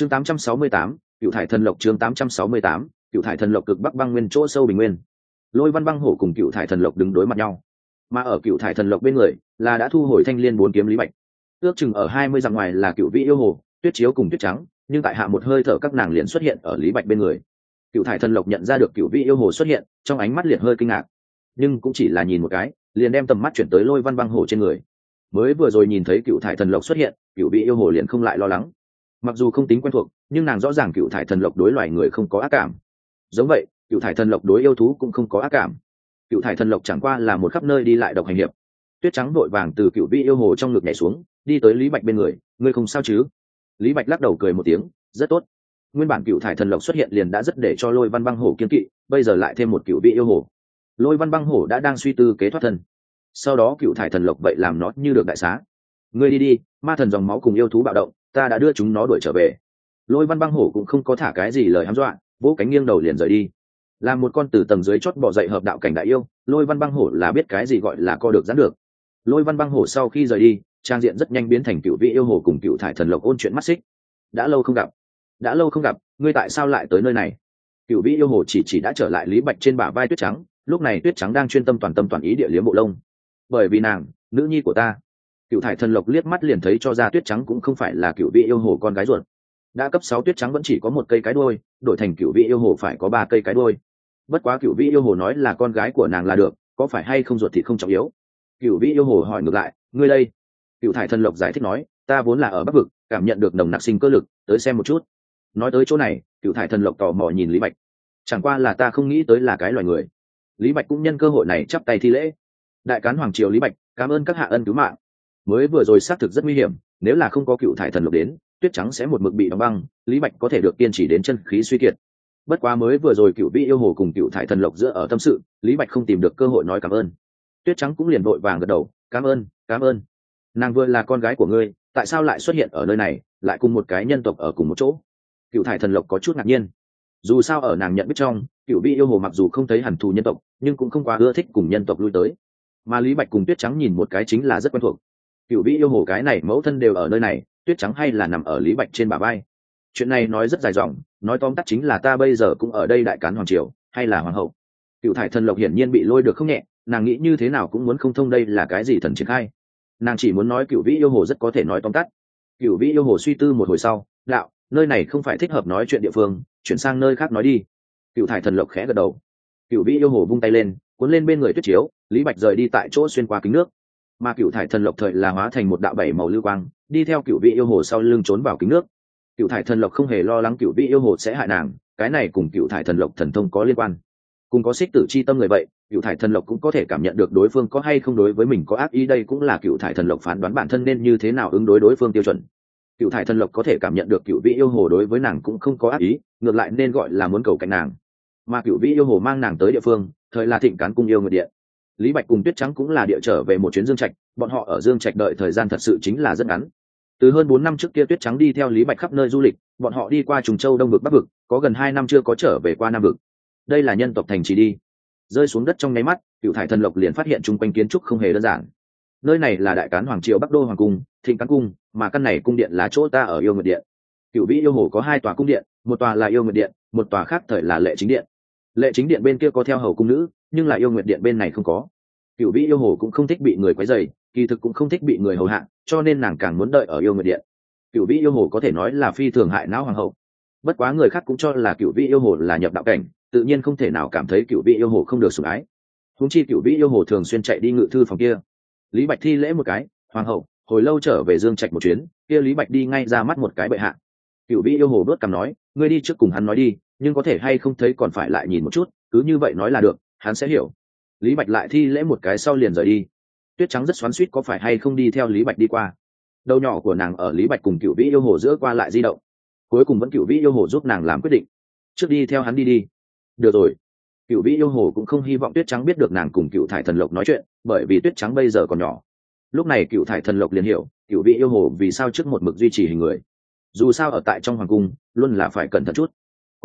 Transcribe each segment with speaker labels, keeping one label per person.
Speaker 1: chương 868, cựu thải thần lộc chương 868, cựu thải thần lộc cực bắc băng nguyên chỗ sâu bình nguyên. Lôi văn băng hổ cùng cựu thải thần lộc đứng đối mặt nhau. Mà ở cựu thải thần lộc bên người là đã thu hồi thanh liên bốn kiếm lý bạch. Ước chừng ở hai mươi dặm ngoài là cựu vị yêu hồ tuyết chiếu cùng tuyết trắng nhưng tại hạ một hơi thở các nàng liền xuất hiện ở lý bạch bên người. Cựu thải thần lộc nhận ra được cựu vị yêu hồ xuất hiện trong ánh mắt liệt hơi kinh ngạc. Nhưng cũng chỉ là nhìn một cái liền đem tầm mắt chuyển tới lôi văn băng Hổ trên người. Mới vừa rồi nhìn thấy cựu thải thần lộc xuất hiện cựu vị yêu hồ liền không lại lo lắng mặc dù không tính quen thuộc, nhưng nàng rõ ràng cựu thải thần lộc đối loài người không có ác cảm. Giống vậy, cựu thải thần lộc đối yêu thú cũng không có ác cảm. Cựu thải thần lộc chẳng qua là một khắp nơi đi lại độc hành hiệp. Tuyết trắng vội vàng từ cựu vị yêu hồ trong ngực nhảy xuống, đi tới lý bạch bên người, ngươi không sao chứ? Lý bạch lắc đầu cười một tiếng, rất tốt. Nguyên bản cựu thải thần lộc xuất hiện liền đã rất để cho lôi văn băng hổ kiên kỵ, bây giờ lại thêm một cựu vị yêu hồ. Lôi văn băng hổ đã đang suy tư kế thoát thân. Sau đó cựu thải thần lộc vậy làm nó như được đại xá. Ngươi đi đi, ma thần dòng máu cùng yêu thú bạo động ta đã đưa chúng nó đuổi trở về. Lôi văn băng hổ cũng không có thả cái gì lời hăm dọa, vỗ cánh nghiêng đầu liền rời đi. Là một con từ tầng dưới chót bỏ dậy hợp đạo cảnh đại yêu, lôi văn băng hổ là biết cái gì gọi là co được dán được. Lôi văn băng hổ sau khi rời đi, trang diện rất nhanh biến thành cựu vị yêu hồ cùng cựu thải thần lộc ôn chuyện mắt xích. Đã lâu không gặp. Đã lâu không gặp, ngươi tại sao lại tới nơi này? Cựu vị yêu hồ chỉ chỉ đã trở lại lý bạch trên bả vai tuyết trắng, lúc này tuyết trắng đang chuyên tâm toàn tâm toàn ý địa liếm bộ lông. Bởi vì nàng, nữ nhi của ta cựu thải thần lộc liếc mắt liền thấy cho ra tuyết trắng cũng không phải là cựu vị yêu hồ con gái ruột. Đã cấp sáu tuyết trắng vẫn chỉ có một cây cái đôi đổi thành cựu vị yêu hồ phải có ba cây cái đôi bất quá cựu vị yêu hồ nói là con gái của nàng là được, có phải hay không ruột thì không trọng yếu. Cựu vị yêu hồ hỏi ngược lại, ngươi đây? Cựu thải thần lộc giải thích nói, ta vốn là ở bắc vực, cảm nhận được nồng nặc sinh cơ lực, tới xem một chút. Nói tới chỗ này cựu thải thần lộc tò mò nhìn lý bạch. Chẳng qua là ta không nghĩ tới là cái loài người. Lý bạch cũng nhân cơ hội này chắp tay thi lễ. Đại cán hoàng triều lý bạch, cảm ơn các hạ ân cứu mạng mới vừa rồi xác thực rất nguy hiểm, nếu là không có cựu thải thần lộc đến, tuyết trắng sẽ một mực bị đóng băng, lý bạch có thể được kiên trì đến chân khí suy kiệt. Bất quá mới vừa rồi cựu vị yêu hồ cùng cựu thải thần lộc giữa ở tâm sự, lý bạch không tìm được cơ hội nói cảm ơn. Tuyết trắng cũng liền vội vàng gật đầu, cảm ơn cảm ơn. Nàng vừa là con gái của ngươi, tại sao lại xuất hiện ở nơi này, lại cùng một cái nhân tộc ở cùng một chỗ? Cựu thải thần lộc có chút ngạc nhiên. Dù sao ở nàng nhận biết trong, cựu vị yêu hồ mặc dù không thấy hẳn thù nhân tộc, nhưng cũng không quá ưa thích cùng nhân tộc lui tới. Mà lý bạch cùng tuyết trắng nhìn một cái chính là rất quen thuộc cựu vĩ yêu hồ cái này mẫu thân đều ở nơi này, tuyết trắng hay là nằm ở lý bạch trên bà bay chuyện này nói rất dài dòng, nói tóm tắt chính là ta bây giờ cũng ở đây đại cán hoàng triều, hay là hoàng hậu. Cựu thải thần lộc hiển nhiên bị lôi được không nhẹ, nàng nghĩ như thế nào cũng muốn không thông đây là cái gì thần triển khai. Nàng chỉ muốn nói cựu vĩ yêu hồ rất có thể nói tóm tắt. Cựu vĩ yêu hồ suy tư một hồi sau, đạo, nơi này không phải thích hợp nói chuyện địa phương, chuyển sang nơi khác nói đi. Cựu thải thần lộc khẽ gật đầu. Cựu vĩ yêu hồ vung tay lên, cuốn lên bên người tuyết chiếu, lý bạch rời đi tại chỗ xuyên qua kính nước mà cựu thải thần lộc thời là hóa thành một đạo bảy màu lưu quang, đi theo cựu vị yêu hồ sau lưng trốn vào kính nước. Cựu thải thần lộc không hề lo lắng cựu vị yêu hồ sẽ hại nàng, cái này cùng cựu thải thần lộc thần thông có liên quan. Cùng có xích tử c h i tâm người vậy, cựu thải thần lộc cũng có thể cảm nhận được đối phương có hay không đối với mình có ác ý, đây cũng là cựu thải thần lộc phán đoán bản thân nên như thế nào ứng đối đối phương tiêu chuẩn. Cựu thải thần lộc có thể cảm nhận được cựu vị yêu hồ đối với nàng cũng không có ác ý, ngược lại nên gọi là muốn cầu cạnh nàng. Mà cựu vị yêu hồ mang nàng tới địa phương, thời là thịnh cán cung yêu người điện lý bạch cùng tuyết trắng cũng là địa trở về một chuyến dương trạch, bọn họ ở dương trạch đợi thời gian thật sự chính là rất ngắn. Từ hơn bốn năm trước kia tuyết trắng đi theo lý bạch khắp nơi du lịch, bọn họ đi qua trùng châu, đông vực, bắc vực, có gần hai năm chưa có trở về qua nam vực. Đây là nhân tộc thành trì đi. Rơi xuống đất trong nháy mắt, cựu thải thần lộc liền phát hiện chung quanh kiến trúc không hề đơn giản. Nơi này là đại cán hoàng triều bắc đô hoàng cung, thịnh cán cung, mà căn này cung điện là chỗ ta ở yêu nguyệt điện. Cựu vĩ yêu hồ có hai tòa cung điện, một tòa là yêu nguyệt điện, một tòa khác thời là lệ chính điện lệ chính điện bên kia có theo hầu cung nữ, nhưng lại yêu nguyện điện bên này không có. Cựu vĩ yêu hồ cũng không thích bị người quấy dày kỳ thực cũng không thích bị người hầu hạ, cho nên nàng càng muốn đợi ở yêu nguyện điện. Cựu vĩ yêu hồ có thể nói là phi thường hại não hoàng hậu. Bất quá người khác cũng cho là cựu vĩ yêu hồ là nhập đạo cảnh, tự nhiên không thể nào cảm thấy cựu vĩ yêu hồ không được sủng ái. Húng chi cựu vĩ yêu hồ thường xuyên chạy đi ngự thư phòng kia. Lý bạch thi lễ một cái, hoàng hậu, hồi lâu trở về dương trạch một chuyến, kia lý bạch đi ngay ra mắt một cái bệ hạ. Cựu vĩ yêu hồ đốt cằm nói, ngươi đi trước cùng hắn nói đi nhưng có thể hay không thấy còn phải lại nhìn một chút, cứ như vậy nói là được, hắn sẽ hiểu. Lý bạch lại thi lễ một cái sau liền rời đi. Tuyết trắng rất xoắn suýt có phải hay không đi theo lý bạch đi qua. Đầu nhỏ của nàng ở lý bạch cùng cựu vĩ yêu hồ giữa qua lại di động. Cuối cùng vẫn cựu vĩ yêu hồ giúp nàng làm quyết định. Trước đi theo hắn đi đi. Được rồi. Cựu vĩ yêu hồ cũng không hy vọng tuyết trắng biết được nàng cùng cựu thải thần lộc nói chuyện, bởi vì tuyết trắng bây giờ còn nhỏ. Lúc này cựu thải thần lộc liền hiểu, cựu vĩ yêu hồ vì sao trước một mực duy trì hình người. Dù sao ở tại trong hoàng cung, luôn là phải cẩn thận chút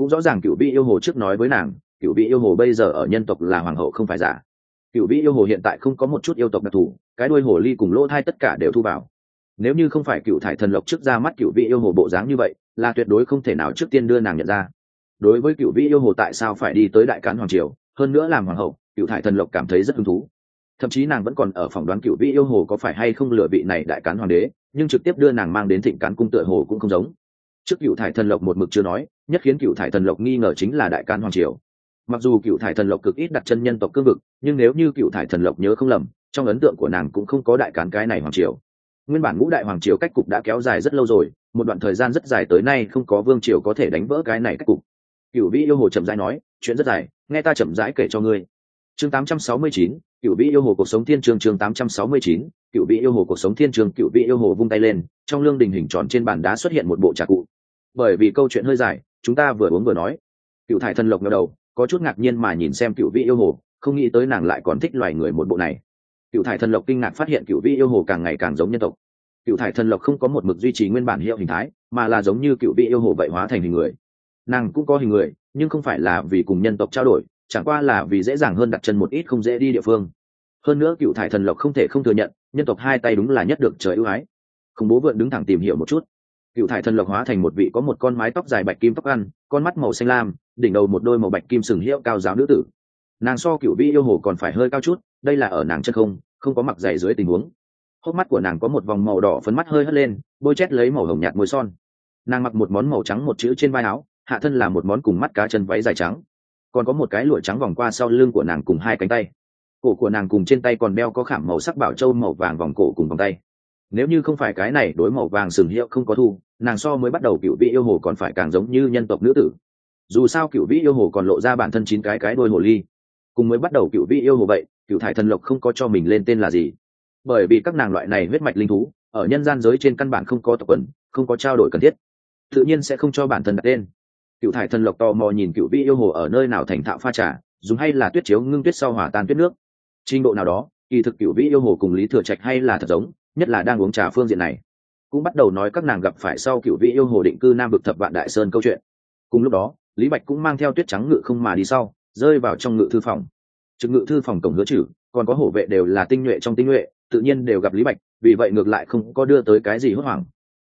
Speaker 1: cũng rõ ràng cựu vị yêu hồ trước nói với nàng cựu vị yêu hồ bây giờ ở nhân tộc là hoàng hậu không phải giả. Cựu vị yêu hồ hiện tại không có một chút yêu tộc đặc thù, cái đuôi hồ ly cùng lỗ thai tất cả đều thu vào. Nếu như không phải cựu thải thần lộc trước ra mắt cựu vị yêu hồ bộ dáng như vậy, là tuyệt đối không thể nào trước tiên đưa nàng nhận ra. Đối với cựu vị yêu hồ tại sao phải đi tới đại cán hoàng triều, hơn nữa làm hoàng hậu cựu thải thần lộc cảm thấy rất hứng thú. Thậm chí nàng vẫn còn ở phỏng đoán cựu vị yêu hồ có phải hay không lựa vị này đại cán hoàng đế, nhưng trực tiếp đưa nàng mang đến thịnh cán cung tựa hồ cũng không giống trước cựu thải thần lộc một mực chưa nói nhất khiến cựu thải thần lộc nghi ngờ chính là đại cán hoàng triều. Mặc dù cựu thải thần lộc cực ít đặt chân nhân tộc cương vực nhưng nếu như cựu thải thần lộc nhớ không lầm trong ấn tượng của nàng cũng không có đại cán cái này hoàng triều. Nguyên bản ngũ đại hoàng triều cách cục đã kéo dài rất lâu rồi một đoạn thời gian rất dài tới nay không có vương triều có thể đánh vỡ cái này cách cục. Cựu vĩ yêu hồ chậm rãi nói chuyện rất dài nghe ta chậm rãi kể cho ngươi. Chương 869, cựu vị yêu hồ cuộc sống thiên trường chương 869, cựu vị yêu hồ cuộc sống thiên trường cựu vị yêu hồ vung tay lên trong lương đình hình tròn trên bàn đá xuất hiện một bộ trà cụ. Bởi vì câu chuyện hơi dài chúng ta vừa uống vừa nói. Cựu thải thân lộc ngẩng đầu có chút ngạc nhiên mà nhìn xem cựu vị yêu hồ không nghĩ tới nàng lại còn thích loài người một bộ này. Cựu thải thần lộc kinh ngạc phát hiện cựu vị yêu hồ càng ngày càng giống nhân tộc. Cựu thải thần lộc không có một mực duy trì nguyên bản hiệu hình thái mà là giống như cựu vị yêu hồ vậy hóa thành hình người. Nàng cũng có hình người nhưng không phải là vì cùng nhân tộc trao đổi chẳng qua là vì dễ dàng hơn đặt chân một ít không dễ đi địa phương. Hơn nữa cựu thải thần lộc không thể không thừa nhận, nhân tộc hai tay đúng là nhất được trời ưu ái. Khủng bố vượn đứng thẳng tìm hiểu một chút. Cựu thải thần lộc hóa thành một vị có một con mái tóc dài bạch kim tóc ăn, con mắt màu xanh lam, đỉnh đầu một đôi màu bạch kim sừng hiệu cao giáo nữ tử. Nàng so cựu vi yêu hồ còn phải hơi cao chút, đây là ở nàng chân không không có mặc dày dưới tình huống. Hốc mắt của nàng có một vòng màu đỏ phấn mắt hơi hất lên, bôi chét lấy màu hồng nhạt môi son. Nàng mặc một món màu trắng một chữ trên vai áo, hạ thân là một món cùng mắt cá chân váy dài trắng còn có một cái lụa trắng vòng qua sau lưng của nàng cùng hai cánh tay. Cổ của nàng cùng trên tay còn đeo có khảm màu sắc bảo châu màu vàng vòng cổ cùng vòng tay. Nếu như không phải cái này đối màu vàng sừng hiệu không có thu, nàng so mới bắt đầu cựu vị yêu hồ còn phải càng giống như nhân tộc nữ tử. Dù sao cựu vị yêu hồ còn lộ ra bản thân chín cái cái đôi hồ ly. Cùng mới bắt đầu cựu vị yêu hồ vậy, cựu thải thần lộc không có cho mình lên tên là gì. Bởi vì các nàng loại này huyết mạch linh thú, ở nhân gian giới trên căn bản không có tập quần, không có trao đổi cần thiết. Tự nhiên sẽ không cho bản thân đặt tên cựu thải thần lộc tò mò nhìn cựu vị yêu hồ ở nơi nào thành thạo pha trà, dùng hay là tuyết chiếu ngưng tuyết sau hỏa tan tuyết nước. Trình độ nào đó, kỳ thực cựu vị yêu hồ cùng lý thừa trạch hay là thật giống, nhất là đang uống trà phương diện này. Cũng bắt đầu nói các nàng gặp phải sau cựu vị yêu hồ định cư nam vực thập vạn đại sơn câu chuyện. Cùng lúc đó, lý bạch cũng mang theo tuyết trắng ngự không mà đi sau, rơi vào trong ngự thư phòng. Trực ngự thư phòng cổng hứa chử còn có hổ vệ đều là tinh nhuệ trong tinh nhuệ, tự nhiên đều gặp lý bạch, vì vậy ngược lại không có đưa tới cái gì hốt hoảng.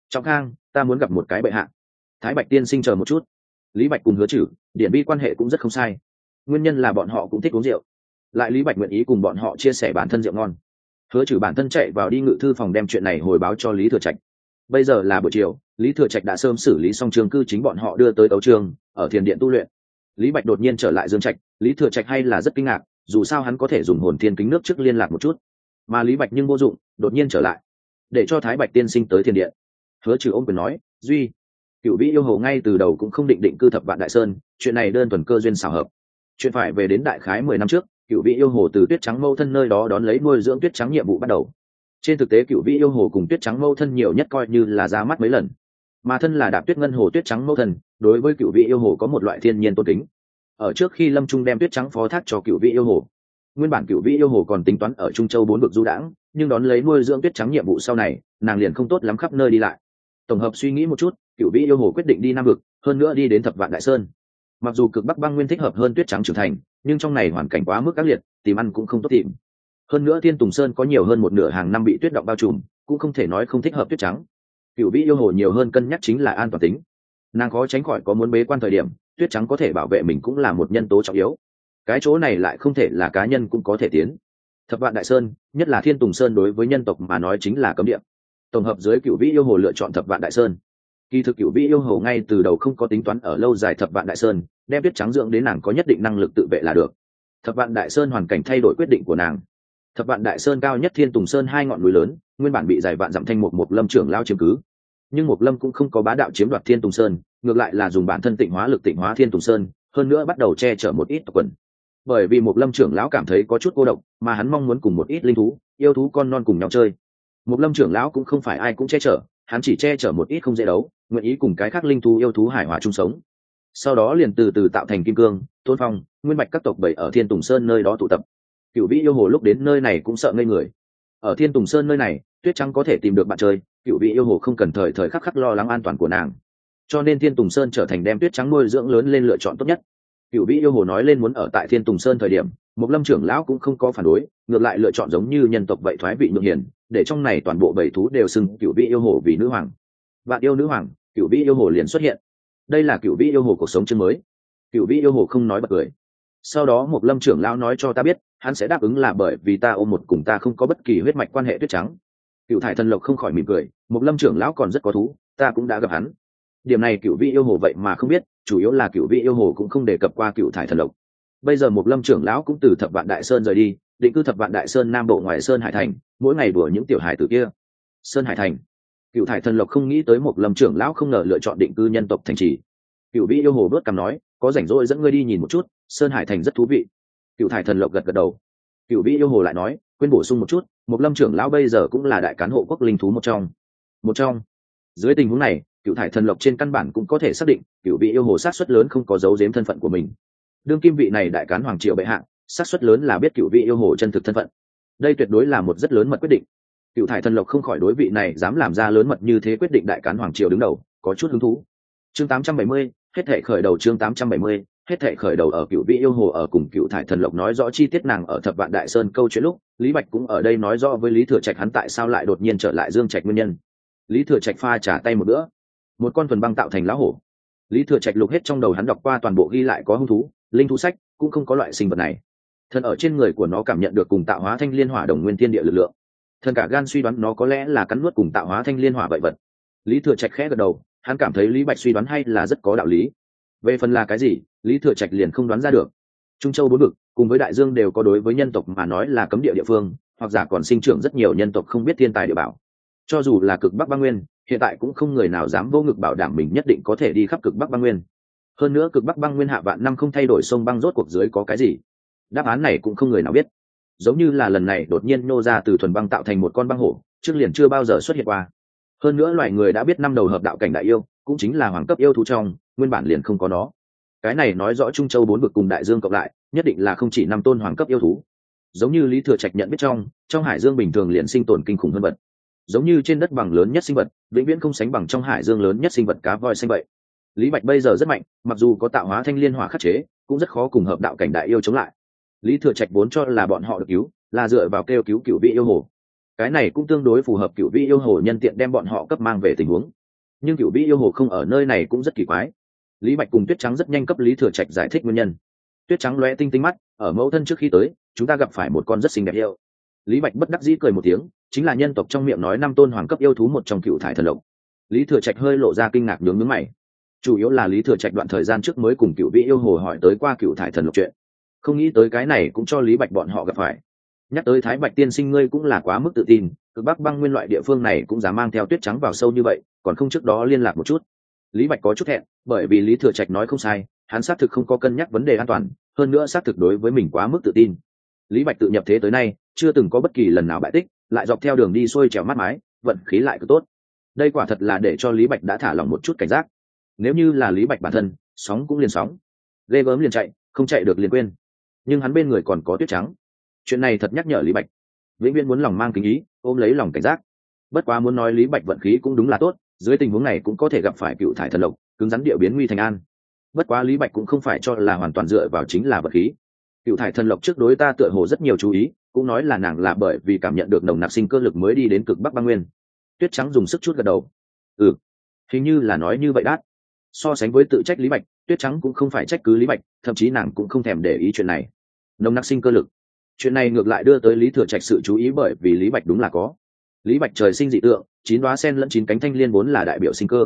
Speaker 1: Trong khang, ta muốn gặp một cái bệ hạ. Thái bạch tiên sinh chờ một chút lý bạch cùng hứa chử điện bi quan hệ cũng rất không sai. Nguyên nhân là bọn họ cũng thích uống rượu. Lại lý bạch nguyện ý cùng bọn họ chia sẻ bản thân rượu ngon. Hứa trừ bản thân chạy vào đi ngự thư phòng đem chuyện này hồi báo cho lý thừa trạch. Bây giờ là buổi chiều, lý thừa trạch đã sớm xử lý xong trường cư chính bọn họ đưa tới đấu trường ở thiền điện tu luyện. Lý bạch đột nhiên trở lại dương trạch, lý thừa trạch hay là rất kinh ngạc, dù sao hắn có thể dùng hồn thiên kính nước trước liên lạc một chút. Mà lý bạch nhưng vô dụng, đột nhiên trở lại, để cho thái bạch tiên sinh tới thiền điện. Hứa trừ ôm quyền nói, duy cựu vĩ yêu hồ ngay từ đầu cũng không định định cư thập vạn đại sơn, chuyện này đơn thuần cơ duyên xảo hợp. Chuyện phải về đến đại khái mười năm trước cựu vĩ yêu hồ từ tuyết trắng mâu thân nơi đó đón lấy nuôi dưỡng tuyết trắng nhiệm vụ bắt đầu. Trên thực tế cựu vĩ yêu hồ cùng tuyết trắng mâu thân nhiều nhất coi như là ra mắt mấy lần. Mà thân là đạp tuyết ngân hồ tuyết trắng mâu thân, đối với cựu vị yêu hồ có một loại thiên nhiên tôn kính. Ở trước khi lâm trung đem tuyết trắng phó thác cho cựu vị yêu hồ, nguyên bản cựu vị yêu hồ còn tính toán ở trung châu bốn vực du đãng, nhưng đón lấy nuôi dưỡng tuyết trắng nhiệm vụ sau này, nàng liền không tốt lắm khắp nơi đi lại tổng hợp suy nghĩ một chút, cựu vị yêu hồ quyết định đi nam vực, hơn nữa đi đến thập vạn đại sơn. Mặc dù cực bắc băng nguyên thích hợp hơn tuyết trắng trưởng thành, nhưng trong này hoàn cảnh quá mức ác liệt, tìm ăn cũng không tốt tìm. Hơn nữa thiên tùng sơn có nhiều hơn một nửa hàng năm bị tuyết động bao trùm, cũng không thể nói không thích hợp tuyết trắng. Cựu vĩ yêu hồ nhiều hơn cân nhắc chính là an toàn tính. Nàng khó tránh khỏi có muốn bế quan thời điểm, tuyết trắng có thể bảo vệ mình cũng là một nhân tố trọng yếu. Cái chỗ này lại không thể là cá nhân cũng có thể tiến. Thập vạn đại sơn, nhất là thiên tùng sơn đối với nhân tộc mà nói chính là cấm địa tổng hợp dưới cựu vĩ yêu hồ lựa chọn thập vạn đại sơn. Kỳ thực cựu vĩ yêu hồ ngay từ đầu không có tính toán ở lâu dài thập vạn đại sơn, đem tuyết trắng dưỡng đến nàng có nhất định năng lực tự vệ là được. Thập vạn đại sơn hoàn cảnh thay đổi quyết định của nàng. Thập vạn đại sơn cao nhất thiên tùng sơn hai ngọn núi lớn, nguyên bản bị giải vạn dặm thanh một một lâm trưởng lao chiếm cứ. Nhưng một lâm cũng không có bá đạo chiếm đoạt thiên tùng sơn, ngược lại là dùng bản thân tịnh hóa lực tịnh hóa thiên tùng sơn, hơn nữa bắt đầu che chở một ít tộc quần. Bởi vì một lâm trưởng lão cảm thấy có chút cô độc, mà hắn mong muốn cùng một ít linh thú, yêu thú con non cùng nhau chơi một lâm trưởng lão cũng không phải ai cũng che chở, hắn chỉ che chở một ít không dễ đấu, nguyện ý cùng cái khác linh thú yêu thú hải hòa chung sống. Sau đó liền từ từ tạo thành kim cương, tôn phong, nguyên mạch các tộc bảy ở thiên tùng sơn nơi đó tụ tập. Cựu vĩ yêu hồ lúc đến nơi này cũng sợ ngây người. Ở thiên tùng sơn nơi này, tuyết trắng có thể tìm được bạn chơi, cựu vị yêu hồ không cần thời thời khắc khắc lo lắng an toàn của nàng. Cho nên thiên tùng sơn trở thành đem tuyết trắng nuôi dưỡng lớn lên lựa chọn tốt nhất. Cựu vị yêu hồ nói lên muốn ở tại thiên tùng sơn thời điểm một lâm trưởng lão cũng không có phản đối, ngược lại lựa chọn giống như nhân tộc vậy thoái vị nhượng hiền, để trong này toàn bộ bảy thú đều xưng cựu vị yêu hồ vì nữ hoàng. Bạn yêu nữ hoàng, cựu vị yêu hồ liền xuất hiện. Đây là cựu vị yêu hồ cuộc sống chân mới. Cựu vị yêu hồ không nói bật cười. Sau đó một lâm trưởng lão nói cho ta biết, hắn sẽ đáp ứng là bởi vì ta ôm một cùng ta không có bất kỳ huyết mạch quan hệ tuyết trắng. Cựu thải thần lộc không khỏi mỉm cười một lâm trưởng lão còn rất có thú, ta cũng đã gặp hắn. Điểm này cựu vị yêu hồ vậy mà không biết, chủ yếu là cựu vị yêu hồ cũng không đề cập qua cựu thải thần lộc bây giờ một lâm trưởng lão cũng từ thập vạn đại sơn rời đi, định cư thập vạn đại sơn nam bộ ngoài sơn hải thành, mỗi ngày đùa những tiểu hải tử kia. Sơn hải thành. Cựu thải thần lộc không nghĩ tới một lâm trưởng lão không ngờ lựa chọn định cư nhân tộc thành trì. Cựu vĩ yêu hồ bớt cằm nói, có rảnh rỗi dẫn ngươi đi nhìn một chút, sơn hải thành rất thú vị. Cựu thải thần lộc gật gật đầu. Cựu vĩ yêu hồ lại nói, quên bổ sung một chút một lâm trưởng lão bây giờ cũng là đại cán hộ quốc linh thú một trong. Một trong. Dưới tình huống này, cựu thải thần lộc trên căn bản cũng có thể xác định, cựu vị yêu hồ sát xuất lớn không có dấu giếm thân phận của mình đương kim vị này đại cán hoàng triều bệ hạ xác suất lớn là biết cựu vị yêu hồ chân thực thân phận. Đây tuyệt đối là một rất lớn mật quyết định. Cựu thải thần lộc không khỏi đối vị này dám làm ra lớn mật như thế quyết định đại cán hoàng triều đứng đầu có chút hứng thú. Chương 870, hết thể khởi đầu chương 870, hết thể khởi đầu ở cựu vị yêu hồ ở cùng cựu thải thần lộc nói rõ chi tiết nàng ở thập vạn đại sơn câu chuyện lúc lý bạch cũng ở đây nói rõ với lý thừa trạch hắn tại sao lại đột nhiên trở lại dương trạch nguyên nhân. Lý thừa trạch pha trả tay một bữa. Một con thuần băng tạo thành lá hổ. Lý thừa trạch lục hết trong đầu hắn đọc qua toàn bộ ghi lại có hung thú linh thú sách cũng không có loại sinh vật này. Thần ở trên người của nó cảm nhận được cùng tạo hóa thanh liên hỏa đồng nguyên thiên địa lực lượng. Thần cả gan suy đoán nó có lẽ là cắn nuốt cùng tạo hóa thanh liên hỏa vậy vật. Lý thừa trạch khẽ gật đầu, hắn cảm thấy lý bạch suy đoán hay là rất có đạo lý. Về phần là cái gì, lý thừa trạch liền không đoán ra được. Trung châu bốn vực, cùng với đại dương đều có đối với nhân tộc mà nói là cấm địa địa phương, hoặc giả còn sinh trưởng rất nhiều nhân tộc không biết thiên tài địa bảo. Cho dù là cực bắc băng nguyên, hiện tại cũng không người nào dám vô ngực bảo đảm mình nhất định có thể đi khắp cực bắc băng nguyên hơn nữa cực bắc băng nguyên hạ vạn năm không thay đổi sông băng rốt cuộc dưới có cái gì? Đáp án này cũng không người nào biết. Giống như là lần này đột nhiên nô ra từ thuần băng tạo thành một con băng hổ, trước liền chưa bao giờ xuất hiện qua. Hơn nữa loài người đã biết năm đầu hợp đạo cảnh đại yêu, cũng chính là hoàng cấp yêu thú trong, nguyên bản liền không có nó. Cái này nói rõ trung châu bốn vực cùng đại dương cộng lại, nhất định là không chỉ năm tôn hoàng cấp yêu thú. Giống như lý thừa trạch nhận biết trong trong hải dương bình thường liền sinh tồn kinh khủng hơn vật. Giống như trên đất bằng lớn nhất sinh vật, vĩnh viễn không sánh bằng trong hải dương lớn nhất sinh vật cá voi xanh vậy lý bạch bây giờ rất mạnh, mặc dù có tạo hóa thanh liên hỏa khắc chế, cũng rất khó cùng hợp đạo cảnh đại yêu chống lại. Lý thừa trạch vốn cho là bọn họ được cứu, là dựa vào kêu cứu cựu vị yêu hồ. Cái này cũng tương đối phù hợp cựu vị yêu hồ nhân tiện đem bọn họ cấp mang về tình huống. Nhưng cựu vị yêu hồ không ở nơi này cũng rất kỳ quái. Lý bạch cùng tuyết trắng rất nhanh cấp lý thừa trạch giải thích nguyên nhân. Tuyết trắng lóe tinh tinh mắt, ở mẫu thân trước khi tới, chúng ta gặp phải một con rất xinh đẹp yêu. Lý bạch bất đắc dĩ cười một tiếng, chính là nhân tộc trong miệng nói năm tôn hoàng cấp yêu thú một trong cựu thải thần lộc. Lý thừa trạch hơi lộ ra kinh ngạc nhướng nhướng mày chủ yếu là lý thừa trạch đoạn thời gian trước mới cùng cựu vị yêu hồ hỏi tới qua cựu thải thần lục chuyện. Không nghĩ tới cái này cũng cho lý bạch bọn họ gặp phải. Nhắc tới thái bạch tiên sinh ngươi cũng là quá mức tự tin, cực bắc băng nguyên loại địa phương này cũng dám mang theo tuyết trắng vào sâu như vậy, còn không trước đó liên lạc một chút. Lý bạch có chút hẹn bởi vì lý thừa trạch nói không sai, hắn xác thực không có cân nhắc vấn đề an toàn, hơn nữa xác thực đối với mình quá mức tự tin. Lý bạch tự nhập thế tới nay, chưa từng có bất kỳ lần nào bại tích, lại dọc theo đường đi xuôi trèo mát mái, vận khí lại cứ tốt. Đây quả thật là để cho lý bạch đã thả lỏng một chút cảnh giác nếu như là lý bạch bản thân, sóng cũng liền sóng. Ghê gớm liền chạy, không chạy được liền quên. Nhưng hắn bên người còn có tuyết trắng. Chuyện này thật nhắc nhở lý bạch. Vĩnh viễn muốn lòng mang kính ý, ôm lấy lòng cảnh giác. Bất quá muốn nói lý bạch vận khí cũng đúng là tốt, dưới tình huống này cũng có thể gặp phải cựu thải thần lộc, cứng rắn địa biến nguy thành an. Bất quá lý bạch cũng không phải cho là hoàn toàn dựa vào chính là vật khí. Cựu thải thần lộc trước đối ta tựa hồ rất nhiều chú ý, cũng nói là nàng là bởi vì cảm nhận được nồng nặc sinh cơ lực mới đi đến cực bắc băng nguyên. Tuyết trắng dùng sức chút gật đầu. Ừ hình như là nói như vậy đát so sánh với tự trách lý bạch, tuyết trắng cũng không phải trách cứ lý bạch, thậm chí nàng cũng không thèm để ý chuyện này. Nông nặc sinh cơ lực. Chuyện này ngược lại đưa tới lý thừa trạch sự chú ý bởi vì lý bạch đúng là có. Lý bạch trời sinh dị tượng, chín đoá sen lẫn chín cánh thanh liên vốn là đại biểu sinh cơ.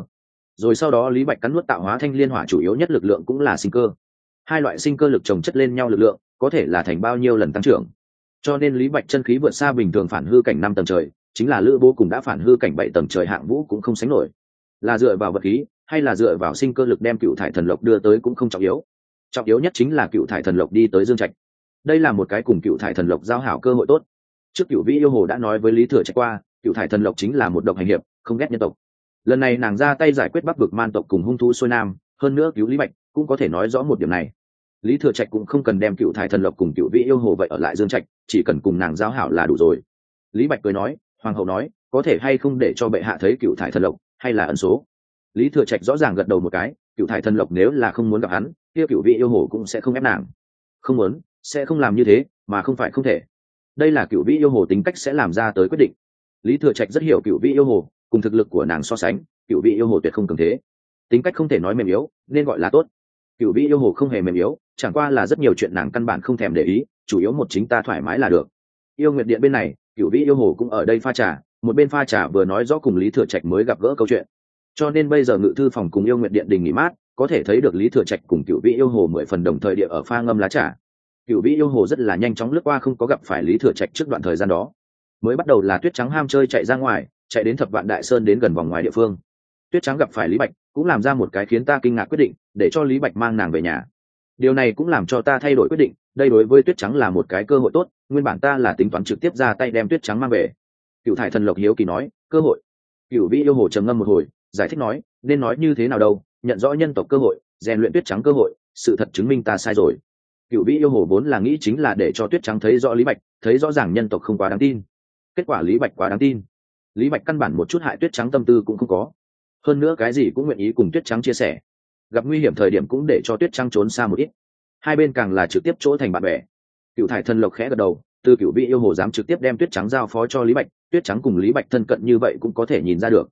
Speaker 1: Rồi sau đó lý bạch cắn nuốt tạo hóa thanh liên hỏa chủ yếu nhất lực lượng cũng là sinh cơ. Hai loại sinh cơ lực trồng chất lên nhau lực lượng, có thể là thành bao nhiêu lần tăng trưởng. Cho nên lý bạch chân khí vượt xa bình thường phản hư cảnh năm tầng trời, chính là lữ bố cùng đã phản hư cảnh bảy tầng trời hạng vũ cũng không sánh nổi. Là dựa vào vật khí hay là dựa vào sinh cơ lực đem cựu thải thần lộc đưa tới cũng không trọng yếu. Trọng yếu nhất chính là cựu thải thần lộc đi tới dương trạch. Đây là một cái cùng cựu thải thần lộc giao hảo cơ hội tốt. Trước cựu vĩ yêu hồ đã nói với lý thừa trạch qua, cựu thải thần lộc chính là một độc hành hiệp, không ghét nhân tộc. Lần này nàng ra tay giải quyết bắc vực man tộc cùng hung thú xuôi nam, hơn nữa cứu lý bạch cũng có thể nói rõ một điểm này. Lý thừa trạch cũng không cần đem cựu thải thần lộc cùng cựu vĩ yêu hồ vậy ở lại dương trạch, chỉ cần cùng nàng giao hảo là đủ rồi. Lý bạch cười nói, hoàng hậu nói, có thể hay không để cho bệ hạ thấy cựu thải thần lộc, hay là ẩn số? Lý thừa trạch rõ ràng gật đầu một cái cựu thải thần lộc nếu là không muốn gặp hắn, kia cựu vị yêu hồ cũng sẽ không ép nàng. Không muốn, sẽ không làm như thế, mà không phải không thể. Đây là cựu vị yêu hồ tính cách sẽ làm ra tới quyết định. Lý thừa trạch rất hiểu cựu vị yêu hồ, cùng thực lực của nàng so sánh cựu vị yêu hồ tuyệt không cường thế. Tính cách không thể nói mềm yếu, nên gọi là tốt. Cựu vị yêu hồ không hề mềm yếu, chẳng qua là rất nhiều chuyện nàng căn bản không thèm để ý, chủ yếu một chính ta thoải mái là được. Yêu nguyệt điện bên này cựu vị yêu hồ cũng ở đây pha trà, một bên pha trà vừa nói rõ cùng lý thừa trạch mới gặp gỡ câu chuyện cho nên bây giờ ngự thư phòng cùng yêu nguyện điện đình nghỉ mát, có thể thấy được lý thừa trạch cùng cựu vị yêu hồ mười phần đồng thời địa ở pha ngâm lá trà. Cựu vị yêu hồ rất là nhanh chóng lướt qua không có gặp phải lý thừa trạch trước đoạn thời gian đó. Mới bắt đầu là tuyết trắng ham chơi chạy ra ngoài, chạy đến thập vạn đại sơn đến gần vòng ngoài địa phương. Tuyết trắng gặp phải lý bạch, cũng làm ra một cái khiến ta kinh ngạc quyết định, để cho lý bạch mang nàng về nhà. Điều này cũng làm cho ta thay đổi quyết định, đây đối với tuyết trắng là một cái cơ hội tốt, nguyên bản ta là tính toán trực tiếp ra tay đem tuyết trắng mang về. Cựu thải thần lộc hiếu kỳ nói, cơ hội. Cựu vị yêu hồ trầm ngâm một hồi giải thích nói, nên nói như thế nào đâu, nhận rõ nhân tộc cơ hội, rèn luyện tuyết trắng cơ hội, sự thật chứng minh ta sai rồi. Cựu vĩ yêu hồ vốn là nghĩ chính là để cho tuyết trắng thấy rõ lý bạch, thấy rõ ràng nhân tộc không quá đáng tin. Kết quả lý bạch quá đáng tin. Lý bạch căn bản một chút hại tuyết trắng tâm tư cũng không có. Hơn nữa cái gì cũng nguyện ý cùng tuyết trắng chia sẻ. Gặp nguy hiểm thời điểm cũng để cho tuyết trắng trốn xa một ít. Hai bên càng là trực tiếp chỗ thành bạn bè. Cựu thải thân lộc khẽ gật đầu, từ cựu vị yêu hồ dám trực tiếp đem tuyết trắng giao phó cho lý bạch, tuyết trắng cùng lý bạch thân cận như vậy cũng có thể nhìn ra được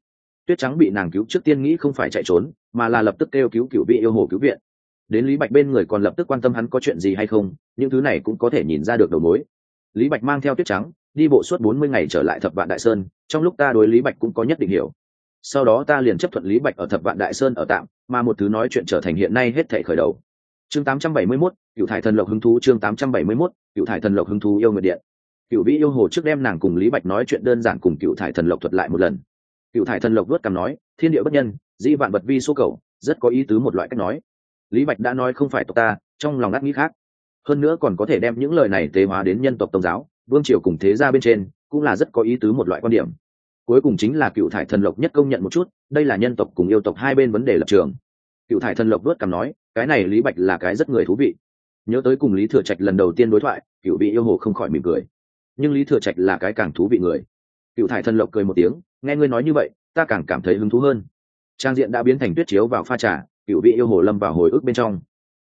Speaker 1: tuyết trắng bị nàng cứu trước tiên nghĩ không phải chạy trốn mà là lập tức kêu cứu cựu vị yêu hồ cứu viện. Đến lý bạch bên người còn lập tức quan tâm hắn có chuyện gì hay không những thứ này cũng có thể nhìn ra được đầu mối. Lý bạch mang theo tuyết trắng đi bộ suốt bốn mươi ngày trở lại thập vạn đại sơn trong lúc ta đối lý bạch cũng có nhất định hiểu. Sau đó ta liền chấp thuận lý bạch ở thập vạn đại sơn ở tạm mà một thứ nói chuyện trở thành hiện nay hết thể khởi đầu. Chương 871, cựu thải thần lộc hứng thú chương 871, cựu thải thần lộc hứng thú yêu nguyệt điện. Cựu vĩ yêu hồ trước đem nàng cùng lý bạch nói chuyện đơn giản cùng cựu thải thần lộc thuật lại một lần cựu thải thần lộc vớt cằm nói, thiên địa bất nhân di vạn vật vi số cầu, rất có ý tứ một loại cách nói. Lý bạch đã nói không phải tộc ta, trong lòng ngắt nghĩ khác. Hơn nữa còn có thể đem những lời này tế hóa đến nhân tộc tôn giáo, vương triều cùng thế gia bên trên, cũng là rất có ý tứ một loại quan điểm. Cuối cùng chính là cựu thải thần lộc nhất công nhận một chút, đây là nhân tộc cùng yêu tộc hai bên vấn đề lập trường. Cựu thải thần lộc vớt cằm nói, cái này lý bạch là cái rất người thú vị. Nhớ tới cùng lý thừa trạch lần đầu tiên đối thoại, cựu vị yêu hồ không khỏi mỉm cười. Nhưng lý thừa trạch là cái càng thú vị người. Cựu thải thần lộc cười một tiếng nghe ngươi nói như vậy, ta càng cảm thấy hứng thú hơn. Trang diện đã biến thành tuyết chiếu vào pha trà cựu vị yêu hồ lâm vào hồi ức bên trong.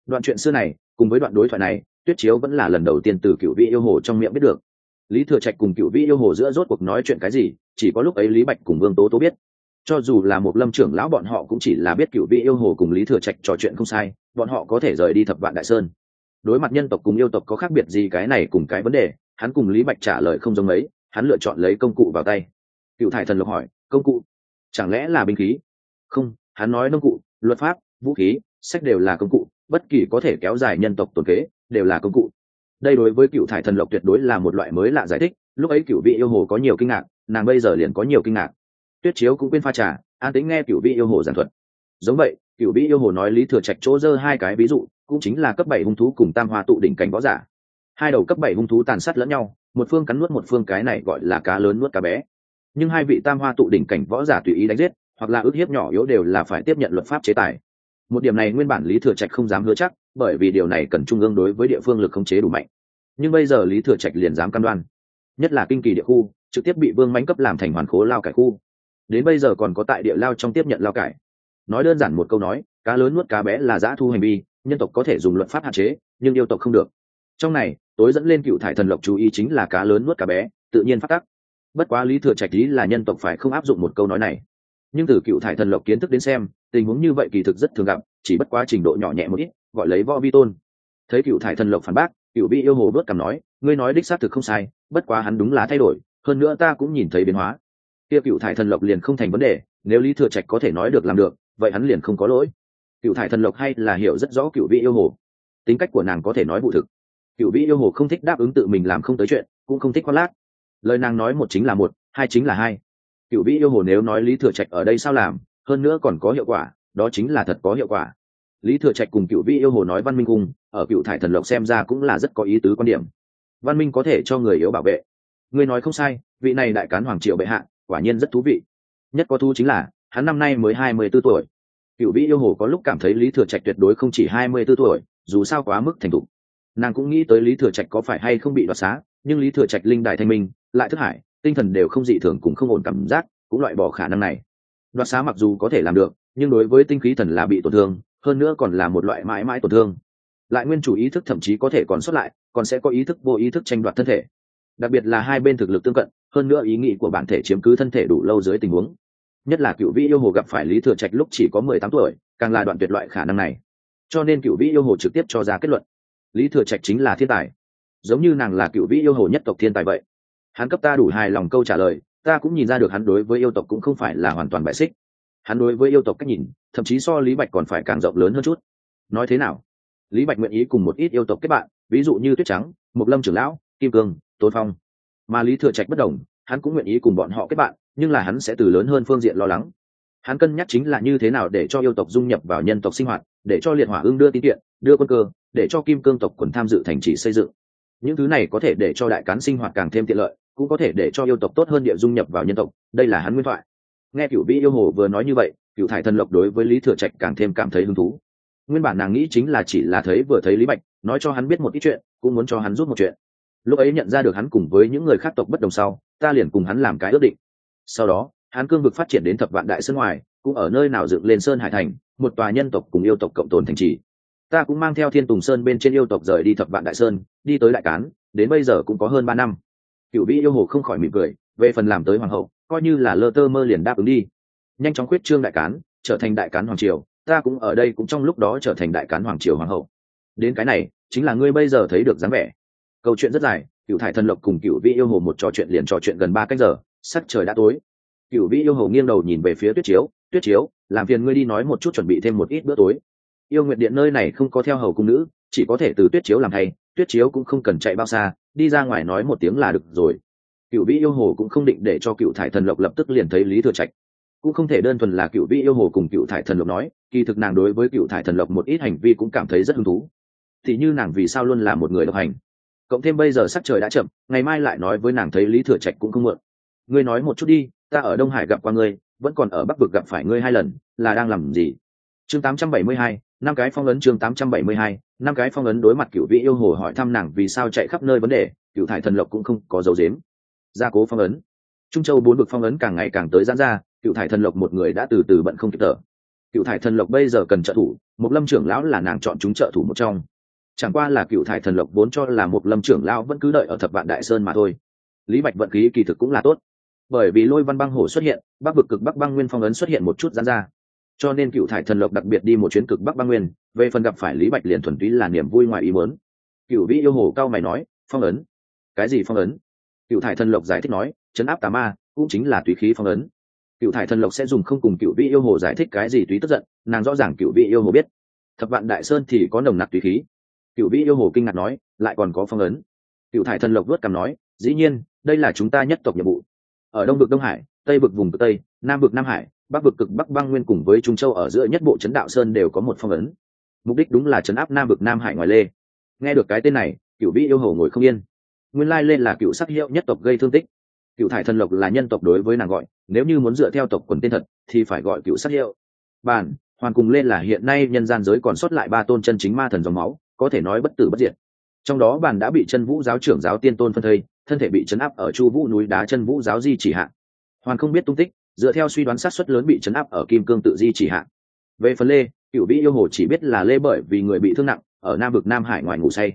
Speaker 1: Đoạn chuyện xưa này, cùng với đoạn đối thoại này, tuyết chiếu vẫn là lần đầu tiên từ cựu vị yêu hồ trong miệng biết được. Lý thừa trạch cùng cựu vị yêu hồ giữa rốt cuộc nói chuyện cái gì, chỉ có lúc ấy lý bạch cùng vương tố tố biết. Cho dù là một lâm trưởng lão bọn họ cũng chỉ là biết cựu vị yêu hồ cùng lý thừa trạch trò chuyện không sai, bọn họ có thể rời đi thập vạn đại sơn. Đối mặt nhân tộc cùng yêu tộc có khác biệt gì cái này cùng cái vấn đề, hắn cùng lý bạch trả lời không giống ấy hắn lựa chọn lấy công cụ vào tay cựu thải thần lộc hỏi, công cụ chẳng lẽ là binh khí? Không, hắn nói nông cụ, luật pháp, vũ khí, sách đều là công cụ, bất kỳ có thể kéo dài nhân tộc tồn kế đều là công cụ. Đây đối với cựu thải thần lộc tuyệt đối là một loại mới lạ giải thích, lúc ấy cựu vị yêu hồ có nhiều kinh ngạc, nàng bây giờ liền có nhiều kinh ngạc. Tuyết chiếu cũng quên pha trà, an tính nghe cựu vị yêu hồ giảng thuật. Giống vậy, cựu vị yêu hồ nói lý thừa trạch chỗ dơ hai cái ví dụ, cũng chính là cấp bảy hung thú cùng tam hoa tụ đỉnh cảnh võ giả. Hai đầu cấp bảy hung thú tàn sát lẫn nhau, một phương cắn nuốt một phương cái này gọi là cá lớn nuốt cá bé nhưng hai vị tam hoa tụ đỉnh cảnh võ giả tùy ý đánh giết, hoặc là ước hiếp nhỏ yếu đều là phải tiếp nhận luật pháp chế tài. Một điểm này nguyên bản lý thừa trạch không dám hứa chắc, bởi vì điều này cần trung ương đối với địa phương lực khống chế đủ mạnh. Nhưng bây giờ lý thừa trạch liền dám căn đoan, nhất là kinh kỳ địa khu, trực tiếp bị vương mánh cấp làm thành hoàn khố lao cải khu. Đến bây giờ còn có tại địa lao trong tiếp nhận lao cải. Nói đơn giản một câu nói, cá lớn nuốt cá bé là giã thu hành vi, nhân tộc có thể dùng luật pháp hạn chế, nhưng yêu tộc không được. Trong này, tối dẫn lên cựu thải thần lộc chú ý chính là cá lớn nuốt cá bé, tự nhiên phát tắc bất quá lý thừa trạch lý là nhân tộc phải không áp dụng một câu nói này. Nhưng từ cựu thải thần lộc kiến thức đến xem, tình huống như vậy kỳ thực rất thường gặp, chỉ bất quá trình độ nhỏ nhẹ một ít, gọi lấy võ vi tôn. Thấy cựu thải thần lộc phản bác, cựu Bị yêu hồ đốt cằm nói, ngươi nói đích xác thực không sai, bất quá hắn đúng là thay đổi, hơn nữa ta cũng nhìn thấy biến hóa. Kia cựu thải thần lộc liền không thành vấn đề, nếu lý thừa trạch có thể nói được làm được, vậy hắn liền không có lỗi. Cựu thải thần lộc hay là hiểu rất rõ cựu vị yêu hồ. Tính cách của nàng có thể nói vụ thực. Cựu vị yêu hồ không thích đáp ứng tự mình làm không tới chuyện, cũng không thích khoác lác lời nàng nói một chính là một, hai chính là hai. Cựu vĩ yêu hồ nếu nói lý thừa trạch ở đây sao làm, hơn nữa còn có hiệu quả, đó chính là thật có hiệu quả. Lý thừa trạch cùng cựu vĩ yêu hồ nói văn minh cung, ở cựu thải thần lộc xem ra cũng là rất có ý tứ quan điểm. Văn minh có thể cho người yếu bảo vệ. Người nói không sai, vị này đại cán hoàng triệu bệ hạ, quả nhiên rất thú vị. Nhất có thu chính là, hắn năm nay mới hai mươi b ố tuổi. Cựu vĩ yêu hồ có lúc cảm thấy lý thừa trạch tuyệt đối không chỉ hai mươi b ố tuổi, dù sao quá mức thành thục. Nàng cũng nghĩ tới lý thừa trạch có phải hay không bị đoạt xá nhưng lý thừa trạch linh đại thanh minh, lại thức hải, tinh thần đều không dị thường cũng không ổn cảm giác, cũng loại bỏ khả năng này. Đoạt xá mặc dù có thể làm được, nhưng đối với tinh khí thần là bị tổn thương, hơn nữa còn là một loại mãi mãi tổn thương. Lại nguyên chủ ý thức thậm chí có thể còn xuất lại, còn sẽ có ý thức vô ý thức tranh đoạt thân thể. Đặc biệt là hai bên thực lực tương cận, hơn nữa ý nghĩ của bản thể chiếm cứ thân thể đủ lâu dưới tình huống. Nhất là cựu vĩ yêu hồ gặp phải lý thừa trạch lúc chỉ có mười tám tuổi, càng là đoạn tuyệt loại khả năng này. Cho nên cựu vĩ yêu hồ trực tiếp cho ra kết luận. Lý thừa trạch chính là thiên tài giống như nàng là cựu vĩ yêu hồ nhất tộc thiên tài vậy. Hắn cấp ta đủ hài lòng câu trả lời, ta cũng nhìn ra được hắn đối với yêu tộc cũng không phải là hoàn toàn bại xích. Hắn đối với yêu tộc cách nhìn, thậm chí so lý bạch còn phải càng rộng lớn hơn chút. Nói thế nào? Lý bạch nguyện ý cùng một ít yêu tộc kết bạn, ví dụ như tuyết trắng, Mộc lâm trưởng lão, kim cương, tôn phong. Mà lý thừa trạch bất đồng, hắn cũng nguyện ý cùng bọn họ kết bạn, nhưng là hắn sẽ từ lớn hơn phương diện lo lắng. Hắn cân nhắc chính là như thế nào để cho yêu tộc dung nhập vào nhân tộc sinh hoạt, để cho liệt hỏa ưng đưa tín kiện, đưa quân cơ, để cho kim cương tộc quần tham dự thành trì xây dựng những thứ này có thể để cho đại cán sinh hoạt càng thêm tiện lợi, cũng có thể để cho yêu tộc tốt hơn địa dung nhập vào nhân tộc, đây là hắn nguyên thoại. Nghe cựu vĩ yêu hồ vừa nói như vậy cựu thải thần lộc đối với lý thừa trạch càng thêm cảm thấy hứng thú. Nguyên bản nàng nghĩ chính là chỉ là thấy vừa thấy lý bạch, nói cho hắn biết một ít chuyện, cũng muốn cho hắn rút một chuyện. Lúc ấy nhận ra được hắn cùng với những người khác tộc bất đồng sau, ta liền cùng hắn làm cái ước định. Sau đó, hắn cương vực phát triển đến thập vạn đại sơn ngoài, cũng ở nơi nào dựng lên sơn hải thành, một tòa nhân tộc cùng yêu tộc cộng tồn thành trì ta cũng mang theo thiên tùng sơn bên trên yêu tộc rời đi thập vạn đại sơn, đi tới đại cán, đến bây giờ cũng có hơn ba năm. Cựu vĩ yêu hồ không khỏi mỉm cười, về phần làm tới hoàng hậu, coi như là lơ tơ mơ liền đáp ứng đi. Nhanh chóng quyết trương đại cán, trở thành đại cán hoàng triều, ta cũng ở đây cũng trong lúc đó trở thành đại cán hoàng triều hoàng hậu. Đến cái này, chính là ngươi bây giờ thấy được dáng vẻ. Câu chuyện rất dài cựu thải thần lộc cùng cựu vĩ yêu hồ một trò chuyện liền trò chuyện gần ba cách giờ, sắc trời đã tối. Cựu vĩ yêu hồ nghiêng đầu nhìn về phía tuyết chiếu tuyết chiếu, làm phiền ngươi đi nói một chút chuẩn bị thêm một ít bữa tối yêu nguyện điện nơi này không có theo hầu cung nữ chỉ có thể từ tuyết chiếu làm thay tuyết chiếu cũng không cần chạy bao xa đi ra ngoài nói một tiếng là được rồi. Cựu vĩ yêu hồ cũng không định để cho cựu thải thần lộc lập tức liền thấy lý thừa trạch. Cũng không thể đơn thuần là cựu vĩ yêu hồ cùng cựu thải thần lộc nói kỳ thực nàng đối với cựu thải thần lộc một ít hành vi cũng cảm thấy rất hứng thú. Thì như nàng vì sao luôn là một người độc hành. Cộng thêm bây giờ sắc trời đã chậm ngày mai lại nói với nàng thấy lý thừa trạch cũng không mượn ngươi nói một chút đi ta ở đông hải gặp qua ngươi vẫn còn ở bắc vực gặp phải ngươi hai lần là đang làm gì? Chương 872, năm cái phong ấn chương 872, năm cái phong ấn đối mặt cựu vị yêu hồ hỏi thăm nàng vì sao chạy khắp nơi vấn đề cựu thải thần lộc cũng không có dấu dếm gia cố phong ấn. Trung châu bốn vực phong ấn càng ngày càng tới giãn ra cựu thải thần lộc một người đã từ từ bận không kịp thở. Cựu thải thần lộc bây giờ cần trợ thủ một lâm trưởng lão là nàng chọn chúng trợ thủ một trong. Chẳng qua là cựu thải thần lộc vốn cho là một lâm trưởng lão vẫn cứ đợi ở thập vạn đại sơn mà thôi. Lý bạch vận khí kỳ thực cũng là tốt. Bởi vì lôi văn băng hổ xuất hiện bắc vực cực bắc băng nguyên phong ấn xuất hiện một chút giãn ra cho nên cựu thải thần lộc đặc biệt đi một chuyến cực bắc băng nguyên, về phần gặp phải lý bạch liền thuần túy là niềm vui ngoài ý mớn cựu vĩ yêu hồ cao mày nói, phong ấn. Cái gì phong ấn? Cựu thải thần lộc giải thích nói, chấn áp tà ma cũng chính là tùy khí phong ấn. Cựu thải thần lộc sẽ dùng không cùng cựu vị yêu hồ giải thích cái gì tùy tức giận, nàng rõ ràng cựu vị yêu hồ biết. Thập vạn đại sơn thì có nồng nặc tùy khí. Cựu vị yêu hồ kinh ngạc nói, lại còn có phong ấn. Cựu thải thần lộc vớt cằm nói, dĩ nhiên, đây là chúng ta nhất tộc nhiệm vụ. Ở đông vực đông hải, tây vực vùng cực tây, nam vực nam hải bắc vực cực bắc băng nguyên cùng với trung châu ở giữa nhất bộ trấn đạo sơn đều có một phong ấn. Mục đích đúng là trấn áp nam vực nam hải ngoài lê. Nghe được cái tên này cựu vĩ yêu hồ ngồi không yên. Nguyên lai lên là cựu sắc hiệu nhất tộc gây thương tích. Cựu thải thần lộc là nhân tộc đối với nàng gọi, nếu như muốn dựa theo tộc quần tên thật, thì phải gọi cựu sắc hiệu. Bản, hoàn cùng lên là hiện nay nhân gian giới còn sót lại ba tôn chân chính ma thần dòng máu, có thể nói bất tử bất diệt. Trong đó bản đã bị chân vũ giáo trưởng giáo tiên tôn phân thây, thân thể bị chấn áp ở chu vũ núi đá chân vũ giáo di chỉ hạ. Hoàn không biết tung tích dựa theo suy đoán sát xuất lớn bị chấn áp ở kim cương tự di chỉ hạ. Về phần lê, cựu vĩ yêu hồ chỉ biết là lê bởi vì người bị thương nặng, ở nam vực nam hải ngoài ngủ say.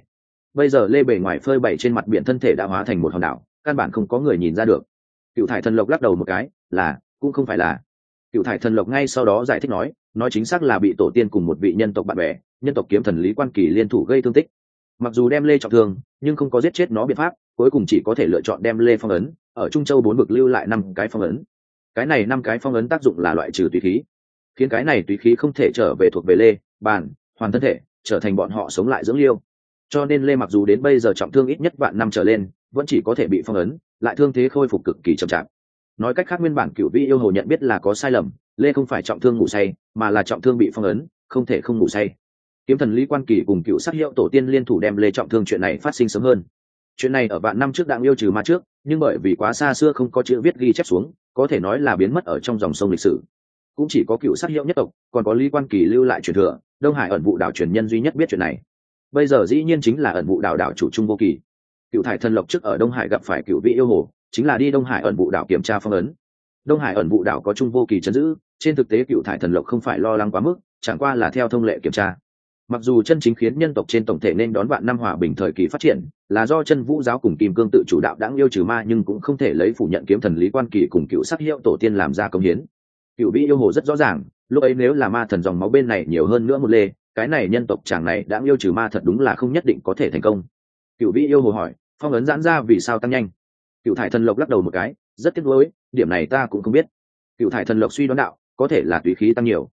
Speaker 1: Bây giờ lê bề ngoài phơi bày trên mặt biển thân thể đã hóa thành một hòn đảo, căn bản không có người nhìn ra được. Cựu thải thần lộc lắc đầu một cái, là, cũng không phải là. Cựu thải thần lộc ngay sau đó giải thích nói nói chính xác là bị tổ tiên cùng một vị nhân tộc bạn bè, nhân tộc kiếm thần lý quan kỳ liên thủ gây thương tích. Mặc dù đem lê trọng thương, nhưng không có giết chết nó biện pháp, cuối cùng chỉ có thể lựa chọn đem lê phong ấn, ở trung châu bốn vực lưu lại năm cái phong ấn cái này năm cái phong ấn tác dụng là loại trừ tùy khí. Khiến cái này tùy khí không thể trở về thuộc về lê, bàn, hoàn thân thể, trở thành bọn họ sống lại dưỡng liêu. Cho nên lê mặc dù đến bây giờ trọng thương ít nhất vạn năm trở lên, vẫn chỉ có thể bị phong ấn, lại thương thế khôi phục cực kỳ chậm chạp. Nói cách khác nguyên bản cựu vi yêu hồ nhận biết là có sai lầm, lê không phải trọng thương ngủ say, mà là trọng thương bị phong ấn, không thể không ngủ say. Kiếm thần lý quan kỳ cùng cựu sắc hiệu tổ tiên liên thủ đem lê trọng thương chuyện này phát sinh sớm hơn. Chuyện này ở vạn năm trước đặng yêu trừ ma trước nhưng bởi vì quá xa xưa không có chữ viết ghi chép xuống, có thể nói là biến mất ở trong dòng sông lịch sử. Cũng chỉ có cựu sắc hiệu nhất tộc, còn có lý quan kỳ lưu lại truyền thừa, đông hải ẩn vụ đảo truyền nhân duy nhất biết chuyện này. Bây giờ dĩ nhiên chính là ẩn vụ đảo đảo chủ trung vô kỳ. Cựu thải thần lộc trước ở đông hải gặp phải cựu vị yêu hồ, chính là đi đông hải ẩn vụ đảo kiểm tra phong ấn. Đông hải ẩn vụ đảo có trung vô kỳ chấn giữ, trên thực tế cựu thải thần lộc không phải lo lắng quá mức, chẳng qua là theo thông lệ kiểm tra. Mặc dù chân chính khiến nhân tộc trên tổng thể nên đón vạn năm hòa bình thời kỳ phát triển là do chân vũ giáo cùng kim cương tự chủ đạo đáng yêu trừ ma nhưng cũng không thể lấy phủ nhận kiếm thần lý quan kỳ cùng cựu sắc hiệu tổ tiên làm ra công hiến. Cựu bị yêu hồ rất rõ ràng, lúc ấy nếu là ma thần dòng máu bên này nhiều hơn nữa một lê, cái này nhân tộc chàng này đã yêu trừ ma thật đúng là không nhất định có thể thành công. Cựu bị yêu hồ hỏi, phong ấn giãn ra vì sao tăng nhanh? Cựu thải thần lộc lắc đầu một cái, rất tiếc lối điểm này ta cũng không biết. Cựu thải thần lộc suy đoán đạo, có thể là tùy khí tăng nhiều.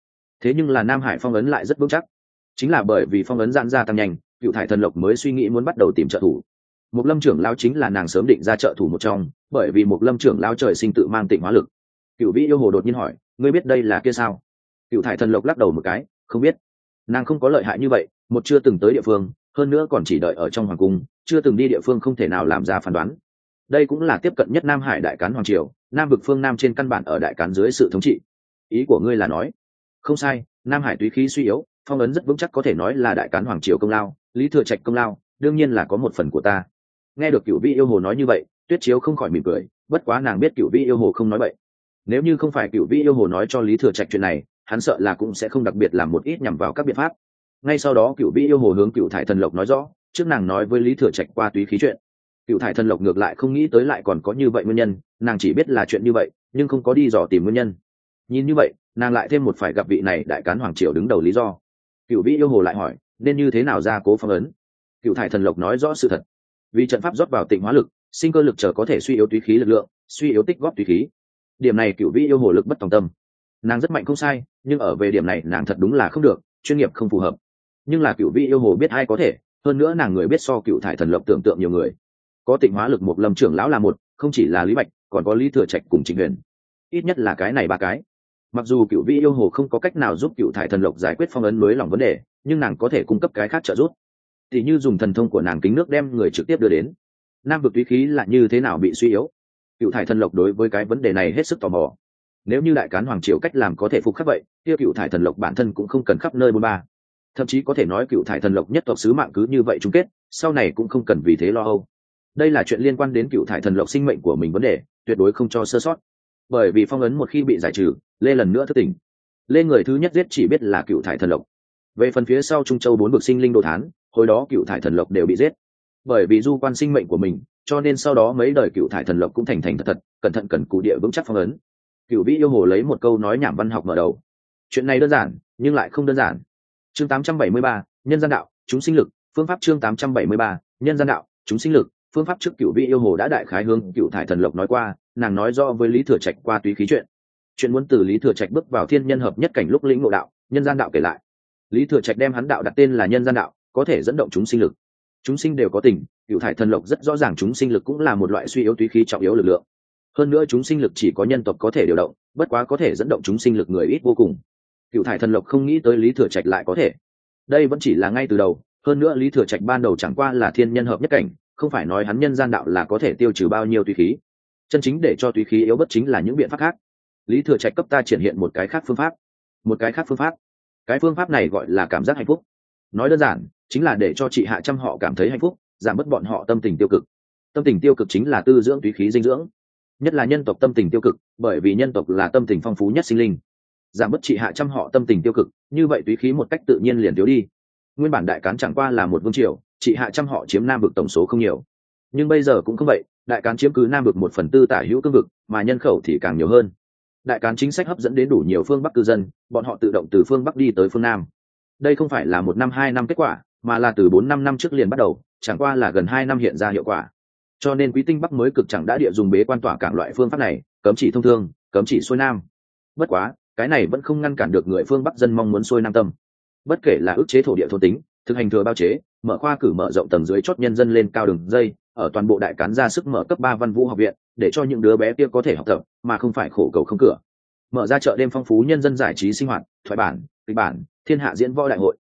Speaker 1: Thế nhưng là nam hải phong ấn lại rất vững chắc. Chính là bởi vì phong ấn giãn ra tăng nhanh cựu thải thần lộc mới suy nghĩ muốn bắt đầu tìm trợ thủ. Một lâm trưởng lao chính là nàng sớm định ra trợ thủ một trong, bởi vì một lâm trưởng lao trời sinh tự mang tịnh hóa lực. Cựu vĩ yêu hồ đột nhiên hỏi, ngươi biết đây là kia sao? Cựu thải thần lộc lắc đầu một cái, không biết. Nàng không có lợi hại như vậy, một chưa từng tới địa phương, hơn nữa còn chỉ đợi ở trong hoàng cung, chưa từng đi địa phương không thể nào làm ra phán đoán. Đây cũng là tiếp cận nhất nam hải đại cán hoàng triều, nam vực phương nam trên căn bản ở đại cán dưới sự thống trị. Ý của ngươi là nói, không sai, nam hải túy khí suy yếu, phong ấn rất vững chắc có thể nói là đại cán hoàng triều công lao lý thừa trạch công lao, đương nhiên là có một phần của ta. Nghe được cựu vị yêu hồ nói như vậy, tuyết chiếu không khỏi mỉm cười, bất quá nàng biết cựu vị yêu hồ không nói vậy. Nếu như không phải cựu vị yêu hồ nói cho lý thừa trạch chuyện này, hắn sợ là cũng sẽ không đặc biệt làm một ít nhằm vào các biện pháp. Ngay sau đó cựu vị yêu hồ hướng cựu thải thần lộc nói rõ, trước nàng nói với lý thừa trạch qua túy khí chuyện. Cựu thải thần lộc ngược lại không nghĩ tới lại còn có như vậy nguyên nhân, nàng chỉ biết là chuyện như vậy, nhưng không có đi dò tìm nguyên nhân. Nhìn như vậy, nàng lại thêm một phải gặp vị này đại cán hoàng triều đứng đầu lý do. Cựu vị yêu hồ lại hỏi nên như thế nào ra cố phong ấn? Cựu thải thần lộc nói rõ sự thật. Vì trận pháp rót vào tịnh hóa lực, sinh cơ lực chờ có thể suy yếu tùy khí lực lượng, suy yếu tích góp tùy khí. Điểm này cựu vĩ yêu hồ lực bất tòng tâm. Nàng rất mạnh không sai, nhưng ở về điểm này nàng thật đúng là không được, chuyên nghiệp không phù hợp. Nhưng là cựu vĩ yêu hồ biết ai có thể, hơn nữa nàng người biết so cựu thải thần lộc tưởng tượng nhiều người. Có tịnh hóa lực một lâm trưởng lão là một, không chỉ là lý bạch, còn có lý thừa trạch cùng trịnh huyền. Ít nhất là cái này ba cái mặc dù cựu vị yêu hồ không có cách nào giúp cựu thải thần lộc giải quyết phong ấn mới lòng vấn đề, nhưng nàng có thể cung cấp cái khác trợ giúp. Thì như dùng thần thông của nàng kính nước đem người trực tiếp đưa đến. Nam vực túy khí là như thế nào bị suy yếu? Cựu thải thần lộc đối với cái vấn đề này hết sức tò mò. Nếu như đại cán hoàng triều cách làm có thể phục khắc vậy tiêu cựu thải thần lộc bản thân cũng không cần khắp nơi bôn ba. Thậm chí có thể nói cựu thải thần lộc nhất tộc sứ mạng cứ như vậy chung kết, sau này cũng không cần vì thế lo âu. Đây là chuyện liên quan đến cựu thải thần lộc sinh mệnh của mình vấn đề, tuyệt đối không cho sơ sót bởi vì phong ấn một khi bị giải trừ lê lần nữa thất tỉnh. Lê người thứ nhất giết chỉ biết là cựu thải thần lộc. Về phần phía sau trung châu bốn vực sinh linh đồ thán hồi đó cựu thải thần lộc đều bị giết. Bởi vì du quan sinh mệnh của mình cho nên sau đó mấy đời cựu thải thần lộc cũng thành thành thật thật cẩn thận cẩn cụ địa vững chắc phong ấn. Cựu vĩ yêu hồ lấy một câu nói nhảm văn học mở đầu. Chuyện này đơn giản nhưng lại không đơn giản. Chương 873, nhân gian đạo chúng sinh lực phương pháp chương 873, nhân gian đạo chúng sinh lực phương pháp trước cựu vĩ yêu hồ đã đại khái hướng cựu thải thần lộc nói qua nàng nói do với lý thừa trạch qua túy khí chuyện. Chuyện muốn từ lý thừa trạch bước vào thiên nhân hợp nhất cảnh lúc lĩnh ngộ đạo, nhân gian đạo kể lại. Lý thừa trạch đem hắn đạo đặt tên là nhân gian đạo, có thể dẫn động chúng sinh lực. Chúng sinh đều có tình, cựu thải thần lộc rất rõ ràng chúng sinh lực cũng là một loại suy yếu túy khí trọng yếu lực lượng. Hơn nữa chúng sinh lực chỉ có nhân tộc có thể điều động, bất quá có thể dẫn động chúng sinh lực người ít vô cùng. Cựu thải thần lộc không nghĩ tới lý thừa trạch lại có thể. Đây vẫn chỉ là ngay từ đầu, hơn nữa lý thừa trạch ban đầu chẳng qua là thiên nhân hợp nhất cảnh, không phải nói hắn nhân gian đạo là có thể tiêu trừ bao nhiêu tùy khí chân chính để cho tùy khí yếu bất chính là những biện pháp khác. Lý thừa trạch cấp ta triển hiện một cái khác phương pháp. Một cái khác phương pháp. Cái phương pháp này gọi là cảm giác hạnh phúc. Nói đơn giản, chính là để cho chị hạ trăm họ cảm thấy hạnh phúc, giảm bớt bọn họ tâm tình tiêu cực. Tâm tình tiêu cực chính là tư dưỡng tùy khí dinh dưỡng. Nhất là nhân tộc tâm tình tiêu cực, bởi vì nhân tộc là tâm tình phong phú nhất sinh linh. Giảm bớt trị hạ trăm họ tâm tình tiêu cực, như vậy tùy khí một cách tự nhiên liền thiếu đi. Nguyên bản đại cán chẳng qua là một vương triều trị hạ trăm họ chiếm nam vực tổng số không nhiều. Nhưng bây giờ cũng không vậy đại cán chiếm cứ nam vực một phần tư tả hữu cương vực, mà nhân khẩu thì càng nhiều hơn. Đại cán chính sách hấp dẫn đến đủ nhiều phương bắc cư dân, bọn họ tự động từ phương bắc đi tới phương nam. Đây không phải là một năm, hai năm kết quả, mà là từ bốn, năm năm trước liền bắt đầu, chẳng qua là gần hai năm hiện ra hiệu quả. Cho nên quý tinh bắc mới cực chẳng đã địa dùng bế quan tỏa cảng loại phương pháp này, cấm chỉ thông thương, cấm chỉ xuôi nam. Bất quá, cái này vẫn không ngăn cản được người phương bắc dân mong muốn xuôi nam tâm. Bất kể là ước chế thổ địa thôn tính, thực hành thừa bao chế mở khoa cử mở rộng tầng dưới chót nhân dân lên cao đường dây, ở toàn bộ đại cán ra sức mở cấp ba văn vũ học viện, để cho những đứa bé kia có thể học tập, mà không phải khổ cầu không cửa. Mở ra chợ đêm phong phú nhân dân giải trí sinh hoạt, thoại bản, kịch bản, thiên hạ diễn võ đại hội.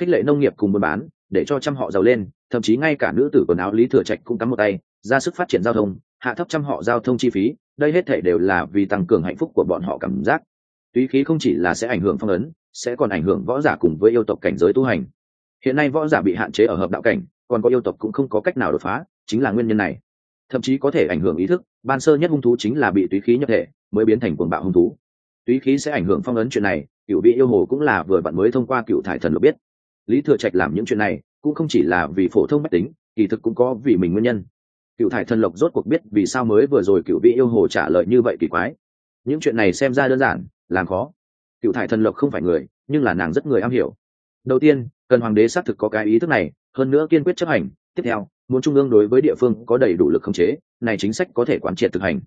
Speaker 1: Khích lệ nông nghiệp cùng buôn bán, để cho trăm họ giàu lên, thậm chí ngay cả nữ tử quần áo lý thừa trạch cũng cắm một tay, ra sức phát triển giao thông, hạ thấp trăm họ giao thông chi phí, đây hết thể đều là vì tăng cường hạnh phúc của bọn họ cảm giác. Túy khí không chỉ là sẽ ảnh hưởng phong ấn, sẽ còn ảnh hưởng võ giả cùng với yêu tộc cảnh giới tu hành hiện nay võ giả bị hạn chế ở hợp đạo cảnh, còn có yêu tộc cũng không có cách nào đột phá, chính là nguyên nhân này. Thậm chí có thể ảnh hưởng ý thức, ban sơ nhất hung thú chính là bị túy khí nhập thể, mới biến thành cuồng bạo hung thú. Túy khí sẽ ảnh hưởng phong ấn chuyện này, cựu vị yêu hồ cũng là vừa vặn mới thông qua cựu thải thần lộc biết. Lý thừa trạch làm những chuyện này, cũng không chỉ là vì phổ thông mách tính, kỳ thực cũng có vì mình nguyên nhân. Cựu thải thần lộc rốt cuộc biết vì sao mới vừa rồi cựu vị yêu hồ trả lời như vậy kỳ quái. Những chuyện này xem ra đơn giản, làm khó. Cựu thải thần lộc không phải người, nhưng là nàng rất người am hiểu đầu tiên, cần hoàng đế xác thực có cái ý thức này, hơn nữa kiên quyết chấp hành. Tiếp theo, muốn trung ương đối với địa phương có đầy đủ lực khống chế, này chính sách có thể quán triệt thực hành.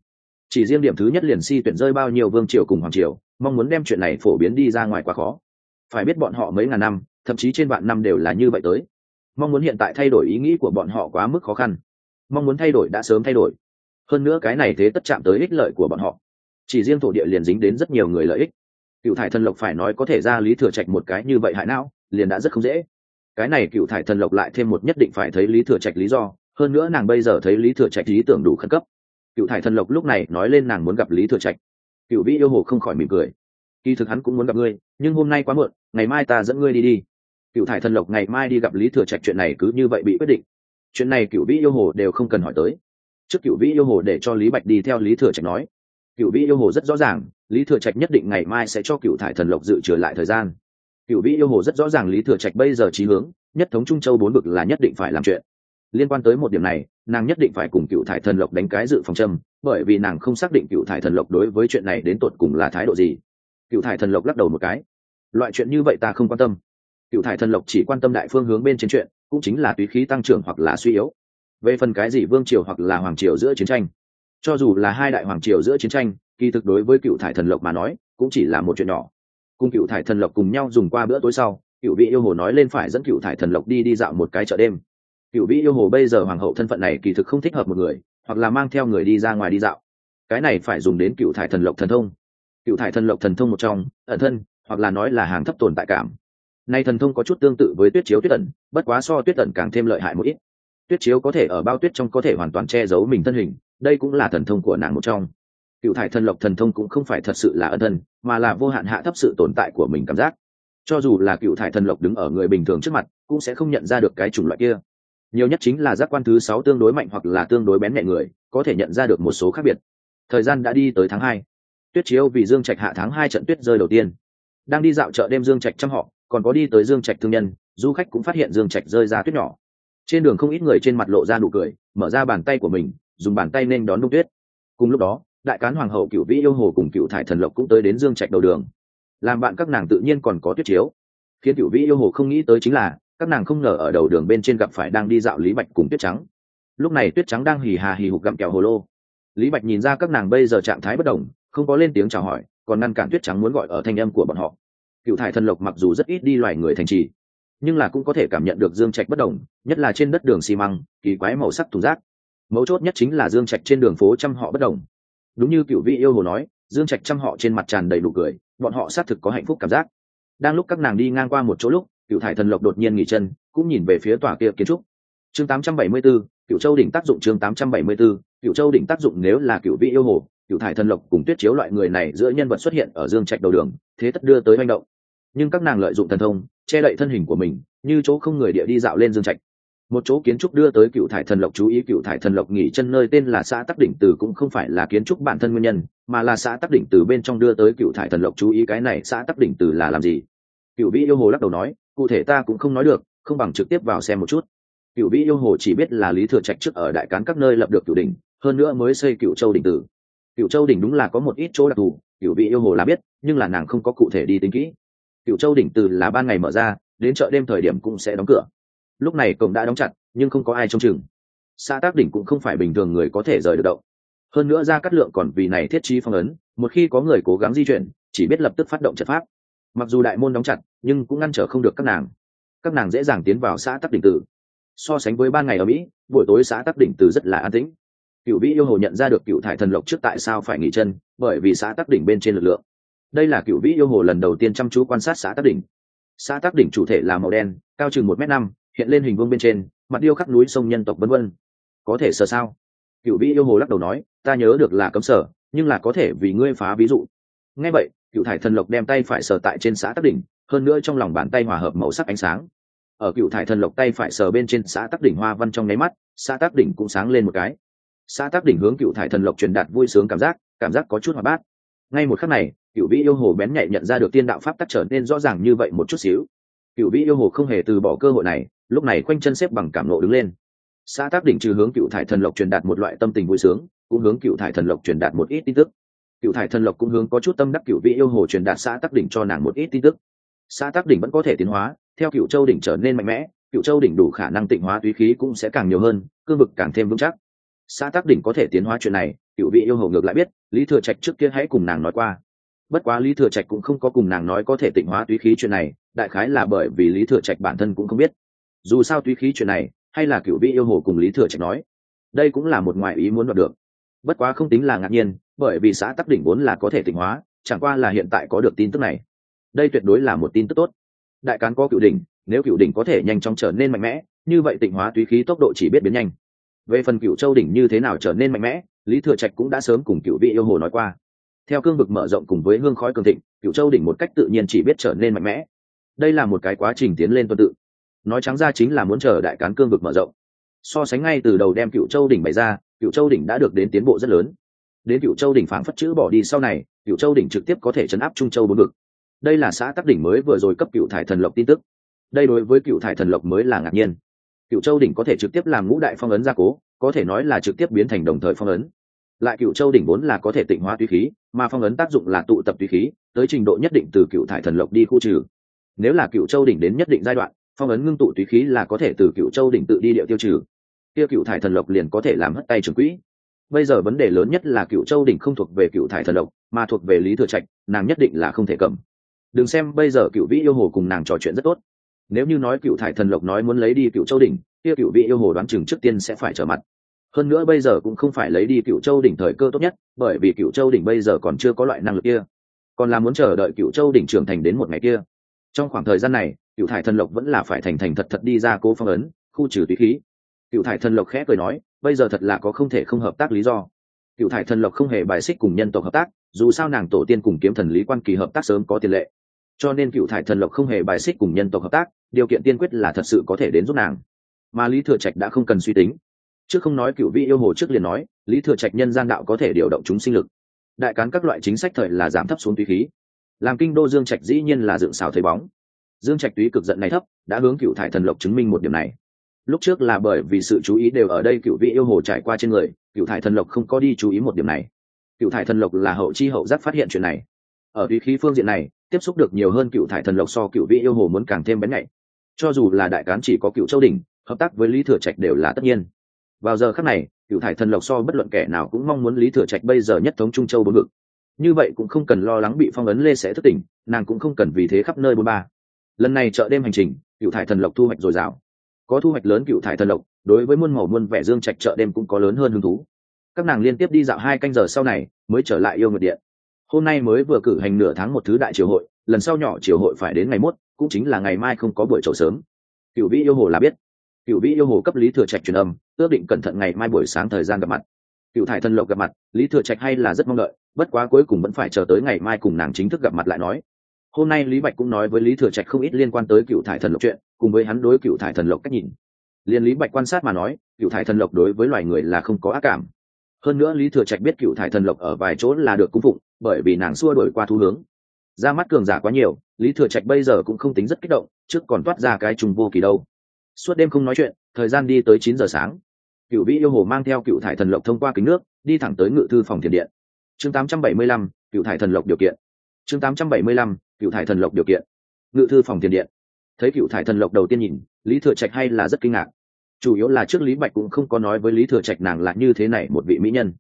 Speaker 1: Chỉ riêng điểm thứ nhất liền si tuyển rơi bao nhiêu vương triều cùng hoàng triều, mong muốn đem chuyện này phổ biến đi ra ngoài quá khó. Phải biết bọn họ mấy ngàn năm, thậm chí trên vạn năm đều là như vậy tới. Mong muốn hiện tại thay đổi ý nghĩ của bọn họ quá mức khó khăn. Mong muốn thay đổi đã sớm thay đổi. Hơn nữa cái này thế tất chạm tới ích lợi của bọn họ. Chỉ riêng thổ địa liền dính đến rất nhiều người lợi ích. Cựu thải thần lộc phải nói có thể ra lý thừa trạch một cái như vậy hại não liền đã rất không dễ. Cái này cựu thải thần lộc lại thêm một nhất định phải thấy lý thừa trạch lý do, hơn nữa nàng bây giờ thấy lý thừa trạch lý tưởng đủ khẩn cấp. Cựu thải thần lộc lúc này nói lên nàng muốn gặp lý thừa trạch. Cựu vĩ yêu hồ không khỏi mỉm cười. Kỳ thực hắn cũng muốn gặp ngươi, nhưng hôm nay quá muộn, ngày mai ta dẫn ngươi đi đi. Cựu thải thần lộc ngày mai đi gặp lý thừa trạch chuyện này cứ như vậy bị quyết định. Chuyện này cựu vĩ yêu hồ đều không cần hỏi tới. Trước cựu vĩ yêu hồ để cho lý bạch đi theo lý thừa trạch nói. Cựu vĩ yêu hồ rất rõ ràng, lý thừa trạch nhất định ngày mai sẽ cho cựu thải thần lộc dự trừ lại thời gian cựu vĩ yêu hồ rất rõ ràng lý thừa trạch bây giờ trí hướng, nhất thống trung châu bốn bực là nhất định phải làm chuyện. Liên quan tới một điểm này, nàng nhất định phải cùng cựu thải thần lộc đánh cái dự phòng châm, bởi vì nàng không xác định cựu thải thần lộc đối với chuyện này đến tột cùng là thái độ gì. Cựu thải thần lộc lắc đầu một cái. Loại chuyện như vậy ta không quan tâm. Cựu thải thần lộc chỉ quan tâm đại phương hướng bên trên chuyện, cũng chính là tùy khí tăng trưởng hoặc là suy yếu. Về phần cái gì vương triều hoặc là hoàng triều giữa chiến tranh, cho dù là hai đại hoàng triều giữa chiến tranh, kỳ thực đối với cựu thải thần lộc mà nói, cũng chỉ là một chuyện nhỏ cùng cựu thải thần lộc cùng nhau dùng qua bữa tối sau, cựu vị yêu hồ nói lên phải dẫn cựu thải thần lộc đi đi dạo một cái chợ đêm. Cựu vị yêu hồ bây giờ hoàng hậu thân phận này kỳ thực không thích hợp một người, hoặc là mang theo người đi ra ngoài đi dạo. Cái này phải dùng đến cựu thải thần lộc thần thông. Cựu thải thần lộc thần thông một trong, ẩn thân, hoặc là nói là hàng thấp tồn tại cảm. Nay thần thông có chút tương tự với tuyết chiếu tuyết ẩn, bất quá so tuyết ẩn càng thêm lợi hại một ít. Tuyết chiếu có thể ở bao tuyết trong có thể hoàn toàn che giấu mình thân hình, đây cũng là thần thông của nàng một trong cựu thải thần lộc thần thông cũng không phải thật sự là ân thân, mà là vô hạn hạ thấp sự tồn tại của mình cảm giác. Cho dù là cựu thải thần lộc đứng ở người bình thường trước mặt, cũng sẽ không nhận ra được cái chủng loại kia. Nhiều nhất chính là giác quan thứ sáu tương đối mạnh hoặc là tương đối bén nhẹ người, có thể nhận ra được một số khác biệt. Thời gian đã đi tới tháng hai. Tuyết chiếu vì dương trạch hạ tháng hai trận tuyết rơi đầu tiên. Đang đi dạo chợ đêm dương trạch chăm họ, còn có đi tới dương trạch thương nhân, du khách cũng phát hiện dương trạch rơi ra tuyết nhỏ. Trên đường không ít người trên mặt lộ ra nụ cười, mở ra bàn tay của mình, dùng bàn tay nên đón đông tuyết. Cùng lúc đó đại cán hoàng hậu cựu vĩ yêu hồ cùng cựu thải thần lộc cũng tới đến dương trạch đầu đường. Làm bạn các nàng tự nhiên còn có tuyết chiếu. Khiến cựu vĩ yêu hồ không nghĩ tới chính là, các nàng không ngờ ở đầu đường bên trên gặp phải đang đi dạo lý bạch cùng tuyết trắng. Lúc này tuyết trắng đang hì hà hì hục gặm kẹo hồ lô. Lý bạch nhìn ra các nàng bây giờ trạng thái bất đồng, không có lên tiếng chào hỏi, còn ngăn cản tuyết trắng muốn gọi ở thanh âm của bọn họ. Cựu thải thần lộc mặc dù rất ít đi loài người thành trì, nhưng là cũng có thể cảm nhận được dương trạch bất đồng, nhất là trên đất đường xi măng, kỳ quái màu sắc thùng rác. Mấu chốt nhất chính là dương trạch trên đường phố trăm họ bất đồng đúng như cựu vị yêu hồ nói dương trạch trăm họ trên mặt tràn đầy đủ cười bọn họ xác thực có hạnh phúc cảm giác. Đang lúc các nàng đi ngang qua một chỗ lúc cựu thải thần lộc đột nhiên nghỉ chân cũng nhìn về phía tòa kia kiến trúc. Chương 874, cựu châu đỉnh tác dụng chương 874, cựu châu đỉnh tác dụng nếu là cựu vị yêu hồ cựu thải thần lộc cùng tuyết chiếu loại người này giữa nhân vật xuất hiện ở dương trạch đầu đường thế tất đưa tới manh động. Nhưng các nàng lợi dụng thần thông che đậy thân hình của mình như chỗ không người địa đi dạo lên dương trạch một chỗ kiến trúc đưa tới cựu thải thần lộc, chú ý cựu thải thần lộc nghỉ chân nơi tên là xã tắc đỉnh từ cũng không phải là kiến trúc bản thân nguyên nhân, mà là xã tắc đỉnh từ bên trong đưa tới cựu thải thần lộc, chú ý cái này xã tắc đỉnh từ là làm gì? Cựu vĩ yêu hồ lắc đầu nói, cụ thể ta cũng không nói được, không bằng trực tiếp vào xem một chút. Cựu vĩ yêu hồ chỉ biết là lý thừa trạch trước ở đại cán các nơi lập được cựu đỉnh, hơn nữa mới xây cựu châu đỉnh tử cựu châu đỉnh đúng là có một ít chỗ đặc thù, cựu vị yêu hồ là biết, nhưng là nàng không có cụ thể đi tính kỹ. Cựu châu đỉnh từ là ban ngày mở ra, đến chợ đêm thời điểm cũng sẽ đóng cửa lúc này cổng đã đóng chặt, nhưng không có ai trông chừng. Xã tác đỉnh cũng không phải bình thường người có thể rời được động. Hơn nữa ra cắt lượng còn vì này thiết trí phong ấn, một khi có người cố gắng di chuyển, chỉ biết lập tức phát động trận pháp. Mặc dù đại môn đóng chặt, nhưng cũng ngăn trở không được các nàng. Các nàng dễ dàng tiến vào xã tắc đỉnh tử. So sánh với ban ngày ở mỹ, buổi tối xã tắc đỉnh tử rất là an tĩnh. Cựu vĩ yêu hồ nhận ra được cựu thải thần lộc trước tại sao phải nghỉ chân, bởi vì xã tắc đỉnh bên trên lực lượng. Đây là cựu vĩ yêu hồ lần đầu tiên chăm chú quan sát xã tắc đỉnh. Xã tắc đỉnh chủ thể là màu đen, cao chừng một m năm hiện lên hình vương bên trên, mặt điêu khắc núi sông nhân tộc vân vân. Có thể sờ sao? Cựu vĩ yêu hồ lắc đầu nói, ta nhớ được là cấm sở, nhưng là có thể vì ngươi phá ví dụ. Ngay vậy, cựu thải thần lộc đem tay phải sờ tại trên xã tắc đỉnh, hơn nữa trong lòng bàn tay hòa hợp màu sắc ánh sáng. Ở cựu thải thần lộc tay phải sờ bên trên xã tắc đỉnh hoa văn trong nháy mắt, xã tắc đỉnh cũng sáng lên một cái. Xã tắc đỉnh hướng cựu thải thần lộc truyền đạt vui sướng cảm giác cảm giác có chút hoạt bát. Ngay một khắc này, cựu vĩ yêu hồ bén nhạy nhận ra được tiên đạo pháp tắc trở nên rõ ràng như vậy một chút xíu. Cựu vĩ yêu hồ không hề từ bỏ cơ hội này lúc này quanh chân xếp bằng cảm nộ đứng lên. Xã tác đỉnh trừ hướng cựu thải thần lộc truyền đạt một loại tâm tình vui sướng, cũng hướng cựu thải thần lộc truyền đạt một ít tin tức. Cựu thải thần lộc cũng hướng có chút tâm đắc cựu vị yêu hồ truyền đạt xã tác đỉnh cho nàng một ít tin tức. Xã tác đỉnh vẫn có thể tiến hóa, theo cựu châu đỉnh trở nên mạnh mẽ, cựu châu đỉnh đủ khả năng tịnh hóa túy khí cũng sẽ càng nhiều hơn, cương vực càng thêm vững chắc. Xã tác đỉnh có thể tiến hóa chuyện này, cựu vị yêu hồ ngược lại biết, lý thừa trạch trước kia hãy cùng nàng nói qua. Bất quá lý thừa trạch cũng không có cùng nàng nói có thể tịnh hóa túy khí chuyện này, đại khái là bởi vì lý thừa trạch bản thân cũng không biết dù sao túy khí chuyện này, hay là cựu vị yêu hồ cùng lý thừa trạch nói, đây cũng là một ngoại ý muốn đoạt được. Bất quá không tính là ngạc nhiên, bởi vì xã tắc đỉnh vốn là có thể tịnh hóa, chẳng qua là hiện tại có được tin tức này. Đây tuyệt đối là một tin tức tốt. Đại cán có cựu đỉnh, nếu cựu đỉnh có thể nhanh chóng trở nên mạnh mẽ, như vậy tịnh hóa túy khí tốc độ chỉ biết biến nhanh. Về phần cựu châu đỉnh như thế nào trở nên mạnh mẽ, lý thừa trạch cũng đã sớm cùng cựu vị yêu hồ nói qua. Theo cương vực mở rộng cùng với hương khói cường thịnh cựu châu đỉnh một cách tự nhiên chỉ biết trở nên mạnh mẽ. Đây là một cái quá trình tiến lên tuần tự nói trắng ra chính là muốn chờ đại cán cương vực mở rộng. So sánh ngay từ đầu đem cựu châu đỉnh bày ra, cựu châu đỉnh đã được đến tiến bộ rất lớn. Đến cựu châu đỉnh phảng phất chữ bỏ đi sau này, cựu châu đỉnh trực tiếp có thể chấn áp trung châu bốn vực. Đây là xã tắc đỉnh mới vừa rồi cấp cựu thải thần lộc tin tức. Đây đối với cựu thải thần lộc mới là ngạc nhiên. Cựu châu đỉnh có thể trực tiếp làm ngũ đại phong ấn gia cố, có thể nói là trực tiếp biến thành đồng thời phong ấn. Lại cựu châu đỉnh vốn là có thể tịnh hóa tùy khí, mà phong ấn tác dụng là tụ tập tùy khí, tới trình độ nhất định từ cựu thải thần lộc đi khu trừ. Nếu là cựu châu đỉnh đến nhất định giai đoạn phong ấn ngưng tụ tùy khí là có thể từ cựu châu đỉnh tự đi điệu tiêu trừ. Kia cựu thải thần lộc liền có thể làm hất tay trường quỹ. Bây giờ vấn đề lớn nhất là cựu châu đỉnh không thuộc về cựu thải thần lộc, mà thuộc về lý thừa trạch, nàng nhất định là không thể cầm. Đừng xem bây giờ cựu vĩ yêu hồ cùng nàng trò chuyện rất tốt. Nếu như nói cựu thải thần lộc nói muốn lấy đi cựu châu đỉnh, kia cựu vị yêu hồ đoán chừng trước tiên sẽ phải trở mặt. Hơn nữa bây giờ cũng không phải lấy đi cựu châu đỉnh thời cơ tốt nhất, bởi vì cựu châu đỉnh bây giờ còn chưa có loại năng lực kia. Còn là muốn chờ đợi cựu châu đỉnh trưởng thành đến một ngày kia trong khoảng thời gian này cựu thải thần lộc vẫn là phải thành thành thật thật đi ra cố phong ấn, khu trừ tùy khí. Cựu thải thần lộc khẽ cười nói, bây giờ thật là có không thể không hợp tác lý do. Cựu thải thần lộc không hề bài xích cùng nhân tộc hợp tác, dù sao nàng tổ tiên cùng kiếm thần lý quan kỳ hợp tác sớm có tiền lệ. Cho nên cựu thải thần lộc không hề bài xích cùng nhân tộc hợp tác, điều kiện tiên quyết là thật sự có thể đến giúp nàng. Mà lý thừa trạch đã không cần suy tính. Trước không nói cựu vị yêu hồ trước liền nói, lý thừa trạch nhân gian đạo có thể điều động chúng sinh lực. Đại cán các loại chính sách thời là giảm thấp xuống tùy khí làm kinh đô dương trạch dĩ nhiên là dựng xào thấy bóng. Dương trạch túy cực giận này thấp, đã hướng cựu thải thần lộc chứng minh một điểm này. Lúc trước là bởi vì sự chú ý đều ở đây cựu vị yêu hồ trải qua trên người, cựu thải thần lộc không có đi chú ý một điểm này. Cựu thải thần lộc là hậu chi hậu giác phát hiện chuyện này. Ở tùy khí phương diện này, tiếp xúc được nhiều hơn cựu thải thần lộc so cựu vị yêu hồ muốn càng thêm bén nhạy. Cho dù là đại cán chỉ có cựu châu đình hợp tác với lý thừa trạch đều là tất nhiên. Vào giờ khắc này, cựu thải thần lộc so bất luận kẻ nào cũng mong muốn lý thừa trạch bây giờ nhất thống trung châu bốn ngực như vậy cũng không cần lo lắng bị phong ấn lê sẽ thất tỉnh nàng cũng không cần vì thế khắp nơi bôn ba. Lần này chợ đêm hành trình, cựu thải thần lộc thu hoạch dồi dào. Có thu hoạch lớn cựu thải thần lộc, đối với muôn màu muôn vẻ dương trạch chợ đêm cũng có lớn hơn hứng thú. Các nàng liên tiếp đi dạo hai canh giờ sau này, mới trở lại yêu nguyệt điện. Hôm nay mới vừa cử hành nửa tháng một thứ đại triều hội, lần sau nhỏ triều hội phải đến ngày mốt, cũng chính là ngày mai không có buổi trầu sớm. Cựu vĩ yêu hồ là biết. Cựu vĩ yêu hồ cấp lý thừa trạch truyền âm, ước định cẩn thận ngày mai buổi sáng thời gian gặp mặt. Cựu thải thần lộc gặp mặt, lý thừa trạch hay là rất mong đợi bất quá cuối cùng vẫn phải chờ tới ngày mai cùng nàng chính thức gặp mặt lại nói. Hôm nay lý bạch cũng nói với lý thừa trạch không ít liên quan tới cựu thải thần lộc chuyện, cùng với hắn đối cựu thải thần lộc cách nhìn. Liên lý bạch quan sát mà nói, cựu thải thần lộc đối với loài người là không có ác cảm. Hơn nữa lý thừa trạch biết cựu thải thần lộc ở vài chỗ là được cung phụng, bởi vì nàng xua đổi qua thu hướng. Ra mắt cường giả quá nhiều, lý thừa trạch bây giờ cũng không tính rất kích động, trước còn toát ra cái trùng vô kỳ đâu. Suốt đêm không nói chuyện, thời gian đi tới chín giờ sáng. Cựu vĩ yêu hồ mang theo cựu thải thần lộc thông qua kính nước, đi thẳng tới ngự thư phòng thiền điện chương tám trăm bảy mươi lăm, cựu thải thần lộc điều kiện. Chương tám trăm bảy mươi lăm, cựu thải thần lộc điều kiện. Ngự thư phòng tiền điện. Thấy cựu thải thần lộc đầu tiên nhìn, lý thừa trạch hay là rất kinh ngạc. Chủ yếu là trước lý bạch cũng không có nói với lý thừa trạch nàng là như thế này một vị mỹ nhân.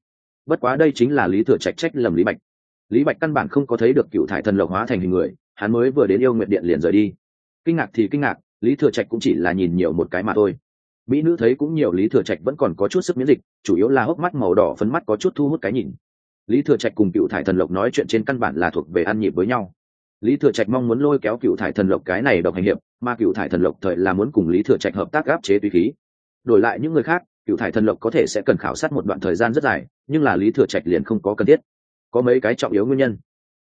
Speaker 1: Bất quá đây chính là lý thừa trạch trách lầm lý bạch. Lý bạch căn bản không có thấy được cựu thải thần lộc hóa thành hình người, hắn mới vừa đến yêu nguyện điện liền rời đi. Kinh ngạc thì kinh ngạc, lý thừa trạch cũng chỉ là nhìn nhiều một cái mà thôi. Mỹ nữ thấy cũng nhiều, lý thừa trạch vẫn còn có chút sức miễn dịch, chủ yếu là hốc mắt màu đỏ phấn mắt có chút thu hút cái nhìn lý thừa trạch cùng cựu thải thần lộc nói chuyện trên căn bản là thuộc về ăn nhịp với nhau. Lý thừa trạch mong muốn lôi kéo cựu thải thần lộc cái này độc hành hiệp, mà cựu thải thần lộc thời là muốn cùng lý thừa trạch hợp tác gáp chế tùy khí. Đổi lại những người khác, cựu thải thần lộc có thể sẽ cần khảo sát một đoạn thời gian rất dài, nhưng là lý thừa trạch liền không có cần thiết. Có mấy cái trọng yếu nguyên nhân.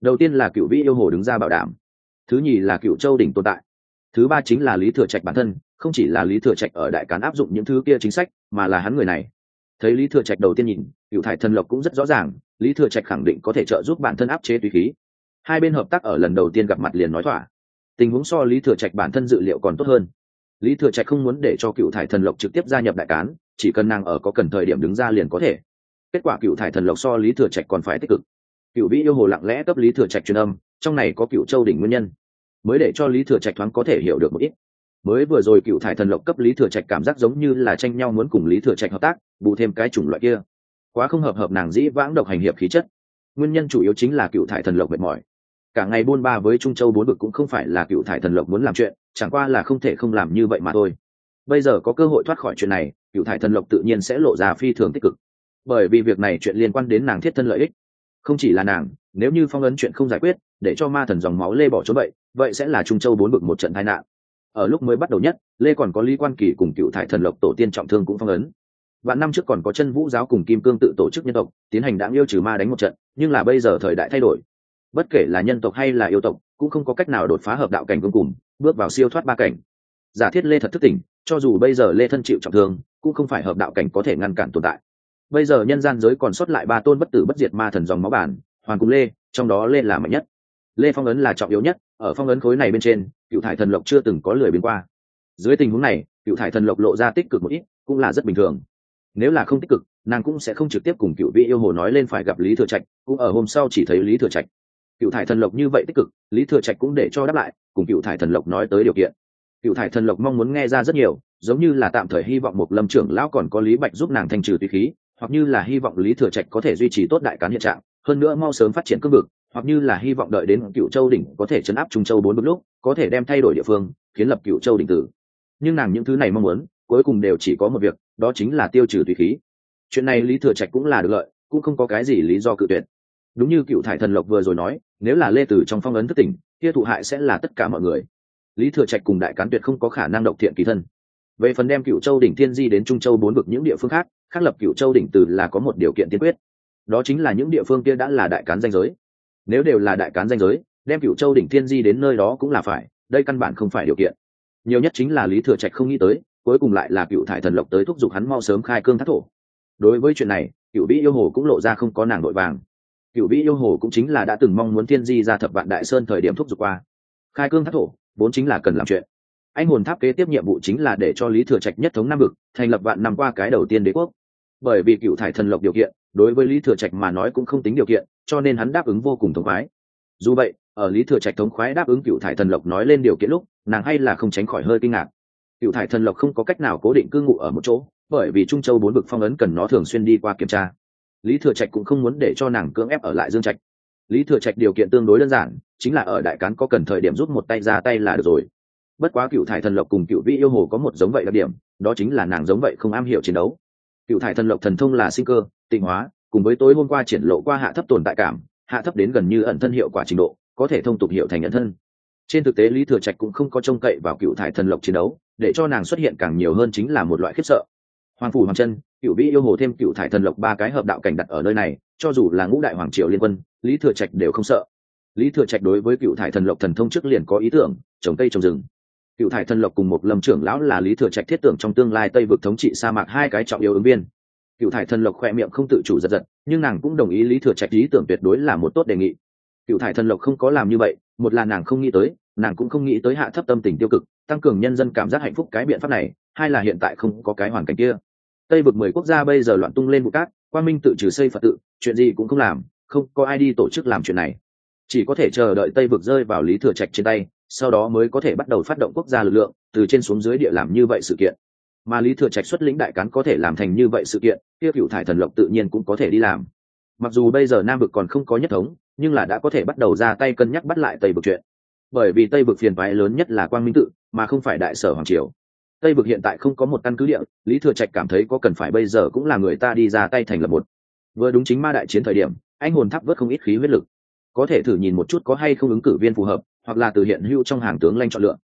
Speaker 1: Đầu tiên là cựu vĩ yêu hồ đứng ra bảo đảm. Thứ nhì là cựu châu đỉnh tồn tại. Thứ ba chính là lý thừa trạch bản thân, không chỉ là lý thừa trạch ở đại cán áp dụng những thứ kia chính sách, mà là hắn người này thấy lý thừa trạch đầu tiên nhìn cựu thải thần lộc cũng rất rõ ràng, lý thừa trạch khẳng định có thể trợ giúp bản thân áp chế tùy khí. Hai bên hợp tác ở lần đầu tiên gặp mặt liền nói thỏa. Tình huống so lý thừa trạch bản thân dự liệu còn tốt hơn. Lý thừa trạch không muốn để cho cựu thải thần lộc trực tiếp gia nhập đại cán, chỉ cần nàng ở có cần thời điểm đứng ra liền có thể. Kết quả cựu thải thần lộc so lý thừa trạch còn phải tích cực. Cựu vĩ yêu hồ lặng lẽ cấp lý thừa trạch truyền âm, trong này có cựu châu đỉnh nguyên nhân. Mới để cho lý thừa trạch thoáng có thể hiểu được một ít mới vừa rồi cựu thải thần lộc cấp lý thừa trạch cảm giác giống như là tranh nhau muốn cùng lý thừa trạch hợp tác, bù thêm cái chủng loại kia. Quá không hợp hợp nàng dĩ vãng độc hành hiệp khí chất. Nguyên nhân chủ yếu chính là cựu thải thần lộc mệt mỏi. Cả ngày buôn ba với trung châu bốn bực cũng không phải là cựu thải thần lộc muốn làm chuyện, chẳng qua là không thể không làm như vậy mà thôi. Bây giờ có cơ hội thoát khỏi chuyện này, cựu thải thần lộc tự nhiên sẽ lộ ra phi thường tích cực. Bởi vì việc này chuyện liên quan đến nàng thiết thân lợi ích. Không chỉ là nàng, nếu như phong ấn chuyện không giải quyết, để cho ma thần dòng máu lê bỏ trốn vậy vậy sẽ là trung châu bốn bực một trận tai nạn ở lúc mới bắt đầu nhất, lê còn có lý quan kỳ cùng cựu thải thần lộc tổ tiên trọng thương cũng phong ấn. Vạn năm trước còn có chân vũ giáo cùng kim cương tự tổ chức nhân tộc, tiến hành đãng yêu trừ ma đánh một trận, nhưng là bây giờ thời đại thay đổi. Bất kể là nhân tộc hay là yêu tộc, cũng không có cách nào đột phá hợp đạo cảnh cuối cùng, bước vào siêu thoát ba cảnh. Giả thiết lê thật thức tỉnh, cho dù bây giờ lê thân chịu trọng thương, cũng không phải hợp đạo cảnh có thể ngăn cản tồn tại. Bây giờ nhân gian giới còn sót lại ba tôn bất tử bất diệt ma thần dòng máu bản, hoàng cung lê, trong đó lê là mạnh nhất. Lê phong ấn là trọng yếu nhất, ở phong ấn khối này bên trên cựu thải thần lộc chưa từng có lười biến qua. Dưới tình huống này, cựu thải thần lộc lộ ra tích cực một ít, cũng là rất bình thường. Nếu là không tích cực, nàng cũng sẽ không trực tiếp cùng cựu vị yêu hồ nói lên phải gặp lý thừa trạch, cũng ở hôm sau chỉ thấy lý thừa trạch. Cựu thải thần lộc như vậy tích cực, lý thừa trạch cũng để cho đáp lại, cùng cựu thải thần lộc nói tới điều kiện. Cựu thải thần lộc mong muốn nghe ra rất nhiều, giống như là tạm thời hy vọng một lâm trưởng lão còn có lý bạch giúp nàng thanh trừ tùy khí, hoặc như là hy vọng lý thừa trạch có thể duy trì tốt đại cán hiện trạng, hơn nữa mau sớm phát triển cương vực hoặc như là hy vọng đợi đến cựu châu đỉnh có thể chấn áp trung châu bốn bước lúc, có thể đem thay đổi địa phương kiến lập cựu châu đỉnh tử. Nhưng nàng những thứ này mong muốn, cuối cùng đều chỉ có một việc, đó chính là tiêu trừ tùy khí. Chuyện này lý thừa trạch cũng là được lợi, cũng không có cái gì lý do cự tuyệt. Đúng như cựu thải thần lộc vừa rồi nói, nếu là lê tử trong phong ấn thất tỉnh, kia thụ hại sẽ là tất cả mọi người. Lý thừa trạch cùng đại cán tuyệt không có khả năng độc thiện kỳ thân. Về phần đem cựu châu đỉnh thiên di đến trung châu bốn vực những địa phương khác khác lập cựu châu đỉnh từ là có một điều kiện tiên quyết. Đó chính là những địa phương kia đã là đại cán danh giới nếu đều là đại cán danh giới, đem cựu châu đỉnh thiên di đến nơi đó cũng là phải, đây căn bản không phải điều kiện. Nhiều nhất chính là lý thừa trạch không nghĩ tới, cuối cùng lại là cựu thải thần lộc tới thúc giục hắn mau sớm khai cương thác thổ. Đối với chuyện này cựu vĩ yêu hồ cũng lộ ra không có nàng nội vàng. Cựu vĩ yêu hồ cũng chính là đã từng mong muốn thiên di ra thập vạn đại sơn thời điểm thúc giục qua. Khai cương thác thổ, vốn chính là cần làm chuyện. Anh hồn tháp kế tiếp nhiệm vụ chính là để cho lý thừa trạch nhất thống nam vực, thành lập vạn năm qua cái đầu tiên đế quốc. Bởi vì cựu thải thần lộc điều kiện, đối với lý thừa trạch mà nói cũng không tính điều kiện cho nên hắn đáp ứng vô cùng thống khoái. Dù vậy, ở lý thừa trạch thống khoái đáp ứng cựu thải thần lộc nói lên điều kiện lúc, nàng hay là không tránh khỏi hơi kinh ngạc. Cựu thải thần lộc không có cách nào cố định cư ngụ ở một chỗ, bởi vì trung châu bốn vực phong ấn cần nó thường xuyên đi qua kiểm tra. Lý thừa trạch cũng không muốn để cho nàng cưỡng ép ở lại dương trạch. Lý thừa trạch điều kiện tương đối đơn giản, chính là ở đại cán có cần thời điểm rút một tay ra tay là được rồi. Bất quá cựu thải thần lộc cùng cựu vị yêu hồ có một giống vậy đặc điểm, đó chính là nàng giống vậy không am hiểu chiến đấu. Cựu thải thần lộc thần thông là sinh cơ tịnh hóa cùng với tối hôm qua triển lộ qua hạ thấp tồn tại cảm, hạ thấp đến gần như ẩn thân hiệu quả trình độ, có thể thông tục hiệu thành ẩn thân. Trên thực tế, lý thừa trạch cũng không có trông cậy vào cựu thải thần lộc chiến đấu, để cho nàng xuất hiện càng nhiều hơn chính là một loại khiếp sợ. Hoàng phủ hoàng chân, cựu vĩ yêu hồ thêm cựu thải thần lộc ba cái hợp đạo cảnh đặt ở nơi này, cho dù là ngũ đại hoàng triều liên quân, lý thừa trạch đều không sợ. Lý thừa trạch đối với cựu thải thần lộc thần thông trước liền có ý tưởng, trồng cây trồng rừng. Cựu thải thần lộc cùng một lâm trưởng lão là lý thừa trạch thiết tưởng trong tương lai tây vực thống trị sa mạc hai cái trọng yếu ứng viên cựu thải thần lộc khoe miệng không tự chủ giật giật, nhưng nàng cũng đồng ý lý thừa trạch ý tưởng tuyệt đối là một tốt đề nghị. Cựu thải thần lộc không có làm như vậy, một là nàng không nghĩ tới, nàng cũng không nghĩ tới hạ thấp tâm tình tiêu cực, tăng cường nhân dân cảm giác hạnh phúc cái biện pháp này, hai là hiện tại không có cái hoàn cảnh kia. Tây vực mười quốc gia bây giờ loạn tung lên vụ cát quan minh tự trừ xây phật tự, chuyện gì cũng không làm, không có ai đi tổ chức làm chuyện này. Chỉ có thể chờ đợi tây vực rơi vào lý thừa trạch trên tay, sau đó mới có thể bắt đầu phát động quốc gia lực lượng, từ trên xuống dưới địa làm như vậy sự kiện mà lý thừa trạch xuất lĩnh đại cán có thể làm thành như vậy sự kiện kia cựu thải thần lộc tự nhiên cũng có thể đi làm. Mặc dù bây giờ nam vực còn không có nhất thống nhưng là đã có thể bắt đầu ra tay cân nhắc bắt lại tây vực chuyện. Bởi vì tây vực phiền phái lớn nhất là quang minh tự mà không phải đại sở hoàng triều. Tây vực hiện tại không có một căn cứ địa lý thừa trạch cảm thấy có cần phải bây giờ cũng là người ta đi ra tay thành lập một. Vừa đúng chính ma đại chiến thời điểm anh hồn tháp vớt không ít khí huyết lực. Có thể thử nhìn một chút có hay không ứng cử viên phù hợp hoặc là từ hiện hữu trong hàng tướng lanh chọn lựa.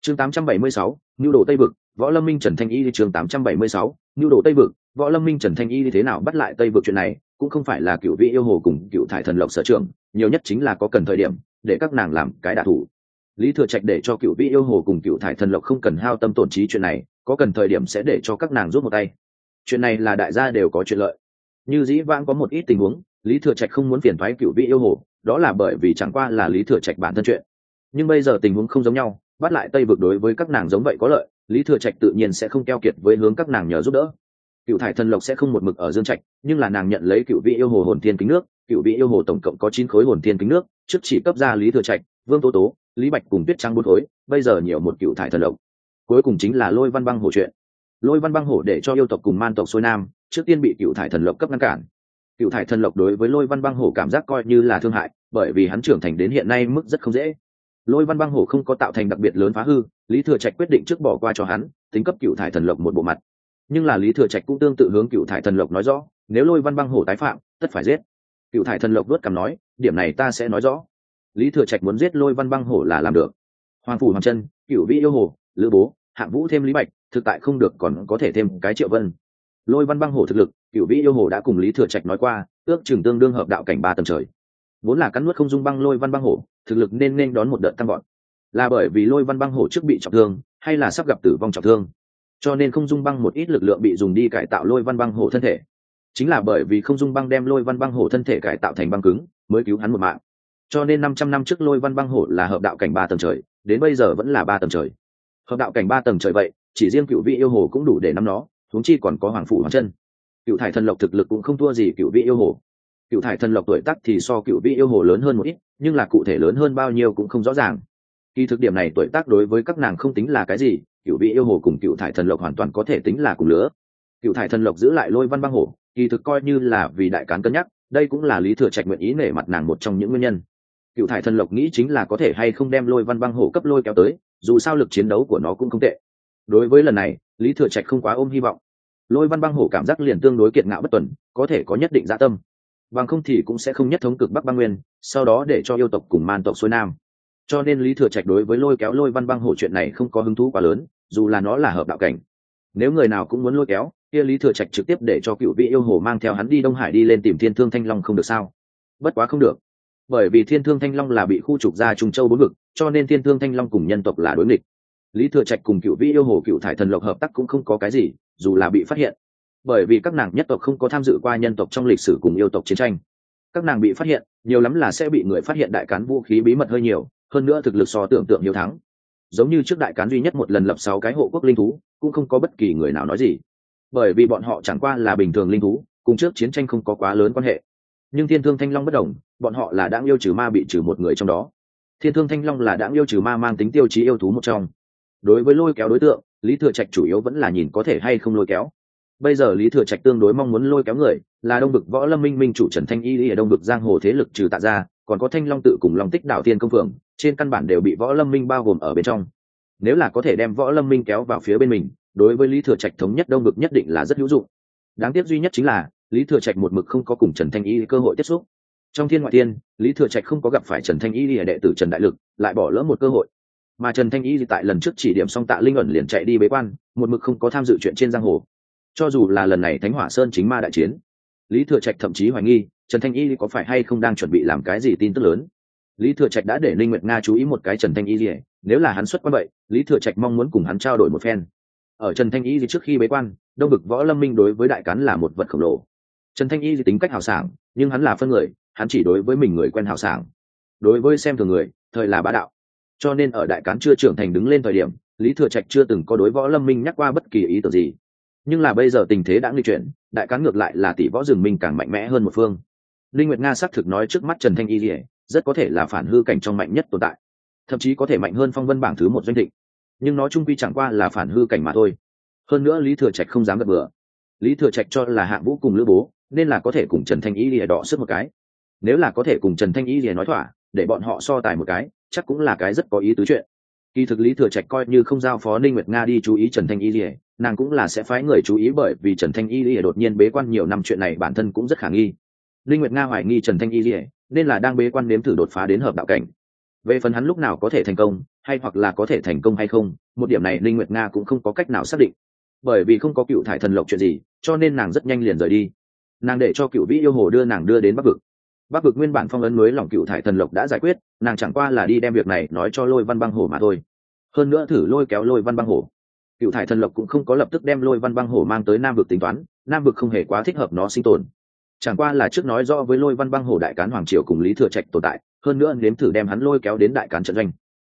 Speaker 1: Chương 876, nhu đồ tây vực võ lâm minh trần thanh y đi chương 876, nhu đồ tây vực. Võ lâm minh trần thanh y thế nào bắt lại tây vực chuyện này cũng không phải là cựu vị yêu hồ cùng cựu thải thần lộc sở trường nhiều nhất chính là có cần thời điểm để các nàng làm cái đạ thủ. Lý thừa trạch để cho cựu vị yêu hồ cùng cựu thải thần lộc không cần hao tâm tổn trí chuyện này có cần thời điểm sẽ để cho các nàng rút một tay. Chuyện này là đại gia đều có chuyện lợi. Như dĩ vãng có một ít tình huống lý thừa trạch không muốn phiền thoái cựu vị yêu hồ đó là bởi vì chẳng qua là lý thừa trạch bản thân chuyện. Nhưng bây giờ tình huống không giống nhau bắt lại tây vực đối với các nàng giống vậy có lợi lý thừa trạch tự nhiên sẽ không keo kiệt với hướng các nàng nhờ giúp đỡ. Cựu thải thần lộc sẽ không một mực ở dương trạch, nhưng là nàng nhận lấy cựu vị yêu hồ hồn tiên kính nước, cựu vị yêu hồ tổng cộng có chín khối hồn tiên kính nước, trước chỉ cấp ra lý thừa trạch, vương tố tố, lý bạch cùng tuyết Trang bốn khối, bây giờ nhiều một cựu thải thần lộc. Cuối cùng chính là lôi văn băng hổ chuyện. Lôi văn băng hổ để cho yêu tộc cùng man tộc xuôi nam, trước tiên bị cựu thải thần lộc cấp ngăn cản. Cựu thải thần lộc đối với lôi văn băng hổ cảm giác coi như là thương hại, bởi vì hắn trưởng thành đến hiện nay mức rất không dễ lôi văn băng hổ không có tạo thành đặc biệt lớn phá hư, lý thừa trạch quyết định trước bỏ qua cho hắn, tính cấp cựu thải thần lộc một bộ mặt. Nhưng là lý thừa trạch cũng tương tự hướng cựu thải thần lộc nói rõ, nếu lôi văn băng hổ tái phạm, tất phải giết. Cựu thải thần lộc đuốt cằm nói, điểm này ta sẽ nói rõ. Lý thừa trạch muốn giết lôi văn băng hổ là làm được. Hoàng phủ hoàng chân, cựu vị yêu hồ, lữ bố, hạng vũ thêm lý bạch, thực tại không được còn có thể thêm cái triệu vân. Lôi văn băng hổ thực lực, cựu vị yêu hồ đã cùng lý thừa trạch nói qua, ước chừng tương đương hợp đạo cảnh ba tầng trời. Vốn là cắn nuốt không dung băng lôi văn băng hổ thực lực nên nên đón một đợt tăng vọt, là bởi vì lôi văn băng hổ trước bị trọng thương hay là sắp gặp tử vong trọng thương. Cho nên không dung băng một ít lực lượng bị dùng đi cải tạo lôi văn băng hổ thân thể. Chính là bởi vì không dung băng đem lôi văn băng hổ thân thể cải tạo thành băng cứng mới cứu hắn một mạng. Cho nên năm trăm năm trước lôi văn băng hổ là hợp đạo cảnh ba tầng trời đến bây giờ vẫn là ba tầng trời. Hợp đạo cảnh ba tầng trời vậy chỉ riêng cựu vị yêu hồ cũng đủ để nắm nó huống chi còn có hoàng phủ hoàng chân. Cựu thải thần lộc thực lực cũng không thua gì cựu vị yêu hồ cựu thải thần lộc tuổi tác thì so cựu vị yêu hồ lớn hơn một ít, nhưng là cụ thể lớn hơn bao nhiêu cũng không rõ ràng. Kỳ thực điểm này tuổi tác đối với các nàng không tính là cái gì, cựu vị yêu hồ cùng cựu thải thần lộc hoàn toàn có thể tính là cùng lứa. Cựu thải thần lộc giữ lại lôi văn băng hổ, kỳ thực coi như là vì đại cán cân nhắc, đây cũng là lý thừa trạch nguyện ý nể mặt nàng một trong những nguyên nhân. Cựu thải thần lộc nghĩ chính là có thể hay không đem lôi văn băng hổ cấp lôi kéo tới, dù sao lực chiến đấu của nó cũng không tệ. Đối với lần này, lý thừa trạch không quá ôm hy vọng. Lôi văn băng hổ cảm giác liền tương đối kiệt ngạo bất tuần, có thể có nhất định dạ tâm bằng không thì cũng sẽ không nhất thống cực bắc băng nguyên, sau đó để cho yêu tộc cùng man tộc xuôi nam. Cho nên lý thừa trạch đối với lôi kéo lôi văn băng hổ chuyện này không có hứng thú quá lớn, dù là nó là hợp đạo cảnh. Nếu người nào cũng muốn lôi kéo, kia lý thừa trạch trực tiếp để cho cựu vị yêu hồ mang theo hắn đi đông hải đi lên tìm thiên thương thanh long không được sao? Bất quá không được. Bởi vì thiên thương thanh long là bị khu trục ra trung châu bốn vực, cho nên thiên thương thanh long cùng nhân tộc là đối nghịch. Lý thừa trạch cùng cựu vị yêu hồ cựu thải thần lộc hợp tác cũng không có cái gì, dù là bị phát hiện bởi vì các nàng nhất tộc không có tham dự qua nhân tộc trong lịch sử cùng yêu tộc chiến tranh. Các nàng bị phát hiện, nhiều lắm là sẽ bị người phát hiện đại cán vũ khí bí mật hơi nhiều, hơn nữa thực lực so tưởng tượng nhiều thắng. Giống như trước đại cán duy nhất một lần lập sáu cái hộ quốc linh thú, cũng không có bất kỳ người nào nói gì. Bởi vì bọn họ chẳng qua là bình thường linh thú, cùng trước chiến tranh không có quá lớn quan hệ. Nhưng thiên thương thanh long bất đồng, bọn họ là đáng yêu trừ ma bị trừ một người trong đó. Thiên thương thanh long là đáng yêu trừ ma mang tính tiêu chí yêu thú một trong. Đối với lôi kéo đối tượng, lý thừa trạch chủ yếu vẫn là nhìn có thể hay không lôi kéo bây giờ lý thừa trạch tương đối mong muốn lôi kéo người là đông bực võ lâm minh minh chủ trần thanh y ở đông bực giang hồ thế lực trừ tạ ra còn có thanh long tự cùng long tích đạo thiên công phượng trên căn bản đều bị võ lâm minh bao gồm ở bên trong. Nếu là có thể đem võ lâm minh kéo vào phía bên mình đối với lý thừa trạch thống nhất đông bực nhất định là rất hữu dụng. Đáng tiếc duy nhất chính là lý thừa trạch một mực không có cùng trần thanh y cơ hội tiếp xúc. Trong thiên ngoại Thiên, lý thừa trạch không có gặp phải trần thanh y đệ tử trần đại lực lại bỏ lỡ một cơ hội. Mà trần thanh y tại lần trước chỉ điểm xong tạ linh ẩn liền chạy đi bế quan một mực không có tham dự chuyện trên giang hồ cho dù là lần này thánh hỏa sơn chính ma đại chiến, lý thừa trạch thậm chí hoài nghi, trần thanh y có phải hay không đang chuẩn bị làm cái gì tin tức lớn. Lý thừa trạch đã để linh nguyệt nga chú ý một cái trần thanh y gì nếu là hắn xuất quan vậy, lý thừa trạch mong muốn cùng hắn trao đổi một phen. Ở trần thanh y gì trước khi bế quan, đông bực võ lâm minh đối với đại cán là một vật khổng lồ. Trần thanh y gì tính cách hào sảng, nhưng hắn là phân người, hắn chỉ đối với mình người quen hào sảng. Đối với xem thường người, thời là bá đạo. Cho nên ở đại cán chưa trưởng thành đứng lên thời điểm, lý thừa trạch chưa từng có đối võ lâm minh nhắc qua bất kỳ ý tưởng gì nhưng là bây giờ tình thế đã nguy chuyển, đại cán ngược lại là tỷ võ rừng minh càng mạnh mẽ hơn một phương. Linh nguyệt nga xác thực nói trước mắt trần thanh y lìa, rất có thể là phản hư cảnh trong mạnh nhất tồn tại, thậm chí có thể mạnh hơn phong vân bảng thứ một doanh định. nhưng nó trung quy chẳng qua là phản hư cảnh mà thôi. Hơn nữa lý thừa trạch không dám gật bừa. Lý thừa trạch cho là hạng vũ cùng lữ bố, nên là có thể cùng trần thanh y lìa đọ sức một cái. Nếu là có thể cùng trần thanh y lìa nói thỏa, để bọn họ so tài một cái, chắc cũng là cái rất có ý tứ chuyện kỳ thực lý thừa trạch coi như không giao phó ninh nguyệt nga đi chú ý trần thanh y lìa, nàng cũng là sẽ phái người chú ý bởi vì trần thanh y lìa đột nhiên bế quan nhiều năm chuyện này bản thân cũng rất khả nghi. Ninh nguyệt nga hoài nghi trần thanh y lìa, nên là đang bế quan nếm thử đột phá đến hợp đạo cảnh. Về phần hắn lúc nào có thể thành công, hay hoặc là có thể thành công hay không, một điểm này ninh nguyệt nga cũng không có cách nào xác định. Bởi vì không có cựu thải thần lộc chuyện gì, cho nên nàng rất nhanh liền rời đi. Nàng để cho cựu vĩ yêu hồ đưa nàng đưa đến bắc vực bắc vực nguyên bản phong ấn núi lòng cựu thải thần lộc đã giải quyết, nàng chẳng qua là đi đem việc này nói cho lôi văn băng hồ mà thôi. Hơn nữa thử lôi kéo lôi văn băng hồ cựu thải thần lộc cũng không có lập tức đem lôi văn băng hồ mang tới nam vực tính toán, nam vực không hề quá thích hợp nó sinh tồn. Chẳng qua là trước nói rõ với lôi văn băng hồ đại cán hoàng triều cùng lý thừa trạch tồn tại, hơn nữa nếm thử đem hắn lôi kéo đến đại cán trận doanh.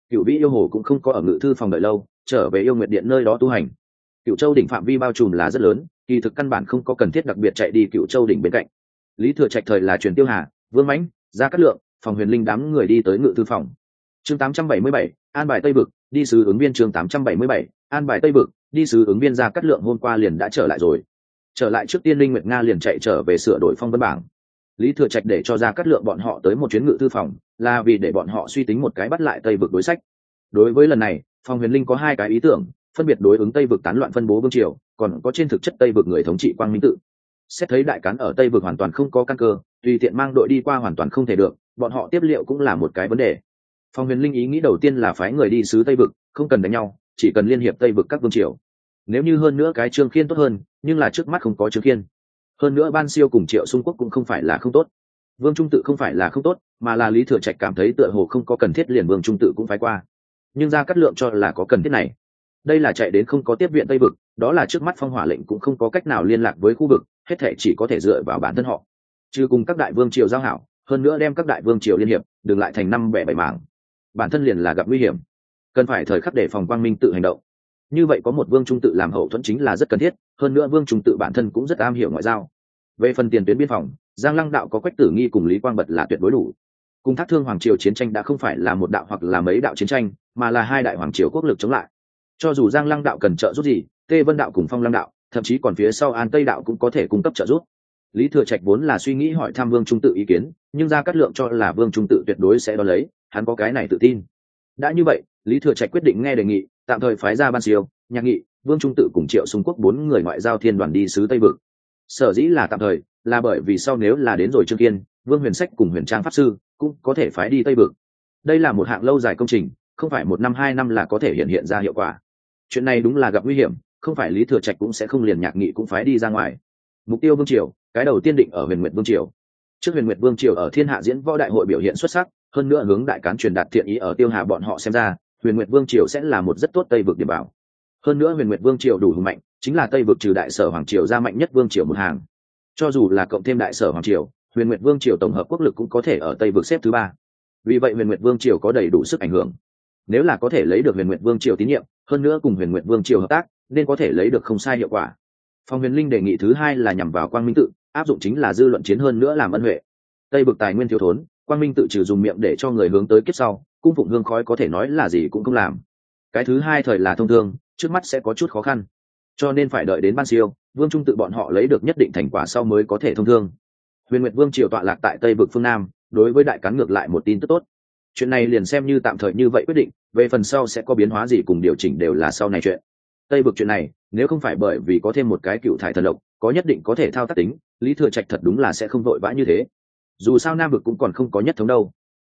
Speaker 1: Cựu vĩ yêu hồ cũng không có ở ngự thư phòng đợi lâu, trở về yêu nguyệt điện nơi đó tu hành. Cựu châu đỉnh phạm vi bao trùm là rất lớn, kỳ thực căn bản không có cần thiết đặc biệt chạy đi cựu châu đỉnh bên cạnh. Lý thừa trạch thời là truyền tiêu hà vương mãnh ra cát lượng phòng huyền linh đám người đi tới ngự thư phòng. Chương 877, an bài tây bực đi sứ ứng viên chương 877, an bài tây bực đi sứ ứng viên ra cát lượng hôm qua liền đã trở lại rồi. Trở lại trước tiên linh nguyệt nga liền chạy trở về sửa đổi phong văn bảng. Lý thừa trạch để cho ra cát lượng bọn họ tới một chuyến ngự thư phòng là vì để bọn họ suy tính một cái bắt lại tây vực đối sách. Đối với lần này phòng huyền linh có hai cái ý tưởng phân biệt đối ứng tây vực tán loạn phân bố vương triều còn có trên thực chất tây vực người thống trị quang minh tự xét thấy đại cán ở tây vực hoàn toàn không có căn cơ, tùy tiện mang đội đi qua hoàn toàn không thể được, bọn họ tiếp liệu cũng là một cái vấn đề. Phòng huyền linh ý nghĩ đầu tiên là phái người đi sứ tây vực, không cần đánh nhau, chỉ cần liên hiệp tây vực các vương triều. Nếu như hơn nữa cái trương khiên tốt hơn, nhưng là trước mắt không có trương khiên. Hơn nữa ban siêu cùng triệu xung quốc cũng không phải là không tốt. Vương trung tự không phải là không tốt, mà là lý thừa trạch cảm thấy tựa hồ không có cần thiết liền vương trung tự cũng phái qua. Nhưng ra cắt lượng cho là có cần thiết này. Đây là chạy đến không có tiếp viện tây vực, đó là trước mắt phong hỏa lệnh cũng không có cách nào liên lạc với khu vực hết thể chỉ có thể dựa vào bản thân họ. Trừ cùng các đại vương triều giao hảo, hơn nữa đem các đại vương triều liên hiệp, đừng lại thành năm bẻ bảy mảng. Bản thân liền là gặp nguy hiểm. Cần phải thời khắc để phòng quang minh tự hành động. Như vậy có một vương trung tự làm hậu thuẫn chính là rất cần thiết, hơn nữa vương trung tự bản thân cũng rất am hiểu ngoại giao. Về phần tiền tuyến biên phòng, giang lăng đạo có quách tử nghi cùng lý quang bật là tuyệt đối đủ. Cùng thác thương hoàng triều chiến tranh đã không phải là một đạo hoặc là mấy đạo chiến tranh, mà là hai đại hoàng triều quốc lực chống lại. Cho dù giang lăng đạo cần trợ giúp gì, tê vân đạo cùng phong lăng đạo thậm chí còn phía sau an tây đạo cũng có thể cung cấp trợ giúp. Lý thừa trạch vốn là suy nghĩ hỏi thăm vương trung tự ý kiến, nhưng ra cắt lượng cho là vương trung tự tuyệt đối sẽ đo lấy, hắn có cái này tự tin. Đã như vậy, lý thừa trạch quyết định nghe đề nghị, tạm thời phái ra ban siêu nhạc nghị, vương trung tự cùng triệu xung quốc bốn người ngoại giao thiên đoàn đi sứ tây vực. Sở dĩ là tạm thời, là bởi vì sau nếu là đến rồi trương kiên, vương huyền sách cùng huyền trang pháp sư cũng có thể phái đi tây vực. Đây là một hạng lâu dài công trình, không phải một năm hai năm là có thể hiện hiện ra hiệu quả. Chuyện này đúng là gặp nguy hiểm không phải lý thừa trạch cũng sẽ không liền nhạc nghị cũng phái đi ra ngoài. Mục tiêu vương triều, cái đầu tiên định ở huyền nguyệt vương triều. Trước huyền nguyệt vương triều ở thiên hạ diễn võ đại hội biểu hiện xuất sắc, hơn nữa hướng đại cán truyền đạt thiện ý ở tiêu hà bọn họ xem ra, huyền nguyệt vương triều sẽ là một rất tốt tây vực điểm bảo. Hơn nữa huyền nguyệt vương triều đủ hùng mạnh, chính là tây vực trừ đại sở hoàng triều ra mạnh nhất vương triều một hàng. Cho dù là cộng thêm đại sở hoàng triều, huyền nguyệt vương triều tổng hợp quốc lực cũng có thể ở tây vực xếp thứ ba. Vì vậy huyền nguyệt vương triều có đầy đủ sức ảnh hưởng. Nếu là có thể lấy được huyền nguyệt vương triều tín nhiệm, hơn nữa cùng huyền nguyệt vương triều hợp tác nên có thể lấy được không sai hiệu quả. Phòng huyền linh đề nghị thứ hai là nhằm vào quang minh tự, áp dụng chính là dư luận chiến hơn nữa làm ân huệ. Tây bực tài nguyên thiếu thốn, quang minh tự trừ dùng miệng để cho người hướng tới kiếp sau, cung phụng hương khói có thể nói là gì cũng không làm. Cái thứ hai thời là thông thương, trước mắt sẽ có chút khó khăn. Cho nên phải đợi đến ban siêu, vương trung tự bọn họ lấy được nhất định thành quả sau mới có thể thông thương. Huyền nguyệt vương triều tọa lạc tại tây Bực phương nam, đối với đại cán ngược lại một tin tức tốt. Chuyện này liền xem như tạm thời như vậy quyết định, về phần sau sẽ có biến hóa gì cùng điều chỉnh đều là sau này chuyện tây vực chuyện này, nếu không phải bởi vì có thêm một cái cựu thải thần lộc, có nhất định có thể thao tác tính, lý thừa trạch thật đúng là sẽ không vội vã như thế. Dù sao nam vực cũng còn không có nhất thống đâu.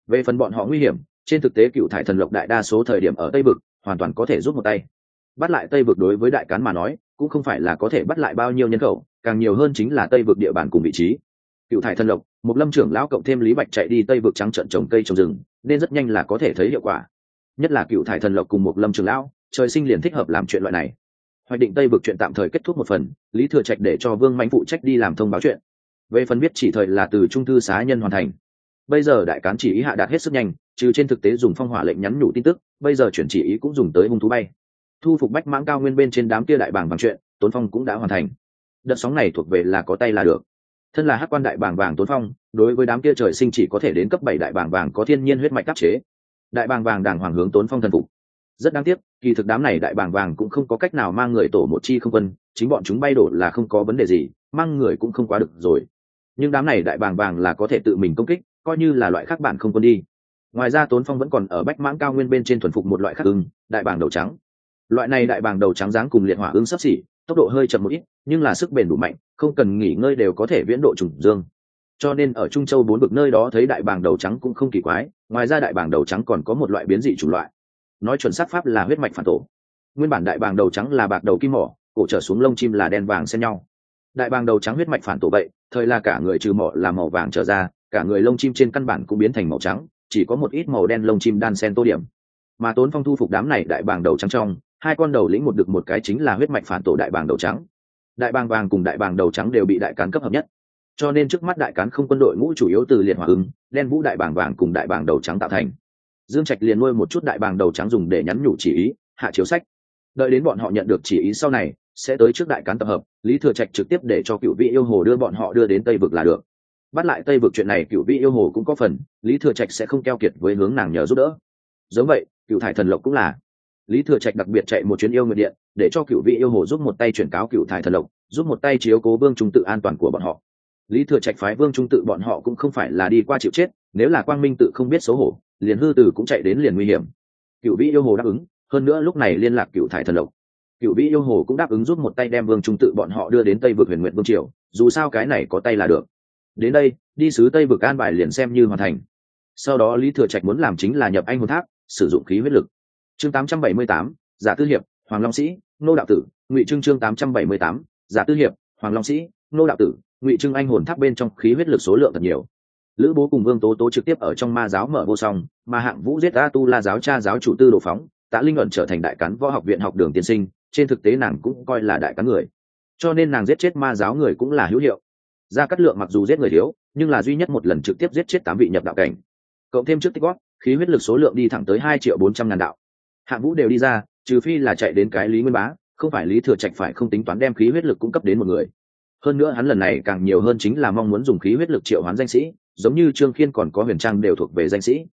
Speaker 1: Về phần bọn họ nguy hiểm, trên thực tế cựu thải thần lộc đại đa số thời điểm ở tây vực, hoàn toàn có thể giúp một tay. Bắt lại tây vực đối với đại cán mà nói, cũng không phải là có thể bắt lại bao nhiêu nhân khẩu, càng nhiều hơn chính là tây vực địa bàn cùng vị trí. Cựu thải thần lộc một lâm trưởng lão cộng thêm lý bạch chạy đi tây vực trắng trận trồng cây trồng rừng, nên rất nhanh là có thể thấy hiệu quả. Nhất là cựu thải thần lộc cùng một lâm trưởng lão trời sinh liền thích hợp làm chuyện loại này. Hoạch định tây vực chuyện tạm thời kết thúc một phần, lý thừa trạch để cho vương mạnh phụ trách đi làm thông báo chuyện. Về phần biết chỉ thời là từ trung thư xá nhân hoàn thành. Bây giờ đại cán chỉ ý hạ đạt hết sức nhanh, trừ trên thực tế dùng phong hỏa lệnh nhắn nhủ tin tức, bây giờ chuyển chỉ ý cũng dùng tới hung thú bay. Thu phục bách mãng cao nguyên bên trên đám kia đại bảng bằng chuyện, tốn phong cũng đã hoàn thành. Đợt sóng này thuộc về là có tay là được. Thân là hát quan đại bảng vàng tốn phong, đối với đám kia trời sinh chỉ có thể đến cấp bảy đại bảng vàng có thiên nhiên huyết mạch đắc chế. Đại bảng vàng đàng hoàng hướng tốn phong thần phục rất đáng tiếc, kỳ thực đám này đại bảng vàng cũng không có cách nào mang người tổ một chi không quân, chính bọn chúng bay đổ là không có vấn đề gì, mang người cũng không quá được rồi. Nhưng đám này đại bảng vàng là có thể tự mình công kích, coi như là loại khác bản không quân đi. Ngoài ra tốn phong vẫn còn ở bách mãng cao nguyên bên trên thuần phục một loại khác ưng đại bảng đầu trắng. Loại này đại bảng đầu trắng dáng cùng liệt hỏa ưng sắp xỉ, tốc độ hơi chậm một ít, nhưng là sức bền đủ mạnh, không cần nghỉ ngơi đều có thể viễn độ trùng dương. Cho nên ở trung châu bốn bực nơi đó thấy đại bàng đầu trắng cũng không kỳ quái, ngoài ra đại bàng đầu trắng còn có một loại biến dị chủng loại nói chuẩn xác pháp là huyết mạch phản tổ. Nguyên bản đại bàng đầu trắng là bạc đầu kim mỏ, cổ trở xuống lông chim là đen vàng xen nhau. Đại bàng đầu trắng huyết mạch phản tổ vậy, thời là cả người trừ mỏ là màu vàng trở ra, cả người lông chim trên căn bản cũng biến thành màu trắng, chỉ có một ít màu đen lông chim đan sen tô điểm. Mà tốn phong thu phục đám này đại bàng đầu trắng trong, hai con đầu lĩnh một được một cái chính là huyết mạch phản tổ đại bàng đầu trắng. Đại bàng vàng cùng đại bàng đầu trắng đều bị đại cán cấp hợp nhất. Cho nên trước mắt đại cán không quân đội ngũ chủ yếu từ liệt hỏa ứng, đen vũ đại bàng vàng cùng đại bàng đầu trắng tạo thành dương trạch liền nuôi một chút đại bàng đầu trắng dùng để nhắn nhủ chỉ ý, hạ chiếu sách. Đợi đến bọn họ nhận được chỉ ý sau này, sẽ tới trước đại cán tập hợp, lý thừa trạch trực tiếp để cho cựu vị yêu hồ đưa bọn họ đưa đến tây vực là được. Bắt lại tây vực chuyện này cựu vị yêu hồ cũng có phần, lý thừa trạch sẽ không keo kiệt với hướng nàng nhờ giúp đỡ. Giống vậy cựu thải thần lộc cũng là. Lý thừa trạch đặc biệt chạy một chuyến yêu nguyện điện, để cho cựu vị yêu hồ giúp một tay chuyển cáo cựu thải thần lộc, giúp một tay chiếu cố vương trung tự an toàn của bọn họ. Lý thừa trạch phái vương trung tự bọn họ cũng không phải là đi qua chịu chết, nếu là quang minh tự không biết xấu hổ liền hư tử cũng chạy đến liền nguy hiểm. Cựu vĩ yêu hồ đáp ứng hơn nữa lúc này liên lạc cựu thải thần lộc. Cựu vĩ yêu hồ cũng đáp ứng giúp một tay đem vương trung tự bọn họ đưa đến tây vực huyền nguyện vương triều dù sao cái này có tay là được. Đến đây đi sứ tây vực an bài liền xem như hoàn thành. Sau đó lý thừa trạch muốn làm chính là nhập anh hồn tháp sử dụng khí huyết lực. Chương 878, giả tư hiệp hoàng long sĩ nô đạo tử ngụy trưng chương 878, giả tư hiệp hoàng long sĩ nô đạo tử ngụy trưng anh hồn tháp bên trong khí huyết lực số lượng thật nhiều lữ bố cùng vương tố tố trực tiếp ở trong ma giáo mở vô song mà hạng vũ giết a tu la giáo cha giáo chủ tư đồ phóng, tạ linh luận trở thành đại cán võ học viện học đường tiên sinh, trên thực tế nàng cũng coi là đại cán người. Cho nên nàng giết chết ma giáo người cũng là hữu hiệu. Gia cát lượng mặc dù giết người thiếu, nhưng là duy nhất một lần trực tiếp giết chết tám vị nhập đạo cảnh. Cộng thêm trước tích góp, khí huyết lực số lượng đi thẳng tới hai triệu bốn trăm ngàn đạo. Hạng vũ đều đi ra, trừ phi là chạy đến cái lý nguyên bá, không phải lý thừa trạch phải không tính toán đem khí huyết lực cung cấp đến một người. Hơn nữa hắn lần này càng nhiều hơn chính là mong muốn dùng khí huyết lực triệu hoán danh sĩ giống như trương khiên còn có huyền trang đều thuộc về danh sĩ.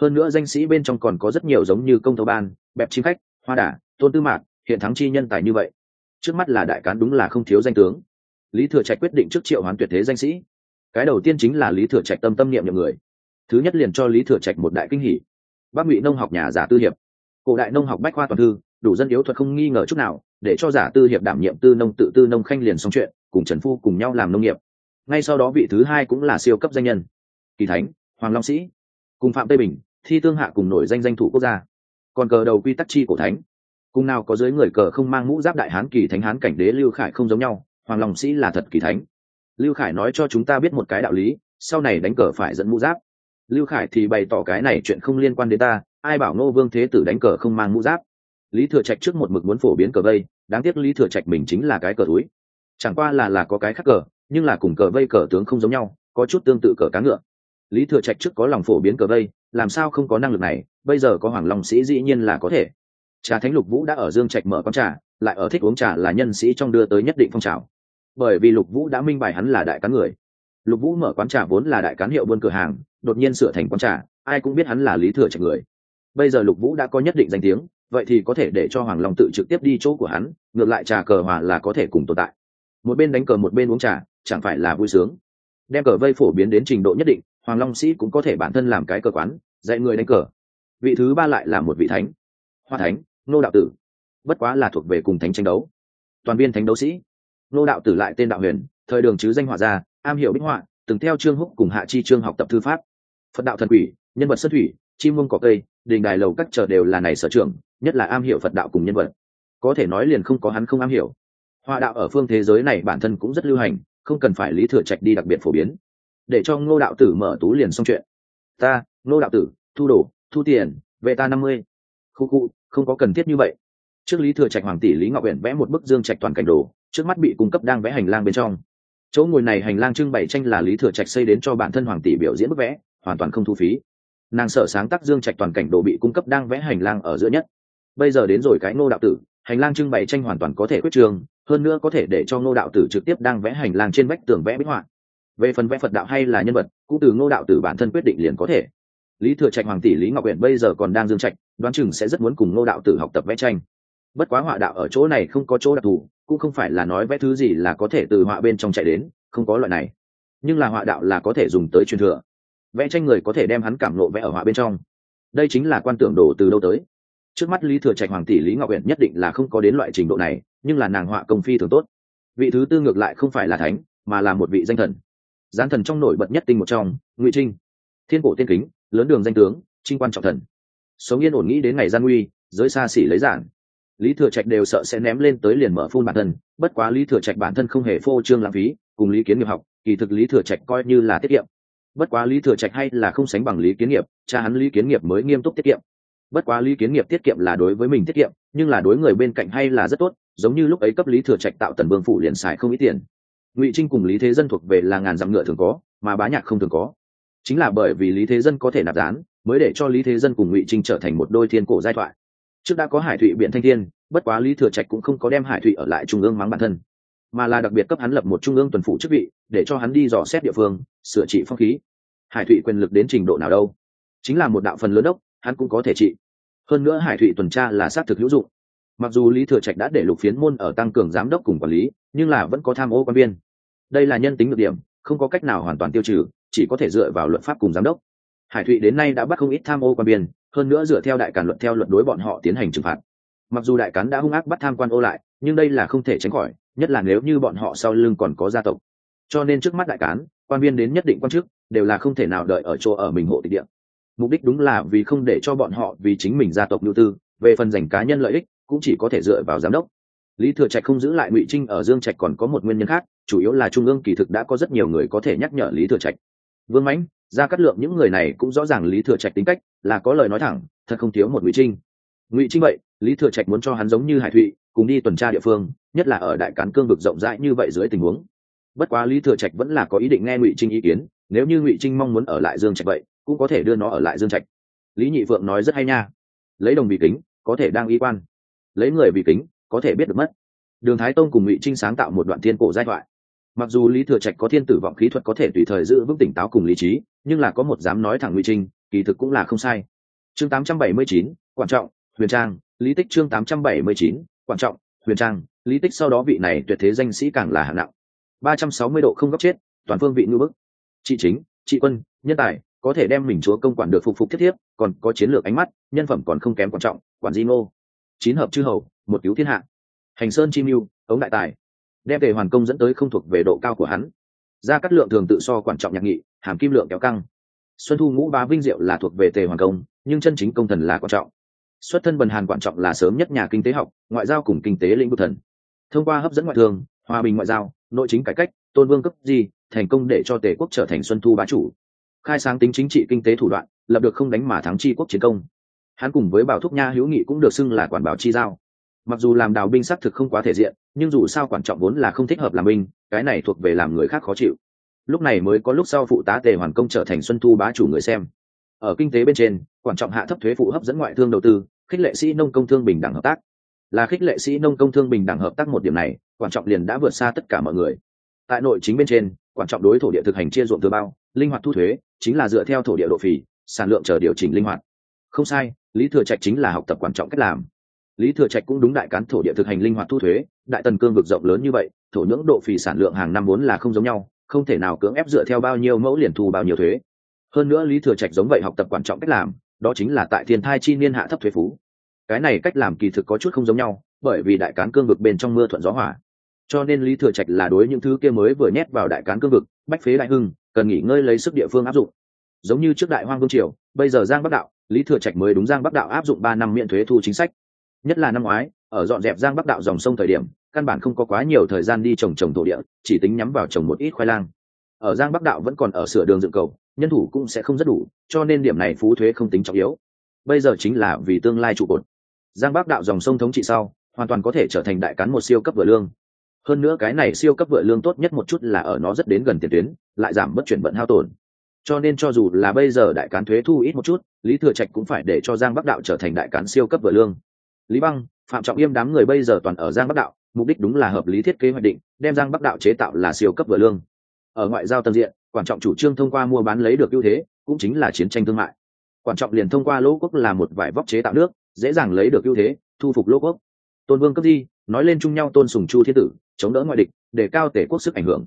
Speaker 1: Hơn nữa danh sĩ bên trong còn có rất nhiều giống như công thâu ban, bẹp chim khách, hoa đà tôn tư mạc, hiện thắng chi nhân tài như vậy. Trước mắt là đại cán đúng là không thiếu danh tướng. Lý thừa trạch quyết định trước triệu hoán tuyệt thế danh sĩ. Cái đầu tiên chính là lý thừa trạch tâm tâm niệm nhậm người. Thứ nhất liền cho lý thừa trạch một đại kinh hỷ bác ngụy nông học nhà giả tư hiệp. Cổ đại nông học bách khoa toàn thư, đủ dân yếu thuật không nghi ngờ chút nào, để cho giả tư hiệp đảm nhiệm tư nông tự tư nông khanh liền xong chuyện, cùng trần phu cùng nhau làm nông nghiệp ngay sau đó vị thứ hai cũng là siêu cấp danh nhân. Kỳ thánh, hoàng long sĩ, cùng phạm tây bình, thi tương hạ cùng nổi danh danh thủ quốc gia. Còn cờ đầu quy tắc chi cổ thánh. Cùng nào có dưới người cờ không mang mũ giáp đại hán kỳ thánh hán cảnh đế lưu khải không giống nhau, hoàng long sĩ là thật kỳ thánh. Lưu khải nói cho chúng ta biết một cái đạo lý, sau này đánh cờ phải dẫn mũ giáp. Lưu khải thì bày tỏ cái này chuyện không liên quan đến ta, ai bảo ngô vương thế tử đánh cờ không mang mũ giáp? Lý thừa trạch trước một mực muốn phổ biến cờ vây, đáng tiếc lý thừa trạch mình chính là cái cờ túi. Chẳng qua là là có cái khác cờ nhưng là cùng cờ vây cờ tướng không giống nhau, có chút tương tự cờ cá ngựa. Lý thừa trạch trước có lòng phổ biến cờ vây, làm sao không có năng lực này, bây giờ có hoàng long sĩ dĩ nhiên là có thể. Trà thánh lục vũ đã ở dương trạch mở con trà, lại ở thích uống trà là nhân sĩ trong đưa tới nhất định phong trào. Bởi vì lục vũ đã minh bài hắn là đại cán người. Lục vũ mở quán trà vốn là đại cán hiệu buôn cửa hàng, đột nhiên sửa thành quán trà, ai cũng biết hắn là lý thừa trạch người. Bây giờ lục vũ đã có nhất định danh tiếng, vậy thì có thể để cho hoàng long tự trực tiếp đi chỗ của hắn, ngược lại trà cờ hòa là có thể cùng tồn tại. Một bên đánh cờ một bên uống trà chẳng phải là vui sướng. Đem cờ vây phổ biến đến trình độ nhất định, hoàng long sĩ cũng có thể bản thân làm cái cờ quán, dạy người đánh cờ. Vị thứ ba lại là một vị thánh. Hoa thánh, nô đạo tử. Bất quá là thuộc về cùng thánh tranh đấu. Toàn viên thánh đấu sĩ. Nô đạo tử lại tên đạo huyền, thời đường chứ danh họa gia, am hiểu bích họa, từng theo trương húc cùng hạ chi trương học tập thư pháp. Phật đạo thần quỷ, nhân vật xuất thủy, chim mông cỏ cây, đình đài lầu các chợ đều là này sở trường, nhất là am hiểu phật đạo cùng nhân vật. Có thể nói liền không có hắn không am hiểu. Họa đạo ở phương thế giới này bản thân cũng rất lưu hành không cần phải lý thừa trạch đi đặc biệt phổ biến. Để cho ngô đạo tử mở tú liền xong chuyện. Ta, ngô đạo tử, thu đồ, thu tiền vệ ta năm mươi. Khu khu, không có cần thiết như vậy. Trước lý thừa trạch hoàng tỷ lý ngọc huyện vẽ một bức dương trạch toàn cảnh đồ, trước mắt bị cung cấp đang vẽ hành lang bên trong. Chỗ ngồi này hành lang trưng bày tranh là lý thừa trạch xây đến cho bản thân hoàng tỷ biểu diễn bức vẽ, hoàn toàn không thu phí. Nàng sợ sáng tác dương trạch toàn cảnh đồ bị cung cấp đang vẽ hành lang ở giữa nhất. Bây giờ đến rồi cái ngô đạo tử hành lang trưng bày tranh hoàn toàn có thể quyết trường, hơn nữa có thể để cho ngô đạo tử trực tiếp đang vẽ hành lang trên vách tường vẽ bích họa. Về phần vẽ phật đạo hay là nhân vật, cũng từ ngô đạo tử bản thân quyết định liền có thể. Lý thừa trạch hoàng tỷ lý ngọc huyện bây giờ còn đang dương trạch, đoán chừng sẽ rất muốn cùng ngô đạo tử học tập vẽ tranh. Bất quá họa đạo ở chỗ này không có chỗ đặc thù, cũng không phải là nói vẽ thứ gì là có thể từ họa bên trong chạy đến, không có loại này. Nhưng là họa đạo là có thể dùng tới truyền thừa. Vẽ tranh người có thể đem hắn cảm nộ vẽ ở họa bên trong. Đây chính là quan tưởng đồ từ đâu tới trước mắt lý thừa trạch hoàng tỷ lý ngọc huyện nhất định là không có đến loại trình độ này, nhưng là nàng họa công phi thường tốt. Vị thứ tư ngược lại không phải là thánh, mà là một vị danh thần. Gián thần trong nổi bật nhất tinh một trong, ngụy trinh. Thiên cổ tiên kính, lớn đường danh tướng trinh quan trọng thần. Sống yên ổn nghĩ đến ngày gian nguy, giới xa xỉ lấy giản. Lý thừa trạch đều sợ sẽ ném lên tới liền mở phun bản thân, bất quá lý thừa trạch bản thân không hề phô trương lãng phí, cùng lý kiến nghiệp học, kỳ thực lý thừa trạch coi như là tiết kiệm. Bất quá lý thừa trạch hay là không sánh bằng lý kiến nghiệp, cha hắn lý kiến nghiệp mới nghiêm túc tiết kiệm bất quá lý kiến nghiệp tiết kiệm là đối với mình tiết kiệm, nhưng là đối người bên cạnh hay là rất tốt, giống như lúc ấy cấp lý thừa trạch tạo tần vương phủ liền xài không ít tiền. Ngụy trinh cùng lý thế dân thuộc về là ngàn dặm ngựa thường có, mà bá nhạc không thường có. Chính là bởi vì lý thế dân có thể nạp gián mới để cho lý thế dân cùng ngụy trinh trở thành một đôi thiên cổ giai thoại. Trước đã có hải thụy biện thanh thiên, bất quá lý thừa trạch cũng không có đem hải thụy ở lại trung ương mắng bản thân. Mà là đặc biệt cấp hắn lập một trung ương tuần phủ chức vị, để cho hắn đi dò xét địa phương, sửa trị phong khí. Hải thụy quyền lực đến trình độ nào đâu? Chính là một đạo phần lớn đốc hắn cũng có thể trị. Hơn nữa hải thụy tuần tra là xác thực hữu dụng. Mặc dù lý thừa trạch đã để lục phiến môn ở tăng cường giám đốc cùng quản lý, nhưng là vẫn có tham ô quan viên. Đây là nhân tính được điểm, không có cách nào hoàn toàn tiêu trừ, chỉ có thể dựa vào luật pháp cùng giám đốc. Hải thụy đến nay đã bắt không ít tham ô quan viên, hơn nữa dựa theo đại cản luận theo luận đối bọn họ tiến hành trừng phạt. Mặc dù đại cán đã hung ác bắt tham quan ô lại, nhưng đây là không thể tránh khỏi, nhất là nếu như bọn họ sau lưng còn có gia tộc. Cho nên trước mắt đại cán, quan viên đến nhất định quan chức, đều là không thể nào đợi ở chỗ ở mình hộ tịch địa mục đích đúng là vì không để cho bọn họ vì chính mình gia tộc nhu tư, về phần dành cá nhân lợi ích, cũng chỉ có thể dựa vào giám đốc. Lý thừa trạch không giữ lại ngụy trinh ở dương trạch còn có một nguyên nhân khác, chủ yếu là trung ương kỳ thực đã có rất nhiều người có thể nhắc nhở lý thừa trạch. Vương mãnh ra cắt lượng những người này cũng rõ ràng lý thừa trạch tính cách, là có lời nói thẳng, thật không thiếu một ngụy trinh. Ngụy trinh vậy, lý thừa trạch muốn cho hắn giống như hải thụy, cùng đi tuần tra địa phương, nhất là ở đại cán cương vực rộng rãi như vậy dưới tình huống. Bất quá lý thừa trạch vẫn là có ý định nghe ngụy trinh ý kiến, nếu như ngụy trinh mong muốn ở lại dương trạch vậy cũng có thể đưa nó ở lại dương trạch. Lý nhị vượng nói rất hay nha. Lấy đồng vị kính có thể đang y quan. Lấy người vị kính có thể biết được mất. Đường thái tông cùng ngụy trinh sáng tạo một đoạn thiên cổ giai thoại. Mặc dù lý thừa trạch có thiên tử vọng khí thuật có thể tùy thời giữ vững tỉnh táo cùng lý trí nhưng là có một dám nói thẳng ngụy trinh kỳ thực cũng là không sai. Chương 879, quan trọng huyền trang lý tích chương 879, quan trọng huyền trang lý tích sau đó vị này tuyệt thế danh sĩ càng là hạng nặng. ba trăm sáu mươi độ không góc chết toàn phương vị ngư bức. Trị chính trị quân nhân tài có thể đem mình chúa công quản được phục phục thiết thiếp, còn có chiến lược ánh mắt, nhân phẩm còn không kém quan trọng, quản di ngô. Chín hợp chư hầu, một cứu thiên hạ. Hành sơn chi mưu, ống đại tài. Đem về hoàn công dẫn tới không thuộc về độ cao của hắn. Gia cát lượng thường tự so quan trọng nhạc nghị, hàm kim lượng kéo căng. Xuân thu ngũ bá vinh diệu là thuộc về tề hoàng công, nhưng chân chính công thần là quan trọng. Xuất thân bần hàn quan trọng là sớm nhất nhà kinh tế học, ngoại giao cùng kinh tế lĩnh vực thần. Thông qua hấp dẫn ngoại thương, hòa bình ngoại giao, nội chính cải cách, tôn vương cấp gì thành công để cho tề quốc trở thành xuân thu bá chủ khai sáng tính chính trị kinh tế thủ đoạn, lập được không đánh mà thắng chi quốc chiến công. Hắn cùng với bảo thúc nha hữu nghị cũng được xưng là quản bảo chi giao. Mặc dù làm đào binh xác thực không quá thể diện, nhưng dù sao quan trọng vốn là không thích hợp làm binh, cái này thuộc về làm người khác khó chịu. Lúc này mới có lúc sau phụ tá tề hoàn công trở thành xuân thu bá chủ người xem. Ở kinh tế bên trên quan trọng hạ thấp thuế phụ hấp dẫn ngoại thương đầu tư, khích lệ sĩ nông công thương bình đẳng hợp tác. Là khích lệ sĩ nông công thương bình đẳng hợp tác một điểm này quan trọng liền đã vượt xa tất cả mọi người. Tại nội chính bên trên quan trọng đối thổ địa thực hành chia ruộng thừa bao linh hoạt thu thuế, chính là dựa theo thổ địa độ phì, sản lượng chờ điều chỉnh linh hoạt. Không sai, lý thừa trạch chính là học tập quan trọng cách làm. Lý thừa trạch cũng đúng đại cán thổ địa thực hành linh hoạt thu thuế, đại tần cương vực rộng lớn như vậy, thổ nhưỡng độ phì sản lượng hàng năm vốn là không giống nhau, không thể nào cưỡng ép dựa theo bao nhiêu mẫu liền thu bao nhiêu thuế. Hơn nữa lý thừa trạch giống vậy học tập quan trọng cách làm, đó chính là tại thiên thai chi niên hạ thấp thuế phú. Cái này cách làm kỳ thực có chút không giống nhau, bởi vì đại cán cương vực bên trong mưa thuận gió hỏa cho nên lý thừa trạch là đối những thứ kia mới vừa nhét vào đại cán cương vực, bách phế đại hưng cần nghỉ ngơi lấy sức địa phương áp dụng. Giống như trước đại hoang vương triều, bây giờ giang bắc đạo, lý thừa trạch mới đúng giang bắc đạo áp dụng ba năm miễn thuế thu chính sách. Nhất là năm ngoái, ở dọn dẹp giang bắc đạo dòng sông thời điểm, căn bản không có quá nhiều thời gian đi trồng trồng thổ địa, chỉ tính nhắm vào trồng một ít khoai lang. Ở giang bắc đạo vẫn còn ở sửa đường dựng cầu, nhân thủ cũng sẽ không rất đủ, cho nên điểm này phú thuế không tính trọng yếu. Bây giờ chính là vì tương lai trụ cột. Giang bắc đạo dòng sông thống trị sau, hoàn toàn có thể trở thành đại cán một siêu cấp vừa lương hơn nữa cái này siêu cấp vựa lương tốt nhất một chút là ở nó rất đến gần tiền tuyến, lại giảm bất chuyển vận hao tổn. Cho nên cho dù là bây giờ đại cán thuế thu ít một chút, lý thừa trạch cũng phải để cho giang bắc đạo trở thành đại cán siêu cấp vựa lương. Lý băng, phạm trọng yêm đám người bây giờ toàn ở giang bắc đạo, mục đích đúng là hợp lý thiết kế hoạch định, đem giang bắc đạo chế tạo là siêu cấp vựa lương. Ở ngoại giao tân diện quan trọng chủ trương thông qua mua bán lấy được ưu thế, cũng chính là chiến tranh thương mại. Quan trọng liền thông qua lỗ quốc là một vải vóc chế tạo nước, dễ dàng lấy được ưu thế, thu phục lỗ quốc. Tôn vương cấp di nói lên chung nhau tôn sùng chu thiên tử, chống đỡ ngoại địch, để cao tể quốc sức ảnh hưởng.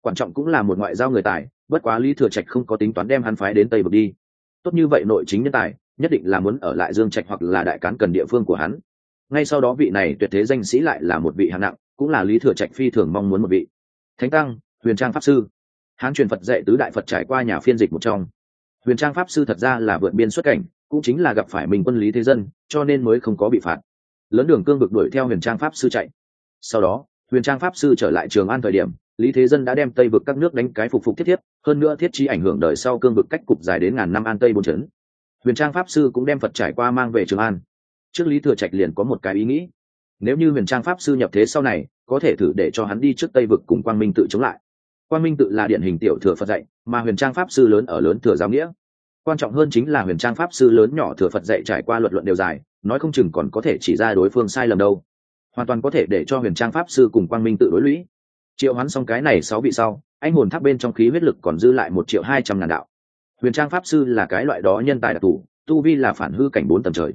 Speaker 1: Quan trọng cũng là một ngoại giao người tài, bất quá lý thừa trạch không có tính toán đem hắn phái đến tây bực đi. Tốt như vậy nội chính nhân tài, nhất định là muốn ở lại dương trạch hoặc là đại cán cần địa phương của hắn. Ngay sau đó vị này tuyệt thế danh sĩ lại là một vị hạng nặng, cũng là lý thừa trạch phi thường mong muốn một vị. Thánh tăng, huyền trang pháp sư. Hán truyền phật dạy tứ đại phật trải qua nhà phiên dịch một trong. Huyền trang pháp sư thật ra là vượt biên xuất cảnh, cũng chính là gặp phải mình quân lý thế dân, cho nên mới không có bị phạt lớn đường cương bực đuổi theo huyền trang pháp sư chạy. Sau đó, huyền trang pháp sư trở lại trường an thời điểm, lý thế dân đã đem tây vực các nước đánh cái phục phục thiết thiết. hơn nữa thiết chi ảnh hưởng đời sau cương vực cách cục dài đến ngàn năm an tây bốn trấn huyền trang pháp sư cũng đem phật trải qua mang về trường an. Trước lý thừa trạch liền có một cái ý nghĩ. Nếu như huyền trang pháp sư nhập thế sau này, có thể thử để cho hắn đi trước tây vực cùng quang minh tự chống lại. Quang minh tự là điển hình tiểu thừa phật dạy, mà huyền trang pháp sư lớn ở lớn thừa giáo nghĩa quan trọng hơn chính là huyền trang pháp sư lớn nhỏ thừa phật dạy trải qua luận luận đều dài, nói không chừng còn có thể chỉ ra đối phương sai lầm đâu. Hoàn toàn có thể để cho huyền trang pháp sư cùng quang minh tự đối lũy. Triệu hoán xong cái này sáu vị sau, anh hồn tháp bên trong khí huyết lực còn dư lại một triệu hai trăm ngàn đạo. Huyền trang pháp sư là cái loại đó nhân tài đặc thù, tu vi là phản hư cảnh bốn tầng trời.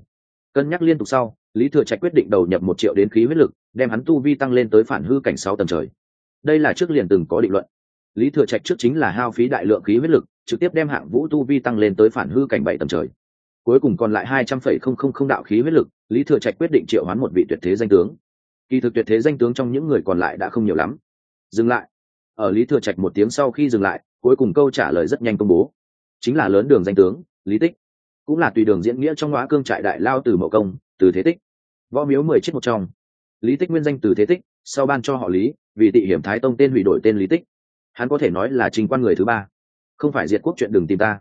Speaker 1: Cân nhắc liên tục sau, lý thừa trạch quyết định đầu nhập một triệu đến khí huyết lực, đem hắn tu vi tăng lên tới phản hư cảnh sáu tầng trời. Đây là trước liền từng có định luận. Lý thừa trạch trước chính là hao phí đại lượng khí huyết lực trực tiếp đem hạng vũ tu vi tăng lên tới phản hư cảnh bảy tầng trời. Cuối cùng còn lại hai trăm phẩy không không không đạo khí huyết lực, lý thừa trạch quyết định triệu hoán một vị tuyệt thế danh tướng. Kỳ thực tuyệt thế danh tướng trong những người còn lại đã không nhiều lắm. Dừng lại. Ở lý thừa trạch một tiếng sau khi dừng lại, cuối cùng câu trả lời rất nhanh công bố. Chính là lớn đường danh tướng, lý tích. Cũng là tùy đường diễn nghĩa trong ngõ cương trại đại lao từ mậu công, từ thế tích. Võ miếu mười chết một trong. Lý tích nguyên danh từ thế tích, sau ban cho họ lý, vì tị hiểm thái tông tên hủy đổi tên lý tích. Hắn có thể nói là trình quan người thứ ba không phải diệt quốc chuyện đừng tìm ta.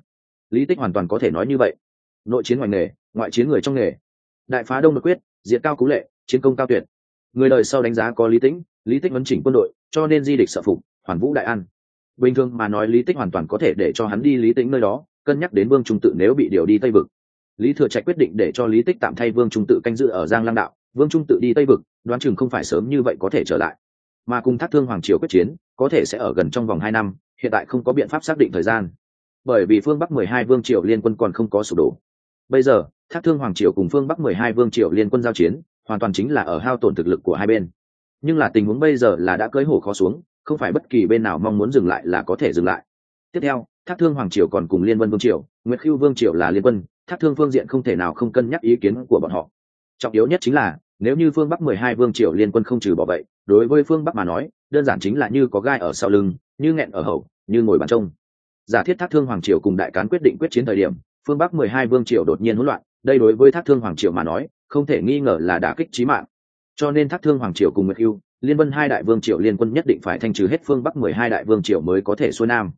Speaker 1: Lý tích hoàn toàn có thể nói như vậy. Nội chiến ngoài nghề, ngoại chiến người trong nghề. Đại phá đông đột quyết, diệt cao cú lệ, chiến công cao tuyệt. Người đời sau đánh giá có lý tĩnh, lý tích vấn chỉnh quân đội, cho nên di địch sợ phục, hoàn vũ đại an. Bình thường mà nói lý tích hoàn toàn có thể để cho hắn đi lý tĩnh nơi đó, cân nhắc đến vương trung tự nếu bị điều đi tây vực. Lý thừa trạch quyết định để cho lý tích tạm thay vương trung tự canh giữ ở giang lăng đạo, vương trung tự đi tây vực, đoán chừng không phải sớm như vậy có thể trở lại. Mà cùng thác thương hoàng triều quyết chiến, có thể sẽ ở gần trong vòng hai năm hiện tại không có biện pháp xác định thời gian. Bởi vì phương bắc mười hai vương triều liên quân còn không có sụp đổ. Bây giờ, thác thương hoàng triều cùng phương bắc mười hai vương triều liên quân giao chiến, hoàn toàn chính là ở hao tổn thực lực của hai bên. Nhưng là tình huống bây giờ là đã cưới hổ khó xuống, không phải bất kỳ bên nào mong muốn dừng lại là có thể dừng lại. Tiếp theo, thác thương hoàng triều còn cùng liên vân vương triều, nguyệt khiêu vương triều là liên quân, thác thương phương diện không thể nào không cân nhắc ý kiến của bọn họ. Trọng yếu nhất chính là, nếu như phương bắc mười hai vương triều liên quân không trừ bỏ vậy, đối với phương bắc mà nói, đơn giản chính là như có gai ở sau lưng như nghẹn ở hậu, như ngồi bàn trông. Giả thiết thác thương hoàng triều cùng đại cán quyết định quyết chiến thời điểm, phương bắc mười hai vương triều đột nhiên hỗn loạn, đây đối với thác thương hoàng triều mà nói, không thể nghi ngờ là đả kích trí mạng. Cho nên thác thương hoàng triều cùng nguyệt hưu, liên vân hai đại vương triều liên quân nhất định phải thanh trừ hết phương bắc mười hai đại vương triều mới có thể xuôi nam.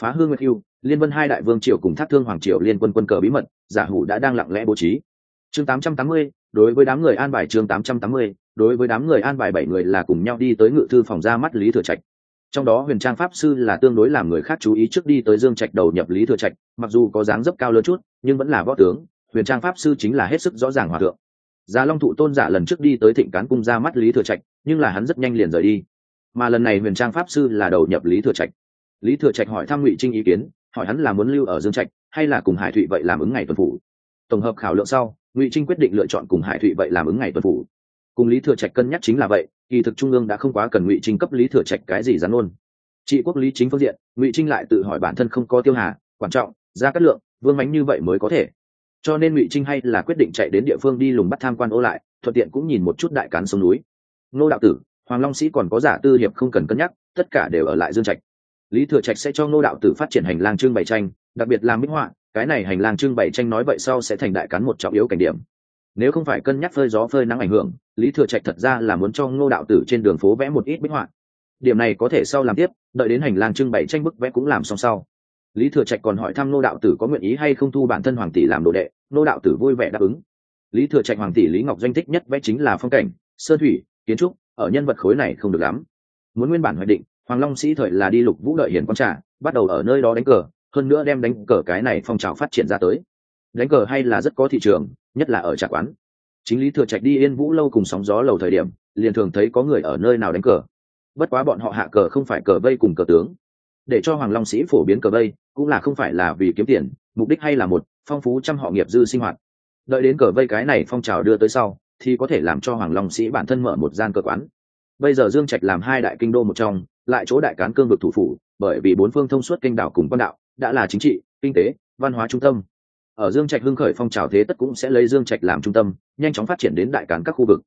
Speaker 1: Phá hương nguyệt hưu, liên vân hai đại vương triều cùng thác thương hoàng triều liên quân quân cờ bí mật, giả hủ đã đang lặng lẽ bố trí. Chương tám trăm tám mươi, đối với đám người an bài chương tám trăm tám mươi, đối với đám người an bài bảy người là cùng nhau đi tới ngự thư phòng ra mắt lý thừa trạch trong đó huyền trang pháp sư là tương đối làm người khác chú ý trước đi tới dương trạch đầu nhập lý thừa trạch mặc dù có dáng dấp cao lớn chút nhưng vẫn là võ tướng huyền trang pháp sư chính là hết sức rõ ràng hòa thượng Gia Long thụ tôn giả lần trước đi tới Thịnh Cán cung ra mắt Lý Thừa Trạch, nhưng là hắn rất nhanh liền rời đi. Mà lần này Huyền Trang pháp sư là đầu nhập Lý Thừa Trạch. Lý Thừa Trạch hỏi thăm Ngụy Trinh ý kiến, hỏi hắn là muốn lưu ở Dương Trạch hay là cùng Hải Thụy vậy làm ứng ngày tuần phủ. Tổng hợp khảo lượng sau, Ngụy Trinh quyết định lựa chọn cùng Hải Thụy vậy làm ứng ngày tuần phủ. Cùng Lý Thừa Trạch cân nhắc chính là vậy, kỳ thực trung ương đã không quá cần Ngụy Trinh cấp Lý Thừa Trạch cái gì rắn luôn. Trị quốc lý chính phương diện, Ngụy Trinh lại tự hỏi bản thân không có tiêu hà, quan trọng, ra cát lượng, vương mánh như vậy mới có thể. Cho nên ngụy trinh hay là quyết định chạy đến địa phương đi lùng bắt tham quan ô lại thuận tiện cũng nhìn một chút đại cán sông núi. Ngô đạo tử hoàng long sĩ còn có giả tư hiệp không cần cân nhắc tất cả đều ở lại dương trạch. Lý thừa trạch sẽ cho ngô đạo tử phát triển hành lang trưng bày tranh đặc biệt là minh họa cái này hành lang trưng bày tranh nói vậy sau sẽ thành đại cán một trọng yếu cảnh điểm nếu không phải cân nhắc phơi gió phơi nắng ảnh hưởng, lý thừa trạch thật ra là muốn cho ngô đạo tử trên đường phố vẽ một ít bích họa. Điểm này có thể sau làm tiếp, đợi đến hành lang trưng bày tranh bức vẽ cũng làm xong sau. Lý thừa trạch còn hỏi thăm nô đạo tử có nguyện ý hay không thu bản thân hoàng tỷ làm đồ đệ nô đạo tử vui vẻ đáp ứng. Lý thừa trạch hoàng tỷ lý ngọc doanh thích nhất vẽ chính là phong cảnh sơ thủy, kiến trúc, ở nhân vật khối này không được lắm. Muốn nguyên bản hoạch định, hoàng long sĩ thời là đi lục vũ đợi hiển con trà, bắt đầu ở nơi đó đánh cờ, hơn nữa đem đánh cờ cái này phong trào phát triển ra tới. Đánh cờ hay là rất có thị trường nhất là ở trà quán. Chính lý thừa trạch đi yên vũ lâu cùng sóng gió lầu thời điểm, liền thường thấy có người ở nơi nào đánh cờ. Bất quá bọn họ hạ cờ không phải cờ vây cùng cờ tướng. Để cho hoàng long sĩ phổ biến cờ vây, cũng là không phải là vì kiếm tiền, mục đích hay là một, phong phú trăm họ nghiệp dư sinh hoạt. Đợi đến cờ vây cái này phong trào đưa tới sau, thì có thể làm cho hoàng long sĩ bản thân mở một gian cơ quán. Bây giờ dương trạch làm hai đại kinh đô một trong, lại chỗ đại cán cương vực thủ phủ, bởi vì bốn phương thông suốt kinh đảo cùng quan đạo, đã là chính trị, kinh tế, văn hóa trung tâm ở dương trạch hưng khởi phong trào thế tất cũng sẽ lấy dương trạch làm trung tâm, nhanh chóng phát triển đến đại cán các khu vực.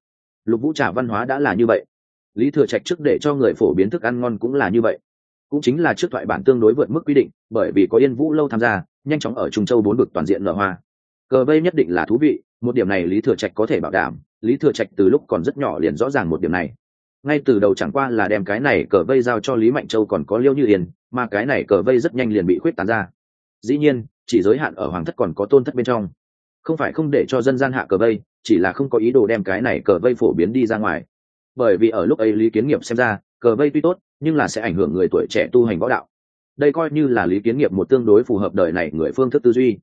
Speaker 1: Lục vũ trà văn hóa đã là như vậy. Lý thừa trạch trước để cho người phổ biến thức ăn ngon cũng là như vậy. Cũng chính là trước thoại bản tương đối vượt mức quy định, bởi vì có yên vũ lâu tham gia, nhanh chóng ở trung châu bốn vực toàn diện nở hoa. Cờ vây nhất định là thú vị, một điểm này lý thừa trạch có thể bảo đảm, lý thừa trạch từ lúc còn rất nhỏ liền rõ ràng một điểm này. Ngay từ đầu chẳng qua là đem cái này cờ vây giao cho lý mạnh châu còn có liêu như yên, mà cái này cờ vây rất nhanh liền bị khuyết tán ra dĩ nhiên, chỉ giới hạn ở hoàng thất còn có tôn thất bên trong. Không phải không để cho dân gian hạ cờ vây, chỉ là không có ý đồ đem cái này cờ vây phổ biến đi ra ngoài. Bởi vì ở lúc ấy lý kiến nghiệp xem ra, cờ vây tuy tốt, nhưng là sẽ ảnh hưởng người tuổi trẻ tu hành võ đạo. Đây coi như là lý kiến nghiệp một tương đối phù hợp đời này người phương thức tư duy.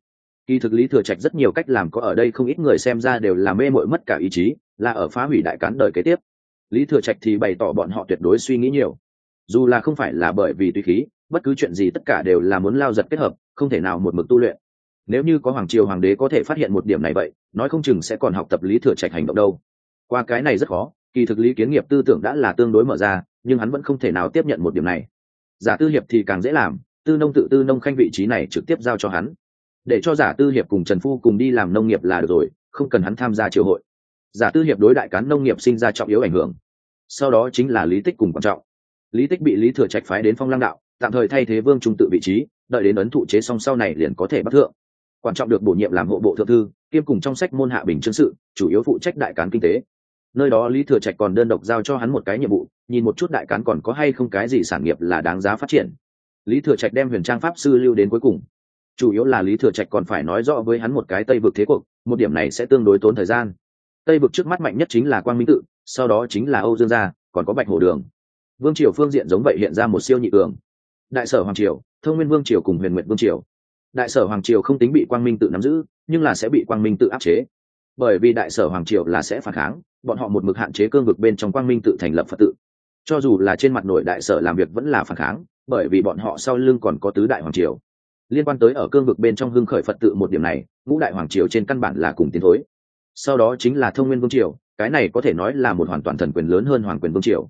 Speaker 1: Kỳ thực lý thừa trạch rất nhiều cách làm có ở đây không ít người xem ra đều là mê mội mất cả ý chí, là ở phá hủy đại cán đời kế tiếp. Lý thừa trạch thì bày tỏ bọn họ tuyệt đối suy nghĩ nhiều. Dù là không phải là bởi vì tùy khí bất cứ chuyện gì tất cả đều là muốn lao giật kết hợp, không thể nào một mực tu luyện. Nếu như có hoàng triều hoàng đế có thể phát hiện một điểm này vậy, nói không chừng sẽ còn học tập lý thừa trạch hành động đâu. Qua cái này rất khó, kỳ thực lý kiến nghiệp tư tưởng đã là tương đối mở ra, nhưng hắn vẫn không thể nào tiếp nhận một điểm này. Giả tư hiệp thì càng dễ làm, tư nông tự tư nông khanh vị trí này trực tiếp giao cho hắn. Để cho giả tư hiệp cùng trần phu cùng đi làm nông nghiệp là được rồi, không cần hắn tham gia triều hội. Giả tư hiệp đối đại cán nông nghiệp sinh ra trọng yếu ảnh hưởng. Sau đó chính là lý tích cùng quan trọng. Lý tích bị lý thừa trạch phái đến phong lăng đạo tạm thời thay thế vương trung tự vị trí, đợi đến ấn thụ chế xong sau này liền có thể bắt thượng. Quan trọng được bổ nhiệm làm hộ bộ thượng thư, kiêm cùng trong sách môn hạ bình chương sự, chủ yếu phụ trách đại cán kinh tế. Nơi đó lý thừa trạch còn đơn độc giao cho hắn một cái nhiệm vụ, nhìn một chút đại cán còn có hay không cái gì sản nghiệp là đáng giá phát triển. Lý thừa trạch đem huyền trang pháp sư lưu đến cuối cùng. Chủ yếu là lý thừa trạch còn phải nói rõ với hắn một cái tây vực thế cuộc, một điểm này sẽ tương đối tốn thời gian. Tây vực trước mắt mạnh nhất chính là quang minh tự, sau đó chính là âu dương gia, còn có bạch hồ đường. Vương triều phương diện giống vậy hiện ra một siêu nhị cường đại sở hoàng triều, thông nguyên vương triều cùng huyền nguyện vương triều. Đại sở hoàng triều không tính bị quang minh tự nắm giữ, nhưng là sẽ bị quang minh tự áp chế. Bởi vì đại sở hoàng triều là sẽ phản kháng, bọn họ một mực hạn chế cương vực bên trong quang minh tự thành lập phật tự. Cho dù là trên mặt nội đại sở làm việc vẫn là phản kháng, bởi vì bọn họ sau lưng còn có tứ đại hoàng triều. Liên quan tới ở cương vực bên trong hưng khởi phật tự một điểm này, ngũ đại hoàng triều trên căn bản là cùng tiến thối. Sau đó chính là thông nguyên vương triều, cái này có thể nói là một hoàn toàn thần quyền lớn hơn hoàng quyền vương triều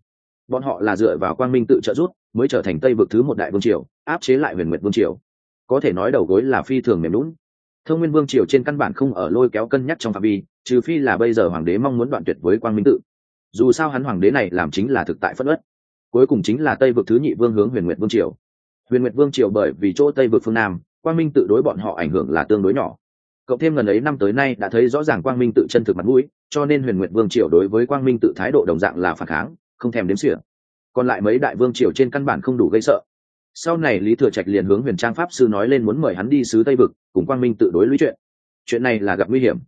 Speaker 1: bọn họ là dựa vào quang minh tự trợ giúp mới trở thành tây vực thứ một đại vương triều, áp chế lại huyền nguyệt vương triều. Có thể nói đầu gối là phi thường mềm lún thông nguyên vương triều trên căn bản không ở lôi kéo cân nhắc trong phạm vi, trừ phi là bây giờ hoàng đế mong muốn đoạn tuyệt với quang minh tự. Dù sao hắn hoàng đế này làm chính là thực tại phất ất cuối cùng chính là tây vực thứ nhị vương hướng huyền nguyệt vương triều. Huyền nguyệt vương triều bởi vì chỗ tây vực phương nam, quang minh tự đối bọn họ ảnh hưởng là tương đối nhỏ. Cộng thêm gần ấy năm tới nay đã thấy rõ ràng quang minh tự chân thực mặt mũi, cho nên huyền nguyệt vương triều đối với quang minh tự thái độ đồng dạng là phản kháng không thèm đếm xỉa. Còn lại mấy đại vương triều trên căn bản không đủ gây sợ. Sau này lý thừa trạch liền hướng huyền trang pháp sư nói lên muốn mời hắn đi sứ tây vực, cùng quang minh tự đối lũy chuyện. Chuyện này là gặp nguy hiểm.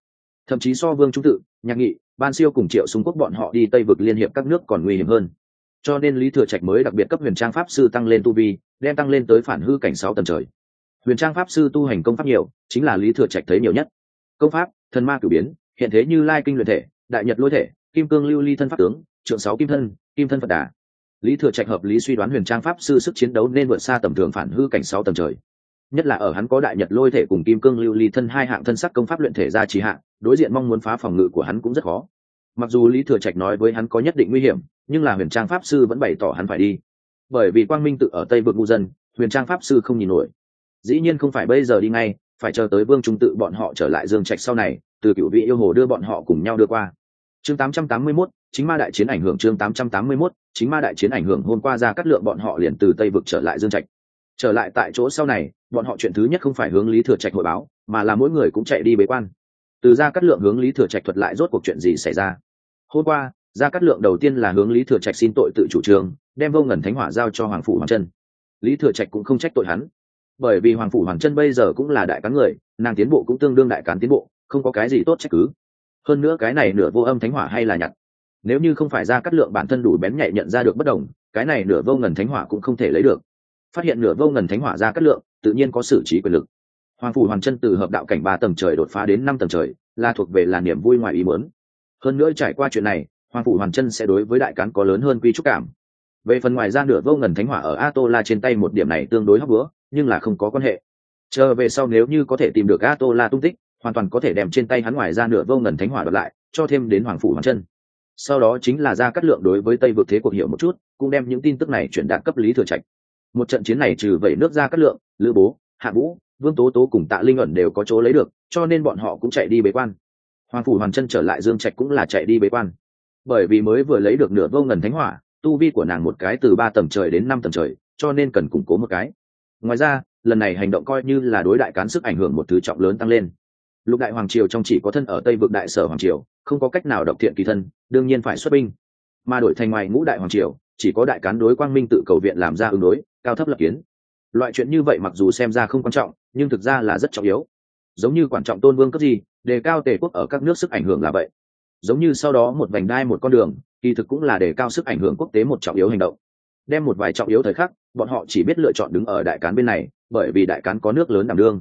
Speaker 1: Thậm chí so vương trung tự, nhạc nghị, ban siêu cùng triệu xung quốc bọn họ đi tây vực liên hiệp các nước còn nguy hiểm hơn. Cho nên lý thừa trạch mới đặc biệt cấp huyền trang pháp sư tăng lên tu vi, đem tăng lên tới phản hư cảnh sáu tầng trời. Huyền trang pháp sư tu hành công pháp nhiều, chính là lý thừa trạch thấy nhiều nhất. Công pháp, thần ma cử biến, hiện thế như lai kinh luyện thể, đại nhật lôi thể, kim cương lưu ly thân pháp tướng trượng sáu kim thân kim thân phật đà. Lý thừa trạch hợp lý suy đoán huyền trang pháp sư sức chiến đấu nên vượt xa tầm thường phản hư cảnh sáu tầng trời. Nhất là ở hắn có đại nhật lôi thể cùng kim cương lưu ly thân hai hạng thân sắc công pháp luyện thể ra trì hạng đối diện mong muốn phá phòng ngự của hắn cũng rất khó. Mặc dù lý thừa trạch nói với hắn có nhất định nguy hiểm nhưng là huyền trang pháp sư vẫn bày tỏ hắn phải đi. Bởi vì quang minh tự ở tây vực ngu dân huyền trang pháp sư không nhìn nổi. Dĩ nhiên không phải bây giờ đi ngay phải chờ tới vương trung tự bọn họ trở lại dương trạch sau này từ cựu vị yêu hồ đưa bọn họ cùng nhau đưa qua. Chương 881, chính ma đại chiến ảnh hưởng chương 881, chính ma đại chiến ảnh hưởng hôm qua ra cắt lượng bọn họ liền từ tây vực trở lại dương trạch. Trở lại tại chỗ sau này bọn họ chuyện thứ nhất không phải hướng lý thừa trạch hội báo mà là mỗi người cũng chạy đi bế quan. Từ ra cắt lượng hướng lý thừa trạch thuật lại rốt cuộc chuyện gì xảy ra? Hôm qua ra cắt lượng đầu tiên là hướng lý thừa trạch xin tội tự chủ trương đem vô ngần thánh hỏa giao cho hoàng phủ hoàng chân lý thừa trạch cũng không trách tội hắn. Bởi vì hoàng phủ hoàng chân bây giờ cũng là đại cán người nàng tiến bộ cũng tương đương đại cán tiến bộ không có cái gì tốt trách cứ. Hơn nữa cái này nửa vô âm thánh hỏa hay là nhặt nếu như không phải ra cắt lượng bản thân đủ bén nhạy nhận ra được bất đồng, cái này nửa vô ngần thánh hỏa cũng không thể lấy được. Phát hiện nửa vô ngần thánh hỏa ra cắt lượng, tự nhiên có xử trí quyền lực. Hoàng phủ hoàng chân từ hợp đạo cảnh ba tầng trời đột phá đến năm tầng trời, là thuộc về là niềm vui ngoài ý muốn. Hơn nữa trải qua chuyện này, hoàng phủ hoàng chân sẽ đối với đại cán có lớn hơn quy trúc cảm. Về phần ngoài ra nửa vô ngần thánh hỏa ở a tô la trên tay một điểm này tương đối hấp bữa nhưng là không có quan hệ. Chờ về sau nếu như có thể tìm được a tô la tung tích, hoàn toàn có thể đem trên tay hắn ngoài ra nửa vô ngần thánh hỏa đợt lại, cho thêm đến hoàng phủ hoàng chân sau đó chính là ra cắt lượng đối với tây vực thế cuộc hiểu một chút, cũng đem những tin tức này chuyển đạt cấp lý thừa trạch. Một trận chiến này trừ vẩy nước ra cắt lượng, lữ bố, hạ vũ, vương tố tố cùng tạ linh ẩn đều có chỗ lấy được, cho nên bọn họ cũng chạy đi bế quan. Hoàng phủ hoàn chân trở lại dương trạch cũng là chạy đi bế quan. Bởi vì mới vừa lấy được nửa vô ngần thánh hỏa, tu vi của nàng một cái từ ba tầng trời đến năm tầng trời, cho nên cần củng cố một cái. Ngoài ra, lần này hành động coi như là đối đại cán sức ảnh hưởng một thứ trọng lớn tăng lên. Lục đại hoàng triều trong chỉ có thân ở tây vực đại sở hoàng triều không có cách nào độc thiện kỳ thân, đương nhiên phải xuất binh. Mà đổi thành ngoài ngũ đại hoàng triều, chỉ có đại cán đối quang minh tự cầu viện làm ra ứng đối, cao thấp lập kiến. Loại chuyện như vậy mặc dù xem ra không quan trọng, nhưng thực ra là rất trọng yếu. Giống như quan trọng tôn vương cấp gì, đề cao tề quốc ở các nước sức ảnh hưởng là vậy. Giống như sau đó một vành đai một con đường, kỳ thực cũng là đề cao sức ảnh hưởng quốc tế một trọng yếu hành động. Đem một vài trọng yếu thời khắc, bọn họ chỉ biết lựa chọn đứng ở đại cán bên này, bởi vì đại cán có nước lớn đảm đương.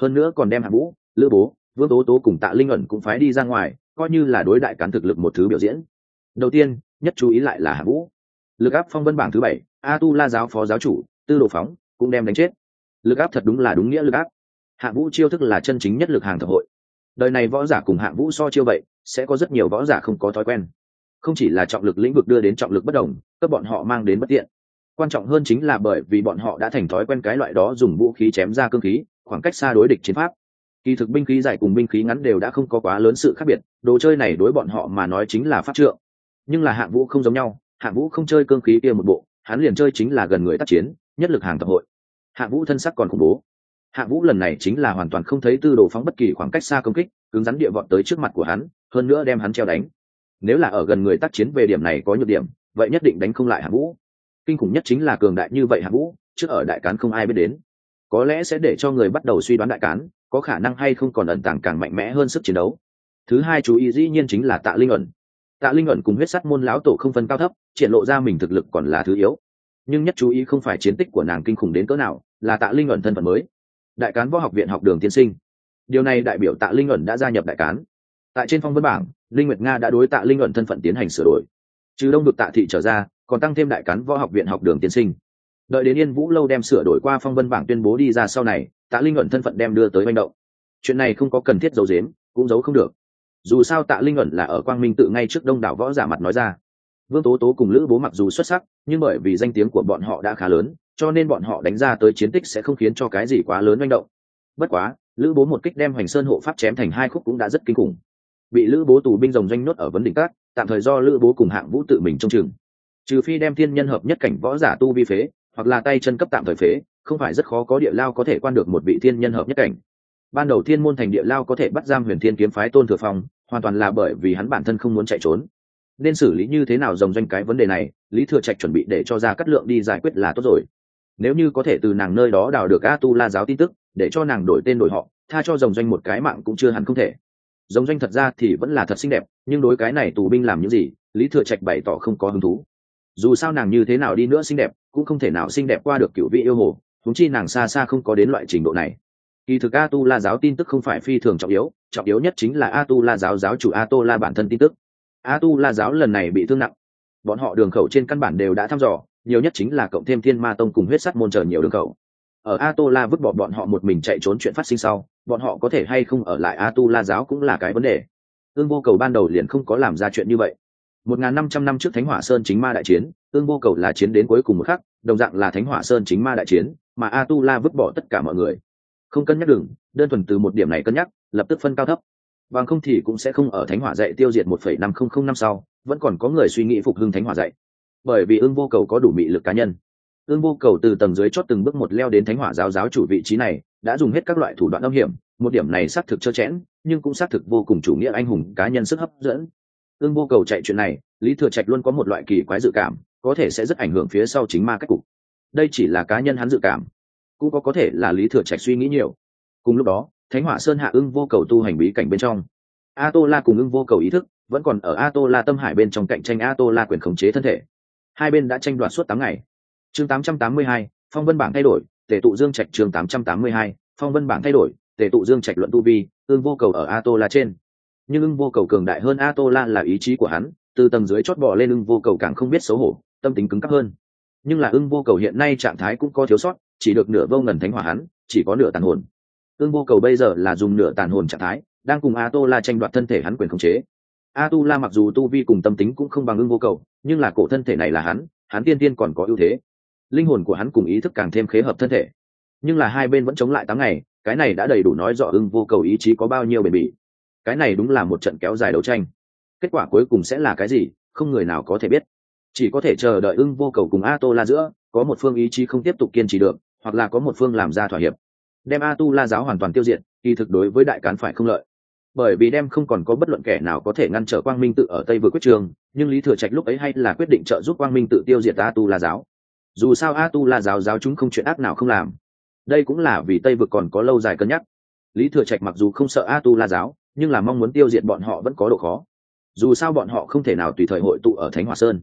Speaker 1: Hơn nữa còn đem hạng vũ lữ bố, vương tố tố cùng tạ linh ẩn cũng phái đi ra ngoài coi như là đối đại cán thực lực một thứ biểu diễn. Đầu tiên, nhất chú ý lại là hạ vũ. Lực áp phong vân bảng thứ bảy a tu la giáo phó giáo chủ, tư đồ phóng, cũng đem đánh chết. Lực áp thật đúng là đúng nghĩa lực áp. Hạ vũ chiêu thức là chân chính nhất lực hàng thập hội. Đời này võ giả cùng hạng vũ so chiêu vậy, sẽ có rất nhiều võ giả không có thói quen. Không chỉ là trọng lực lĩnh vực đưa đến trọng lực bất đồng cấp bọn họ mang đến bất tiện. Quan trọng hơn chính là bởi vì bọn họ đã thành thói quen cái loại đó dùng vũ khí chém ra cương khí, khoảng cách xa đối địch chiến pháp. Kỳ thực binh khí dài cùng binh khí ngắn đều đã không có quá lớn sự khác biệt đồ chơi này đối bọn họ mà nói chính là pháp trượng. Nhưng là hạng vũ không giống nhau, hạng vũ không chơi cương khí kia một bộ, hắn liền chơi chính là gần người tác chiến, nhất lực hàng tập hội. Hạng vũ thân sắc còn khủng bố. Hạng vũ lần này chính là hoàn toàn không thấy tư đồ phóng bất kỳ khoảng cách xa công kích, cứng rắn địa vọt tới trước mặt của hắn, hơn nữa đem hắn treo đánh. Nếu là ở gần người tác chiến về điểm này có nhược điểm, vậy nhất định đánh không lại hạng vũ. Kinh khủng nhất chính là cường đại như vậy hạng vũ trước ở đại cán không ai biết đến. Có lẽ sẽ để cho người bắt đầu suy đoán đại cán, có khả năng hay không còn ẩn tàng càng mạnh mẽ hơn sức chiến đấu thứ hai chú ý dĩ nhiên chính là tạ linh ẩn. Tạ linh ẩn cùng huyết sắt môn lão tổ không phân cao thấp, triển lộ ra mình thực lực còn là thứ yếu. Nhưng nhất chú ý không phải chiến tích của nàng kinh khủng đến cỡ nào, là tạ linh ẩn thân phận mới. Đại cán võ học viện học đường tiên sinh. Điều này đại biểu tạ linh ẩn đã gia nhập đại cán. Tại trên phong vân bảng, linh nguyệt nga đã đối tạ linh ẩn thân phận tiến hành sửa đổi. Trừ đông được tạ thị trở ra, còn tăng thêm đại cán võ học viện học đường tiên sinh. Đợi đến yên vũ lâu đem sửa đổi qua phong vân bảng tuyên bố đi ra sau này, tạ linh ẩn thân phận đem đưa tới manh động. Chuyện này không có cần thiết giấu giếm, cũng giấu không được dù sao tạ linh ẩn là ở quang minh tự ngay trước đông đảo võ giả mặt nói ra. Vương tố tố cùng lữ bố mặc dù xuất sắc, nhưng bởi vì danh tiếng của bọn họ đã khá lớn, cho nên bọn họ đánh ra tới chiến tích sẽ không khiến cho cái gì quá lớn manh động. Bất quá, lữ bố một kích đem hoành sơn hộ pháp chém thành hai khúc cũng đã rất kinh khủng. Bị lữ bố tù binh rồng doanh nhốt ở vấn đỉnh cát tạm thời do lữ bố cùng hạng vũ tự mình trông chừng. Trừ phi đem thiên nhân hợp nhất cảnh võ giả tu vi phế, hoặc là tay chân cấp tạm thời phế, không phải rất khó có địa lao có thể quan được một vị thiên nhân hợp nhất cảnh. Ban đầu thiên môn thành địa lao có thể bắt giam huyền thiên kiếm phái tôn thừa phong hoàn toàn là bởi vì hắn bản thân không muốn chạy trốn. Nên xử lý như thế nào dòng doanh cái vấn đề này, lý thừa trạch chuẩn bị để cho ra cắt lượng đi giải quyết là tốt rồi. Nếu như có thể từ nàng nơi đó đào được a tu la giáo tin tức, để cho nàng đổi tên đổi họ, tha cho dòng doanh một cái mạng cũng chưa hẳn không thể. Dòng doanh thật ra thì vẫn là thật xinh đẹp, nhưng đối cái này tù binh làm những gì, lý thừa trạch bày tỏ không có hứng thú. Dù sao nàng như thế nào đi nữa xinh đẹp, cũng không thể nào xinh đẹp qua được cựu vị yêu hồ thúng chi nàng xa xa không có đến loại trình độ này kỳ thực a tu la giáo tin tức không phải phi thường trọng yếu trọng yếu nhất chính là a tu la giáo giáo chủ a tô la bản thân tin tức. A tu la giáo lần này bị thương nặng. Bọn họ đường khẩu trên căn bản đều đã thăm dò, nhiều nhất chính là cộng thêm thiên ma tông cùng huyết sắt môn chờ nhiều đường khẩu. Ở a tô la vứt bỏ bọn họ một mình chạy trốn chuyện phát sinh sau, bọn họ có thể hay không ở lại a tu la giáo cũng là cái vấn đề. Ương vô cầu ban đầu liền không có làm ra chuyện như vậy. Một n g h n năm trăm năm trước thánh hỏa sơn chính ma đại chiến, ương vô cầu là chiến đến cuối cùng một khắc, đồng dạng là thánh hỏa sơn chính ma đại chiến, mà a tu la vứt bỏ tất cả mọi người không cân nhắc đừng đơn thuần từ một điểm này cân nhắc, lập tức phân cao thấp. Bằng không thì cũng sẽ không ở thánh hỏa dạy tiêu diệt một phẩy năm không không năm sau, vẫn còn có người suy nghĩ phục hưng thánh hỏa dạy. Bởi vì ương vô cầu có đủ mị lực cá nhân. Ương vô cầu từ tầng dưới chót từng bước một leo đến thánh hỏa giáo giáo chủ vị trí này, đã dùng hết các loại thủ đoạn âm hiểm, một điểm này xác thực trơ chẽn, nhưng cũng xác thực vô cùng chủ nghĩa anh hùng, cá nhân sức hấp dẫn. Ương vô cầu chạy chuyện này, lý thừa trạch luôn có một loại kỳ quái dự cảm, có thể sẽ rất ảnh hưởng phía sau chính ma cách cục. Đây chỉ là cá nhân hắn dự cảm cũng có có thể là lý thừa trạch suy nghĩ nhiều. Cùng lúc đó, thánh hỏa sơn hạ ưng vô cầu tu hành bí cảnh bên trong. A tô la cùng ưng vô cầu ý thức vẫn còn ở a tô la tâm hải bên trong cạnh tranh a tô la quyền khống chế thân thể. Hai bên đã tranh đoạt suốt tám ngày. Chương tám trăm tám mươi hai, phong vân bảng thay đổi tể tụ dương trạch chương tám trăm tám mươi hai, phong vân bảng thay đổi tể tụ dương trạch luận tu vi, ưng vô cầu ở a tô la trên. Nhưng ưng vô cầu cường đại hơn a tô la là ý chí của hắn, từ tầng dưới chót bỏ lên ưng vô cầu càng không biết xấu hổ, tâm tính cứng cắp hơn. Nhưng là ưng vô cầu hiện nay trạng thái cũng có thiếu sót chỉ được nửa vô ngần thánh hỏa hắn, chỉ có nửa tàn hồn. Ưng vô cầu bây giờ là dùng nửa tàn hồn trạng thái, đang cùng a tô la tranh đoạt thân thể hắn quyền khống chế. A tu la mặc dù tu vi cùng tâm tính cũng không bằng ưng vô cầu, nhưng là cổ thân thể này là hắn hắn tiên tiên còn có ưu thế. Linh hồn của hắn cùng ý thức càng thêm khế hợp thân thể. Nhưng là hai bên vẫn chống lại tám ngày, cái này đã đầy đủ nói rõ ưng vô cầu ý chí có bao nhiêu bền bỉ. Cái này đúng là một trận kéo dài đấu tranh. Kết quả cuối cùng sẽ là cái gì, không người nào có thể biết. Chỉ có thể chờ đợi ưng vô cầu cùng a tô la giữa, có một phương ý chí không tiếp tục kiên trì được hoặc là có một phương làm ra thỏa hiệp. Đem a tu la giáo hoàn toàn tiêu diệt, kỳ thực đối với đại cán phải không lợi. Bởi vì đem không còn có bất luận kẻ nào có thể ngăn trở quang minh tự ở tây vừa quyết trường, nhưng lý thừa trạch lúc ấy hay là quyết định trợ giúp quang minh tự tiêu diệt a tu la giáo. Dù sao a tu la giáo giáo chúng không chuyện ác nào không làm. Đây cũng là vì tây vực còn có lâu dài cân nhắc. Lý thừa trạch mặc dù không sợ a tu la giáo, nhưng là mong muốn tiêu diệt bọn họ vẫn có độ khó. Dù sao bọn họ không thể nào tùy thời hội tụ ở thánh hòa sơn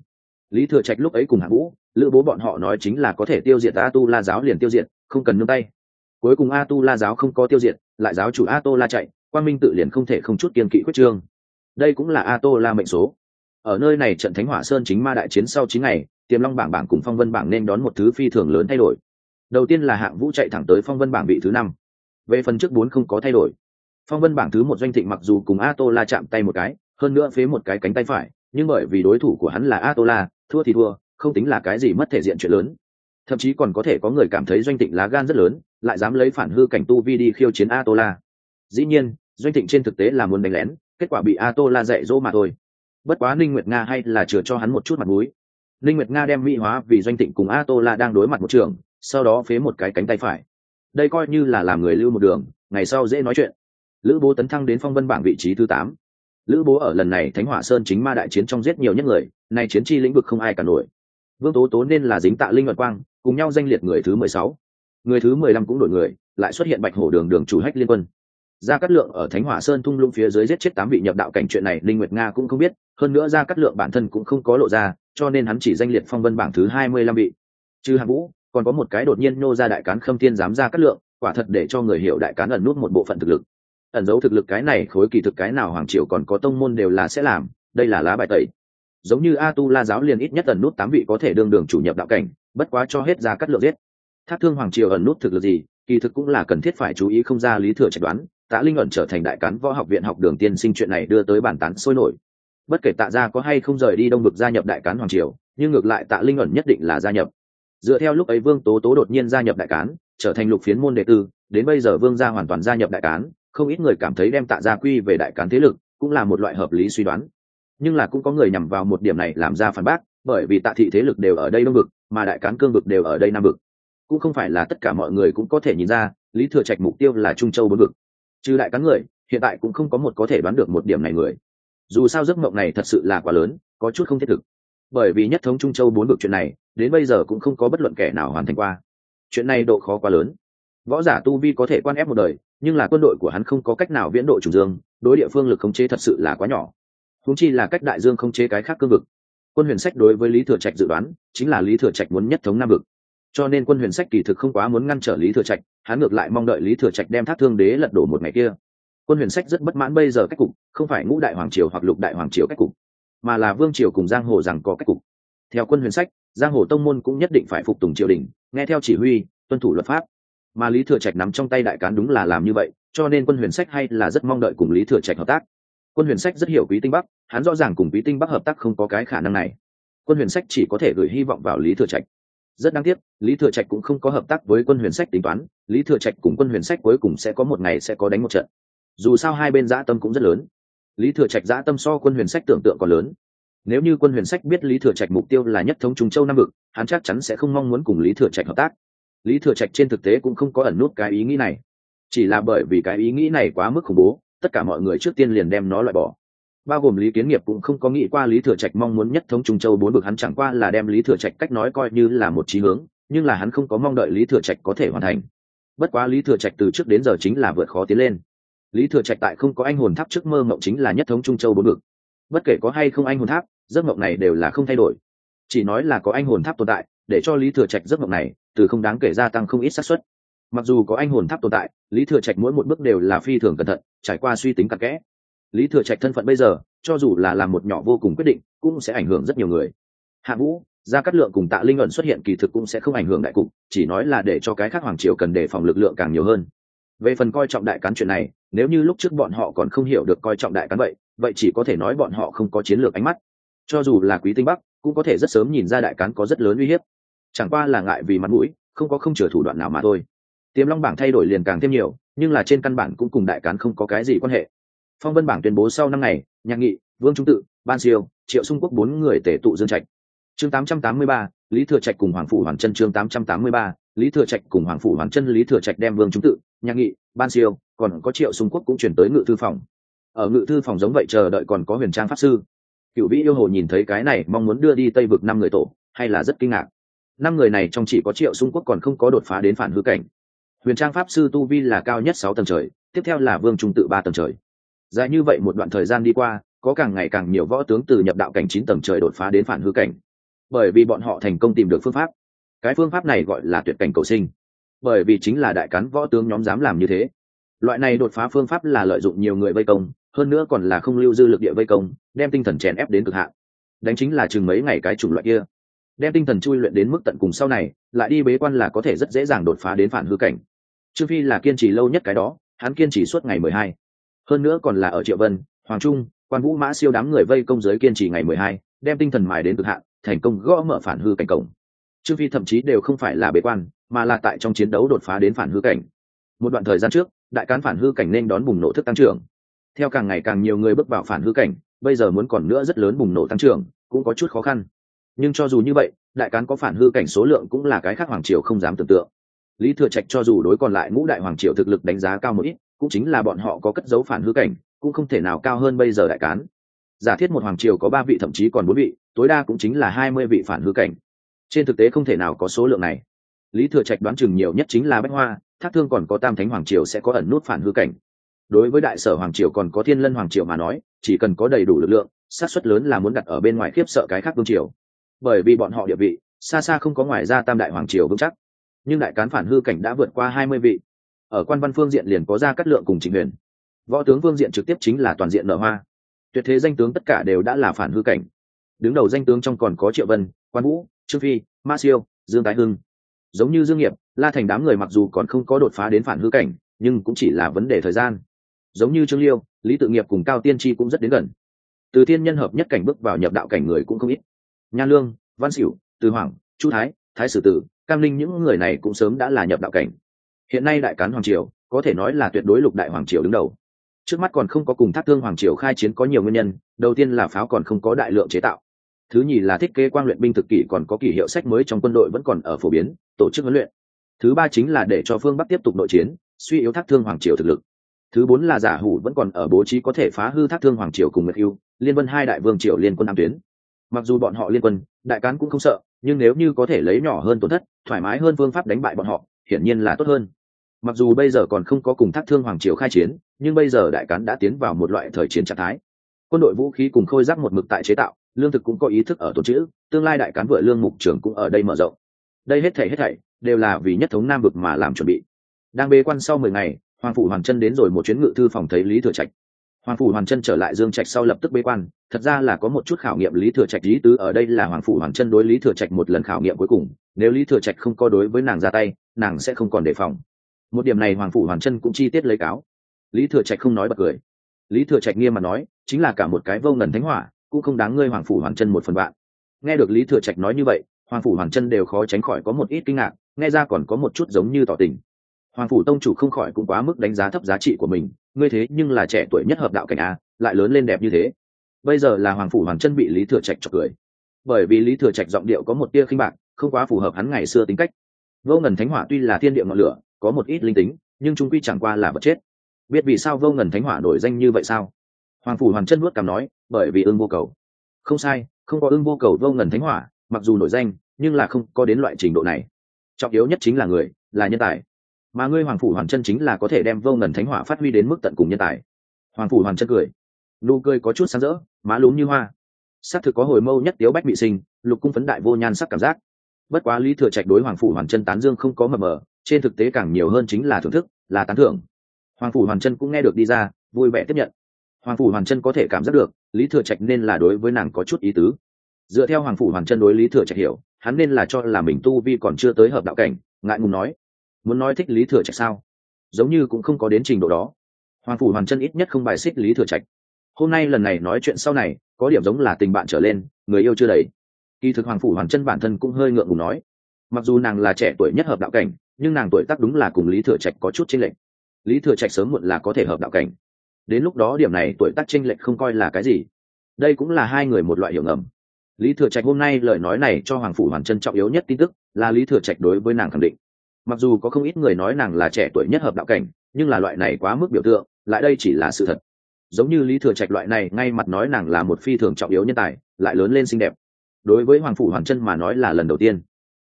Speaker 1: lý thừa trạch lúc ấy cùng hạng vũ, lữ bố bọn họ nói chính là có thể tiêu diệt a tu la giáo liền tiêu diệt, không cần nương tay. Cuối cùng a tu la giáo không có tiêu diệt, lại giáo chủ a tô la chạy quan minh tự liền không thể không chút kiên kỵ quyết trương. Đây cũng là a tô la mệnh số. Ở nơi này trận thánh hỏa sơn chính ma đại chiến sau chín ngày, tiềm long bảng bảng cùng phong vân bảng nên đón một thứ phi thường lớn thay đổi. Đầu tiên là hạng vũ chạy thẳng tới phong vân bảng vị thứ năm. Về phần trước bốn không có thay đổi. Phong vân bảng thứ một doanh thịnh mặc dù cùng a tô la chạm tay một cái, hơn nữa phế một cái cánh tay phải, nhưng bởi vì đối thủ của hắn là a tô la thua thì thua, không tính là cái gì mất thể diện chuyện lớn. Thậm chí còn có thể có người cảm thấy doanh thịnh lá gan rất lớn, lại dám lấy phản hư cảnh tu vi đi khiêu chiến a tô la dĩ nhiên, doanh thịnh trên thực tế là muốn đánh lén, kết quả bị a tô la dạy dỗ mà thôi. Bất quá ninh nguyệt nga hay là chừa cho hắn một chút mặt mũi. Ninh nguyệt nga đem mỹ hóa vì doanh thịnh cùng a tô la đang đối mặt một trường, sau đó phế một cái cánh tay phải. Đây coi như là làm người lưu một đường, ngày sau dễ nói chuyện. Lữ bố tấn thăng đến phong vân bảng vị trí thứ tám lữ bố ở lần này thánh hỏa sơn chính ma đại chiến trong giết nhiều nhất người, nay chiến chi lĩnh vực không ai cả nổi. Vương tố tố nên là dính tạ linh luận quang, cùng nhau danh liệt người thứ mười sáu. Người thứ mười lăm cũng đổi người, lại xuất hiện bạch hổ đường đường chủ hách liên quân. Gia cát lượng ở thánh hỏa sơn thung lũng phía dưới giết chết tám vị nhập đạo cảnh chuyện này linh nguyệt nga cũng không biết, hơn nữa gia cát lượng bản thân cũng không có lộ ra, cho nên hắn chỉ danh liệt phong vân bảng thứ hai mươi lăm vị. Trừ hạng vũ, còn có một cái đột nhiên nô ra đại cán khâm tiên dám ra cát lượng, quả thật để cho người hiểu đại cán ẩn nút một bộ phận thực lực ẩn giấu thực lực cái này khối kỳ thực cái nào hoàng triều còn có tông môn đều là sẽ làm, đây là lá bài tẩy. Giống như a tu la giáo liền ít nhất ẩn nút tám vị có thể đương đường chủ nhập đạo cảnh, bất quá cho hết ra cắt lượng giết. Thác thương hoàng triều ẩn nút thực lực gì, kỳ thực cũng là cần thiết phải chú ý không ra lý thừa trạch đoán, tạ linh ẩn trở thành đại cán võ học viện học đường tiên sinh chuyện này đưa tới bản tán sôi nổi. Bất kể tạ gia có hay không rời đi đông vực gia nhập đại cán hoàng triều, nhưng ngược lại tạ linh ẩn nhất định là gia nhập. Dựa theo lúc ấy vương tố tố đột nhiên gia nhập đại cán, trở thành lục phiến môn đệ tư đến bây giờ vương gia hoàn toàn gia nhập đại cán không ít người cảm thấy đem tạ gia quy về đại cán thế lực cũng là một loại hợp lý suy đoán. Nhưng là cũng có người nhằm vào một điểm này làm ra phản bác, bởi vì tạ thị thế lực đều ở đây đông vực, mà đại cán cương vực đều ở đây nam vực. Cũng không phải là tất cả mọi người cũng có thể nhìn ra, lý thừa trạch mục tiêu là trung châu bốn vực. Trừ đại cán người, hiện tại cũng không có một có thể đoán được một điểm này người. Dù sao giấc mộng này thật sự là quá lớn, có chút không thiết thực. Bởi vì nhất thống trung châu bốn vực chuyện này, đến bây giờ cũng không có bất luận kẻ nào hoàn thành qua. Chuyện này độ khó quá lớn. Võ giả tu vi có thể quan ép một đời nhưng là quân đội của hắn không có cách nào viễn độ trùng dương, đối địa phương lực khống chế thật sự là quá nhỏ. Húng chi là cách đại dương không chế cái khác cương vực. Quân huyền sách đối với lý thừa trạch dự đoán, chính là lý thừa trạch muốn nhất thống nam vực. Cho nên quân huyền sách kỳ thực không quá muốn ngăn trở lý thừa trạch, hắn ngược lại mong đợi lý thừa trạch đem thác thương đế lật đổ một ngày kia. Quân huyền sách rất bất mãn bây giờ cách cục, không phải ngũ đại hoàng triều hoặc lục đại hoàng triều cách cục, mà là vương triều cùng giang hồ rằng có cách cục. Theo quân huyền sách, giang hồ tông môn cũng nhất định phải phục tùng triều đình, nghe theo chỉ huy, tuân thủ luật pháp mà lý thừa trạch nắm trong tay đại cán đúng là làm như vậy, cho nên quân huyền sách hay là rất mong đợi cùng lý thừa trạch hợp tác. Quân huyền sách rất hiểu quý tinh bắc, hắn rõ ràng cùng quý tinh bắc hợp tác không có cái khả năng này. Quân huyền sách chỉ có thể gửi hy vọng vào lý thừa trạch. Rất đáng tiếc, lý thừa trạch cũng không có hợp tác với quân huyền sách tính toán, lý thừa trạch cùng quân huyền sách cuối cùng sẽ có một ngày sẽ có đánh một trận. Dù sao hai bên dã tâm cũng rất lớn. Lý thừa trạch dã tâm so quân huyền sách tưởng tượng còn lớn. Nếu như quân huyền sách biết lý thừa trạch mục tiêu là nhất thống trung châu nam vực, hắn chắc chắn sẽ không mong muốn cùng lý thừa trạch hợp tác lý thừa trạch trên thực tế cũng không có ẩn nút cái ý nghĩ này. Chỉ là bởi vì cái ý nghĩ này quá mức khủng bố, tất cả mọi người trước tiên liền đem nó loại bỏ. Bao gồm lý kiến nghiệp cũng không có nghĩ qua lý thừa trạch mong muốn nhất thống trung châu bốn bực, hắn chẳng qua là đem lý thừa trạch cách nói coi như là một trí hướng, nhưng là hắn không có mong đợi lý thừa trạch có thể hoàn thành. Bất quá lý thừa trạch từ trước đến giờ chính là vượt khó tiến lên. Lý thừa trạch tại không có anh hồn tháp trước mơ mộng chính là nhất thống trung châu bốn bực. bất kể có hay không anh hồn tháp, giấc mộng này đều là không thay đổi. Chỉ nói là có anh hồn tháp tồn tại, để cho lý thừa trạch giấc mộng này từ không đáng kể gia tăng không ít xác suất. Mặc dù có anh hồn tháp tồn tại, lý thừa trạch mỗi một bước đều là phi thường cẩn thận, trải qua suy tính cặn kẽ. Lý thừa trạch thân phận bây giờ, cho dù là làm một nhỏ vô cùng quyết định, cũng sẽ ảnh hưởng rất nhiều người. Hạ vũ, gia cát lượng cùng tạ linh ẩn xuất hiện kỳ thực cũng sẽ không ảnh hưởng đại cục, chỉ nói là để cho cái khác hoàng triều cần đề phòng lực lượng càng nhiều hơn. Về phần coi trọng đại cán chuyện này, nếu như lúc trước bọn họ còn không hiểu được coi trọng đại cán vậy vậy chỉ có thể nói bọn họ không có chiến lược ánh mắt. Cho dù là quý tinh bắc, cũng có thể rất sớm nhìn ra đại cán có rất lớn uy hiếp chẳng qua là ngại vì mặt mũi không có không chừa thủ đoạn nào mà thôi. Tiềm long bảng thay đổi liền càng thêm nhiều nhưng là trên căn bản cũng cùng đại cán không có cái gì quan hệ. Phong vân bảng tuyên bố sau năm ngày nhạc nghị vương trung tự ban siêu triệu xung quốc bốn người tể tụ dương trạch. Chương 883, lý thừa trạch cùng hoàng phủ hoàng chân chương 883, lý thừa trạch cùng hoàng phủ hoàng chân lý thừa trạch đem vương trung tự nhạc nghị ban siêu còn có triệu xung quốc cũng chuyển tới ngự thư phòng. Ở ngự thư phòng giống vậy chờ đợi còn có huyền trang pháp sư. Cựu vĩ yêu hồ nhìn thấy cái này mong muốn đưa đi tây vực năm người tổ hay là rất kinh ngạc năm người này trong chỉ có triệu xung quốc còn không có đột phá đến phản hư cảnh. Huyền trang pháp sư tu vi là cao nhất sáu tầng trời, tiếp theo là vương trung tự ba tầng trời. Dài như vậy một đoạn thời gian đi qua, có càng ngày càng nhiều võ tướng từ nhập đạo cảnh chín tầng trời đột phá đến phản hư cảnh. Bởi vì bọn họ thành công tìm được phương pháp. Cái phương pháp này gọi là tuyệt cảnh cầu sinh. Bởi vì chính là đại cán võ tướng nhóm dám làm như thế. Loại này đột phá phương pháp là lợi dụng nhiều người vây công, hơn nữa còn là không lưu dư lực địa vây công, đem tinh thần chèn ép đến cực hạn. Đánh chính là chừng mấy ngày cái chủng loại kia đem tinh thần chui luyện đến mức tận cùng sau này, lại đi bế quan là có thể rất dễ dàng đột phá đến phản hư cảnh. Trương phi là kiên trì lâu nhất cái đó, hắn kiên trì suốt ngày mười hai. Hơn nữa còn là ở triệu vân, hoàng trung, quan vũ mã siêu đám người vây công giới kiên trì ngày mười hai, đem tinh thần mài đến cực hạn, thành công gõ mở phản hư cảnh cổng. Trương phi thậm chí đều không phải là bế quan, mà là tại trong chiến đấu đột phá đến phản hư cảnh. Một đoạn thời gian trước, đại cán phản hư cảnh nên đón bùng nổ thức tăng trưởng. Theo càng ngày càng nhiều người bước vào phản hư cảnh, bây giờ muốn còn nữa rất lớn bùng nổ tăng trưởng, cũng có chút khó khăn nhưng cho dù như vậy, đại cán có phản hư cảnh số lượng cũng là cái khác hoàng triều không dám tưởng tượng. Lý thừa trạch cho dù đối còn lại ngũ đại hoàng triều thực lực đánh giá cao một ít, cũng chính là bọn họ có cất dấu phản hư cảnh, cũng không thể nào cao hơn bây giờ đại cán. Giả thiết một hoàng triều có ba vị thậm chí còn bốn vị, tối đa cũng chính là hai mươi vị phản hư cảnh. Trên thực tế không thể nào có số lượng này. Lý thừa trạch đoán chừng nhiều nhất chính là bách hoa, thác thương còn có tam thánh hoàng triều sẽ có ẩn nút phản hư cảnh. Đối với đại sở hoàng triều còn có thiên lân hoàng triều mà nói, chỉ cần có đầy đủ lực lượng, xác suất lớn là muốn đặt ở bên ngoài khiếp sợ cái khác vương triều bởi vì bọn họ địa vị, xa xa không có ngoài ra tam đại hoàng triều vững chắc. Nhưng đại cán phản hư cảnh đã vượt qua hai mươi vị. Ở quan văn phương diện liền có ra cắt lượng cùng trịnh huyền. Võ tướng phương diện trực tiếp chính là toàn diện nở hoa. Tuyệt thế danh tướng tất cả đều đã là phản hư cảnh. Đứng đầu danh tướng trong còn có triệu vân, quan vũ, trương phi, ma siêu, dương tái hưng. Giống như dương nghiệp, la thành đám người mặc dù còn không có đột phá đến phản hư cảnh, nhưng cũng chỉ là vấn đề thời gian. Giống như trương liêu, lý tự nghiệp cùng cao tiên tri cũng rất đến gần. Từ thiên nhân hợp nhất cảnh bước vào nhập đạo cảnh người cũng không ít nha lương, văn xỉu từ hoàng chu thái thái sử tử, cam linh những người này cũng sớm đã là nhập đạo cảnh. Hiện nay đại cán hoàng triều, có thể nói là tuyệt đối lục đại hoàng triều đứng đầu. Trước mắt còn không có cùng thác thương hoàng triều khai chiến có nhiều nguyên nhân, đầu tiên là pháo còn không có đại lượng chế tạo. Thứ nhì là thiết kế quang luyện binh thực kỷ còn có kỷ hiệu sách mới trong quân đội vẫn còn ở phổ biến, tổ chức huấn luyện. Thứ ba chính là để cho phương bắc tiếp tục nội chiến, suy yếu thác thương hoàng triều thực lực. Thứ bốn là giả hủ vẫn còn ở bố trí có thể phá hư thác thương hoàng triều cùng nguyệt hưu liên vân hai đại vương triều liên quân nam tuyến mặc dù bọn họ liên quân, đại cán cũng không sợ, nhưng nếu như có thể lấy nhỏ hơn tổn thất, thoải mái hơn phương pháp đánh bại bọn họ, hiển nhiên là tốt hơn. Mặc dù bây giờ còn không có cùng thác thương hoàng triều khai chiến, nhưng bây giờ đại cán đã tiến vào một loại thời chiến trạng thái. Quân đội vũ khí cùng khôi giáp một mực tại chế tạo, lương thực cũng có ý thức ở tổ chữ tương lai đại cán vựa lương mục trưởng cũng ở đây mở rộng. Đây hết thảy hết thảy đều là vì nhất thống nam vực mà làm chuẩn bị. Đang bế quan sau mười ngày, hoàng phủ hoàng chân đến rồi một chuyến ngự thư phòng thấy lý thừa trạch hoàng phủ hoàng chân trở lại dương trạch sau lập tức bế quan, thật ra là có một chút khảo nghiệm lý thừa trạch lý tứ ở đây là hoàng phủ hoàng chân đối lý thừa trạch một lần khảo nghiệm cuối cùng, nếu lý thừa trạch không có đối với nàng ra tay, nàng sẽ không còn đề phòng. Một điểm này hoàng phủ hoàng chân cũng chi tiết lấy cáo. Lý thừa trạch không nói bật cười. Lý thừa trạch nghiêm mà nói, chính là cả một cái vô ngần thánh hỏa, cũng không đáng ngươi hoàng phủ hoàng chân một phần bạn nghe được lý thừa trạch nói như vậy, hoàng phủ hoàng chân đều khó tránh khỏi có một ít kinh ngạc, nghe ra còn có một chút giống như tỏ tình hoàng phủ tông chủ không khỏi cũng quá mức đánh giá thấp giá trị của mình, ngươi thế nhưng là trẻ tuổi nhất hợp đạo cảnh a, lại lớn lên đẹp như thế. Bây giờ là hoàng phủ hoàng chân bị lý thừa trạch chọc cười. Bởi vì lý thừa trạch giọng điệu có một tia khinh bạc, không quá phù hợp hắn ngày xưa tính cách. Vô ngần thánh hỏa tuy là thiên địa ngọn lửa, có một ít linh tính, nhưng trung quy chẳng qua là vật chết. Biết vì sao vô ngần thánh hỏa nổi danh như vậy sao? Hoàng phủ hoàng chân nuốt cảm nói, bởi vì ưng vô cầu. Không sai, không có ưng vô cầu vô ngần thánh hỏa, mặc dù nổi danh, nhưng là không có đến loại trình độ này. Trọng yếu nhất chính là người, là nhân tài mà ngươi hoàng phủ hoàn chân chính là có thể đem vô ngần thánh hỏa phát huy đến mức tận cùng nhân tài. Hoàng phủ hoàn chân cười. Nụ cười có chút sáng rỡ, má lún như hoa. S ắ c thực có hồi mâu nhất tiếu bách bị sinh, lục cung phấn đại vô nhan sắc cảm giác. Bất quá lý thừa trạch đối hoàng phủ hoàn chân tán dương không có mờ mờ, trên thực tế càng nhiều hơn chính là thưởng thức, là tán thưởng. Hoàng phủ hoàn chân cũng nghe được đi ra, vui vẻ tiếp nhận. Hoàng phủ hoàn chân có thể cảm giác được, lý thừa trạch nên là đối với nàng có chút ý tứ. Dựa theo hoàng phủ hoàn chân đối lý thừa trạch hiểu, hắn nên là cho là mình tu vi còn chưa tới hợp đạo cảnh, ngại ngùng nói muốn nói thích lý thừa trạch sao? Giống như cũng không có đến trình độ đó. Hoàng phủ hoàng chân ít nhất không bài xích lý thừa trạch. Hôm nay lần này nói chuyện sau này, có điểm giống là tình bạn trở lên, người yêu chưa đầy. Kỳ thực hoàng phủ hoàng chân bản thân cũng hơi ngượng ngùng nói. Mặc dù nàng là trẻ tuổi nhất hợp đạo cảnh, nhưng nàng tuổi tác đúng là cùng lý thừa trạch có chút chênh lệch. Lý thừa trạch sớm muộn là có thể hợp đạo cảnh. Đến lúc đó điểm này tuổi tác chênh lệch không coi là cái gì. Đây cũng là hai người một loại hiểu ngầm. Lý thừa trạch hôm nay lời nói này cho hoàng phủ hoàn chân trọng yếu nhất tin tức, là lý thừa trạch đối với nàng khẳng định mặc dù có không ít người nói nàng là trẻ tuổi nhất hợp đạo cảnh, nhưng là loại này quá mức biểu tượng, lại đây chỉ là sự thật. Giống như lý thừa trạch loại này ngay mặt nói nàng là một phi thường trọng yếu nhân tài, lại lớn lên xinh đẹp. Đối với hoàng phủ hoàn chân mà nói là lần đầu tiên.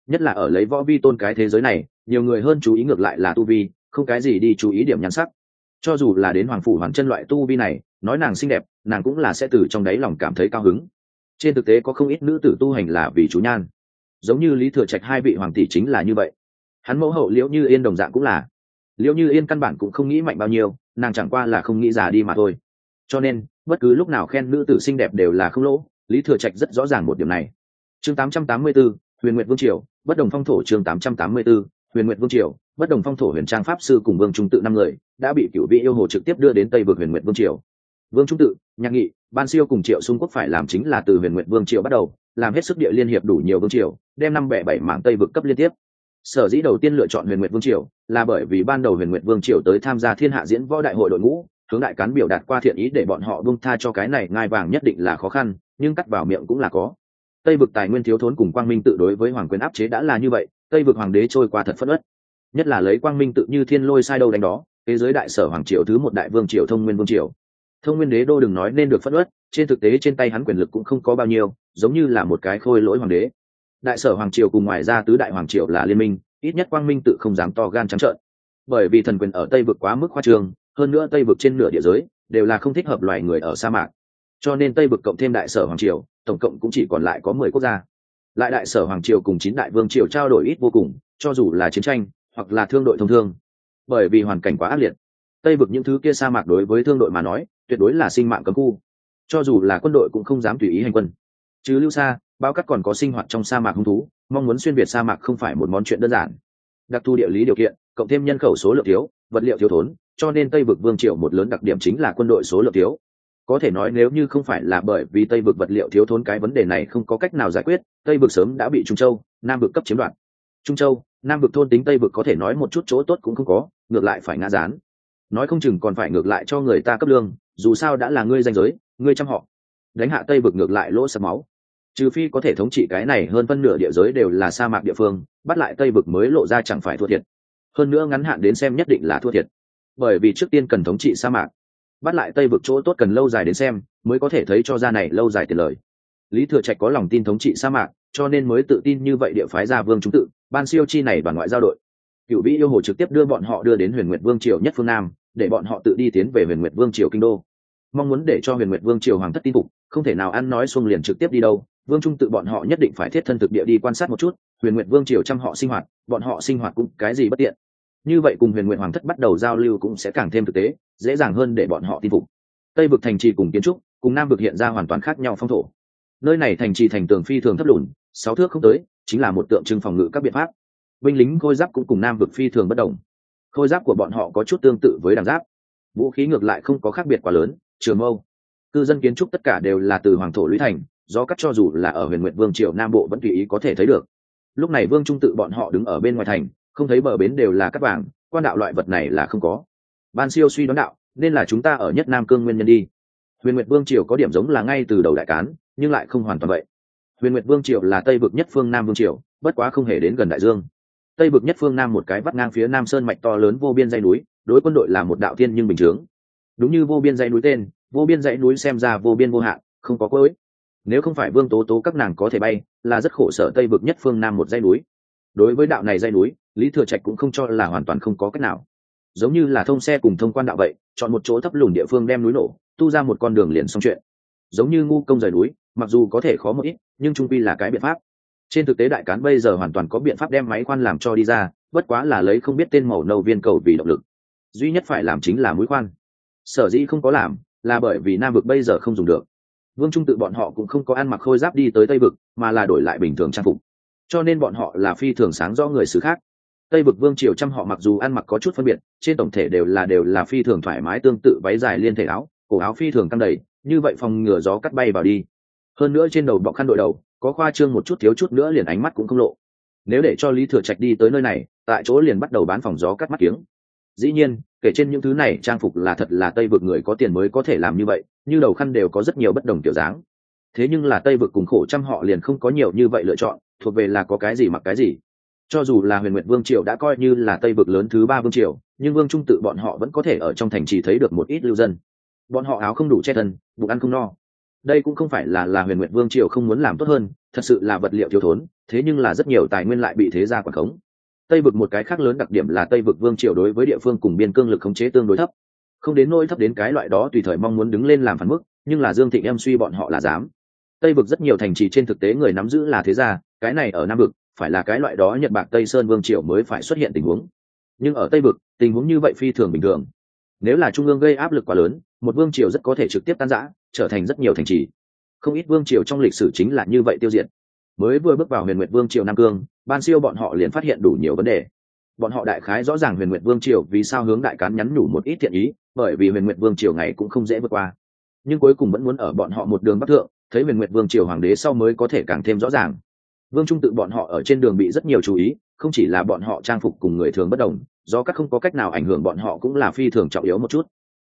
Speaker 1: Nhất là ở lấy võ vi tôn cái thế giới này, nhiều người hơn chú ý ngược lại là tu vi, không cái gì đi chú ý điểm nhan sắc. Cho dù là đến hoàng phủ hoàn chân loại tu vi này, nói nàng xinh đẹp, nàng cũng là sẽ từ trong đáy lòng cảm thấy cao hứng. Trên thực tế có không ít nữ tử tu hành là vì chú nhan. Giống như lý thừa trạch hai vị hoàng tỷ chính là như vậy hắn mẫu hậu liễu như yên đồng dạng cũng là. Liễu như yên căn bản cũng không nghĩ mạnh bao nhiêu nàng chẳng qua là không nghĩ già đi mà thôi. Cho nên bất cứ lúc nào khen nữ tử xinh đẹp đều là không lỗ lý thừa trạch rất rõ ràng một điểm này. Chương 884, huyền nguyệt vương triều bất đồng phong thổ chương 884, huyền nguyệt vương triều bất đồng phong thổ huyền trang pháp sư cùng vương trung tự năm người đã bị cựu vị yêu hồ trực tiếp đưa đến tây vực huyền nguyệt vương triều. Vương trung tự nhạc nghị ban siêu cùng triệu xung quốc phải làm chính là từ huyền nguyệt vương triều bắt đầu làm hết sức địa liên hiệp đủ nhiều vương triều đem năm bẻ bảy mảng tây vực cấp liên tiếp sở dĩ đầu tiên lựa chọn huyền nguyệt vương triều là bởi vì ban đầu huyền nguyệt vương triều tới tham gia thiên hạ diễn võ đại hội đội ngũ, hướng đại cán biểu đạt qua thiện ý để bọn họ bung tha cho cái này ngai vàng nhất định là khó khăn, nhưng cắt vào miệng cũng là có. Tây vực tài nguyên thiếu thốn cùng quang minh tự đối với hoàng quyền áp chế đã là như vậy, tây vực hoàng đế trôi qua thật phất ất nhất là lấy quang minh tự như thiên lôi sai đâu đánh đó, thế giới đại sở hoàng triều thứ một đại vương triều thông nguyên vương triều. Thông nguyên đế đô đừng nói nên được phất ất trên thực tế trên tay hắn quyền lực cũng không có bao nhiêu, giống như là một cái khôi lỗi hoàng đế đại sở hoàng triều cùng ngoài ra tứ đại hoàng triều là liên minh, ít nhất quang minh tự không dám to gan trắng trợn. Bởi vì thần quyền ở tây vực quá mức khoa trương, hơn nữa tây vực trên nửa địa giới đều là không thích hợp loài người ở sa mạc. Cho nên tây vực cộng thêm đại sở hoàng triều, tổng cộng cũng chỉ còn lại có mười quốc gia. Lại đại sở hoàng triều cùng chín đại vương triều trao đổi ít vô cùng, cho dù là chiến tranh hoặc là thương đội thông thương. Bởi vì hoàn cảnh quá ác liệt, tây vực những thứ kia sa mạc đối với thương đội mà nói, tuyệt đối là sinh mạng cấm khu. Cho dù là quân đội cũng không dám tùy ý hành quân chứ lưu xa bao cắt còn có sinh hoạt trong sa mạc hung thú, mong muốn xuyên việt sa mạc không phải một món chuyện đơn giản. Đặc thù địa lý điều kiện, cộng thêm nhân khẩu số lượng thiếu, vật liệu thiếu thốn, cho nên tây vực vương triều một lớn đặc điểm chính là quân đội số lượng thiếu. Có thể nói nếu như không phải là bởi vì tây vực vật liệu thiếu thốn cái vấn đề này không có cách nào giải quyết, tây vực sớm đã bị trung châu, nam vực cấp chiếm đoạt. Trung châu, nam vực thôn tính tây vực có thể nói một chút chỗ tốt cũng không có, ngược lại phải ngã rán. Nói không chừng còn phải ngược lại cho người ta cấp lương, dù sao đã là ngươi danh giới, ngươi chăm họ. Đánh hạ tây vực ngược lại lỗ sập máu trừ phi có thể thống trị cái này hơn phân nửa địa giới đều là sa mạc địa phương, bắt lại tây vực mới lộ ra chẳng phải thua thiệt. Hơn nữa ngắn hạn đến xem nhất định là thua thiệt. Bởi vì trước tiên cần thống trị sa mạc, bắt lại tây vực chỗ tốt cần lâu dài đến xem, mới có thể thấy cho ra này lâu dài tiền lời. Lý thừa trạch có lòng tin thống trị sa mạc, cho nên mới tự tin như vậy địa phái ra vương chúng tự, ban siêu chi này đoàn ngoại giao đội. Cựu vĩ yêu hồ trực tiếp đưa bọn họ đưa đến huyền nguyệt vương triều nhất phương nam, để bọn họ tự đi tiến về huyền nguyệt vương triều kinh đô. Mong muốn để cho huyền nguyệt vương triều hoàng thất tin phục, không thể nào ăn nói xuông liền trực tiếp đi đâu vương trung tự bọn họ nhất định phải thiết thân thực địa đi quan sát một chút, huyền nguyệt vương triều chăm họ sinh hoạt, bọn họ sinh hoạt cũng cái gì bất tiện. Như vậy cùng huyền nguyện hoàng thất bắt đầu giao lưu cũng sẽ càng thêm thực tế, dễ dàng hơn để bọn họ tin phục. Tây vực thành trì cùng kiến trúc, cùng nam vực hiện ra hoàn toàn khác nhau phong thổ. Nơi này thành trì thành tường phi thường thấp lùn, sáu thước không tới, chính là một tượng trưng phòng ngự các biện pháp. Binh lính khôi giáp cũng cùng nam vực phi thường bất đồng. Khôi giáp của bọn họ có chút tương tự với đàn giáp. Vũ khí ngược lại không có khác biệt quá lớn, trường mâu. Cư dân kiến trúc tất cả đều là từ hoàng thổ lũy thành do cắt cho dù là ở huyền nguyện vương triều nam bộ vẫn tùy ý có thể thấy được. Lúc này vương trung tự bọn họ đứng ở bên ngoài thành, không thấy bờ bến đều là cắt vàng, quan đạo loại vật này là không có. Ban siêu suy đoán đạo, nên là chúng ta ở nhất nam cương nguyên nhân đi. Huyền nguyệt vương triều có điểm giống là ngay từ đầu đại cán, nhưng lại không hoàn toàn vậy. Huyền nguyệt vương triều là tây vực nhất phương nam vương triều, bất quá không hề đến gần đại dương. Tây vực nhất phương nam một cái vắt ngang phía nam sơn mạch to lớn vô biên dây núi, đối quân đội là một đạo tiên nhưng bình chướng. Đúng như vô biên dãy núi tên, vô biên dãy núi xem ra vô biên vô hạn, không có cuối nếu không phải vương tố tố các nàng có thể bay, là rất khổ sở tây vực nhất phương nam một dây núi. Đối với đạo này dây núi, lý thừa trạch cũng không cho là hoàn toàn không có cách nào. Giống như là thông xe cùng thông quan đạo vậy, chọn một chỗ thấp lùn địa phương đem núi nổ, tu ra một con đường liền xong chuyện. Giống như ngu công rời núi, mặc dù có thể khó một ít, nhưng trung quy là cái biện pháp. Trên thực tế đại cán bây giờ hoàn toàn có biện pháp đem máy khoan làm cho đi ra, bất quá là lấy không biết tên màu nâu viên cầu vì động lực. Duy nhất phải làm chính là mũi khoan. Sở dĩ không có làm, là bởi vì nam vực bây giờ không dùng được vương trung tự bọn họ cũng không có ăn mặc khôi giáp đi tới tây vực, mà là đổi lại bình thường trang phục. Cho nên bọn họ là phi thường sáng do người xứ khác. Tây vực vương triều trăm họ mặc dù ăn mặc có chút phân biệt, trên tổng thể đều là đều là phi thường thoải mái tương tự váy dài liên thể áo, cổ áo phi thường căng đầy, như vậy phòng ngừa gió cắt bay vào đi. Hơn nữa trên đầu bọc khăn đội đầu, có khoa trương một chút thiếu chút nữa liền ánh mắt cũng không lộ. Nếu để cho lý thừa trạch đi tới nơi này, tại chỗ liền bắt đầu bán phòng gió cắt mắt kiếng dĩ nhiên, kể trên những thứ này, trang phục là thật là tây vực người có tiền mới có thể làm như vậy, như đầu khăn đều có rất nhiều bất đồng kiểu dáng. Thế nhưng là tây vực cùng khổ trăm họ liền không có nhiều như vậy lựa chọn, thuộc về là có cái gì mặc cái gì. Cho dù là huyền nguyệt vương triều đã coi như là tây vực lớn thứ ba vương triều, nhưng vương trung tự bọn họ vẫn có thể ở trong thành trì thấy được một ít lưu dân. Bọn họ áo không đủ che thân, bụng ăn không no. Đây cũng không phải là là huyền nguyệt vương triều không muốn làm tốt hơn, thật sự là vật liệu thiếu thốn, thế nhưng là rất nhiều tài nguyên lại bị thế gia quản khống tây vực một cái khác lớn đặc điểm là tây vực vương triều đối với địa phương cùng biên cương lực khống chế tương đối thấp. Không đến nỗi thấp đến cái loại đó tùy thời mong muốn đứng lên làm phản mức, nhưng là dương thịnh em suy bọn họ là dám. Tây vực rất nhiều thành trì trên thực tế người nắm giữ là thế gia, cái này ở nam vực, phải là cái loại đó nhật bạc tây sơn vương triều mới phải xuất hiện tình huống. Nhưng ở tây vực, tình huống như vậy phi thường bình thường. Nếu là trung ương gây áp lực quá lớn, một vương triều rất có thể trực tiếp tan rã, trở thành rất nhiều thành trì. Không ít vương triều trong lịch sử chính là như vậy tiêu diệt mới vừa bước vào huyền nguyệt vương triều nam cương, ban siêu bọn họ liền phát hiện đủ nhiều vấn đề. Bọn họ đại khái rõ ràng huyền nguyệt vương triều vì sao hướng đại cán nhắn nhủ một ít thiện ý, bởi vì huyền nguyệt vương triều này cũng không dễ vượt qua. Nhưng cuối cùng vẫn muốn ở bọn họ một đường bắc thượng, thấy huyền nguyệt vương triều hoàng đế sau mới có thể càng thêm rõ ràng. Vương trung tự bọn họ ở trên đường bị rất nhiều chú ý, không chỉ là bọn họ trang phục cùng người thường bất đồng, do các không có cách nào ảnh hưởng bọn họ cũng là phi thường trọng yếu một chút.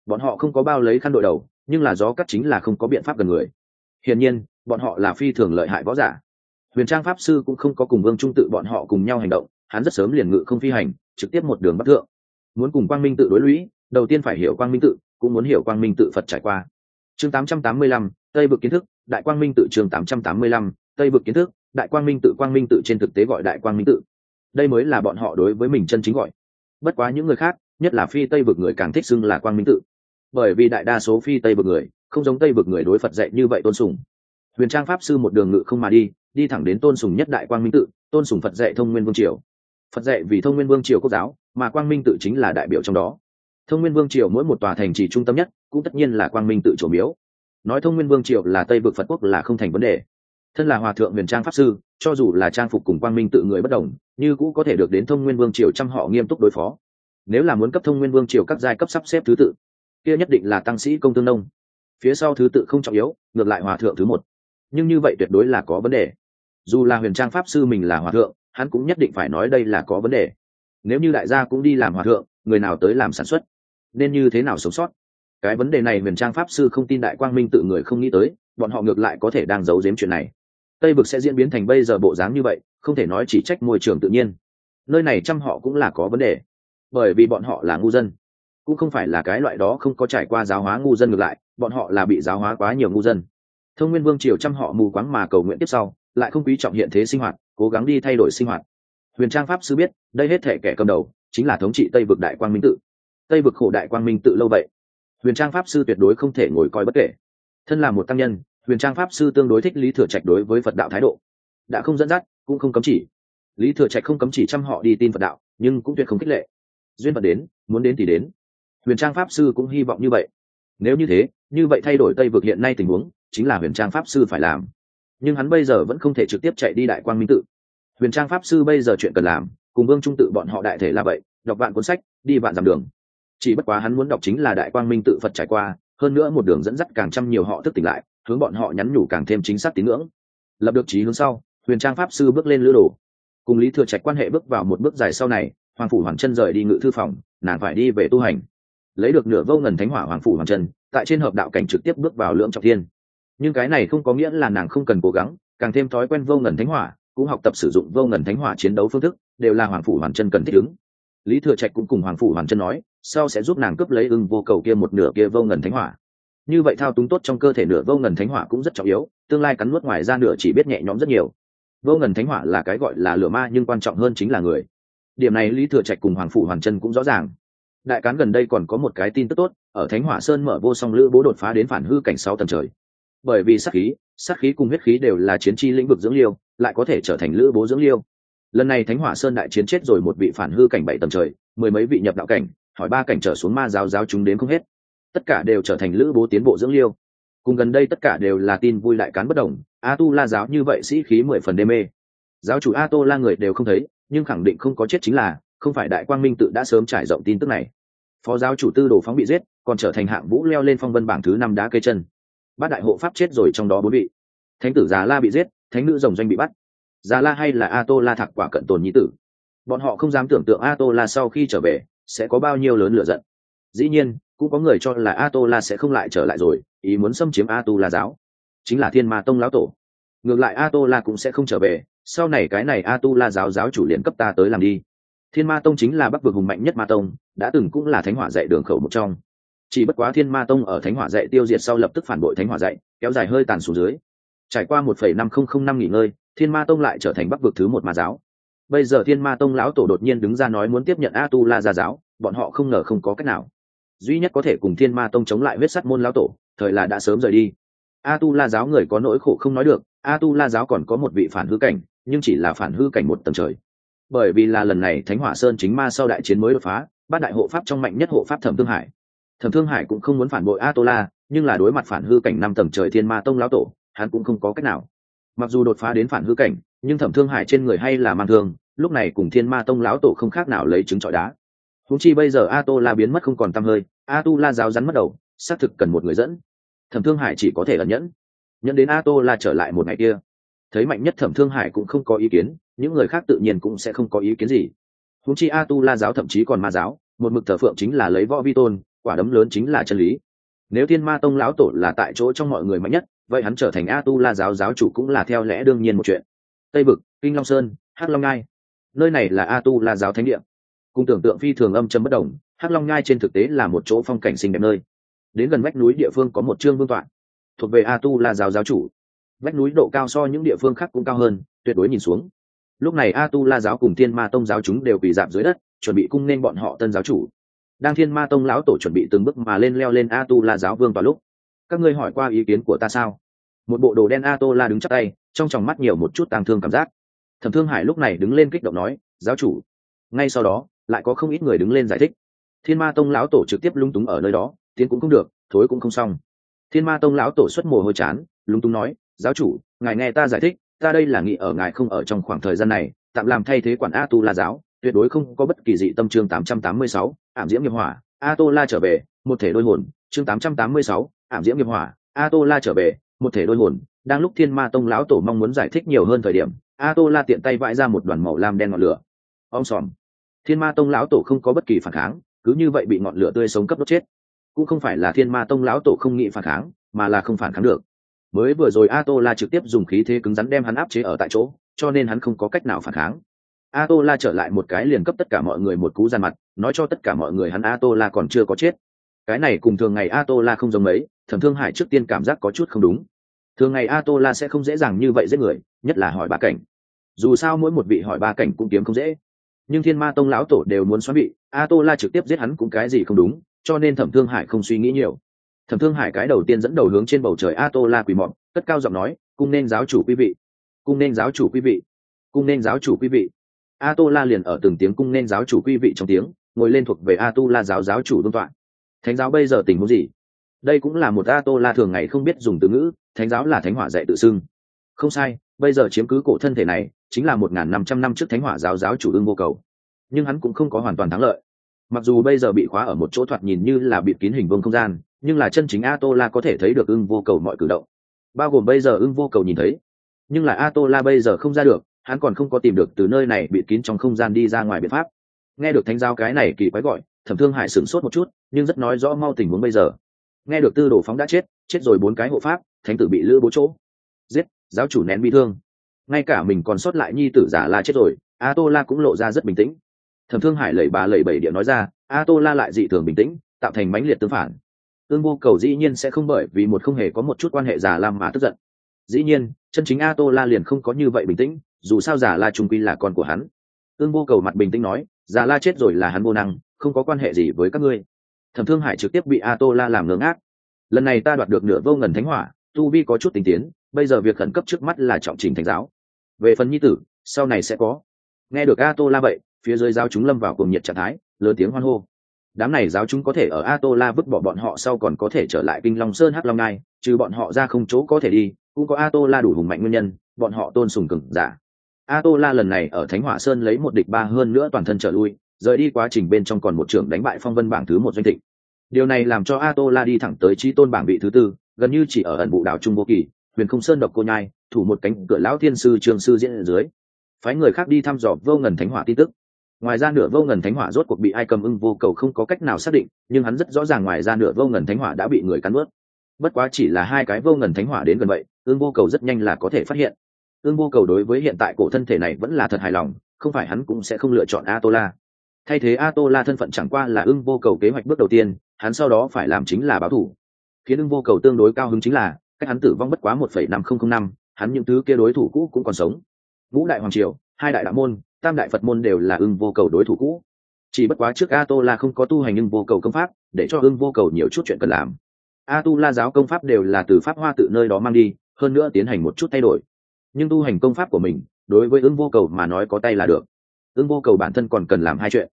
Speaker 1: Bọn họ không có bao lấy khăn đội đầu, nhưng là do các chính là không có biện pháp gần người. Hiển nhiên, bọn họ là phi thường lợi hại võ giả huyền trang pháp sư cũng không có cùng vương trung tự bọn họ cùng nhau hành động hắn rất sớm liền ngự không phi hành trực tiếp một đường bắc thượng. Muốn cùng quang minh tự đối lũy đầu tiên phải hiểu quang minh tự cũng muốn hiểu quang minh tự phật trải qua. Chương 885, tây vực kiến thức đại quang minh tự chương 885, tây vực kiến thức đại quang minh tự quang minh tự trên thực tế gọi đại quang minh tự. Đây mới là bọn họ đối với mình chân chính gọi. Bất quá những người khác nhất là phi tây vực người càng thích xưng là quang minh tự. Bởi vì đại đa số phi tây vực người không giống tây vực người đối phật dạy như vậy tôn sùng huyền trang pháp sư một đường ngự không mà đi đi thẳng đến tôn sùng nhất đại quang minh tự, tôn sùng phật dạy thông nguyên vương triều. Phật dạy vì thông nguyên vương triều quốc giáo, mà quang minh tự chính là đại biểu trong đó. Thông nguyên vương triều mỗi một tòa thành trì trung tâm nhất, cũng tất nhiên là quang minh tự chủ miếu. Nói thông nguyên vương triều là tây vực phật quốc là không thành vấn đề. Thân là hòa thượng huyền trang pháp sư, cho dù là trang phục cùng quang minh tự người bất đồng, như cũng có thể được đến thông nguyên vương triều chăm họ nghiêm túc đối phó. Nếu là muốn cấp thông nguyên vương triều các giai cấp sắp xếp thứ tự, kia nhất định là tăng sĩ công tương nông. Phía sau thứ tự không trọng yếu, ngược lại hòa thượng thứ một nhưng như vậy tuyệt đối là có vấn đề. Dù là huyền trang pháp sư mình là hòa thượng, hắn cũng nhất định phải nói đây là có vấn đề. Nếu như đại gia cũng đi làm hòa thượng, người nào tới làm sản xuất? Nên như thế nào sống sót? Cái vấn đề này huyền trang pháp sư không tin đại quang minh tự người không nghĩ tới, bọn họ ngược lại có thể đang giấu giếm chuyện này. Tây vực sẽ diễn biến thành bây giờ bộ dáng như vậy, không thể nói chỉ trách môi trường tự nhiên. Nơi này chăm họ cũng là có vấn đề. Bởi vì bọn họ là ngu dân. Cũng không phải là cái loại đó không có trải qua giáo hóa ngu dân ngược lại, bọn họ là bị giáo hóa quá nhiều ngu dân thông nguyên vương triều chăm họ mù quáng mà cầu nguyện tiếp sau, lại không quý trọng hiện thế sinh hoạt, cố gắng đi thay đổi sinh hoạt. Huyền trang pháp sư biết, đây hết thể kẻ cầm đầu, chính là thống trị tây vực đại quang minh tự. Tây vực khổ đại quang minh tự lâu vậy. Huyền trang pháp sư tuyệt đối không thể ngồi coi bất kể. Thân là một tăng nhân, huyền trang pháp sư tương đối thích lý thừa trạch đối với phật đạo thái độ. Đã không dẫn dắt, cũng không cấm chỉ. Lý thừa trạch không cấm chỉ chăm họ đi tin phật đạo, nhưng cũng tuyệt không khích lệ. Duyên phật đến, muốn đến thì đến. Huyền trang pháp sư cũng hy vọng như vậy. Nếu như thế như vậy thay đổi tây vực hiện nay tình huống, chính là huyền trang pháp sư phải làm. Nhưng hắn bây giờ vẫn không thể trực tiếp chạy đi đại quang minh tự. Huyền trang pháp sư bây giờ chuyện cần làm, cùng vương trung tự bọn họ đại thể là vậy, đọc vạn cuốn sách, đi vạn dặm đường. Chỉ bất quá hắn muốn đọc chính là đại quang minh tự phật trải qua, hơn nữa một đường dẫn dắt càng trăm nhiều họ thức tỉnh lại, hướng bọn họ nhắn nhủ càng thêm chính xác tín ngưỡng. Lập được trí hướng sau, huyền trang pháp sư bước lên lữ đồ. Cùng lý thừa trạch quan hệ bước vào một bước dài sau này, hoàng phủ hoàng chân rời đi ngự thư phòng, nàng phải đi về tu hành. Lấy được nửa vô ngần thánh hỏa hoàng phủ hoàng chân tại trên hợp đạo cảnh trực tiếp bước vào lưỡng trọng thiên. Nhưng cái này không có nghĩa là nàng không cần cố gắng, càng thêm thói quen vô ngần thánh hỏa, cũng học tập sử dụng vô ngần thánh hỏa chiến đấu phương thức, đều là hoàng phủ hoàng chân cần thích ứng. Lý thừa trạch cũng cùng hoàng phủ hoàng chân nói, sau sẽ giúp nàng cướp lấy ưng vô cầu kia một nửa kia vô ngần thánh hỏa. Như vậy thao túng tốt trong cơ thể nửa vô ngần thánh hỏa cũng rất trọng yếu, tương lai cắn nuốt ngoài ra nửa chỉ biết nhẹ nhõm rất nhiều. Vô ngần thánh hỏa là cái gọi là lửa ma nhưng quan trọng hơn chính là người. Điểm này lý thừa trạch cùng hoàng phủ hoàng chân cũng rõ ràng. Đại cán gần đây còn có một cái tin tức tốt ở thánh hỏa sơn mở vô song lữ bố đột phá đến phản hư cảnh sáu tầng trời. Bởi vì sát khí sát khí cùng huyết khí đều là chiến tri lĩnh vực dưỡng liêu, lại có thể trở thành lữ bố dưỡng liêu. Lần này thánh hỏa sơn đại chiến chết rồi một vị phản hư cảnh bảy tầng trời, mười mấy vị nhập đạo cảnh, hỏi ba cảnh trở xuống ma giáo giáo chúng đến không hết. Tất cả đều trở thành lữ bố tiến bộ dưỡng liêu. Cùng gần đây tất cả đều là tin vui lại cán bất đồng a tu la giáo như vậy sĩ khí mười phần đê mê. Giáo chủ a tô la người đều không thấy, nhưng khẳng định không có chết chính là, không phải đại quang minh tự đã sớm trải rộng tin tức này phó giáo chủ tư đồ phóng bị giết, còn trở thành hạng vũ leo lên phong vân bảng thứ năm đá cây chân. Bát đại hộ pháp chết rồi trong đó bốn vị. Thánh tử già la bị giết, thánh nữ rồng doanh bị bắt. Già la hay là a tô la thạc quả cận tồn nhí tử. Bọn họ không dám tưởng tượng a tô la sau khi trở về, sẽ có bao nhiêu lớn lửa giận. Dĩ nhiên, cũng có người cho là a tô la sẽ không lại trở lại rồi, ý muốn xâm chiếm a tu la giáo. Chính là thiên ma tông lão tổ. Ngược lại a tô la cũng sẽ không trở về, sau này cái này a tu la giáo giáo chủ liền cấp ta tới làm đi thiên ma tông chính là bắc vực hùng mạnh nhất ma tông, đã từng cũng là thánh hỏa dạy đường khẩu một trong. Chỉ bất quá thiên ma tông ở thánh hỏa dạy tiêu diệt sau lập tức phản bội thánh hỏa dạy, kéo dài hơi tàn xuống dưới. Trải qua một phẩy năm không không năm nghỉ ngơi, thiên ma tông lại trở thành bắc vực thứ một ma giáo. Bây giờ thiên ma tông lão tổ đột nhiên đứng ra nói muốn tiếp nhận a tu la gia giáo, bọn họ không ngờ không có cách nào. Duy nhất có thể cùng thiên ma tông chống lại huyết sắt môn lão tổ, thời là đã sớm rời đi. A tu la giáo người có nỗi khổ không nói được a tu la giáo còn có một vị phản hư cảnh, nhưng chỉ là phản hư cảnh một tầng trời bởi vì là lần này thánh hỏa sơn chính ma sau đại chiến mới đột phá, bát đại hộ pháp trong mạnh nhất hộ pháp thẩm thương hải. Thẩm thương hải cũng không muốn phản bội a tô la nhưng là đối mặt phản hư cảnh năm tầng trời thiên ma tông lão tổ, hắn cũng không có cách nào. Mặc dù đột phá đến phản hư cảnh, nhưng thẩm thương hải trên người hay là mang thương, lúc này cùng thiên ma tông lão tổ không khác nào lấy trứng trọi đá. Húng chi bây giờ a tô la biến mất không còn t hơi a tu la giáo rắn mất đầu, xác thực cần một người dẫn. Thẩm thương hải chỉ có thể ẩn nhẫn. Nhẫn đến a tô la trở lại một ngày kia. Thấy mạnh nhất thẩm thương hải cũng không có ý kiến những người khác tự nhiên cũng sẽ không có ý kiến gì. Húng chi a tu la giáo thậm chí còn ma giáo, một mực thờ phượng chính là lấy võ vi tôn, quả đấm lớn chính là chân lý. Nếu thiên ma tông lão tổ là tại chỗ trong mọi người mạnh nhất, vậy hắn trở thành a tu la giáo giáo chủ cũng là theo lẽ đương nhiên một chuyện. Tây vực, kinh long sơn, hắc long ngai. Nơi này là a tu la giáo thánh địa. Cùng tưởng tượng phi thường âm châm bất đồng hắc long ngai trên thực tế là một chỗ phong cảnh xinh đẹp nơi. Đến gần vách núi địa phương có một trương vương toạn thuộc về a tu la giáo giáo chủ. Vách núi độ cao so những địa phương khác cũng cao hơn, tuyệt đối nhìn xuống lúc này a tu la giáo cùng thiên ma tông giáo chúng đều bị giảm dưới đất, chuẩn bị cung nên bọn họ tân giáo chủ. Đang thiên ma tông lão tổ chuẩn bị từng bước mà lên leo lên a tu la giáo vương vào lúc. Các ngươi hỏi qua ý kiến của ta sao? Một bộ đồ đen a tô la đứng chắc tay, trong tròng mắt nhiều một chút tàng thương cảm giác. Thẩm thương hải lúc này đứng lên kích động nói, giáo chủ, ngay sau đó, lại có không ít người đứng lên giải thích. Thiên ma tông lão tổ trực tiếp lung túng ở nơi đó, tiến cũng không được, thối cũng không xong. Thiên ma tông lão tổ xuất mồ hôi chán lung túng nói, giáo chủ, ngài nghe ta giải thích ta đây là nghĩ ở ngài không ở trong khoảng thời gian này tạm làm thay thế quản a tu la giáo tuyệt đối không có bất kỳ dị tâm chương 886, ảm diễm nghiệp hỏa a tô la trở về một thể đôi hồn chương 886, ảm diễm nghiệp hỏa a tô la trở về một thể đôi hồn. Đang lúc thiên ma tông lão tổ mong muốn giải thích nhiều hơn thời điểm a tô la tiện tay vãi ra một đoàn màu lam đen ngọn lửa. Om sòm. Thiên ma tông lão tổ không có bất kỳ phản kháng cứ như vậy bị ngọn lửa tươi sống cấp đốt chết. Cũng không phải là thiên ma tông lão tổ không nghĩ phản kháng mà là không phản kháng được mới vừa rồi a tô la trực tiếp dùng khí thế cứng rắn đem hắn áp chế ở tại chỗ, cho nên hắn không có cách nào phản kháng. A tô la trở lại một cái liền cấp tất cả mọi người một cú gian mặt, nói cho tất cả mọi người hắn a tô la còn chưa có chết. Cái này cùng thường ngày a tô la không giống mấy, thẩm thương hải trước tiên cảm giác có chút không đúng. Thường ngày a tô la sẽ không dễ dàng như vậy giết người, nhất là hỏi ba cảnh. Dù sao mỗi một vị hỏi ba cảnh cũng kiếm không dễ. Nhưng thiên ma tông lão tổ đều muốn xóa bị a tô la trực tiếp giết hắn cũng cái gì không đúng, cho nên thẩm thương hải không suy nghĩ nhiều thẩm thương hải cái đầu tiên dẫn đầu hướng trên bầu trời a tô la quỳ mọn cất cao giọng nói, cung nên giáo chủ quý vị, cung nên giáo chủ quý vị, cung nên giáo chủ quý vị. A tô la liền ở từng tiếng cung nên giáo chủ quý vị trong tiếng, ngồi lên thuộc về a tu la giáo giáo chủ tôn toạn. Thánh giáo bây giờ tình huống gì? Đây cũng là một a tô la thường ngày không biết dùng từ ngữ, thánh giáo là thánh hỏa dạy tự xưng. Không sai, bây giờ chiếm cứ cổ thân thể này, chính là một n g h n năm trăm năm trước thánh hỏa giáo giáo chủ ưng vô cầu. Nhưng hắn cũng không có hoàn toàn thắng lợi mặc dù bây giờ bị khóa ở một chỗ thoạt nhìn như là bịt kín hình vương không gian, nhưng là chân chính a tô la có thể thấy được ưng vô cầu mọi cử động. Bao gồm bây giờ ưng vô cầu nhìn thấy. Nhưng là a tô la bây giờ không ra được, hắn còn không có tìm được từ nơi này bịt kín trong không gian đi ra ngoài biện pháp. Nghe được thánh giáo cái này kỳ quái gọi, thẩm thương hại sửng sốt một chút, nhưng rất nói rõ mau tình huống bây giờ. Nghe được tư đồ phóng đã chết chết rồi bốn cái hộ pháp, thánh tử bị lữ bố chỗ. Giết, giáo chủ nén bi thương. Ngay cả mình còn sót lại nhi tử giả la chết rồi a tô la cũng lộ ra rất bình tĩnh thẩm thương hải lẩy bà lẩy bảy điện nói ra a tô la lại dị thường bình tĩnh, tạo thành mãnh liệt tương phản. Ương vô cầu dĩ nhiên sẽ không bởi vì một không hề có một chút quan hệ giả lam mà tức giận. Dĩ nhiên, chân chính a tô la liền không có như vậy bình tĩnh, dù sao giả la trung quy là con của hắn. Ương vô cầu mặt bình tĩnh nói giả la chết rồi là hắn vô năng, không có quan hệ gì với các ngươi. Thẩm thương hải trực tiếp bị a tô la làm ngưỡng ác lần này ta đoạt được nửa vô ngần thánh hỏa, tu vi có chút tình tiến, bây giờ việc khẩn cấp trước mắt là trọng trình thánh giáo. Về phần nhi tử, sau này sẽ có. Nghe được a tô la vậy phía dưới giáo chúng lâm vào cùng nhiệt trạng thái, lớn tiếng hoan hô. Đám này giáo chúng có thể ở a tô la vứt bỏ bọn họ sau còn có thể trở lại kinh long sơn hắc long ngai, trừ bọn họ ra không chỗ có thể đi, cũng có a tô la đủ hùng mạnh nguyên nhân, bọn họ tôn sùng cừng giả. A tô la lần này ở thánh hỏa sơn lấy một địch ba hơn nữa toàn thân trở lui, rời đi quá trình bên trong còn một trưởng đánh bại phong vân bảng thứ một doanh thịnh. Điều này làm cho a tô la đi thẳng tới trí tôn bảng vị thứ tư, gần như chỉ ở ẩn vụ đảo trung vô kỳ, huyền không sơn độc cô nhai, thủ một cánh cửa lão thiên sư trường sư diễn ở dưới. Phái người khác đi thăm dò vô ngần thánh hỏa tin tức ngoài ra nửa vô ngần thánh hỏa rốt cuộc bị ai cầm ưng vô cầu không có cách nào xác định, nhưng hắn rất rõ ràng ngoài ra nửa vô ngần thánh hỏa đã bị người cắn ướt bất quá chỉ là hai cái vô ngần thánh hỏa đến gần vậy ương vô cầu rất nhanh là có thể phát hiện. Ương vô cầu đối với hiện tại cổ thân thể này vẫn là thật hài lòng, không phải hắn cũng sẽ không lựa chọn a tô la thay thế a tô la thân phận chẳng qua là ưng vô cầu kế hoạch bước đầu tiên, hắn sau đó phải làm chính là báo thủ. Khiến ưng vô cầu tương đối cao hứng chính là, cách hắn tử vong bất quá một phẩy năm không không năm, hắn những thứ kia đối thủ cũ cũng còn sống. Ngũ đại hoàng triều, hai đại đạo môn tam đại phật môn đều là ưng vô cầu đối thủ cũ. Chỉ bất quá trước a tô la không có tu hành ưng vô cầu công pháp, để cho ưng vô cầu nhiều chút chuyện cần làm. A tu la giáo công pháp đều là từ pháp hoa tự nơi đó mang đi, hơn nữa tiến hành một chút thay đổi. Nhưng tu hành công pháp của mình, đối với ưng vô cầu mà nói có tay là được. Ưng vô cầu bản thân còn cần làm hai chuyện.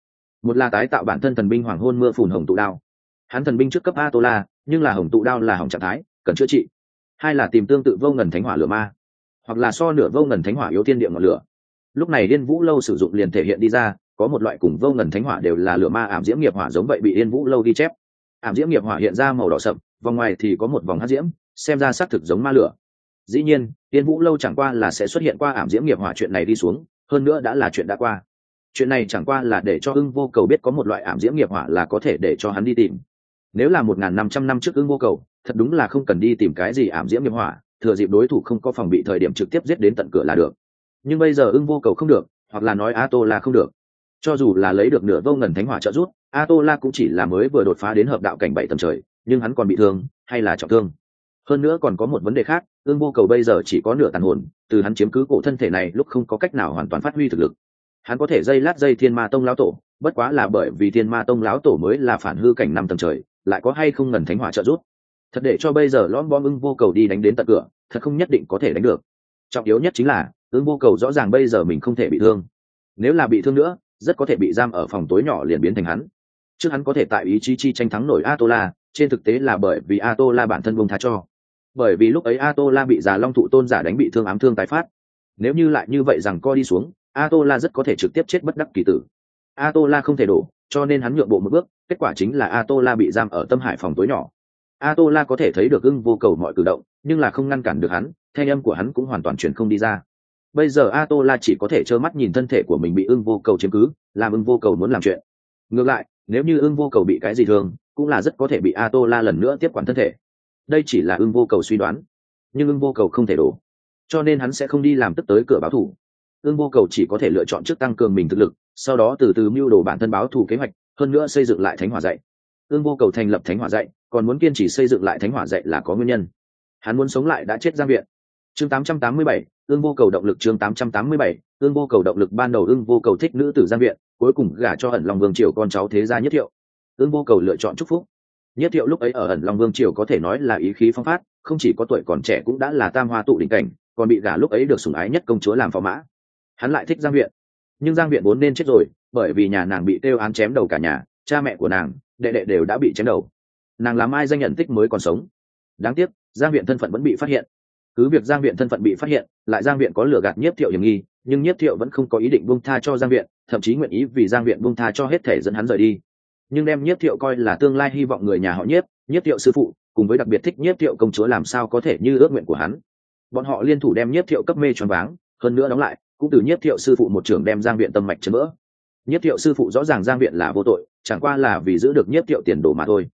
Speaker 1: Một là tái tạo bản thân thần binh hoàng hôn mưa phùn hồng tụ đao. Hắn thần binh trước cấp a tô la nhưng là hồng tụ đao là hỏng trạng thái, cần chữa trị. Hai là tìm tương tự vô ngần thánh hỏa lửa ma. Hoặc là so nửa vô ngần thánh hỏa yếu tiên địa ngọn lửa lúc này yên vũ lâu sử dụng liền thể hiện đi ra, có một loại cùng vô ngần thánh hỏa đều là lửa ma ảm diễm nghiệp hỏa giống vậy bị yên vũ lâu ghi chép. Ảm diễm nghiệp hỏa hiện ra màu đỏ sậm, vòng ngoài thì có một vòng hát diễm, xem ra xác thực giống ma lửa. Dĩ nhiên, yên vũ lâu chẳng qua là sẽ xuất hiện qua ảm diễm nghiệp hỏa chuyện này đi xuống, hơn nữa đã là chuyện đã qua. Chuyện này chẳng qua là để cho ưng vô cầu biết có một loại ảm diễm nghiệp hỏa là có thể để cho hắn đi tìm. Nếu là một n g h n năm trăm năm trước ưng vô cầu, thật đúng là không cần đi tìm cái gì ảm diễm nghiệp hỏa, thừa dịp đối thủ không có phòng bị thời điểm trực tiếp giết đến tận cửa là được nhưng bây giờ ưng vô cầu không được, hoặc là nói a tô la không được. Cho dù là lấy được nửa vô ngần thánh hỏa trợ giúp a tô la cũng chỉ là mới vừa đột phá đến hợp đạo cảnh bảy tầm trời, nhưng hắn còn bị thương, hay là trọng thương. Hơn nữa còn có một vấn đề khác ương vô cầu bây giờ chỉ có nửa tàn hồn, từ hắn chiếm cứ cổ thân thể này lúc không có cách nào hoàn toàn phát huy thực lực. Hắn có thể dây lát dây thiên ma tông lão tổ, bất quá là bởi vì thiên ma tông lão tổ mới là phản hư cảnh năm tầng trời, lại có hay không ngần thánh hỏa trợ giúp. Thật để cho bây giờ lõm bom ưng vô cầu đi đánh đến tận cửa, thật không nhất định có thể đánh được. Trọng yếu nhất chính là ưng vô cầu rõ ràng bây giờ mình không thể bị thương. Nếu là bị thương nữa, rất có thể bị giam ở phòng tối nhỏ liền biến thành hắn. Trước hắn có thể tại ý chí chi tranh thắng nổi a tô la trên thực tế là bởi vì a tô la bản thân bông tha cho. Bởi vì lúc ấy a tô la bị già long thụ tôn giả đánh bị thương ám thương tái phát. Nếu như lại như vậy rằng co đi xuống a tô la rất có thể trực tiếp chết bất đắc kỳ tử. A tô la không thể đổ, cho nên hắn nhượng bộ một bước, kết quả chính là a tô la bị giam ở tâm hải phòng tối nhỏ. A tô la có thể thấy được ưng vô cầu mọi cử động, nhưng là không ngăn cản được hắn, thanh âm của hắn cũng hoàn toàn truyền không đi ra bây giờ a tô la chỉ có thể trơ mắt nhìn thân thể của mình bị ưng vô cầu chiếm cứ làm ưng vô cầu muốn làm chuyện. Ngược lại nếu như ưng vô cầu bị cái gì thường cũng là rất có thể bị a tô la lần nữa tiếp quản thân thể. Đây chỉ là ưng vô cầu suy đoán nhưng ưng vô cầu không thể đổ. Cho nên hắn sẽ không đi làm tức tới cửa báo thủ. Ưng vô cầu chỉ có thể lựa chọn trước tăng cường mình thực lực sau đó từ từ mưu đồ bản thân báo thù kế hoạch hơn nữa xây dựng lại thánh hỏa dạy. Ưng vô cầu thành lập thánh hỏa dạy còn muốn kiên trì xây dựng lại thánh hỏa dạy là có nguyên nhân. Hắn muốn sống lại đã chết giang viện. Chương 887, ương vô cầu động lực chương 887, ương vô cầu động lực ban đầu ương vô cầu thích nữ tử giang viện cuối cùng gả cho ẩn long vương triều con cháu thế gia nhất thiệu. Ương vô cầu lựa chọn chúc phúc. Nhất thiệu lúc ấy ở ẩn long vương triều có thể nói là ý khí phong phát không chỉ có tuổi còn trẻ cũng đã là tam hoa tụ đỉnh cảnh còn bị gả lúc ấy được sủng ái nhất công chúa làm phò mã. Hắn lại thích giang viện. Nhưng giang viện vốn nên chết rồi bởi vì nhà nàng bị tiêu án chém đầu cả nhà cha mẹ của nàng đệ đệ đều đã bị chém đầu. Nàng làm ai danh nhận tích mới còn sống. Đáng tiếc giang viện thân phận vẫn bị phát hiện cứ việc giang viện thân phận bị phát hiện, lại giang viện có lừa gạt nhiếp thiệu hiểm nghi, nhưng nhiếp thiệu vẫn không có ý định bung tha cho giang viện, thậm chí nguyện ý vì giang viện bung tha cho hết thể dẫn hắn rời đi. Nhưng đem nhiếp thiệu coi là tương lai hy vọng người nhà họ nhiếp nhiếp thiệu sư phụ, cùng với đặc biệt thích nhiếp thiệu công chúa làm sao có thể như ước nguyện của hắn. Bọn họ liên thủ đem nhiếp thiệu cấp mê choáng váng, hơn nữa đóng lại, cũng từ nhiếp thiệu sư phụ một trưởng đem giang viện tâm mạch chấn vỡ. Nhiếp thiệu sư phụ rõ ràng giang viện là vô tội, chẳng qua là vì giữ được nhiếp thiệu tiền đồ mà thôi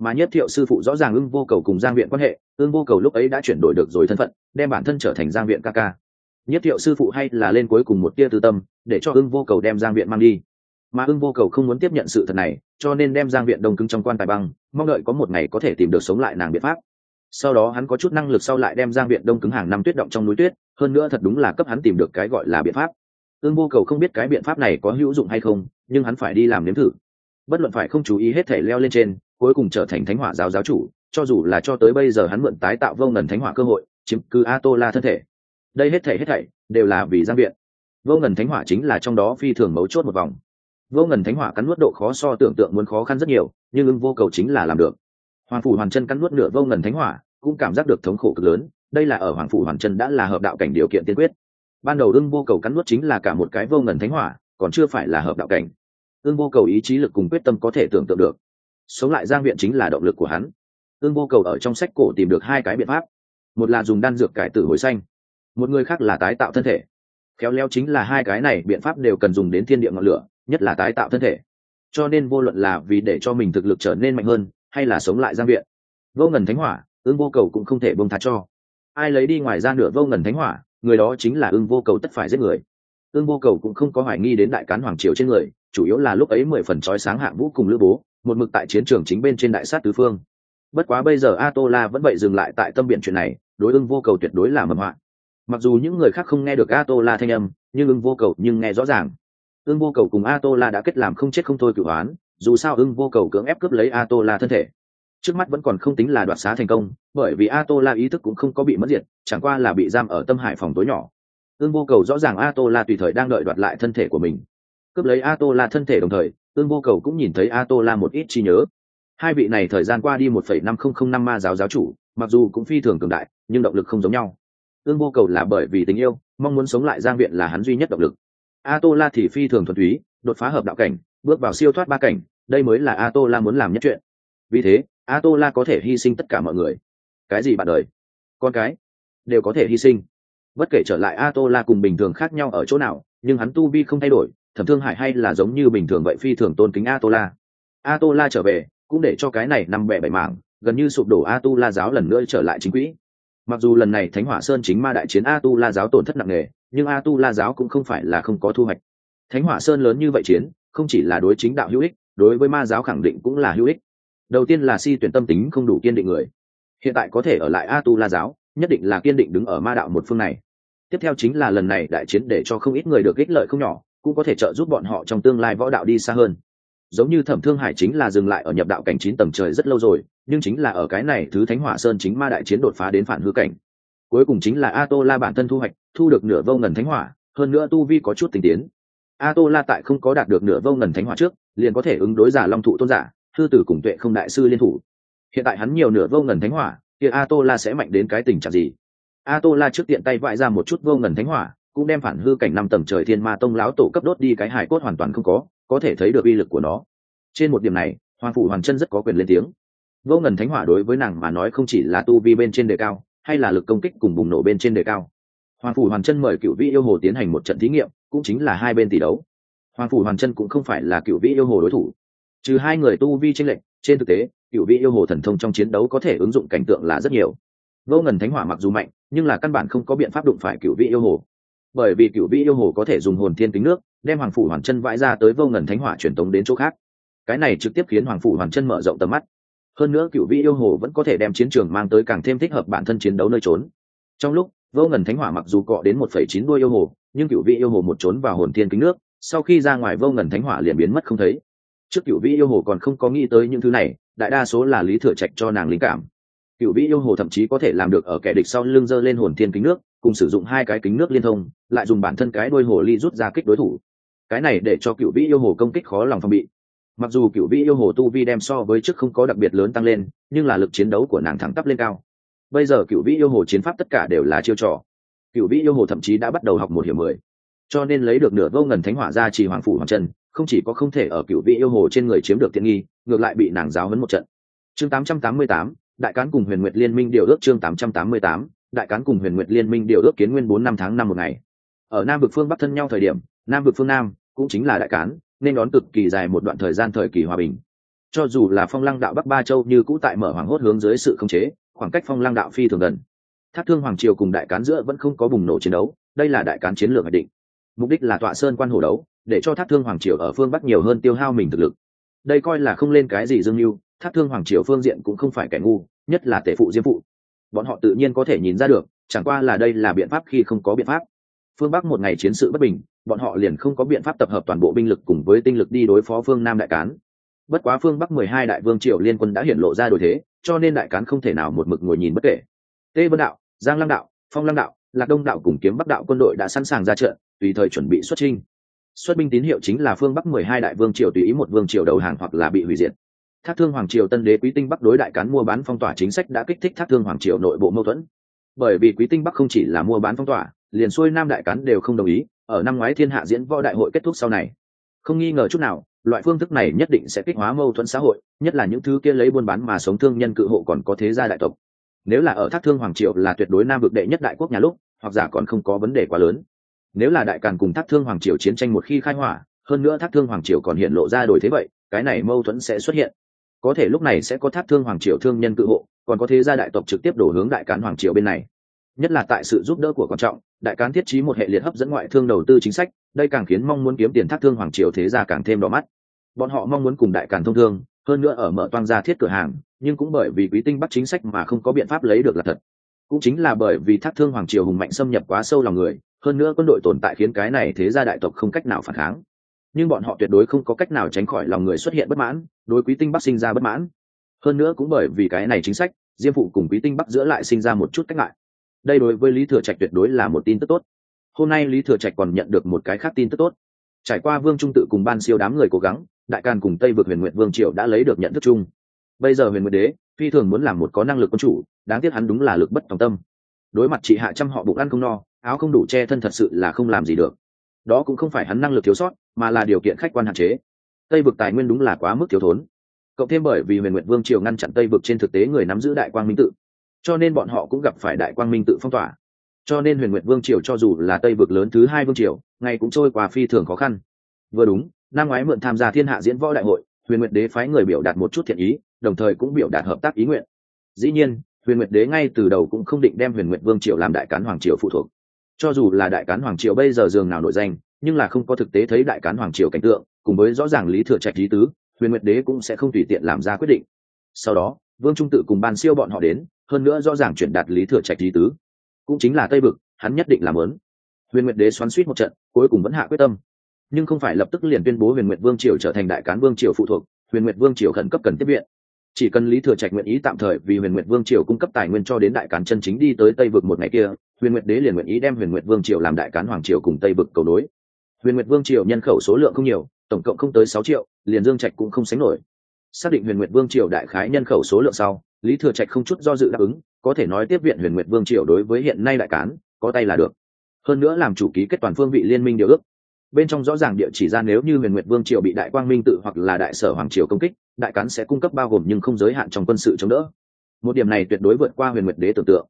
Speaker 1: mà nhất thiệu sư phụ rõ ràng ưng vô cầu cùng giang viện quan hệ, ưng vô cầu lúc ấy đã chuyển đổi được rồi thân phận, đem bản thân trở thành giang viện ca ca. Nhất thiệu sư phụ hay là lên cuối cùng một tia tư tâm, để cho ưng vô cầu đem giang viện mang đi. Mà ưng vô cầu không muốn tiếp nhận sự thật này, cho nên đem giang viện đông cứng trong quan tài băng, mong đợi có một ngày có thể tìm được sống lại nàng biện pháp. Sau đó hắn có chút năng lực sau lại đem giang viện đông cứng hàng năm tuyết động trong núi tuyết, hơn nữa thật đúng là cấp hắn tìm được cái gọi là biện pháp. Ương vô cầu không biết cái biện pháp này có hữu dụng hay không, nhưng hắn phải đi làm nếm thử. Bất luận phải không chú ý hết thể leo lên trên cuối cùng trở thành thánh hỏa giáo giáo chủ, cho dù là cho tới bây giờ hắn mượn tái tạo vô ngần thánh hỏa cơ hội, chiếm cứ a tô la thân thể. Đây hết thể hết thảy đều là vì giang viện. Vô ngần thánh hỏa chính là trong đó phi thường mấu chốt một vòng. Vô ngần thánh hỏa cắn nuốt độ khó so tưởng tượng muốn khó khăn rất nhiều, nhưng ưng vô cầu chính là làm được. Hoàng phủ hoàn chân cắn nuốt nửa vô ngần thánh hỏa, cũng cảm giác được thống khổ cực lớn, đây là ở hoàng phủ hoàn chân đã là hợp đạo cảnh điều kiện tiên quyết. Ban đầu ưng vô cầu cắn nuốt chính là cả một cái vô ngần thánh hỏa, còn chưa phải là hợp đạo cảnh. Ưng vô cầu ý chí lực cùng quyết tâm có thể tưởng tượng được sống lại giang viện chính là động lực của hắn. Ương vô cầu ở trong sách cổ tìm được hai cái biện pháp. Một là dùng đan dược cải tử hồi xanh một người khác là tái tạo thân thể. Khéo léo chính là hai cái này biện pháp đều cần dùng đến thiên địa ngọn lửa, nhất là tái tạo thân thể. Cho nên vô luận là vì để cho mình thực lực trở nên mạnh hơn, hay là sống lại giang viện, vô ngần thánh hỏa, ương vô cầu cũng không thể bông thá cho. Ai lấy đi ngoài ra nửa vô ngần thánh hỏa, người đó chính là ương vô cầu tất phải giết người. Ương vô cầu cũng không có hoài nghi đến đại cán hoàng triều trên người, chủ yếu là lúc ấy mười phần trói sáng hạng vũ cùng lữ bố một mực tại chiến trường chính bên trên đại sát tứ phương. Bất quá bây giờ a tô la vẫn vậy dừng lại tại tâm biện chuyện này, đối ưng vô cầu tuyệt đối là mầm họa. Mặc dù những người khác không nghe được a tô la thanh âm, nhưng ưng vô cầu nhưng nghe rõ ràng. Ưng vô cầu cùng a tô la đã kết làm không chết không thôi cửu hoán, dù sao ưng vô cầu cưỡng ép cướp lấy a tô la thân thể. Trước mắt vẫn còn không tính là đoạt xá thành công, bởi vì a tô la ý thức cũng không có bị mất diệt, chẳng qua là bị giam ở tâm hải phòng tối nhỏ. Ứng vô cầu rõ ràng a tô la tùy thời đang đợi đoạt lại thân thể của mình. Cướp lấy a tô la thân thể đồng thời ương vô cầu cũng nhìn thấy a tô la một ít chi nhớ. Hai vị này thời gian qua đi một phẩy năm không không năm ma giáo giáo chủ, mặc dù cũng phi thường cường đại, nhưng động lực không giống nhau. Ương vô cầu là bởi vì tình yêu, mong muốn sống lại giang viện là hắn duy nhất động lực. A tô la thì phi thường thuần túy, đột phá hợp đạo cảnh, bước vào siêu thoát ba cảnh, đây mới là a tô la muốn làm nhất chuyện. Vì thế a tô la có thể hy sinh tất cả mọi người. Cái gì bạn đời? Con cái? Đều có thể hy sinh. Bất kể trở lại a tô la cùng bình thường khác nhau ở chỗ nào, nhưng hắn tu vi không thay đổi thẩm thương Hải hay là giống như bình thường vậy phi thường tôn kính a tô la a tô la trở về, cũng để cho cái này nằm bẻ bảy mảng, gần như sụp đổ a tu la giáo lần nữa trở lại chính quỹ. Mặc dù lần này thánh hỏa sơn chính ma đại chiến a tu la giáo tổn thất nặng nề, nhưng a tu la giáo cũng không phải là không có thu hoạch. Thánh hỏa sơn lớn như vậy chiến, không chỉ là đối chính đạo hữu ích, đối với ma giáo khẳng định cũng là hữu ích. Đầu tiên là si tuyển tâm tính không đủ kiên định người. Hiện tại có thể ở lại a tu la giáo, nhất định là kiên định đứng ở ma đạo một phương này. Tiếp theo chính là lần này đại chiến để cho không ít người được ích lợi không nhỏ cũng có thể trợ giúp bọn họ trong tương lai võ đạo đi xa hơn. Giống như thẩm thương hải chính là dừng lại ở nhập đạo cảnh chín tầng trời rất lâu rồi, nhưng chính là ở cái này thứ thánh hỏa sơn chính ma đại chiến đột phá đến phản hư cảnh. Cuối cùng chính là a tô la bản thân thu hoạch, thu được nửa vô ngần thánh hỏa, hơn nữa tu vi có chút tình tiến. A tô la tại không có đạt được nửa vô ngần thánh hỏa trước, liền có thể ứng đối giả long thụ tôn giả, thư tử cùng tuệ không đại sư liên thủ. Hiện tại hắn nhiều nửa vô ngần thánh hỏa, kia a tô la sẽ mạnh đến cái tình trạng gì? A tô la trước tiện tay vại ra một chút vô ngần thánh hỏa cũng đem phản hư cảnh năm tầng trời thiên ma tông láo tổ cấp đốt đi cái hải cốt hoàn toàn không có có thể thấy được uy lực của nó. Trên một điểm này, hoàng phủ hoàn chân rất có quyền lên tiếng. Vô ngần thánh hỏa đối với nàng mà nói không chỉ là tu vi bên trên đề cao, hay là lực công kích cùng bùng nổ bên trên đề cao. Hoàng phủ hoàn chân mời cựu vị yêu hồ tiến hành một trận thí nghiệm, cũng chính là hai bên tỷ đấu. Hoàng phủ hoàn chân cũng không phải là cựu vị yêu hồ đối thủ. Trừ hai người tu vi tranh lệch, trên thực tế cựu vị yêu hồ thần thông trong chiến đấu có thể ứng dụng cảnh tượng là rất nhiều. Vô ngần thánh hỏa mặc dù mạnh, nhưng là căn bản không có biện pháp đụng phải cựu vị yêu hồ bởi vì cựu vĩ yêu hồ có thể dùng hồn thiên kính nước, đem hoàng phủ hoàn chân vãi ra tới vô ngần thánh hỏa truyền tống đến chỗ khác. Cái này trực tiếp khiến hoàng phủ hoàn chân mở rộng tầm mắt. Hơn nữa cựu vị yêu hồ vẫn có thể đem chiến trường mang tới càng thêm thích hợp bản thân chiến đấu nơi trốn. Trong lúc, vô ngần thánh hỏa mặc dù cọ đến một phẩy chín đuôi yêu hồ, nhưng cựu vị yêu hồ một trốn vào hồn thiên kính nước, sau khi ra ngoài vô ngần thánh hỏa liền biến mất không thấy. Trước cựu vị yêu hồ còn không có nghĩ tới những thứ này, đại đa số là lý thừa trạch cho nàng linh cảm. Cựu vị yêu hồ thậm chí có thể làm được ở kẻ địch sau lưng dơ lên hồn thiên kính nước cùng sử dụng hai cái kính nước liên thông lại dùng bản thân cái đôi hồ ly rút ra kích đối thủ. Cái này để cho cựu vị yêu hồ công kích khó lòng phòng bị. Mặc dù cựu vĩ yêu hồ tu vi đem so với trước không có đặc biệt lớn tăng lên nhưng là lực chiến đấu của nàng thẳng tắp lên cao. Bây giờ cựu vĩ yêu hồ chiến pháp tất cả đều là chiêu trò. Cựu vĩ yêu hồ thậm chí đã bắt đầu học một hiểu mười. Cho nên lấy được nửa vô ngần thánh hỏa ra chỉ hoàng phủ hoàng trần không chỉ có không thể ở cựu vĩ yêu hồ trên người chiếm được tiện nghi ngược lại bị nàng giáo hấn một trận. Chương 888, đại cán cùng huyền nguyệt liên minh điều ước chương 888, đại cán cùng huyền nguyệt liên minh điều ước kiến nguyên bốn năm tháng năm một ngày. Ở nam vực phương bắc thân nhau thời điểm, nam vực phương nam cũng chính là đại cán, nên đón cực kỳ dài một đoạn thời gian thời kỳ hòa bình. Cho dù là phong lăng đạo bắc ba châu như cũ tại mở hoàng hốt hướng dưới sự khống chế, khoảng cách phong lăng đạo phi thường gần. Thác thương hoàng triều cùng đại cán giữa vẫn không có bùng nổ chiến đấu, đây là đại cán chiến lược hoạch định. Mục đích là tọa sơn quan hồ đấu, để cho thác thương hoàng triều ở phương bắc nhiều hơn tiêu hao mình thực lực. Đây coi là không lên cái gì dương mưu, thác thương hoàng triều phương diện cũng không phải kẻ ngu, nhất là tể phụ diêm phụ bọn họ tự nhiên có thể nhìn ra được, chẳng qua là đây là biện pháp khi không có biện pháp. Phương bắc một ngày chiến sự bất bình, bọn họ liền không có biện pháp tập hợp toàn bộ binh lực cùng với tinh lực đi đối phó phương nam đại cán. Bất quá phương bắc mười hai đại vương triều liên quân đã hiện lộ ra đổi thế, cho nên đại cán không thể nào một mực ngồi nhìn bất kể. Tê vân đạo, giang lăng đạo, phong lăng đạo, lạc đông đạo cùng kiếm bắc đạo quân đội đã sẵn sàng ra trận, tùy thời chuẩn bị xuất trinh xuất binh tín hiệu chính là phương bắc mười hai đại vương triều tùy ý một vương triều đầu hàng hoặc là bị hủy diệt thác thương hoàng triều tân đế quý tinh bắc đối đại cán mua bán phong tỏa chính sách đã kích thích thác thương hoàng triều nội bộ mâu thuẫn. Bởi vì quý tinh bắc không chỉ là mua bán phong tỏa, liền xuôi nam đại cán đều không đồng ý, ở năm ngoái thiên hạ diễn võ đại hội kết thúc sau này. Không nghi ngờ chút nào, loại phương thức này nhất định sẽ kích hóa mâu thuẫn xã hội, nhất là những thứ kia lấy buôn bán mà sống thương nhân cự hộ còn có thế gia đại tộc. Nếu là ở thác thương hoàng triều là tuyệt đối nam vực đệ nhất đại quốc nhà lúc, hoặc giả còn không có vấn đề quá lớn. Nếu là đại càn cùng thác thương hoàng triều chiến tranh một khi khai hỏa, hơn nữa thác thương hoàng triều còn hiện lộ ra đổi thế vậy, cái này mâu thuẫn sẽ xuất hiện có thể lúc này sẽ có tháp thương hoàng triều thương nhân cự hộ, còn có thế gia đại tộc trực tiếp đổ hướng đại cán hoàng triều bên này. Nhất là tại sự giúp đỡ của quan trọng, đại cán thiết trí một hệ liệt hấp dẫn ngoại thương đầu tư chính sách, đây càng khiến mong muốn kiếm tiền thác thương hoàng triều thế gia càng thêm đỏ mắt. Bọn họ mong muốn cùng đại càn thông thương, hơn nữa ở mở toan gia thiết cửa hàng, nhưng cũng bởi vì quý tinh bắt chính sách mà không có biện pháp lấy được là thật. Cũng chính là bởi vì thác thương hoàng triều hùng mạnh xâm nhập quá sâu lòng người, hơn nữa quân đội tồn tại khiến cái này thế gia đại tộc không cách nào phản kháng nhưng bọn họ tuyệt đối không có cách nào tránh khỏi lòng người xuất hiện bất mãn, đối quý tinh bắc sinh ra bất mãn. Hơn nữa cũng bởi vì cái này chính sách, diêm phụ cùng quý tinh bắc giữa lại sinh ra một chút cách ngại. Đây đối với lý thừa trạch tuyệt đối là một tin tức tốt. Hôm nay lý thừa trạch còn nhận được một cái khác tin tức tốt. Trải qua vương trung tự cùng ban siêu đám người cố gắng, đại càn cùng tây vực huyền nguyện vương triều đã lấy được nhận thức chung. Bây giờ huyền nguyện đế, phi thường muốn làm một có năng lực quân chủ, đáng tiếc hắn đúng là lực bất tòng tâm. Đối mặt chị hạ trăm họ bụng ăn không no, áo không đủ che thân thật sự là không làm gì được đó cũng không phải hắn năng lực thiếu sót, mà là điều kiện khách quan hạn chế. Tây vực tài nguyên đúng là quá mức thiếu thốn. Cộng thêm bởi vì huyền nguyện vương triều ngăn chặn tây vực trên thực tế người nắm giữ đại quang minh tự. Cho nên bọn họ cũng gặp phải đại quang minh tự phong tỏa. Cho nên huyền nguyện vương triều cho dù là tây vực lớn thứ hai vương triều ngày cũng trôi qua phi thường khó khăn. Vừa đúng, năm ngoái mượn tham gia thiên hạ diễn võ đại hội, huyền nguyện đế phái người biểu đạt một chút thiện ý, đồng thời cũng biểu đạt hợp tác ý nguyện. Dĩ nhiên, huyền nguyện đế ngay từ đầu cũng không định đem huyền nguyện vương triều làm đại cán hoàng triều phụ thuộc cho dù là đại cán hoàng triều bây giờ dường nào nổi danh, nhưng là không có thực tế thấy đại cán hoàng triều cảnh tượng, cùng với rõ ràng lý thừa trạch lý tứ, huyền nguyệt đế cũng sẽ không tùy tiện làm ra quyết định. Sau đó, vương trung tự cùng ban siêu bọn họ đến, hơn nữa rõ ràng chuyển đạt lý thừa trạch lý tứ. Cũng chính là tây bực hắn nhất định làm lớn. Huyền nguyệt đế xoắn suýt một trận, cuối cùng vẫn hạ quyết tâm. Nhưng không phải lập tức liền tuyên bố huyền nguyệt vương triều trở thành đại cán vương triều phụ thuộc, huyền nguyệt vương triều khẩn cấp cần tiếp viện. Chỉ cần lý thừa trạch nguyện ý tạm thời vì huyền nguyệt vương triều cung cấp tài nguyên cho đến đại cán chân chính đi tới tây vực một ngày kia huyền nguyệt đế liền nguyện ý đem huyền nguyệt vương triều làm đại cán hoàng triều cùng tây Bực cầu nối. Huyền nguyệt vương triều nhân khẩu số lượng không nhiều, tổng cộng không tới sáu triệu, liền dương trạch cũng không sánh nổi. Xác định huyền nguyệt vương triều đại khái nhân khẩu số lượng sau, lý thừa trạch không chút do dự đáp ứng, có thể nói tiếp viện huyền nguyệt vương triều đối với hiện nay đại cán, có tay là được. Hơn nữa làm chủ ký kết toàn phương vị liên minh điều ước. Bên trong rõ ràng địa chỉ ra nếu như huyền nguyệt vương triều bị đại quang minh tự hoặc là đại sở hoàng triều công kích, đại cán sẽ cung cấp bao gồm nhưng không giới hạn trong quân sự chống đỡ. Một điểm này tuyệt đối vượt qua huyền nguyệt đế tưởng tượng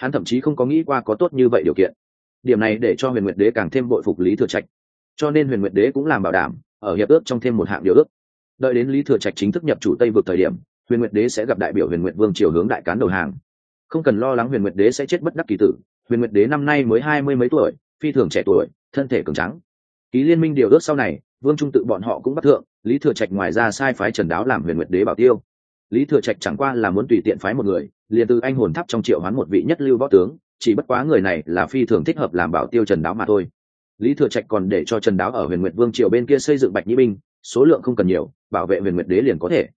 Speaker 1: hắn thậm chí không có nghĩ qua có tốt như vậy điều kiện. Điểm này để cho huyền nguyệt đế càng thêm bội phục lý thừa trạch. Cho nên huyền nguyệt đế cũng làm bảo đảm, ở hiệp ước trong thêm một hạng điều ước. Đợi đến lý thừa trạch chính thức nhập chủ tây vực thời điểm, huyền nguyệt đế sẽ gặp đại biểu huyền nguyệt vương triều hướng đại cán đầu hàng. Không cần lo lắng huyền nguyệt đế sẽ chết bất đắc kỳ tử, huyền nguyệt đế năm nay mới hai mươi mấy tuổi, phi thường trẻ tuổi, thân thể cường trắng ký liên minh điều ước sau này, vương trung tự bọn họ cũng bắt thượng, lý thừa trạch ngoài ra sai phái trần đáo làm huyền nguyệt đế bảo tiêu lý thừa trạch chẳng qua là muốn tùy tiện phái một người, liền từ anh hồn tháp trong triệu hoán một vị nhất lưu võ tướng, chỉ bất quá người này là phi thường thích hợp làm bảo tiêu trần đáo mà thôi. Lý thừa trạch còn để cho trần đáo ở huyền nguyệt vương triều bên kia xây dựng bạch nhĩ binh, số lượng không cần nhiều, bảo vệ huyền nguyệt đế liền có thể.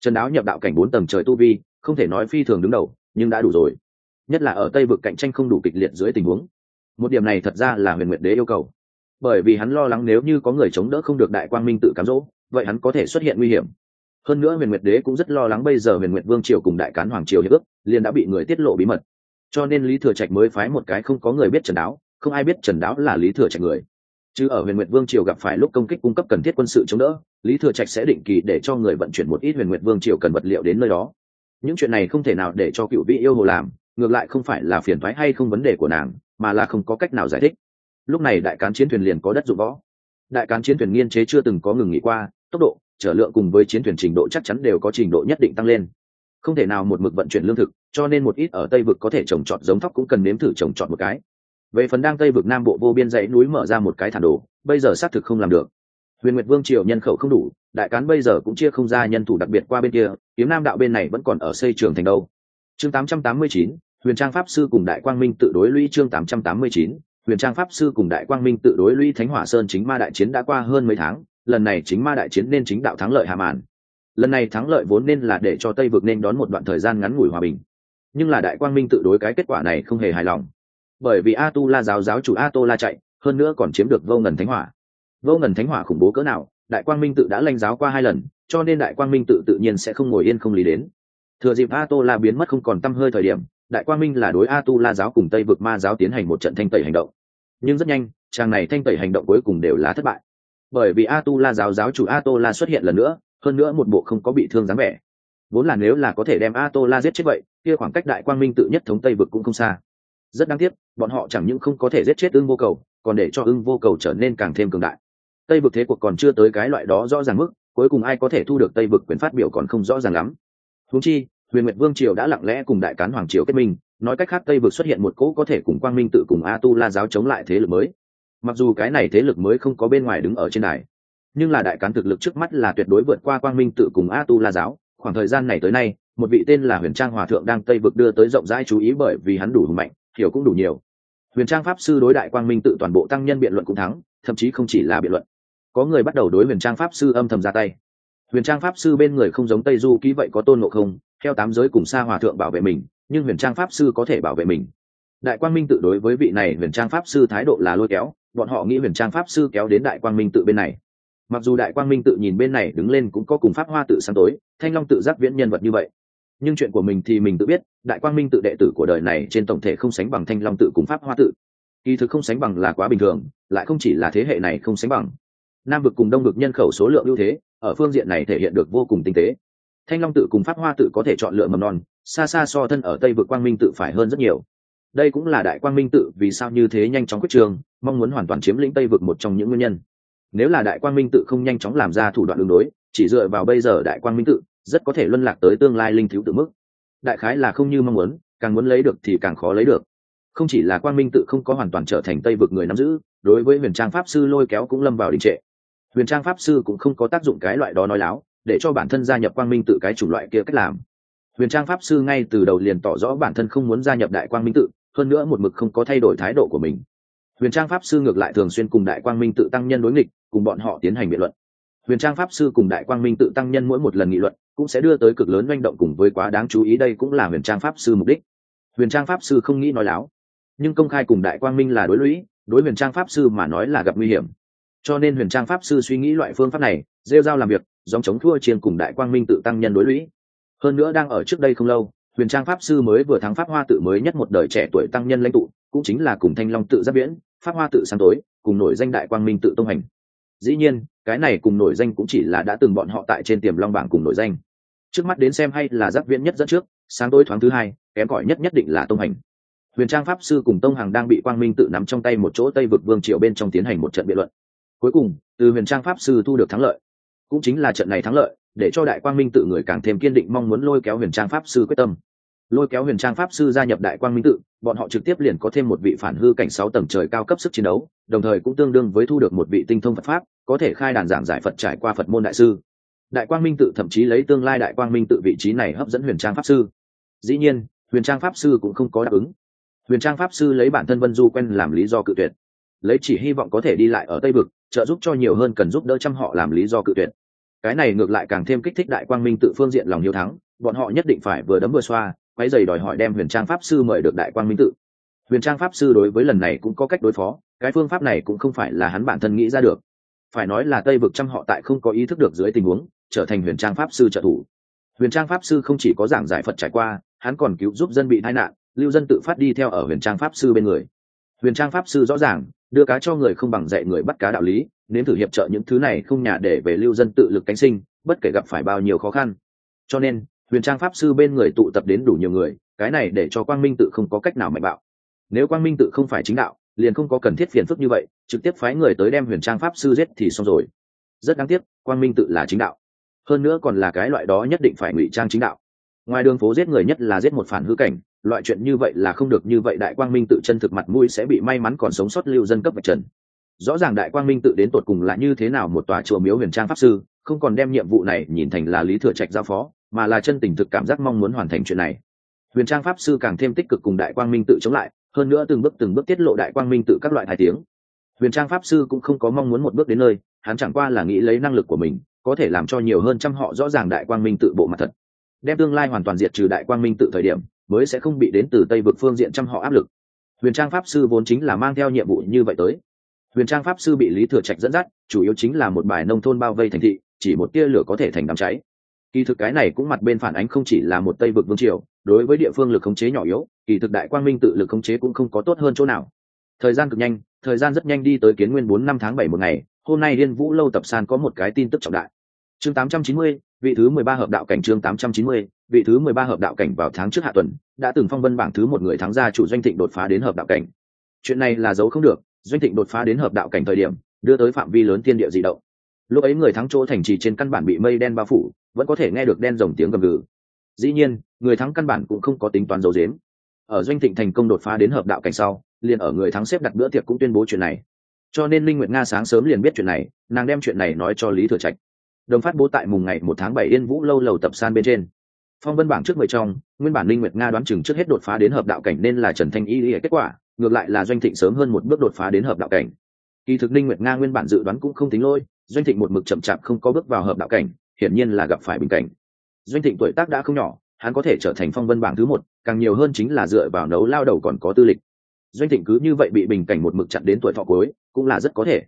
Speaker 1: Trần đáo nhập đạo cảnh bốn tầng trời tu vi, không thể nói phi thường đứng đầu, nhưng đã đủ rồi. Nhất là ở tây vực cạnh tranh không đủ kịch liệt dưới tình huống. Một điểm này thật ra là huyền nguyệt đế yêu cầu. Bởi vì hắn lo lắng nếu như có người chống đỡ không được đại quang minh tự cám dỗ, vậy hắn có thể xuất hiện nguy hiểm hơn nữa huyền nguyệt đế cũng rất lo lắng bây giờ huyền nguyệt vương triều cùng đại cán hoàng triều hiệp ước, liền đã bị người tiết lộ bí mật. Cho nên lý thừa trạch mới phái một cái không có người biết trần đáo, không ai biết trần đáo là lý thừa trạch người. Chứ ở huyền nguyệt vương triều gặp phải lúc công kích cung cấp cần thiết quân sự chống đỡ, lý thừa trạch sẽ định kỳ để cho người vận chuyển một ít huyền nguyệt vương triều cần vật liệu đến nơi đó. Những chuyện này không thể nào để cho cựu vị yêu hồ làm, ngược lại không phải là phiền thoái hay không vấn đề của nàng, mà là không có cách nào giải thích. Lúc này đại cán chiến thuyền liền có đất dụng võ. Đại cán chiến thuyền nghiên chế chưa từng có ngừng nghỉ qua, tốc độ trở lượng cùng với chiến thuyền trình độ chắc chắn đều có trình độ nhất định tăng lên. Không thể nào một mực vận chuyển lương thực cho nên một ít ở tây vực có thể trồng trọt giống thóc cũng cần nếm thử trồng trọt một cái. Về phần đang tây vực nam bộ vô biên dãy núi mở ra một cái thản đồ bây giờ xác thực không làm được. Huyền nguyệt vương triều nhân khẩu không đủ đại cán bây giờ cũng chia không ra nhân thủ đặc biệt qua bên kia kiếm nam đạo bên này vẫn còn ở xây trường thành đâu. Chương 889, huyền trang pháp sư cùng đại quang minh tự đối lũy chương 889, huyền trang pháp sư cùng đại quang minh tự đối lũy thánh hỏa sơn chính ma đại chiến đã qua hơn mấy tháng lần này chính ma đại chiến nên chính đạo thắng lợi hàm màn lần này thắng lợi vốn nên là để cho tây vực nên đón một đoạn thời gian ngắn ngủi hòa bình. Nhưng là đại quang minh tự đối cái kết quả này không hề hài lòng. Bởi vì a tu la giáo giáo chủ a tô la chạy, hơn nữa còn chiếm được vô ngần thánh hỏa. Vô ngần thánh hỏa khủng bố cỡ nào, đại quang minh tự đã lanh giáo qua hai lần, cho nên đại quang minh tự tự nhiên sẽ không ngồi yên không lý đến. Thừa dịp a tô la biến mất không còn t hơi thời điểm, đại quang minh là đối a tu la giáo cùng tây vực ma giáo tiến hành một trận thanh tẩy hành động. Nhưng rất nhanh, chàng này thanh tẩy hành động cuối cùng đều là thất bại bởi vì a tu la giáo giáo chủ a tô la xuất hiện lần nữa, hơn nữa một bộ không có bị thương dáng vẻ. Vốn là nếu là có thể đem a tô la giết chết vậy, kia khoảng cách đại quang minh tự nhất thống tây vực cũng không xa. Rất đáng tiếc, bọn họ chẳng những không có thể giết chết ưng vô cầu, còn để cho ưng vô cầu trở nên càng thêm cường đại. Tây vực thế cuộc còn chưa tới cái loại đó rõ ràng mức, cuối cùng ai có thể thu được tây vực quyền phát biểu còn không rõ ràng lắm. Húng chi, huyền nguyệt vương triều đã lặng lẽ cùng đại cán hoàng triều kết minh, nói cách khác tây vực xuất hiện một cỗ có thể cùng quang minh tự cùng a tu la giáo chống lại thế lực mới mặc dù cái này thế lực mới không có bên ngoài đứng ở trên đài, nhưng là đại cán thực lực trước mắt là tuyệt đối vượt qua quang minh tự cùng a tu la giáo. Khoảng thời gian này tới nay, một vị tên là huyền trang hòa thượng đang tây vực đưa tới rộng rãi chú ý bởi vì hắn đủ mạnh, hiểu cũng đủ nhiều. Huyền trang pháp sư đối đại quang minh tự toàn bộ tăng nhân biện luận cũng thắng, thậm chí không chỉ là biện luận. Có người bắt đầu đối huyền trang pháp sư âm thầm ra tay. Huyền trang pháp sư bên người không giống tây du ký vậy có tôn ngộ không, theo tám giới cùng xa hòa thượng bảo vệ mình, nhưng huyền trang pháp sư có thể bảo vệ mình. Đại quang minh tự đối với vị này huyền trang pháp sư thái độ là lôi kéo bọn họ nghĩ huyền trang pháp sư kéo đến đại quang minh tự bên này. Mặc dù đại quang minh tự nhìn bên này đứng lên cũng có cùng pháp hoa tự sáng tối, thanh long tự giác viễn nhân vật như vậy. Nhưng chuyện của mình thì mình tự biết, đại quang minh tự đệ tử của đời này trên tổng thể không sánh bằng thanh long tự cùng pháp hoa tự. Kỳ thực không sánh bằng là quá bình thường, lại không chỉ là thế hệ này không sánh bằng. Nam vực cùng đông vực nhân khẩu số lượng ưu thế, ở phương diện này thể hiện được vô cùng tinh tế. Thanh long tự cùng pháp hoa tự có thể chọn lựa mầm non, xa xa so thân ở tây vực quang minh tự phải hơn rất nhiều đây cũng là đại quang minh tự, vì sao như thế nhanh chóng quyết trường, mong muốn hoàn toàn chiếm lĩnh tây vực một trong những nguyên nhân. Nếu là đại quang minh tự không nhanh chóng làm ra thủ đoạn đường đối, chỉ dựa vào bây giờ đại quang minh tự, rất có thể luân lạc tới tương lai linh thiếu tự mức. Đại khái là không như mong muốn, càng muốn lấy được thì càng khó lấy được. Không chỉ là quang minh tự không có hoàn toàn trở thành tây vực người nắm giữ, đối với huyền trang pháp sư lôi kéo cũng lâm vào đình trệ. Huyền trang pháp sư cũng không có tác dụng cái loại đó nói láo, để cho bản thân gia nhập quang minh tự cái chủng loại kia cách làm. Huyền trang pháp sư ngay từ đầu liền tỏ rõ bản thân không muốn gia nhập đại quang minh tự hơn nữa một mực không có thay đổi thái độ của mình. Huyền trang pháp sư ngược lại thường xuyên cùng đại quang minh tự tăng nhân đối nghịch, cùng bọn họ tiến hành biện luận. Huyền trang pháp sư cùng đại quang minh tự tăng nhân mỗi một lần nghị luận, cũng sẽ đưa tới cực lớn manh động cùng với quá đáng chú ý đây cũng là huyền trang pháp sư mục đích. Huyền trang pháp sư không nghĩ nói láo. Nhưng công khai cùng đại quang minh là đối lũy, đối huyền trang pháp sư mà nói là gặp nguy hiểm. Cho nên huyền trang pháp sư suy nghĩ loại phương pháp này, rêu giao làm việc dòng chống thua chiên cùng đại quang minh tự tăng nhân đối lũy. Hơn nữa đang ở trước đây không lâu huyền trang pháp sư mới vừa thắng pháp hoa tự mới nhất một đời trẻ tuổi tăng nhân lãnh tụ, cũng chính là cùng thanh long tự giáp viễn pháp hoa tự sáng tối, cùng nổi danh đại quang minh tự tông hành. Dĩ nhiên, cái này cùng nổi danh cũng chỉ là đã từng bọn họ tại trên tiềm long bảng cùng nổi danh. Trước mắt đến xem hay là giáp viễn nhất dẫn trước, sáng tối thoáng thứ hai, kém cỏi nhất nhất định là tông hành. Huyền trang pháp sư cùng tông hằng đang bị quang minh tự nắm trong tay một chỗ tây vực vương triều bên trong tiến hành một trận biện luận. Cuối cùng, từ huyền trang pháp sư thu được thắng lợi, cũng chính là trận này thắng lợi để cho đại quang minh tự người càng thêm kiên định mong muốn lôi kéo huyền trang pháp sư quyết tâm. Lôi kéo huyền trang pháp sư gia nhập đại quang minh tự, bọn họ trực tiếp liền có thêm một vị phản hư cảnh sáu tầng trời cao cấp sức chiến đấu, đồng thời cũng tương đương với thu được một vị tinh thông phật pháp, có thể khai đàn giảng giải phật trải qua phật môn đại sư. Đại quang minh tự thậm chí lấy tương lai đại quang minh tự vị trí này hấp dẫn huyền trang pháp sư. Dĩ nhiên, huyền trang pháp sư cũng không có đáp ứng. Huyền trang pháp sư lấy bản thân vân du quen làm lý do cự tuyệt. Lấy chỉ hy vọng có thể đi lại ở tây vực, trợ giúp cho nhiều hơn cần giúp đỡ chăm họ làm lý do cự tuyệt cái này ngược lại càng thêm kích thích đại quang minh tự phương diện lòng hiếu thắng, bọn họ nhất định phải vừa đấm vừa xoa quay dày đòi hỏi đem huyền trang pháp sư mời được đại quang minh tự. Huyền trang pháp sư đối với lần này cũng có cách đối phó, cái phương pháp này cũng không phải là hắn bản thân nghĩ ra được. Phải nói là tây vực trăm họ tại không có ý thức được dưới tình huống, trở thành huyền trang pháp sư trợ thủ. Huyền trang pháp sư không chỉ có giảng giải phật trải qua, hắn còn cứu giúp dân bị tai nạn, lưu dân tự phát đi theo ở huyền trang pháp sư bên người. Huyền trang pháp sư rõ ràng đưa cá cho người không bằng dạy người bắt cá đạo lý, nếm thử hiệp trợ những thứ này không nhà để về lưu dân tự lực cánh sinh, bất kể gặp phải bao nhiêu khó khăn. Cho nên, huyền trang pháp sư bên người tụ tập đến đủ nhiều người, cái này để cho quang minh tự không có cách nào mạnh bạo. Nếu quang minh tự không phải chính đạo, liền không có cần thiết phiền phức như vậy, trực tiếp phái người tới đem huyền trang pháp sư giết thì xong rồi. Rất đáng tiếc, quang minh tự là chính đạo. Hơn nữa còn là cái loại đó nhất định phải ngụy trang chính đạo. Ngoài đường phố giết người nhất là giết một phản hư cảnh loại chuyện như vậy là không được như vậy, đại quang minh tự chân thực mặt mũi sẽ bị may mắn còn sống sót lưu dân cấp vạch trần. Rõ ràng đại quang minh tự đến tột cùng là như thế nào một tòa chùa miếu huyền trang pháp sư, không còn đem nhiệm vụ này nhìn thành là lý thừa trạch giao phó, mà là chân tình thực cảm giác mong muốn hoàn thành chuyện này. Huyền trang pháp sư càng thêm tích cực cùng đại quang minh tự chống lại, hơn nữa từng bước từng bước tiết lộ đại quang minh tự các loại thái tiếng. Huyền trang pháp sư cũng không có mong muốn một bước đến nơi, hắn chẳng qua là nghĩ lấy năng lực của mình, có thể làm cho nhiều hơn trăm họ rõ ràng đại quang minh tự bộ mặt thật. Đem tương lai hoàn toàn diệt trừ đại quang minh tự thời điểm mới sẽ không bị đến từ tây vực phương diện trăm họ áp lực. Huyền trang pháp sư vốn chính là mang theo nhiệm vụ như vậy tới. Huyền trang pháp sư bị lý thừa trạch dẫn dắt, chủ yếu chính là một bài nông thôn bao vây thành thị, chỉ một tia lửa có thể thành đám cháy. Kỳ thực cái này cũng mặt bên phản ánh không chỉ là một tây vực vương triều, đối với địa phương lực khống chế nhỏ yếu, kỳ thực đại quang minh tự lực khống chế cũng không có tốt hơn chỗ nào. Thời gian cực nhanh, thời gian rất nhanh đi tới kiến nguyên bốn năm tháng bảy một ngày, hôm nay liên vũ lâu tập san có một cái tin tức trọng đại. Chương tám trăm chín mươi, vị thứ mười ba hợp đạo cảnh chương tám trăm chín mươi vị thứ mười ba hợp đạo cảnh vào tháng trước hạ tuần, đã từng phong vân bảng thứ một người thắng gia chủ doanh thịnh đột phá đến hợp đạo cảnh. Chuyện này là giấu không được, doanh thịnh đột phá đến hợp đạo cảnh thời điểm, đưa tới phạm vi lớn thiên địa di động. Lúc ấy người thắng chỗ thành trì trên căn bản bị mây đen bao phủ, vẫn có thể nghe được đen rồng tiếng gầm gừ. Dĩ nhiên, người thắng căn bản cũng không có tính toán dấu dếm ở doanh thịnh thành công đột phá đến hợp đạo cảnh sau, liền ở người thắng xếp đặt bữa tiệc cũng tuyên bố chuyện này. Cho nên linh nguyệt nga sáng sớm liền biết chuyện này, nàng đem chuyện này nói cho lý thừa trạch. Đồng phát bố tại mùng ngày một tháng bảy yên vũ lâu lầu tập san bên trên phong vân bảng trước mười trong, nguyên bản linh nguyệt nga đoán chừng trước hết đột phá đến hợp đạo cảnh nên là trần thanh y kết quả, ngược lại là doanh thịnh sớm hơn một bước đột phá đến hợp đạo cảnh. Kỳ thực linh nguyệt nga nguyên bản dự đoán cũng không tính lôi, doanh thịnh một mực chậm chạp không có bước vào hợp đạo cảnh, hiển nhiên là gặp phải bình cảnh. Doanh thịnh tuổi tác đã không nhỏ, hắn có thể trở thành phong vân bảng thứ một, càng nhiều hơn chính là dựa vào nấu lao đầu còn có tư lịch. Doanh thịnh cứ như vậy bị bình cảnh một mực chặn đến tuổi thọ cuối, cũng là rất có thể.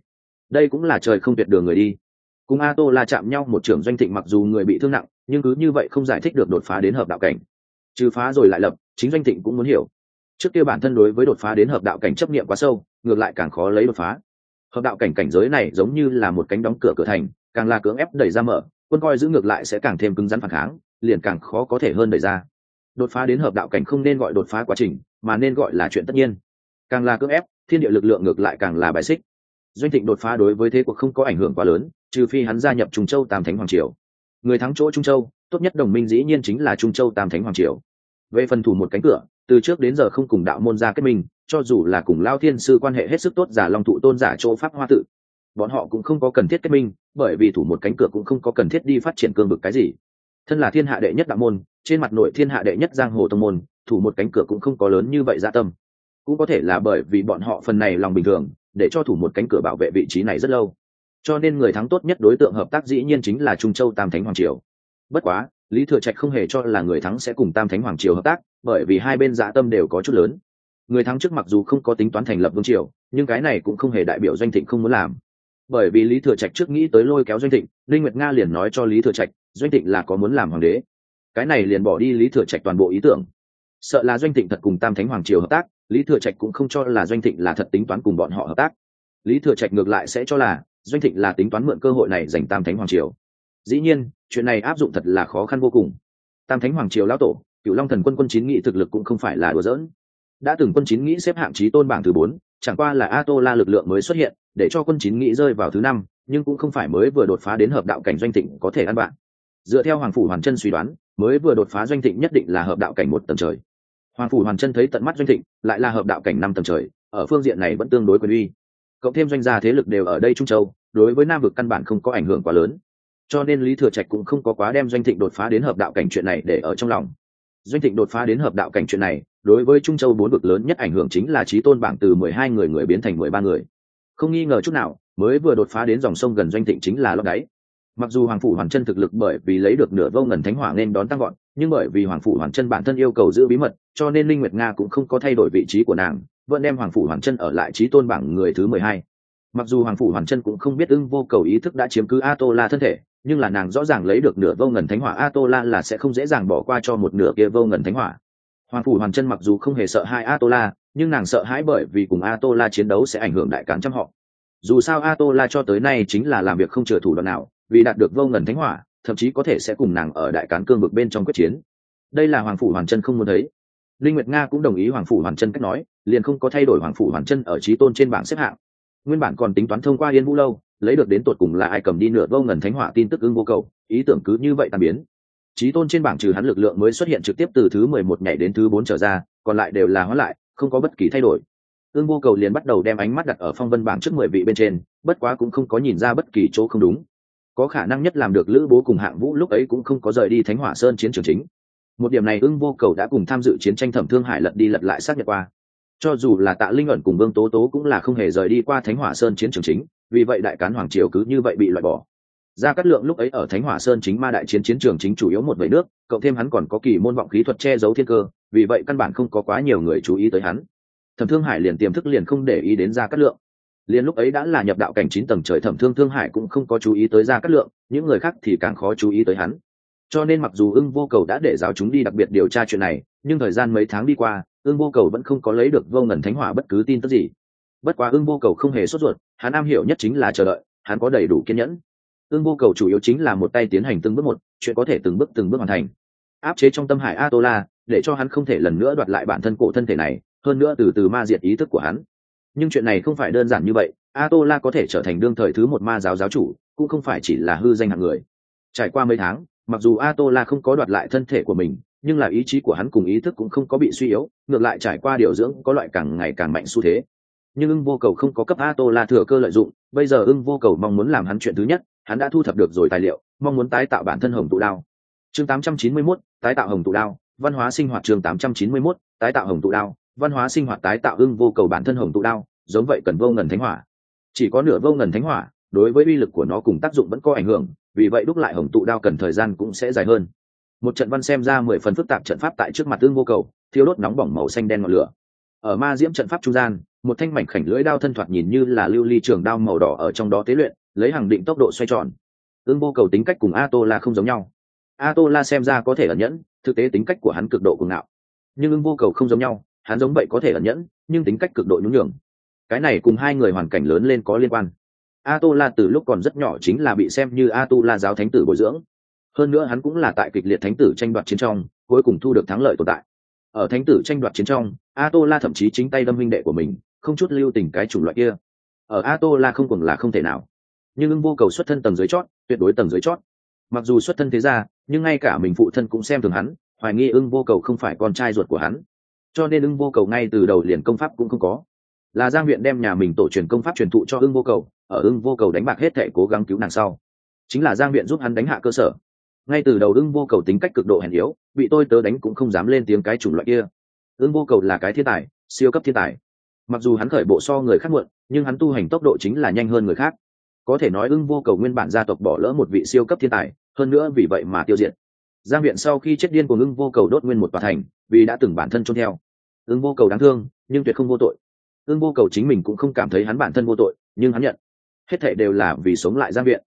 Speaker 1: Đây cũng là trời không tuyệt đường người đi cùng a tô la chạm nhau một trưởng doanh thịnh mặc dù người bị thương nặng, nhưng cứ như vậy không giải thích được đột phá đến hợp đạo cảnh. Trừ phá rồi lại lập, chính doanh thịnh cũng muốn hiểu. Trước kia bản thân đối với đột phá đến hợp đạo cảnh chấp nghiệm quá sâu, ngược lại càng khó lấy đột phá. Hợp đạo cảnh cảnh giới này giống như là một cánh đóng cửa cửa thành, càng là cưỡng ép đẩy ra mở, quân coi giữ ngược lại sẽ càng thêm cứng rắn phản kháng, liền càng khó có thể hơn đẩy ra. Đột phá đến hợp đạo cảnh không nên gọi đột phá quá trình, mà nên gọi là chuyện tất nhiên. Càng là cưỡng ép, thiên địa lực lượng ngược lại càng là bài xích. Doanh thịnh đột phá đối với thế cuộc không có ảnh hưởng quá lớn trừ phi hắn gia nhập trung châu tam thánh hoàng triều. Người thắng chỗ trung châu, tốt nhất đồng minh dĩ nhiên chính là trung châu tam thánh hoàng triều. Về phần thủ một cánh cửa, từ trước đến giờ không cùng đạo môn gia kết minh, cho dù là cùng lao thiên sư quan hệ hết sức tốt giả long thụ tôn giả chỗ pháp hoa tự, bọn họ cũng không có cần thiết kết minh, bởi vì thủ một cánh cửa cũng không có cần thiết đi phát triển cương vực cái gì. Thân là thiên hạ đệ nhất đạo môn, trên mặt nội thiên hạ đệ nhất giang hồ tông môn, thủ một cánh cửa cũng không có lớn như vậy gia tâm. Cũng có thể là bởi vì bọn họ phần này lòng bình thường, để cho thủ một cánh cửa bảo vệ vị trí này rất lâu cho nên người thắng tốt nhất đối tượng hợp tác dĩ nhiên chính là trung châu tam thánh hoàng triều. Bất quá, lý thừa trạch không hề cho là người thắng sẽ cùng tam thánh hoàng triều hợp tác, bởi vì hai bên dạ tâm đều có chút lớn. Người thắng trước mặc dù không có tính toán thành lập vương triều, nhưng cái này cũng không hề đại biểu doanh thịnh không muốn làm. Bởi vì lý thừa trạch trước nghĩ tới lôi kéo doanh thịnh linh nguyệt nga liền nói cho lý thừa trạch, doanh thịnh là có muốn làm hoàng đế. Cái này liền bỏ đi lý thừa trạch toàn bộ ý tưởng. Sợ là doanh thịnh thật cùng tam thánh hoàng triều hợp tác, lý thừa trạch cũng không cho là doanh thịnh là thật tính toán cùng bọn họ hợp tác. Lý thừa trạch ngược lại sẽ cho là doanh thịnh là tính toán mượn cơ hội này giành tam thánh hoàng triều. Dĩ nhiên, chuyện này áp dụng thật là khó khăn vô cùng. Tam thánh hoàng triều lão tổ cựu long thần quân quân chín nghĩ thực lực cũng không phải là đùa dỡn đã từng quân chín nghĩ xếp hạng trí tôn bảng thứ bốn, chẳng qua là a tô la lực lượng mới xuất hiện, để cho quân chín nghĩ rơi vào thứ năm, nhưng cũng không phải mới vừa đột phá đến hợp đạo cảnh doanh thịnh có thể ăn bạn. Dựa theo hoàng phủ hoàn chân suy đoán, mới vừa đột phá doanh thịnh nhất định là hợp đạo cảnh một tầng trời. Hoàng phủ hoàn chân thấy tận mắt doanh thịnh, lại là hợp đạo cảnh năm tầng trời, ở phương diện này vẫn tương đối quyền uy cộng thêm doanh gia thế lực đều ở đây trung châu, đối với nam vực căn bản không có ảnh hưởng quá lớn. Cho nên lý thừa trạch cũng không có quá đem doanh thịnh đột phá đến hợp đạo cảnh chuyện này để ở trong lòng. Doanh thịnh đột phá đến hợp đạo cảnh chuyện này, đối với trung châu bốn vực lớn nhất ảnh hưởng chính là trí tôn bảng từ mười hai người người biến thành mười ba người. Không nghi ngờ chút nào, mới vừa đột phá đến dòng sông gần doanh thịnh chính là lót đáy mặc dù hoàng phủ hoàn chân thực lực bởi vì lấy được nửa vô ngần thánh hỏa nên đón tăng gọn nhưng bởi vì hoàng phủ hoàn chân bản thân yêu cầu giữ bí mật, cho nên linh nguyệt nga cũng không có thay đổi vị trí của nàng vẫn đem hoàng phủ hoàn chân ở lại trí tôn bảng người thứ mười hai. Mặc dù hoàng phủ hoàn chân cũng không biết ưng vô cầu ý thức đã chiếm cứ a tô la thân thể, nhưng là nàng rõ ràng lấy được nửa vô ngần thánh hỏa a tô la là sẽ không dễ dàng bỏ qua cho một nửa kia vô ngần thánh hỏa. Hoàng phủ hoàn chân mặc dù không hề sợ hai a tô la nhưng nàng sợ hãi bởi vì cùng a tô la chiến đấu sẽ ảnh hưởng đại cán trăm họ. Dù sao a tô la cho tới nay chính là làm việc không chừa thủ đoạn nào, vì đạt được vô ngần thánh hỏa, thậm chí có thể sẽ cùng nàng ở đại cán cương vực bên trong quyết chiến. Đây là hoàng phủ hoàn chân không muốn thấy linh nguyệt nga cũng đồng ý hoàng phủ hoàn chân cách nói, liền không có thay đổi hoàng phủ hoàn chân ở trí tôn trên bảng xếp hạng. Nguyên bản còn tính toán thông qua yên vũ lâu, lấy được đến tột cùng là ai cầm đi nửa vô ngần thánh hỏa tin tức ưng vô cầu, ý tưởng cứ như vậy tàn biến. Trí tôn trên bảng trừ hắn lực lượng mới xuất hiện trực tiếp từ thứ mười một nhảy đến thứ bốn trở ra, còn lại đều là hóa lại, không có bất kỳ thay đổi. Ương vô cầu liền bắt đầu đem ánh mắt đặt ở phong vân bảng trước mười vị bên trên, bất quá cũng không có nhìn ra bất kỳ chỗ không đúng. Có khả năng nhất làm được lữ bố cùng hạng vũ lúc ấy cũng không có rời đi thánh hỏa sơn chiến trường chính một điểm này ưng vô cầu đã cùng tham dự chiến tranh thẩm thương hải lật đi lật lại xác nhận qua. Cho dù là tạ linh ẩn cùng vương tố tố cũng là không hề rời đi qua thánh hỏa sơn chiến trường chính, vì vậy đại cán hoàng triều cứ như vậy bị loại bỏ. Ra cát lượng lúc ấy ở thánh hỏa sơn chính ma đại chiến chiến trường chính chủ yếu một vẩy nước, cộng thêm hắn còn có kỳ môn vọng khí thuật che giấu thiên cơ, vì vậy căn bản không có quá nhiều người chú ý tới hắn. Thẩm thương hải liền tiềm thức liền không để ý đến ra cát lượng. Liền lúc ấy đã là nhập đạo cảnh chín tầng trời thẩm thương thương hải cũng không có chú ý tới ra cát lượng, những người khác thì càng khó chú ý tới hắn cho nên mặc dù ưng vô cầu đã để giáo chúng đi đặc biệt điều tra chuyện này, nhưng thời gian mấy tháng đi qua, ưng vô cầu vẫn không có lấy được vô ngần thánh hỏa bất cứ tin tức gì. Bất quá ưng vô cầu không hề sốt ruột, hắn am hiểu nhất chính là chờ đợi, hắn có đầy đủ kiên nhẫn. Ưng vô cầu chủ yếu chính là một tay tiến hành từng bước một, chuyện có thể từng bước từng bước hoàn thành. Áp chế trong tâm hải a tô la để cho hắn không thể lần nữa đoạt lại bản thân cổ thân thể này, hơn nữa từ từ ma diệt ý thức của hắn. Nhưng chuyện này không phải đơn giản như vậy a tô la có thể trở thành đương thời thứ một ma giáo giáo chủ, cũng không phải chỉ là hư danh hạng người. Trải qua mấy tháng mặc dù a tô la không có đoạt lại thân thể của mình nhưng là ý chí của hắn cùng ý thức cũng không có bị suy yếu ngược lại trải qua điều dưỡng có loại càng ngày càng mạnh xu thế. Nhưng ưng vô cầu không có cấp a tô la thừa cơ lợi dụng bây giờ ưng vô cầu mong muốn làm hắn chuyện thứ nhất hắn đã thu thập được rồi tài liệu mong muốn tái tạo bản thân hồng tụ đao. Chương 891, tái tạo hồng tụ đao văn hóa sinh hoạt chương 891, tái tạo hồng tụ đao văn hóa sinh hoạt tái tạo ưng vô cầu bản thân hồng tụ đao giống vậy cần vô ngần thánh hỏa. Chỉ có nửa vô ngần thánh hỏa đối với uy lực của nó cùng tác dụng vẫn có ảnh hưởng vì vậy đúc lại hồng tụ đao cần thời gian cũng sẽ dài hơn. Một trận văn xem ra mười phần phức tạp trận pháp tại trước mặt tương vô cầu, thiêu đốt nóng bỏng màu xanh đen ngọn lửa. Ở ma diễm trận pháp trung gian, một thanh mảnh khảnh lưỡi đao thân thoạt nhìn như là lưu ly trường đao màu đỏ ở trong đó tế luyện, lấy hàng định tốc độ xoay tròn. Ương vô cầu tính cách cùng a tô la không giống nhau. A tô la xem ra có thể ẩn nhẫn, thực tế tính cách của hắn cực độ cuồng ngạo. Nhưng ưng vô cầu không giống nhau, hắn giống vậy có thể ẩn nhẫn, nhưng tính cách cực độ nhún nhường. Cái này cùng hai người hoàn cảnh lớn lên có liên quan a tô la từ lúc còn rất nhỏ chính là bị xem như a tu la giáo thánh tử bồi dưỡng. Hơn nữa hắn cũng là tại kịch liệt thánh tử tranh đoạt chiến trong, cuối cùng thu được thắng lợi tồn tại. Ở thánh tử tranh đoạt chiến trong a tô la thậm chí chính tay đâm minh đệ của mình, không chút lưu tình cái chủng loại kia. Ở a tô la không cùng là không thể nào. Nhưng ưng vô cầu xuất thân tầng dưới chót, tuyệt đối tầng dưới chót. Mặc dù xuất thân thế ra nhưng ngay cả mình phụ thân cũng xem thường hắn, hoài nghi ưng vô cầu không phải con trai ruột của hắn. Cho nên ưng vô cầu ngay từ đầu liền công pháp cũng không có. Là giang huyện đem nhà mình tổ truyền công pháp truyền thụ cho ưng vô cầu ở ưng vô cầu đánh bạc hết thể cố gắng cứu nàng sau. Chính là giang viện giúp hắn đánh hạ cơ sở. Ngay từ đầu ưng vô cầu tính cách cực độ hèn yếu, bị tôi tớ đánh cũng không dám lên tiếng cái chủng loại kia. Ưng vô cầu là cái thiên tài, siêu cấp thiên tài. Mặc dù hắn khởi bộ so người khác muộn, nhưng hắn tu hành tốc độ chính là nhanh hơn người khác. Có thể nói ưng vô cầu nguyên bản gia tộc bỏ lỡ một vị siêu cấp thiên tài, hơn nữa vì vậy mà tiêu diệt. Giang viện sau khi chết điên của ưng vô cầu đốt nguyên một tòa thành, vì đã từng bản thân trôn theo. Ưng vô cầu đáng thương, nhưng tuyệt không vô tội. Ưng vô cầu chính mình cũng không cảm thấy hắn bản thân vô tội, nhưng hắn nhận hết thệ đều là vì sống lại giang viện.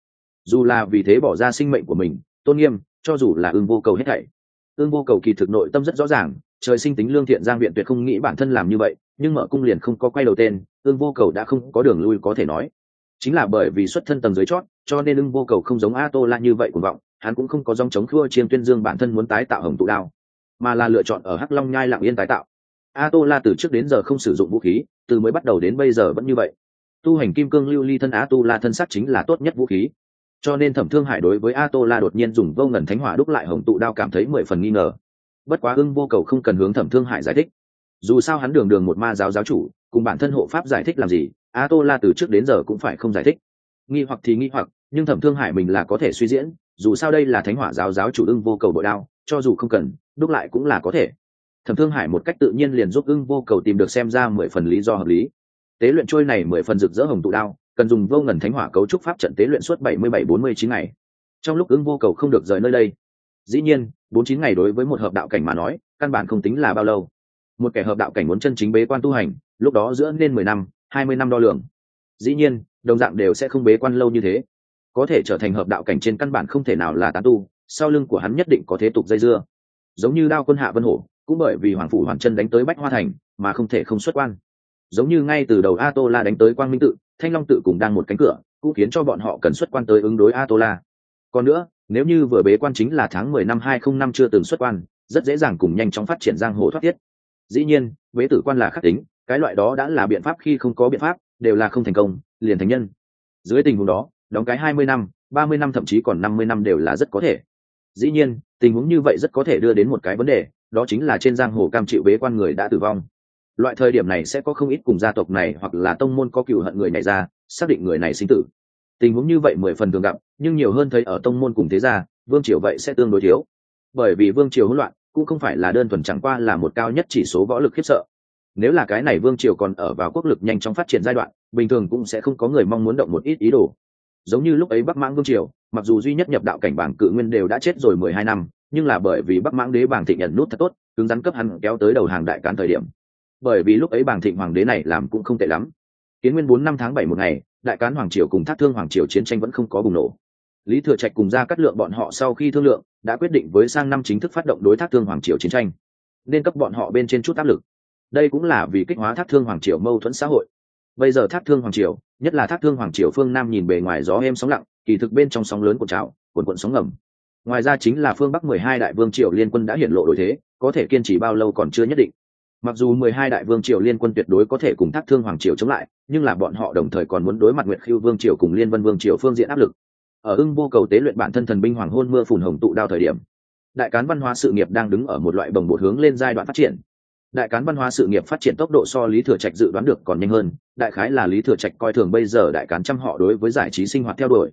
Speaker 1: Dù là vì thế bỏ ra sinh mệnh của mình, tôn nghiêm, cho dù là ưng vô cầu hết thảy. Ưng vô cầu kỳ thực nội tâm rất rõ ràng, trời sinh tính lương thiện giang viện tuyệt không nghĩ bản thân làm như vậy, nhưng mở cung liền không có quay đầu tên ưng vô cầu đã không có đường lui có thể nói. Chính là bởi vì xuất thân tầng dưới chót, cho nên ưng vô cầu không giống a tô la như vậy cuồng vọng, hắn cũng không có dòng chống khua chiên tuyên dương bản thân muốn tái tạo hồng tụ đao, mà là lựa chọn ở hắc long nhai lặng yên tái tạo. A tô la từ trước đến giờ không sử dụng vũ khí, từ mới bắt đầu đến bây giờ vẫn như vậy tu hành kim cương lưu ly thân a tu la thân sắc chính là tốt nhất vũ khí. Cho nên thẩm thương hải đối với a tô la đột nhiên dùng vô ngần thánh hỏa đúc lại hồng tụ đao cảm thấy mười phần nghi ngờ. Bất quá ưng vô cầu không cần hướng thẩm thương hải giải thích. Dù sao hắn đường đường một ma giáo giáo chủ, cùng bản thân hộ pháp giải thích làm gì a tô la từ trước đến giờ cũng phải không giải thích. Nghi hoặc thì nghi hoặc, nhưng thẩm thương hải mình là có thể suy diễn, dù sao đây là thánh hỏa giáo giáo chủ ưng vô cầu bội đao, cho dù không cần, đúc lại cũng là có thể. Thẩm thương hải một cách tự nhiên liền giúp ưng vô cầu tìm được xem ra mười phần lý do hợp lý tế luyện trôi này mười phần rực rỡ hồng tụ đao, cần dùng vô ngần thánh hỏa cấu trúc pháp trận tế luyện suốt bảy mươi bảy, bốn mươi chín ngày. Trong lúc ứng vô cầu không được rời nơi đây, dĩ nhiên, bốn chín ngày đối với một hợp đạo cảnh mà nói, căn bản không tính là bao lâu. Một kẻ hợp đạo cảnh muốn chân chính bế quan tu hành, lúc đó giữa nên mười năm, hai mươi năm đo lường. Dĩ nhiên, đồng dạng đều sẽ không bế quan lâu như thế. Có thể trở thành hợp đạo cảnh trên căn bản không thể nào là tán tu, sau lưng của hắn nhất định có thế tục dây dưa. Giống như đao quân hạ vân hổ, cũng bởi vì hoàng phủ hoàn chân đánh tới bách hoa thành, mà không thể không xuất quan giống như ngay từ đầu a tô la đánh tới quang minh tự, thanh long tự cùng đang một cánh cửa, cũng khiến cho bọn họ cần xuất quan tới ứng đối a tô la còn nữa, nếu như vừa bế quan chính là tháng mười năm hai không năm chưa từng xuất quan, rất dễ dàng cùng nhanh chóng phát triển giang hồ thoát tiết dĩ nhiên, bế tử quan là khắc tính, cái loại đó đã là biện pháp khi không có biện pháp, đều là không thành công, liền thành nhân. Dưới tình huống đó, đóng cái hai mươi năm, ba mươi năm thậm chí còn năm mươi năm đều là rất có thể. Dĩ nhiên, tình huống như vậy rất có thể đưa đến một cái vấn đề, đó chính là trên giang hồ cam chịu bế quan người đã tử vong loại thời điểm này sẽ có không ít cùng gia tộc này hoặc là tông môn có cựu hận người này ra, xác định người này sinh tử. Tình huống như vậy mười phần thường gặp, nhưng nhiều hơn thấy ở tông môn cùng thế gia, vương triều vậy sẽ tương đối thiếu. Bởi vì vương triều hỗn loạn, cũng không phải là đơn thuần chẳng qua là một cao nhất chỉ số võ lực khiếp sợ. Nếu là cái này vương triều còn ở vào quốc lực nhanh chóng phát triển giai đoạn, bình thường cũng sẽ không có người mong muốn động một ít ý đồ. Giống như lúc ấy bắc mãng vương triều, mặc dù duy nhất nhập đạo cảnh bảng cự nguyên đều đã chết rồi mười hai năm, nhưng là bởi vì bắc mãng đế bảng thịnh nhận nút thật tốt, cứng rắn cấp hắn kéo tới đầu hàng đại cán thời điểm bởi vì lúc ấy bảng thịnh hoàng đế này làm cũng không tệ lắm. Kiến nguyên bốn năm tháng bảy một ngày, đại cán hoàng triều cùng thác thương hoàng triều chiến tranh vẫn không có bùng nổ. Lý thừa trạch cùng ra cắt lượng bọn họ sau khi thương lượng, đã quyết định với sang năm chính thức phát động đối thác thương hoàng triều chiến tranh, nên cấp bọn họ bên trên chút áp lực. Đây cũng là vì kích hóa thác thương hoàng triều mâu thuẫn xã hội. Bây giờ thác thương hoàng triều, nhất là thác thương hoàng triều phương nam nhìn bề ngoài gió êm sóng lặng, kỳ thực bên trong sóng lớn của trào, cuộn cuộn sóng ngầm. Ngoài ra chính là phương bắc mười hai đại vương triều liên quân đã hiển lộ đổi thế, có thể kiên trì bao lâu còn chưa nhất định mặc dù mười hai đại vương triều liên quân tuyệt đối có thể cùng thác thương hoàng triều chống lại, nhưng là bọn họ đồng thời còn muốn đối mặt nguyệt khiêu vương triều cùng liên vân vương triều phương diện áp lực. Ở ưng vô cầu tế luyện bản thân thần binh hoàng hôn mưa phùn hồng tụ đao thời điểm, đại cán văn hóa sự nghiệp đang đứng ở một loại bồng bột hướng lên giai đoạn phát triển. Đại cán văn hóa sự nghiệp phát triển tốc độ so lý thừa trạch dự đoán được còn nhanh hơn, đại khái là lý thừa trạch coi thường bây giờ đại cán chăm họ đối với giải trí sinh hoạt theo đuổi.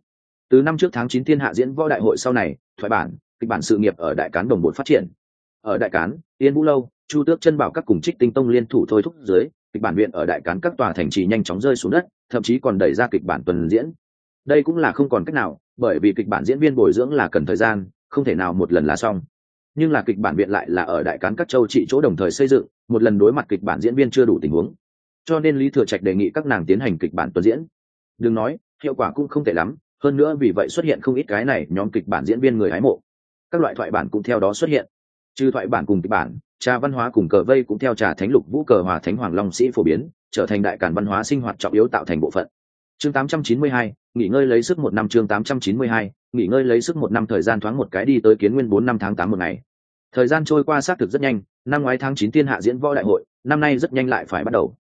Speaker 1: Từ năm trước tháng chín thiên hạ diễn võ đại hội sau này, thoại bản, kịch bản sự nghiệp ở đại cán đồng bột phát triển. Ở đại cán, yên vũ lâu chu tước chân bảo các cùng trích tinh tông liên thủ thôi thúc dưới, kịch bản viện ở đại cán các tòa thành trì nhanh chóng rơi xuống đất, thậm chí còn đẩy ra kịch bản tuần diễn. Đây cũng là không còn cách nào, bởi vì kịch bản diễn viên bồi dưỡng là cần thời gian, không thể nào một lần là xong. Nhưng là kịch bản viện lại là ở đại cán các châu trị chỗ đồng thời xây dựng, một lần đối mặt kịch bản diễn viên chưa đủ tình huống. Cho nên lý thừa trạch đề nghị các nàng tiến hành kịch bản tuần diễn. Đừng nói, hiệu quả cũng không tệ lắm, hơn nữa vì vậy xuất hiện không ít cái này nhóm kịch bản diễn viên người hái mộ. Các loại thoại bản cũng theo đó xuất hiện. Trừ thoại bản cùng kịch bản trà văn hóa cùng cờ vây cũng theo trà thánh lục vũ cờ hòa thánh hoàng long sĩ phổ biến trở thành đại cản văn hóa sinh hoạt trọng yếu tạo thành bộ phận. Chương 892, nghỉ ngơi lấy sức một năm chương 892, nghỉ ngơi lấy sức một năm thời gian thoáng một cái đi tới kiến nguyên bốn năm tháng tám một ngày. Thời gian trôi qua xác thực rất nhanh năm ngoái tháng chín thiên hạ diễn võ đại hội năm nay rất nhanh lại phải bắt đầu.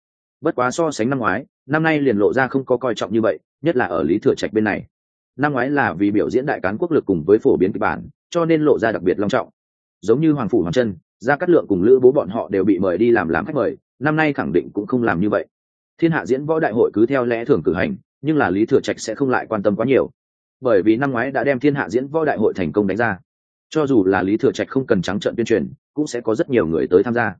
Speaker 1: Bất quá so sánh năm ngoái năm nay liền lộ ra không có coi trọng như vậy nhất là ở lý thừa trạch bên này. Năm ngoái là vì biểu diễn đại cán quốc lực cùng với phổ biến kịch bản cho nên lộ ra đặc biệt long trọng. Giống như hoàng phủ hoàng chân gia cát lượng cùng lữ bố bọn họ đều bị mời đi làm làm khách mời, năm nay khẳng định cũng không làm như vậy. Thiên hạ diễn võ đại hội cứ theo lẽ thường cử hành, nhưng là lý thừa trạch sẽ không lại quan tâm quá nhiều. Bởi vì năm ngoái đã đem thiên hạ diễn võ đại hội thành công đánh ra. Cho dù là lý thừa trạch không cần trắng trận tuyên truyền, cũng sẽ có rất nhiều người tới tham gia.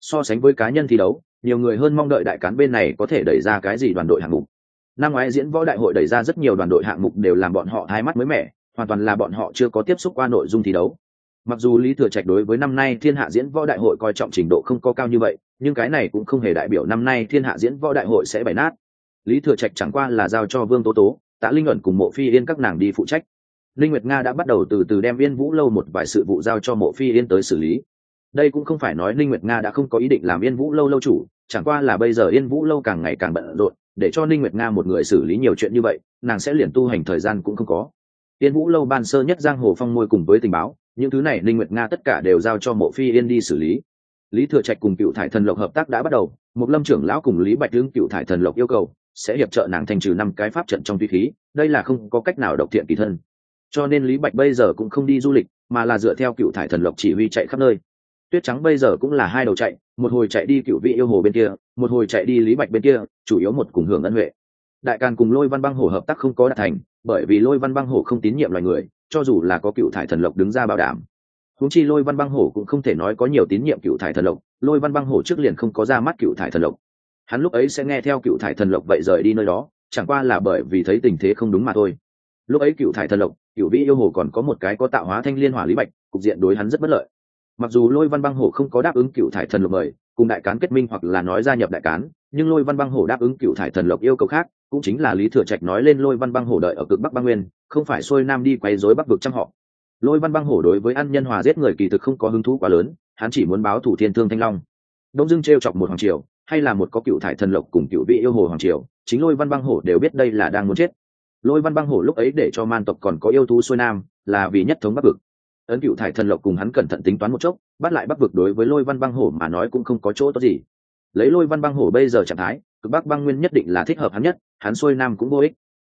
Speaker 1: So sánh với cá nhân thi đấu, nhiều người hơn mong đợi đại cán bên này có thể đẩy ra cái gì đoàn đội hạng mục. Năm ngoái diễn võ đại hội đẩy ra rất nhiều đoàn đội hạng mục đều làm bọn họ hai mắt mới mẻ, hoàn toàn là bọn họ chưa có tiếp xúc qua nội dung thi đấu mặc dù lý thừa trạch đối với năm nay thiên hạ diễn võ đại hội coi trọng trình độ không có cao như vậy, nhưng cái này cũng không hề đại biểu năm nay thiên hạ diễn võ đại hội sẽ bày nát. Lý thừa trạch chẳng qua là giao cho vương tố tố, tạ linh ẩn cùng mộ phi yên các nàng đi phụ trách. Linh nguyệt nga đã bắt đầu từ từ đem yên vũ lâu một vài sự vụ giao cho mộ phi yên tới xử lý. Đây cũng không phải nói linh nguyệt nga đã không có ý định làm yên vũ lâu lâu chủ, chẳng qua là bây giờ yên vũ lâu càng ngày càng bận rộn, để cho linh nguyệt nga một người xử lý nhiều chuyện như vậy, nàng sẽ liền tu hành thời gian cũng không có. Yên vũ lâu ban sơ nhất giang hồ phong môi cùng với tình báo những thứ này linh nguyệt nga tất cả đều giao cho mộ phi yên đi xử lý. Lý thừa trạch cùng cựu thải thần lộc hợp tác đã bắt đầu một lâm trưởng lão cùng lý bạch lương cựu thải thần lộc yêu cầu sẽ hiệp trợ nàng thành trừ năm cái pháp trận trong tuy khí, đây là không có cách nào độc thiện kỳ thân. Cho nên lý bạch bây giờ cũng không đi du lịch, mà là dựa theo cựu thải thần lộc chỉ huy chạy khắp nơi. Tuyết trắng bây giờ cũng là hai đầu chạy, một hồi chạy đi cựu vị yêu hồ bên kia, một hồi chạy đi lý bạch bên kia, chủ yếu một cùng hưởng ân huệ. Đại càn cùng lôi văn băng hồ hợp tác không có đạt thành, bởi vì lôi văn băng hồ không tín nhiệm loài người cho dù là có cựu thải thần lộc đứng ra bảo đảm. Huống chi lôi văn băng hổ cũng không thể nói có nhiều tín nhiệm cựu thải thần lộc, lôi văn băng hổ trước liền không có ra mắt cựu thải thần lộc. Hắn lúc ấy sẽ nghe theo cựu thải thần lộc vậy rời đi nơi đó, chẳng qua là bởi vì thấy tình thế không đúng mà thôi. Lúc ấy cựu thải thần lộc, cựu vĩ yêu hồ còn có một cái có tạo hóa thanh liên hỏa lý bạch, cục diện đối hắn rất bất lợi. Mặc dù lôi văn băng hổ không có đáp ứng cựu thải thần lộc mời, cùng đại cán kết minh hoặc là nói gia nhập đại cán, nhưng lôi văn băng hổ đáp ứng cựu thải thần lộc yêu cầu khác, cũng chính là lý thừa trạch nói lên lôi văn băng hổ đợi ở cực bắc băng nguyên không phải xuôi nam đi quay rối bắc vực trăm họ. Lôi văn băng hổ đối với ăn nhân hòa giết người kỳ thực không có hứng thú quá lớn, hắn chỉ muốn báo thủ thiên thương thanh long. Đông dưng t r e o chọc một hoàng triều, hay là một có cựu thải thần lộc cùng cựu vị yêu hồ hoàng triều, chính lôi văn băng hổ đều biết đây là đang muốn chết. Lôi văn băng hổ lúc ấy để cho man tộc còn có yêu thú xuôi nam, là vì nhất thống bắc vực. Ấn cựu thải thần lộc cùng hắn cẩn thận tính toán một chốc, bắt lại bắc vực đối với lôi văn băng hổ mà nói cũng không có chỗ tốt gì. Lấy lôi văn băng hổ bây giờ trạng thái, cực bắc băng nguyên nhất định là thích hợp hắn nhất, hắn xuôi nam cũng vô ích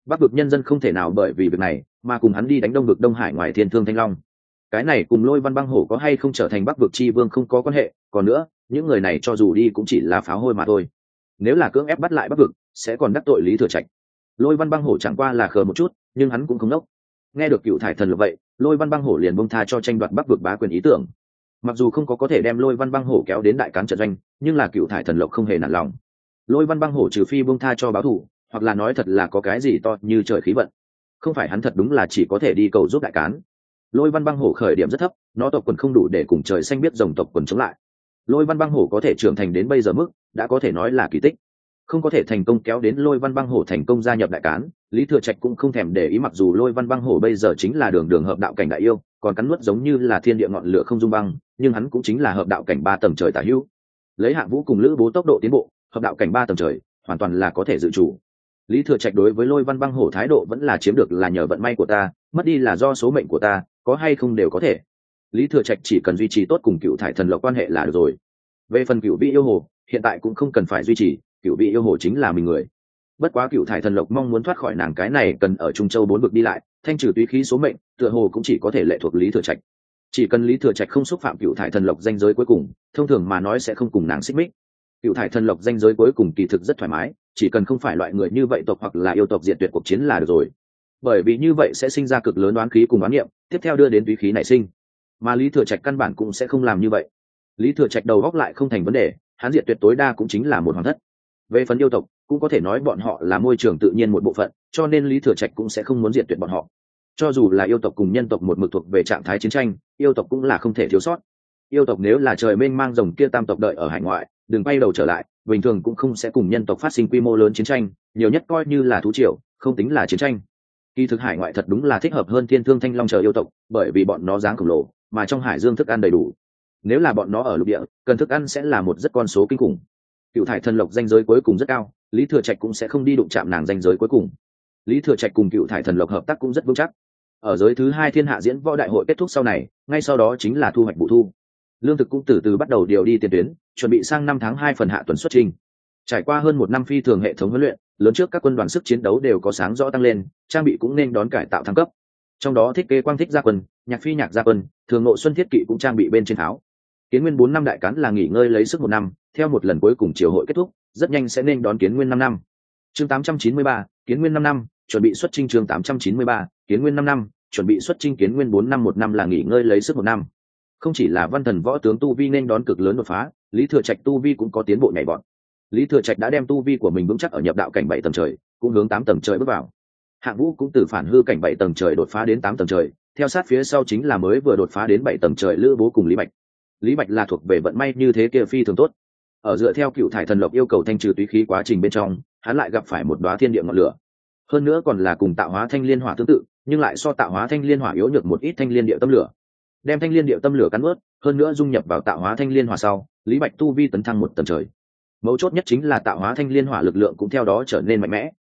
Speaker 1: bắc vực nhân dân không thể nào bởi vì việc này mà cùng hắn đi đánh đông vực đông hải ngoài thiên thương thanh long. Cái này cùng lôi văn băng hổ có hay không trở thành bắc vực chi vương không có quan hệ, còn nữa, những người này cho dù đi cũng chỉ là pháo hôi mà thôi. Nếu là cưỡng ép bắt lại bắc vực, sẽ còn đắc tội lý thừa trạch. Lôi văn băng hổ chẳng qua là khờ một chút, nhưng hắn cũng không nốc. Nghe được cựu thải thần lực vậy, lôi văn băng hổ liền bông tha cho tranh đoạt bắc vực bá quyền ý tưởng. Mặc dù không có có thể đem lôi văn băng hổ kéo đến đại cán trận doanh, nhưng là cựu thải thần lộc không hề nản lòng. Lôi văn băng hổ trừ phi bông tha cho báo thủ hoặc là nói thật là có cái gì to như trời khí vận. Không phải hắn thật đúng là chỉ có thể đi cầu giúp đại cán. Lôi văn băng hổ khởi điểm rất thấp, nó tộc quần không đủ để cùng trời xanh biết dòng tộc quần chống lại. Lôi văn băng hổ có thể trưởng thành đến bây giờ mức, đã có thể nói là kỳ tích. Không có thể thành công kéo đến lôi văn băng hổ thành công gia nhập đại cán, lý thừa trạch cũng không thèm để ý mặc dù lôi văn băng hổ bây giờ chính là đường đường hợp đạo cảnh đại yêu, còn cắn nuốt giống như là thiên địa ngọn lửa không dung băng, nhưng hắn cũng chính là hợp đạo cảnh ba tầng trời tả hữu. Lấy hạng vũ cùng lữ bố tốc độ tiến bộ, hợp đạo cảnh ba tầng trời hoàn toàn là có thể dự chủ lý thừa trạch đối với lôi văn băng hổ thái độ vẫn là chiếm được là nhờ vận may của ta, mất đi là do số mệnh của ta, có hay không đều có thể. Lý thừa trạch chỉ cần duy trì tốt cùng cựu thải thần lộc quan hệ là được rồi. Về phần cựu vị yêu hồ, hiện tại cũng không cần phải duy trì, cựu vị yêu hồ chính là mình người. Bất quá cựu thải thần lộc mong muốn thoát khỏi nàng cái này cần ở trung châu bốn vực đi lại, thanh trừ tuy khí số mệnh, tựa hồ cũng chỉ có thể lệ thuộc lý thừa trạch. Chỉ cần lý thừa trạch không xúc phạm cựu thải thần lộc danh giới cuối cùng, thông thường mà nói sẽ không cùng nàng xích mích. Cựu thải thần lộc danh giới cuối cùng kỳ thực rất thoải mái chỉ cần không phải loại người như vậy tộc hoặc là yêu tộc diệt tuyệt cuộc chiến là được rồi. Bởi vì như vậy sẽ sinh ra cực lớn đoán khí cùng đoán niệm, tiếp theo đưa đến túy khí nảy sinh. Mà lý thừa trạch căn bản cũng sẽ không làm như vậy. Lý thừa trạch đầu góc lại không thành vấn đề, hắn diệt tuyệt tối đa cũng chính là một hoàng thất. Về phần yêu tộc, cũng có thể nói bọn họ là môi trường tự nhiên một bộ phận, cho nên lý thừa trạch cũng sẽ không muốn diệt tuyệt bọn họ. Cho dù là yêu tộc cùng nhân tộc một mực thuộc về trạng thái chiến tranh, yêu tộc cũng là không thể thiếu sót. Yêu tộc nếu là trời mênh mang rồng kia tam tộc đợi ở hải ngoại, đừng bay đầu trở lại bình thường cũng không sẽ cùng nhân tộc phát sinh quy mô lớn chiến tranh, nhiều nhất coi như là thú triều, không tính là chiến tranh. Kỳ thực hải ngoại thật đúng là thích hợp hơn thiên thương thanh long chờ yêu tộc, bởi vì bọn nó dáng khổng lồ, mà trong hải dương thức ăn đầy đủ. Nếu là bọn nó ở lục địa, cần thức ăn sẽ là một rất con số kinh khủng. Cựu thải thần lộc danh giới cuối cùng rất cao, lý thừa trạch cũng sẽ không đi đụng chạm nàng danh giới cuối cùng. Lý thừa trạch cùng cựu thải thần lộc hợp tác cũng rất vững chắc. Ở giới thứ hai thiên hạ diễn võ đại hội kết thúc sau này, ngay sau đó chính là thu hoạch vụ thu lương thực cũng từ từ bắt đầu điều đi tiền tuyến, chuẩn bị sang năm tháng hai phần hạ tuần xuất trình. Trải qua hơn một năm phi thường hệ thống huấn luyện, lớn trước các quân đoàn sức chiến đấu đều có sáng rõ tăng lên, trang bị cũng nên đón cải tạo thăng cấp. Trong đó thiết kế quang thích gia quân, nhạc phi nhạc gia quân, thường nội xuân thiết kỵ cũng trang bị bên trên tháo. Kiến nguyên bốn năm đại cán là nghỉ ngơi lấy sức một năm, theo một lần cuối cùng triều hội kết thúc, rất nhanh sẽ nên đón kiến nguyên năm năm. Chương tám trăm chín mươi ba, kiến nguyên năm năm, chuẩn bị xuất trinh chương tám trăm chín mươi ba, kiến nguyên năm năm, chuẩn bị xuất trinh kiến nguyên bốn năm một năm là nghỉ ngơi lấy sức một năm không chỉ là văn thần võ tướng tu vi nên đón cực lớn đột phá, lý thừa trạch tu vi cũng có tiến bộ nhảy bọn lý thừa trạch đã đem tu vi của mình vững chắc ở nhập đạo cảnh bảy tầng trời, cũng hướng tám tầng trời bước vào. Hạng vũ cũng từ phản hư cảnh bảy tầng trời đột phá đến tám tầng trời, theo sát phía sau chính là mới vừa đột phá đến bảy tầng trời lữ bố cùng lý bạch. Lý bạch là thuộc về vận may như thế kia phi thường tốt. Ở dựa theo cựu thải thần lộc yêu cầu thanh trừ túy khí quá trình bên trong, hắn lại gặp phải một đoá thiên địa ngọn lửa. Hơn nữa còn là cùng tạo hóa thanh liên hỏa tương tự, nhưng lại so tạo hóa thanh liên hỏa yếu nhược một ít thanh liên địa tâm lửa đem thanh liên địa tâm lửa cắn ướt, hơn nữa dung nhập vào tạo hóa thanh liên hỏa sau, lý bạch tu vi tấn thăng một tầng trời. Mấu chốt nhất chính là tạo hóa thanh liên hỏa lực lượng cũng theo đó trở nên mạnh mẽ.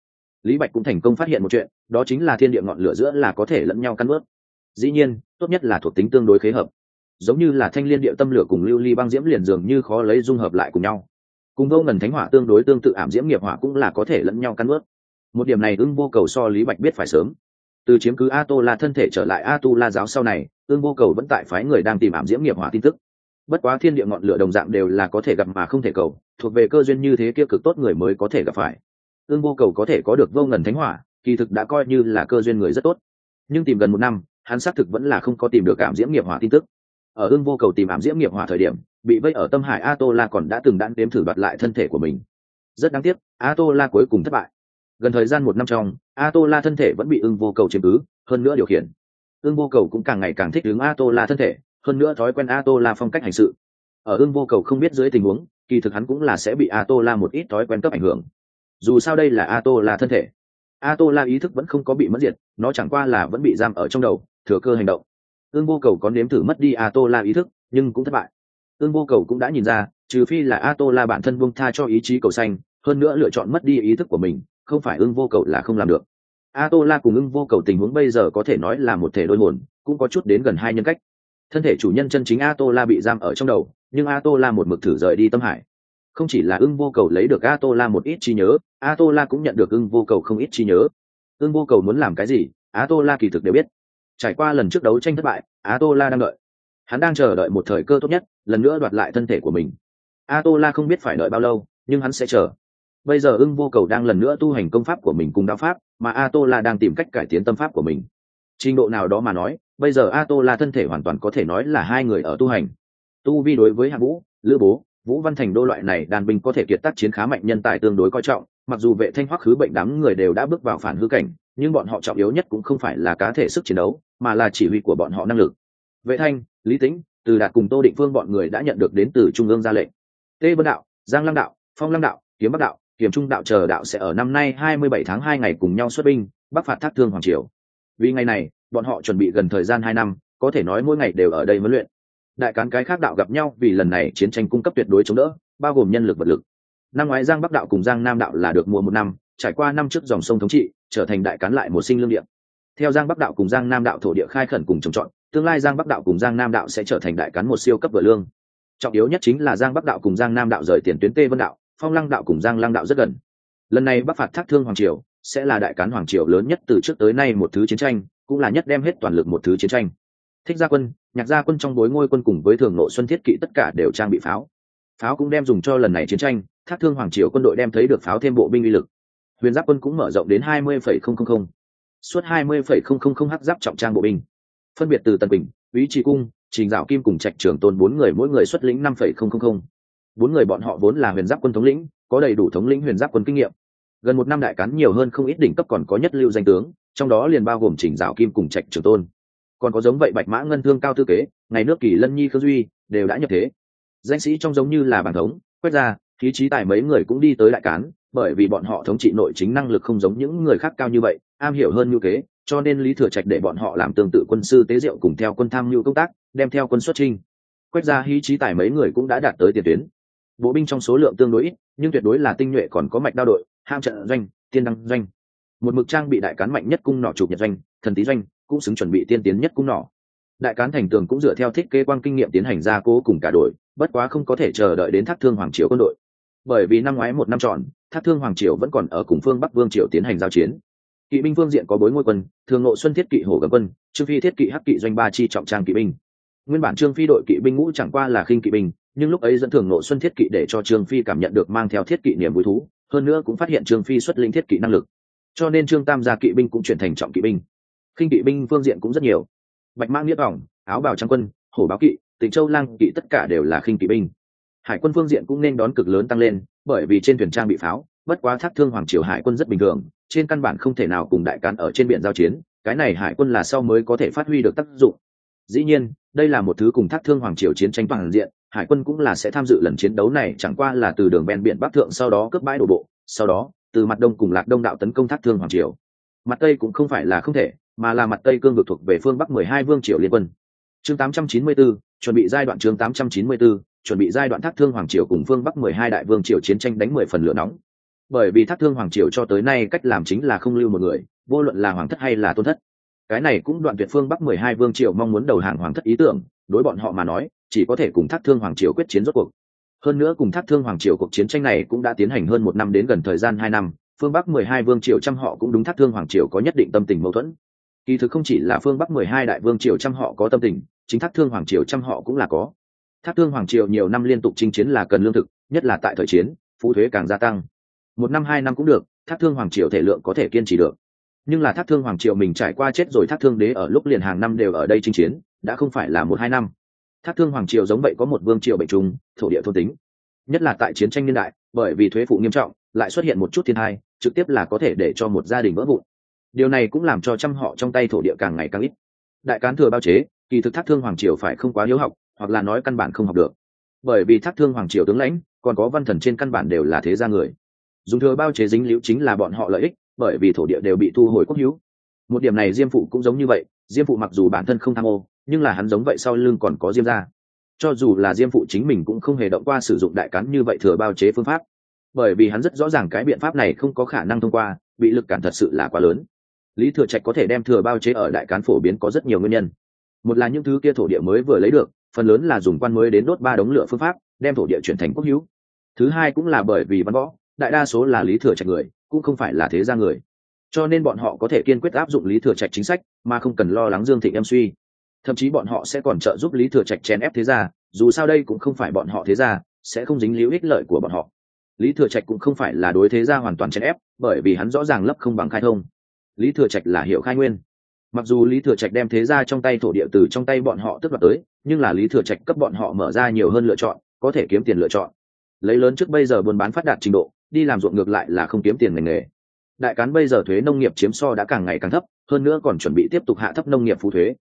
Speaker 1: Lý bạch cũng thành công phát hiện một chuyện, đó chính là thiên địa ngọn lửa giữa là có thể lẫn nhau căn ướt. Dĩ nhiên, tốt nhất là thuộc tính tương đối khế hợp. Giống như là thanh liên địa tâm lửa cùng lưu ly băng diễm liền dường như khó lấy dung hợp lại cùng nhau. Cùng vô ngần thánh hỏa tương đối tương tự ảm diễm nghiệp hỏa cũng là có thể lẫn nhau căn ướt. Một điểm này ưng vô cầu so lý bạch biết phải sớm. Từ chiếm cứ a tô la thân thể trở lại a tu la giáo sau này ương vô cầu vẫn tại phái người đang tìm ảm diễm nghiệp hỏa tin tức. Bất quá thiên địa ngọn lửa đồng dạng đều là có thể gặp mà không thể cầu, thuộc về cơ duyên như thế kia cực tốt người mới có thể gặp phải. Ương vô cầu có thể có được vô ngần thánh hỏa, kỳ thực đã coi như là cơ duyên người rất tốt. Nhưng tìm gần một năm, hắn xác thực vẫn là không có tìm được cảm diễm nghiệp hỏa tin tức. Ở ương vô cầu tìm ảm diễm nghiệp hỏa thời điểm, bị vây ở tâm hải a tô la còn đã từng đạn đếm thử đoạt lại thân thể của mình. Rất đáng tiếc a tô la cuối cùng thất bại. Gần thời gian một năm trong a tô la thân thể vẫn bị ưng vô cầu chiếm cứ, hơn nữa điều khiển ưng vô cầu cũng càng ngày càng thích ứng a tô la thân thể, hơn nữa thói quen a tô la phong cách hành sự. Ở ưng vô cầu không biết dưới tình huống, kỳ thực hắn cũng là sẽ bị a tô la một ít thói quen cấp ảnh hưởng. Dù sao đây là a tô la thân thể. A tô la ý thức vẫn không có bị mất diệt, nó chẳng qua là vẫn bị giam ở trong đầu, thừa cơ hành động. Ương vô cầu có nếm thử mất đi a tô la ý thức, nhưng cũng thất bại. Ương vô cầu cũng đã nhìn ra, trừ phi là a tô la bản thân buông tha cho ý chí cầu xanh hơn nữa lựa chọn mất đi ý thức của mình, không phải ưng vô cầu là không làm được a tô la cùng ưng vô cầu tình huống bây giờ có thể nói là một thể đôi hồn cũng có chút đến gần hai nhân cách. Thân thể chủ nhân chân chính a tô la bị giam ở trong đầu, nhưng a tô la một mực thử rời đi tâm hải. Không chỉ là ưng vô cầu lấy được a tô la một ít trí nhớ a tô la cũng nhận được ưng vô cầu không ít trí nhớ. Ưng vô cầu muốn làm cái gì a tô la kỳ thực đều biết. Trải qua lần trước đấu tranh thất bại a tô la đang đợi. Hắn đang chờ đợi một thời cơ tốt nhất, lần nữa đoạt lại thân thể của mình. A tô la không biết phải đợi bao lâu, nhưng hắn sẽ chờ. Bây giờ ưng vô cầu đang lần nữa tu hành công pháp của mình cùng đao pháp mà a tô la đang tìm cách cải tiến tâm pháp của mình. Trình độ nào đó mà nói, bây giờ a tô la thân thể hoàn toàn có thể nói là hai người ở tu hành. Tu vi đối với hạ vũ, lữ bố, vũ văn thành đô loại này đàn binh có thể kiệt tác chiến khá mạnh, nhân tài tương đối coi trọng. Mặc dù vệ thanh hoắc khứ bệnh đám người đều đã bước vào phản hư cảnh, nhưng bọn họ trọng yếu nhất cũng không phải là cá thể sức chiến đấu, mà là chỉ huy của bọn họ năng lực. Vệ thanh, lý tĩnh, từ đạt cùng tô định phương bọn người đã nhận được đến từ trung ương ra lệnh. Tê vân đạo, giang lăng đạo, phong lăng đạo, kiếm bắc đạo Kiểm trung đạo chờ đạo sẽ ở năm nay hai mươi bảy tháng 2 ngày cùng nhau xuất binh, bắc phạt thác thương hoàng triều. Vì ngày này, bọn họ chuẩn bị gần thời gian hai năm, có thể nói mỗi ngày đều ở đây huấn luyện. Đại cán cái khác đạo gặp nhau vì lần này chiến tranh cung cấp tuyệt đối chống đỡ, bao gồm nhân lực vật lực. Năm ngoái giang bắc đạo cùng giang nam đạo là được mua một năm, trải qua năm trước dòng sông thống trị, trở thành đại cán lại một sinh lương địa. Theo giang bắc đạo cùng giang nam đạo thổ địa khai khẩn cùng trồng trọt, tương lai giang bắc đạo cùng giang nam đạo sẽ trở thành đại cán một siêu cấp vừa lương. Trọng yếu nhất chính là giang bắc đạo cùng giang nam đạo rời tiền tuyến tê vân đạo phong lăng đạo cùng giang lăng đạo rất gần. Lần này bắc phạt thác thương hoàng triều sẽ là đại cán hoàng triều lớn nhất từ trước tới nay một thứ chiến tranh, cũng là nhất đem hết toàn lực một thứ chiến tranh. Thích gia quân, nhạc gia quân trong bối ngôi quân cùng với thường nội xuân thiết kỵ tất cả đều trang bị pháo. Pháo cũng đem dùng cho lần này chiến tranh, thác thương hoàng triều quân đội đem thấy được pháo thêm bộ binh uy lực. Huyền giáp quân cũng mở rộng đến hai mươi phẩy không không không, suốt hai mươi phẩy không không không h giáp trọng trang bộ binh. Phân biệt từ tần bình ý trị cung, trình dạo kim cùng trạch trường tôn bốn người mỗi người xuất lĩnh năm phẩy không không không bốn người bọn họ vốn là huyền giáp quân thống lĩnh, có đầy đủ thống lĩnh huyền giáp quân kinh nghiệm. Gần một năm đại cán nhiều hơn không ít đỉnh cấp còn có nhất lưu danh tướng, trong đó liền bao gồm chỉnh dạo kim cùng trạch trường tôn. Còn có giống vậy bạch mã ngân thương cao tư kế, ngày nước kỳ lân nhi khương duy, đều đã nhập thế. Danh sĩ trong giống như là bản thống, quét ra, khí trí tài mấy người cũng đi tới đại cán, bởi vì bọn họ thống trị nội chính năng lực không giống những người khác cao như vậy, am hiểu hơn như kế, cho nên lý thừa trạch để bọn họ làm tương tự quân sư tế diệu cùng theo quân tham mưu công tác, đem theo quân xuất trinh quét ra hí trí tài mấy người cũng đã đạt tới tiền tuyến bộ binh trong số lượng tương đối ít, nhưng tuyệt đối là tinh nhuệ còn có mạch đao đội, ham trận doanh, tiên đăng doanh. Một mực trang bị đại cán mạnh nhất cung nỏ chụp nhật doanh, thần tý doanh, cũng xứng chuẩn bị tiên tiến nhất cung nỏ. Đại cán thành tường cũng dựa theo thiết kế quan kinh nghiệm tiến hành gia cố cùng cả đội, bất quá không có thể chờ đợi đến thác thương hoàng triều quân đội. Bởi vì năm ngoái một năm tròn, thác thương hoàng triều vẫn còn ở cùng phương bắc vương triều tiến hành giao chiến. Kỵ binh phương diện có bối ngôi quân, thường nội xuân thiết kỵ hồ gầm quân, trương phi thiết kỵ hắc kỵ doanh ba chi trọng trang kỵ binh. Nguyên bản trương phi đội kỵ binh ngũ chẳng qua là khinh kỵ binh nhưng lúc ấy dẫn thường nộ xuân thiết kỵ để cho trương phi cảm nhận được mang theo thiết kỵ niềm vui thú, hơn nữa cũng phát hiện trương phi xuất linh thiết kỵ năng lực. Cho nên trương tam gia kỵ binh cũng chuyển thành trọng kỵ binh. Khinh kỵ binh phương diện cũng rất nhiều. Bạch mang nghĩa vọng áo bào trang quân, hổ báo kỵ tỉnh châu lang kỵ tất cả đều là khinh kỵ binh. Hải quân phương diện cũng nên đón cực lớn tăng lên, bởi vì trên thuyền trang bị pháo, bất quá thác thương hoàng triều hải quân rất bình thường, trên căn bản không thể nào cùng đại cán ở trên biển giao chiến, cái này hải quân là sau mới có thể phát huy được tác dụng. Dĩ nhiên, đây là một thứ cùng thác thương hoàng triều chiến tranh toàn diện hải quân cũng là sẽ tham dự lần chiến đấu này chẳng qua là từ đường ven biển bắc thượng sau đó cướp bãi đổ bộ sau đó từ mặt đông cùng lạc đông đạo tấn công thác thương hoàng triều. Mặt tây cũng không phải là không thể mà là mặt tây cương vực thuộc về phương bắc mười hai vương triều liên quân. Chương tám trăm chín mươi 894, chuẩn bị giai đoạn chương tám trăm chín mươi 894, chuẩn bị giai đoạn thác thương hoàng triều cùng phương bắc mười hai đại vương triều chiến tranh đánh mười phần lửa nóng. Bởi vì thác thương hoàng triều cho tới nay cách làm chính là không lưu một người vô luận là hoàng thất hay là tôn thất. Cái này cũng đoạn tuyệt phương bắc mười hai vương triều mong muốn đầu hàng hoàng thất ý tưởng đối bọn họ mà nói chỉ có thể cùng thác thương hoàng triều quyết chiến rốt cuộc. Hơn nữa cùng thác thương hoàng triều cuộc chiến tranh này cũng đã tiến hành hơn một năm đến gần thời gian hai năm, phương bắc mười hai vương triều trăm họ cũng đúng thác thương hoàng triều có nhất định tâm tình mâu thuẫn. Kỳ thực không chỉ là phương bắc mười hai đại vương triều trăm họ có tâm tình, chính thác thương hoàng triều trăm họ cũng là có. Thác thương hoàng triều nhiều năm liên tục chinh chiến là cần lương thực, nhất là tại thời chiến, phú thuế càng gia tăng. Một năm hai năm cũng được, thác thương hoàng triều thể lượng có thể kiên trì được. Nhưng là thác thương hoàng triều mình trải qua chết rồi thác thương đế ở lúc liền hàng năm đều ở đây chinh chiến, đã không phải là một hai năm thác thương hoàng triều giống vậy có một vương triều bệnh trùng, thổ địa thôn tính. Nhất là tại chiến tranh niên đại, bởi vì thuế phụ nghiêm trọng, lại xuất hiện một chút thiên thai trực tiếp là có thể để cho một gia đình vỡ vụn. Điều này cũng làm cho trăm họ trong tay thổ địa càng ngày càng ít. Đại cán thừa bao chế, kỳ thực thác thương hoàng triều phải không quá hiếu học, hoặc là nói căn bản không học được. Bởi vì thác thương hoàng triều tướng lãnh, còn có văn thần trên căn bản đều là thế gia người. Dùng thừa bao chế dính liễu chính là bọn họ lợi ích, bởi vì thổ địa đều bị thu hồi quốc hữu. Một điểm này diêm phụ cũng giống như vậy, diêm phụ mặc dù bản thân không tham ô nhưng là hắn giống vậy sau lưng còn có diêm gia. Cho dù là diêm phụ chính mình cũng không hề động qua sử dụng đại cán như vậy thừa bao chế phương pháp. Bởi vì hắn rất rõ ràng cái biện pháp này không có khả năng thông qua, bị lực cản thật sự là quá lớn. Lý thừa trạch có thể đem thừa bao chế ở đại cán phổ biến có rất nhiều nguyên nhân. Một là những thứ kia thổ địa mới vừa lấy được, phần lớn là dùng quan mới đến đốt ba đống lửa phương pháp, đem thổ địa chuyển thành quốc hữu. Thứ hai cũng là bởi vì văn võ, đại đa số là lý thừa trạch người, cũng không phải là thế gia người. Cho nên bọn họ có thể kiên quyết áp dụng lý thừa trạch chính sách, mà không cần lo lắng dương thị em suy thậm chí bọn họ sẽ còn trợ giúp lý thừa trạch chèn ép thế gia, dù sao đây cũng không phải bọn họ thế gia, sẽ không dính líu ích lợi của bọn họ. Lý thừa trạch cũng không phải là đối thế gia hoàn toàn chèn ép, bởi vì hắn rõ ràng lấp không bằng khai thông. Lý thừa trạch là hiệu khai nguyên. Mặc dù lý thừa trạch đem thế gia trong tay thổ địa từ trong tay bọn họ tức đoạt tới, nhưng là lý thừa trạch cấp bọn họ mở ra nhiều hơn lựa chọn, có thể kiếm tiền lựa chọn. Lấy lớn trước bây giờ buôn bán phát đạt trình độ, đi làm ruộng ngược lại là không kiếm tiền ngành nghề. Đại cán bây giờ thuế nông nghiệp chiếm so đã càng ngày càng thấp, hơn nữa còn chuẩn bị tiếp tục hạ thấp nông nghiệp phú thuế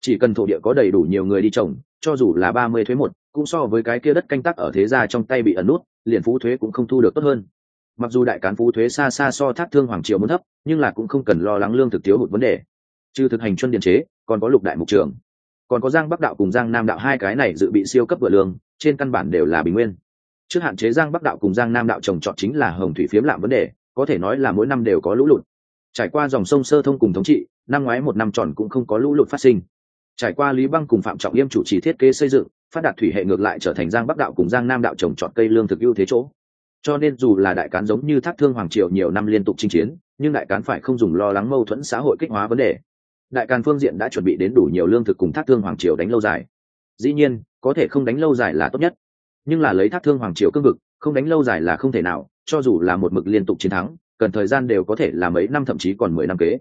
Speaker 1: chỉ cần thổ địa có đầy đủ nhiều người đi trồng, cho dù là ba mươi thuế một, cũng so với cái kia đất canh tác ở thế gia trong tay bị ẩn nút, liền phú thuế cũng không thu được tốt hơn. Mặc dù đại cán phú thuế xa xa so thác thương hoàng triều muốn thấp, nhưng là cũng không cần lo lắng lương thực thiếu hụt vấn đề. Trừ thực hành chuân điện chế, còn có lục đại mục trường. Còn có giang bắc đạo cùng giang nam đạo hai cái này dự bị siêu cấp vựa lương, trên căn bản đều là bình nguyên. Trước hạn chế giang bắc đạo cùng giang nam đạo trồng trọt chính là hồng thủy phiếm lạm vấn đề, có thể nói là mỗi năm đều có lũ lụt. Trải qua dòng sông sơ thông cùng thống trị, năm ngoái một năm tròn cũng không có lũ lụt phát sinh trải qua lý băng cùng phạm trọng yêm chủ trì thiết kế xây dựng, phát đạt thủy hệ ngược lại trở thành giang bắc đạo cùng giang nam đạo trồng trọt cây lương thực ưu thế chỗ. Cho nên dù là đại cán giống như thác thương hoàng triều nhiều năm liên tục chinh chiến, nhưng đại cán phải không dùng lo lắng mâu thuẫn xã hội kích hóa vấn đề. Đại càn phương diện đã chuẩn bị đến đủ nhiều lương thực cùng thác thương hoàng triều đánh lâu dài. Dĩ nhiên, có thể không đánh lâu dài là tốt nhất. Nhưng là lấy thác thương hoàng triều cương vực, không đánh lâu dài là không thể nào, cho dù là một mực liên tục chiến thắng, cần thời gian đều có thể là mấy năm, thậm chí còn mười năm kế.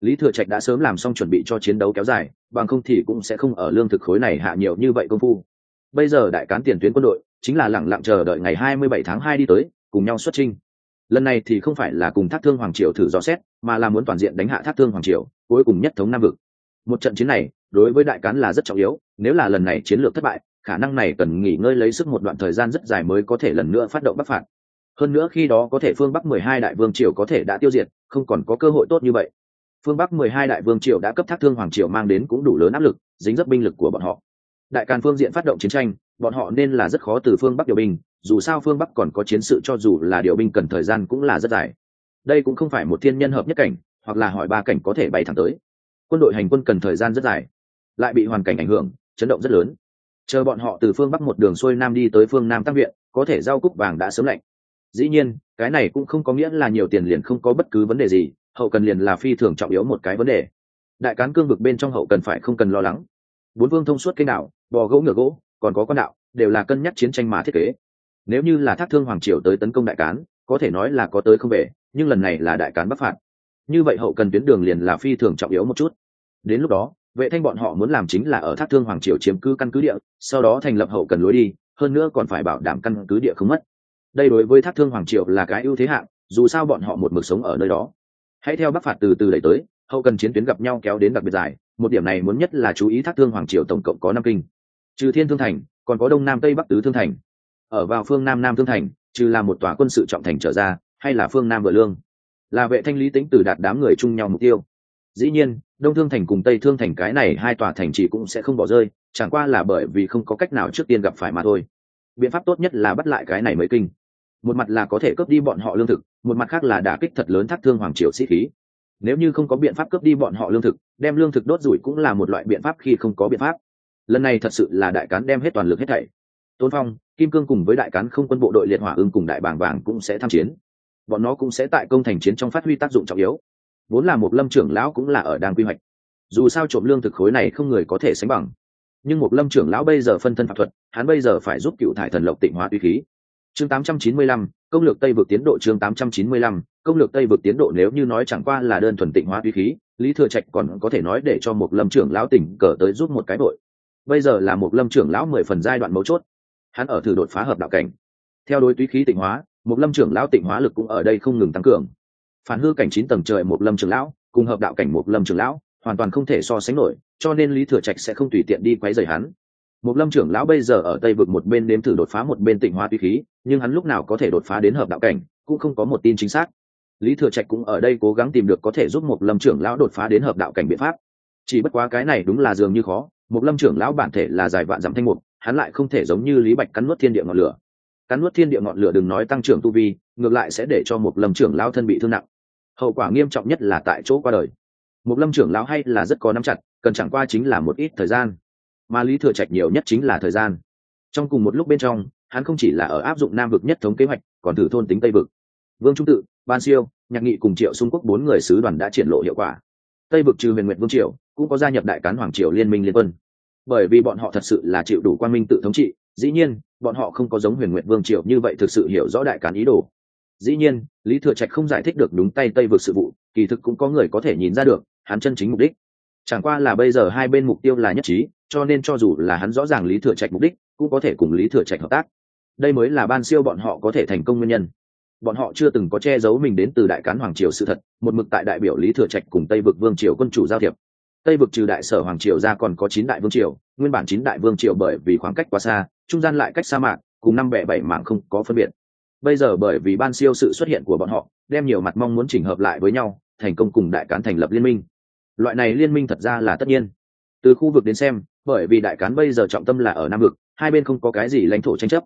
Speaker 1: Lý thừa trạch đã sớm làm xong chuẩn bị cho chiến đấu kéo dài bằng không thì cũng sẽ không ở lương thực khối này hạ nhiều như vậy công phu. Bây giờ đại cán tiền tuyến quân đội chính là lẳng lặng chờ đợi ngày hai mươi bảy tháng 2 đi tới, cùng nhau xuất trinh lần này thì không phải là cùng thác thương hoàng triều thử dò xét, mà là muốn toàn diện đánh hạ thác thương hoàng triều, cuối cùng nhất thống nam vực. Một trận chiến này, đối với đại cán là rất trọng yếu, nếu là lần này chiến lược thất bại, khả năng này cần nghỉ ngơi lấy sức một đoạn thời gian rất dài mới có thể lần nữa phát động bắc phạt. Hơn nữa khi đó có thể phương bắc mười hai đại vương triều có thể đã tiêu diệt, không còn có cơ hội tốt như vậy phương bắc mười hai đại vương triều đã cấp thác thương hoàng triều mang đến cũng đủ lớn áp lực, dính dấp binh lực của bọn họ. Đại càn phương diện phát động chiến tranh, bọn họ nên là rất khó từ phương bắc điều binh, dù sao phương bắc còn có chiến sự cho dù là điều binh cần thời gian cũng là rất dài. Đây cũng không phải một thiên nhân hợp nhất cảnh, hoặc là hỏi ba cảnh có thể bay thẳng tới. Quân đội hành quân cần thời gian rất dài, lại bị hoàn cảnh ảnh hưởng, chấn động rất lớn. Chờ bọn họ từ phương bắc một đường xuôi nam đi tới phương nam tăng viện, có thể giao cúc vàng đã sớm lạnh. Dĩ nhiên, cái này cũng không có nghĩa là nhiều tiền liền không có bất cứ vấn đề gì hậu cần liền là phi thường trọng yếu một cái vấn đề. Đại cán cương vực bên trong hậu cần phải không cần lo lắng. Bốn vương thông suốt kênh đạo bò gỗ ngựa gỗ, còn có con đạo, đều là cân nhắc chiến tranh mà thiết kế. Nếu như là thác thương hoàng triều tới tấn công đại cán, có thể nói là có tới không về, nhưng lần này là đại cán bắc phạt. Như vậy hậu cần tuyến đường liền là phi thường trọng yếu một chút. Đến lúc đó, vệ thanh bọn họ muốn làm chính là ở thác thương hoàng triều chiếm cứ căn cứ địa, sau đó thành lập hậu cần lối đi, hơn nữa còn phải bảo đảm căn cứ địa không mất. Đây đối với thác thương hoàng triều là cái ưu thế hạng, dù sao bọn họ một mực sống ở nơi đó hãy theo bắc phạt từ từ đẩy tới, hậu cần chiến tuyến gặp nhau kéo đến đặc biệt dài, một điểm này muốn nhất là chú ý thác thương hoàng triều tổng cộng có năm kinh. Trừ thiên thương thành, còn có đông nam tây bắc tứ thương thành. Ở vào phương nam nam thương thành, trừ là một tòa quân sự trọng thành trở ra, hay là phương nam vợ lương, là vệ thanh lý tính từ đạt đám người chung nhau mục tiêu. Dĩ nhiên, đông thương thành cùng tây thương thành cái này hai tòa thành chỉ cũng sẽ không bỏ rơi, chẳng qua là bởi vì không có cách nào trước tiên gặp phải mà thôi. Biện pháp tốt nhất là bắt lại cái này mới kinh một mặt là có thể cướp đi bọn họ lương thực, một mặt khác là đả kích thật lớn thác thương hoàng triều sĩ khí. Nếu như không có biện pháp cướp đi bọn họ lương thực, đem lương thực đốt rủi cũng là một loại biện pháp khi không có biện pháp. Lần này thật sự là đại cán đem hết toàn lực hết thảy. Tôn phong, kim cương cùng với đại cán không quân bộ đội liệt hỏa ưng cùng đại bàng vàng cũng sẽ tham chiến. Bọn nó cũng sẽ tại công thành chiến trong phát huy tác dụng trọng yếu. Vốn là một lâm trưởng lão cũng là ở đang quy hoạch. Dù sao trộm lương thực khối này không người có thể sánh bằng. Nhưng một lâm trưởng lão bây giờ phân thân pháp thuật, hắn bây giờ phải giúp cựu thải thần lộc tịnh hóa uy khí chương 895, công lược tây vực tiến độ chương 895, công lược tây vực tiến độ nếu như nói chẳng qua là đơn thuần tịnh hóa uy khí lý thừa trạch còn có thể nói để cho một lâm trưởng lão tỉnh cờ tới giúp một cái đội. Bây giờ là một lâm trưởng lão mười phần giai đoạn mấu chốt. Hắn ở thử đột phá hợp đạo cảnh. Theo đối túy khí tịnh hóa một lâm trưởng lão tịnh hóa lực cũng ở đây không ngừng tăng cường. Phản hư cảnh chín tầng trời một lâm trưởng lão cùng hợp đạo cảnh một lâm trưởng lão hoàn toàn không thể so sánh nổi cho nên lý thừa trạch sẽ không tùy tiện đi quấy rầy hắn một lâm trưởng lão bây giờ ở tây vực một bên đếm thử đột phá một bên tịnh hóa tùy khí, nhưng hắn lúc nào có thể đột phá đến hợp đạo cảnh, cũng không có một tin chính xác. Lý thừa trạch cũng ở đây cố gắng tìm được có thể giúp một lâm trưởng lão đột phá đến hợp đạo cảnh biện pháp. Chỉ bất quá cái này đúng là dường như khó một lâm trưởng lão bản thể là dài vạn dặm thanh mục, hắn lại không thể giống như lý bạch cắn nuốt thiên địa ngọn lửa. Cắn nuốt thiên địa ngọn lửa đừng nói tăng trưởng tu vi, ngược lại sẽ để cho một lâm trưởng lão thân bị thương nặng. Hậu quả nghiêm trọng nhất là tại chỗ qua đời. Một lâm trưởng lão hay là rất có nắm chặt, cần chẳng qua chính là một ít thời gian mà lý thừa trạch nhiều nhất chính là thời gian. Trong cùng một lúc bên trong, hắn không chỉ là ở áp dụng nam vực nhất thống kế hoạch, còn thử thôn tính tây vực. Vương trung tự, ban siêu, nhạc nghị cùng triệu xung quốc bốn người sứ đoàn đã triển lộ hiệu quả. Tây vực trừ huyền nguyệt vương triều, cũng có gia nhập đại cán hoàng triều liên minh liên quân. Bởi vì bọn họ thật sự là chịu đủ quan minh tự thống trị, dĩ nhiên, bọn họ không có giống huyền nguyệt vương triều như vậy thực sự hiểu rõ đại cán ý đồ. Dĩ nhiên, lý thừa trạch không giải thích được đúng tay tây vực sự vụ, kỳ thực cũng có người có thể nhìn ra được, hắn chân chính mục đích. Chẳng qua là bây giờ hai bên mục tiêu là nhất trí cho nên cho dù là hắn rõ ràng lý thừa trạch mục đích, cũng có thể cùng lý thừa trạch hợp tác. Đây mới là ban siêu bọn họ có thể thành công nguyên nhân. Bọn họ chưa từng có che giấu mình đến từ đại cán hoàng triều sự thật, một mực tại đại biểu lý thừa trạch cùng tây vực vương triều quân chủ giao thiệp. Tây vực trừ đại sở hoàng triều ra còn có chín đại vương triều, nguyên bản chín đại vương triều bởi vì khoảng cách quá xa, trung gian lại cách sa mạc, cùng năm bẻ bảy mạng không có phân biệt. Bây giờ bởi vì ban siêu sự xuất hiện của bọn họ, đem nhiều mặt mong muốn chỉnh hợp lại với nhau, thành công cùng đại cán thành lập liên minh. Loại này liên minh thật ra là tất nhiên. Từ khu vực đến xem bởi vì đại cán bây giờ trọng tâm là ở nam vực, hai bên không có cái gì lãnh thổ tranh chấp.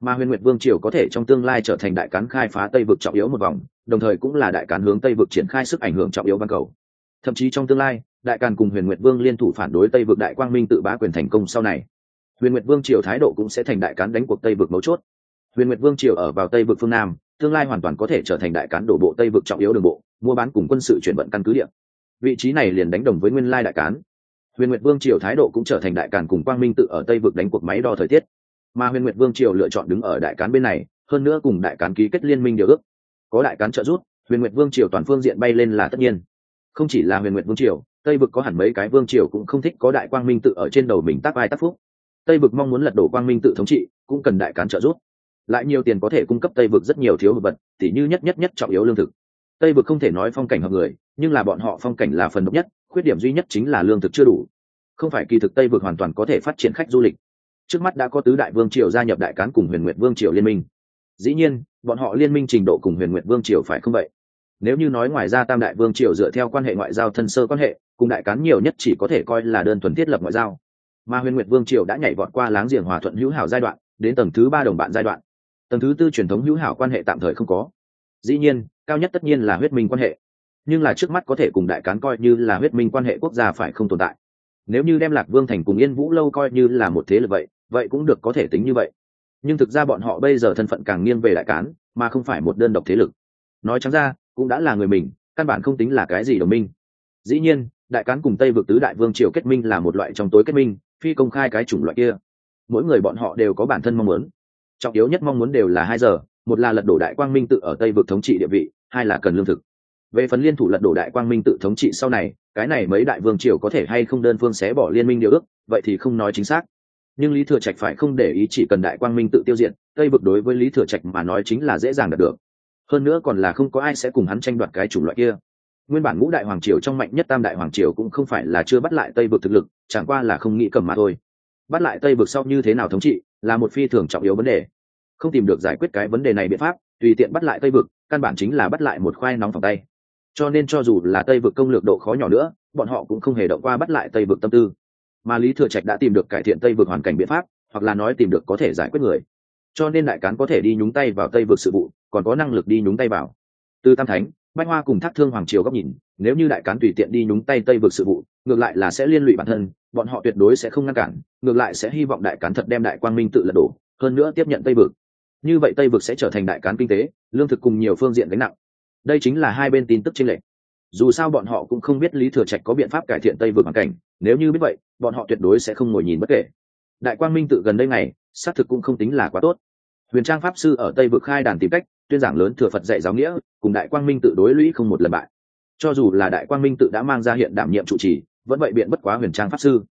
Speaker 1: Mà huyền nguyệt vương triều có thể trong tương lai trở thành đại cán khai phá tây vực trọng yếu một vòng, đồng thời cũng là đại cán hướng tây vực triển khai sức ảnh hưởng trọng yếu ban cầu. Thậm chí trong tương lai, đại càn cùng huyền nguyệt vương liên thủ phản đối tây vực đại quang minh tự bá quyền thành công sau này. Huyền nguyệt vương triều thái độ cũng sẽ thành đại cán đánh cuộc tây vực mấu chốt. Huyền nguyệt vương triều ở vào tây vực phương nam, tương lai hoàn toàn có thể trở thành đại cán đổ bộ tây vực trọng yếu đường bộ, mua bán cùng quân sự chuyển vận căn cứ địa. Vị trí này liền đánh đồng với nguyên lai đại cán huyền nguyệt vương triều thái độ cũng trở thành đại càn cùng quang minh tự ở tây vực đánh cuộc máy đo thời tiết. Mà huyền nguyệt vương triều lựa chọn đứng ở đại cán bên này, hơn nữa cùng đại cán ký kết liên minh điều ước. Có đại cán trợ giúp, huyền nguyệt vương triều toàn phương diện bay lên là tất nhiên. Không chỉ là huyền nguyệt vương triều, tây vực có hẳn mấy cái vương triều cũng không thích có đại quang minh tự ở trên đầu mình tác ai tác phúc. Tây vực mong muốn lật đổ quang minh tự thống trị, cũng cần đại cán trợ giúp. Lại nhiều tiền có thể cung cấp tây vực rất nhiều thiếu hụt vật, tỉ như nhất nhất nhất trọng yếu lương thực. Tây vực không thể nói phong cảnh hợp người, nhưng là bọn họ phong cảnh là phần độc nhất khuyết điểm duy nhất chính là lương thực chưa đủ. Không phải kỳ thực tây vực hoàn toàn có thể phát triển khách du lịch. Trước mắt đã có tứ đại vương triều gia nhập đại cán cùng huyền nguyệt vương triều liên minh. Dĩ nhiên, bọn họ liên minh trình độ cùng huyền nguyệt vương triều phải không vậy? Nếu như nói ngoài ra tam đại vương triều dựa theo quan hệ ngoại giao thân sơ quan hệ, cùng đại cán nhiều nhất chỉ có thể coi là đơn thuần thiết lập ngoại giao. Mà huyền nguyệt vương triều đã nhảy vọt qua láng giềng hòa thuận hữu hảo giai đoạn, đến tầng thứ ba đồng bạn giai đoạn. Tầng thứ tư truyền thống hữu hảo quan hệ tạm thời không có. Dĩ nhiên, cao nhất tất nhiên là huyết minh quan hệ nhưng là trước mắt có thể cùng đại cán coi như là huyết minh quan hệ quốc gia phải không tồn tại. Nếu như đem lạc vương thành cùng yên vũ lâu coi như là một thế lực vậy vậy cũng được có thể tính như vậy. Nhưng thực ra bọn họ bây giờ thân phận càng nghiêng về đại cán, mà không phải một đơn độc thế lực. Nói chẳng ra, cũng đã là người mình, căn bản không tính là cái gì đồng minh. Dĩ nhiên, đại cán cùng tây vực tứ đại vương triều kết minh là một loại trong tối kết minh, phi công khai cái chủng loại kia. Mỗi người bọn họ đều có bản thân mong muốn. Trọng yếu nhất mong muốn đều là hai giờ, một là lật đổ đại quang minh tự ở tây vực thống trị địa vị, hai là cần lương thực về phần liên thủ lật đổ đại quang minh tự thống trị sau này, cái này mấy đại vương triều có thể hay không đơn phương xé bỏ liên minh điều ước, vậy thì không nói chính xác. Nhưng lý thừa trạch phải không để ý chỉ cần đại quang minh tự tiêu diệt, tây vực đối với lý thừa trạch mà nói chính là dễ dàng đạt được. Hơn nữa còn là không có ai sẽ cùng hắn tranh đoạt cái chủng loại kia. Nguyên bản ngũ đại hoàng triều trong mạnh nhất tam đại hoàng triều cũng không phải là chưa bắt lại tây vực thực lực, chẳng qua là không nghĩ cầm mà thôi. Bắt lại tây vực sau như thế nào thống trị, là một phi thường trọng yếu vấn đề. Không tìm được giải quyết cái vấn đề này biện pháp, tùy tiện bắt lại tây vực, căn bản chính là bắt lại một khoai nóng phòng tay cho nên cho dù là tây vực công lược độ khó nhỏ nữa, bọn họ cũng không hề động qua bắt lại tây vực tâm tư. Mà lý thừa trạch đã tìm được cải thiện tây vực hoàn cảnh biện pháp, hoặc là nói tìm được có thể giải quyết người. Cho nên đại cán có thể đi nhúng tay vào tây vực sự vụ, còn có năng lực đi nhúng tay vào. Từ tam thánh, bách hoa cùng thác thương hoàng triều góc nhìn, nếu như đại cán tùy tiện đi nhúng tay tây vực sự vụ, ngược lại là sẽ liên lụy bản thân, bọn họ tuyệt đối sẽ không ngăn cản, ngược lại sẽ hy vọng đại cán thật đem đại quang minh tự lật đổ, hơn nữa tiếp nhận tây vực. Như vậy tây vực sẽ trở thành đại cán kinh tế, lương thực cùng nhiều phương diện gánh nặng đây chính là hai bên tin tức trên lệ dù sao bọn họ cũng không biết lý thừa trạch có biện pháp cải thiện tây vực hoàn cảnh, nếu như biết vậy, bọn họ tuyệt đối sẽ không ngồi nhìn bất kể. Đại quang minh tự gần đây này xác thực cũng không tính là quá tốt. Huyền trang pháp sư ở tây vực khai đàn tìm cách, tuyên giảng lớn thừa phật dạy giáo nghĩa, cùng đại quang minh tự đối lũy không một lần bại. Cho dù là đại quang minh tự đã mang ra hiện đảm nhiệm trụ trì, vẫn vậy biện bất quá huyền trang pháp sư.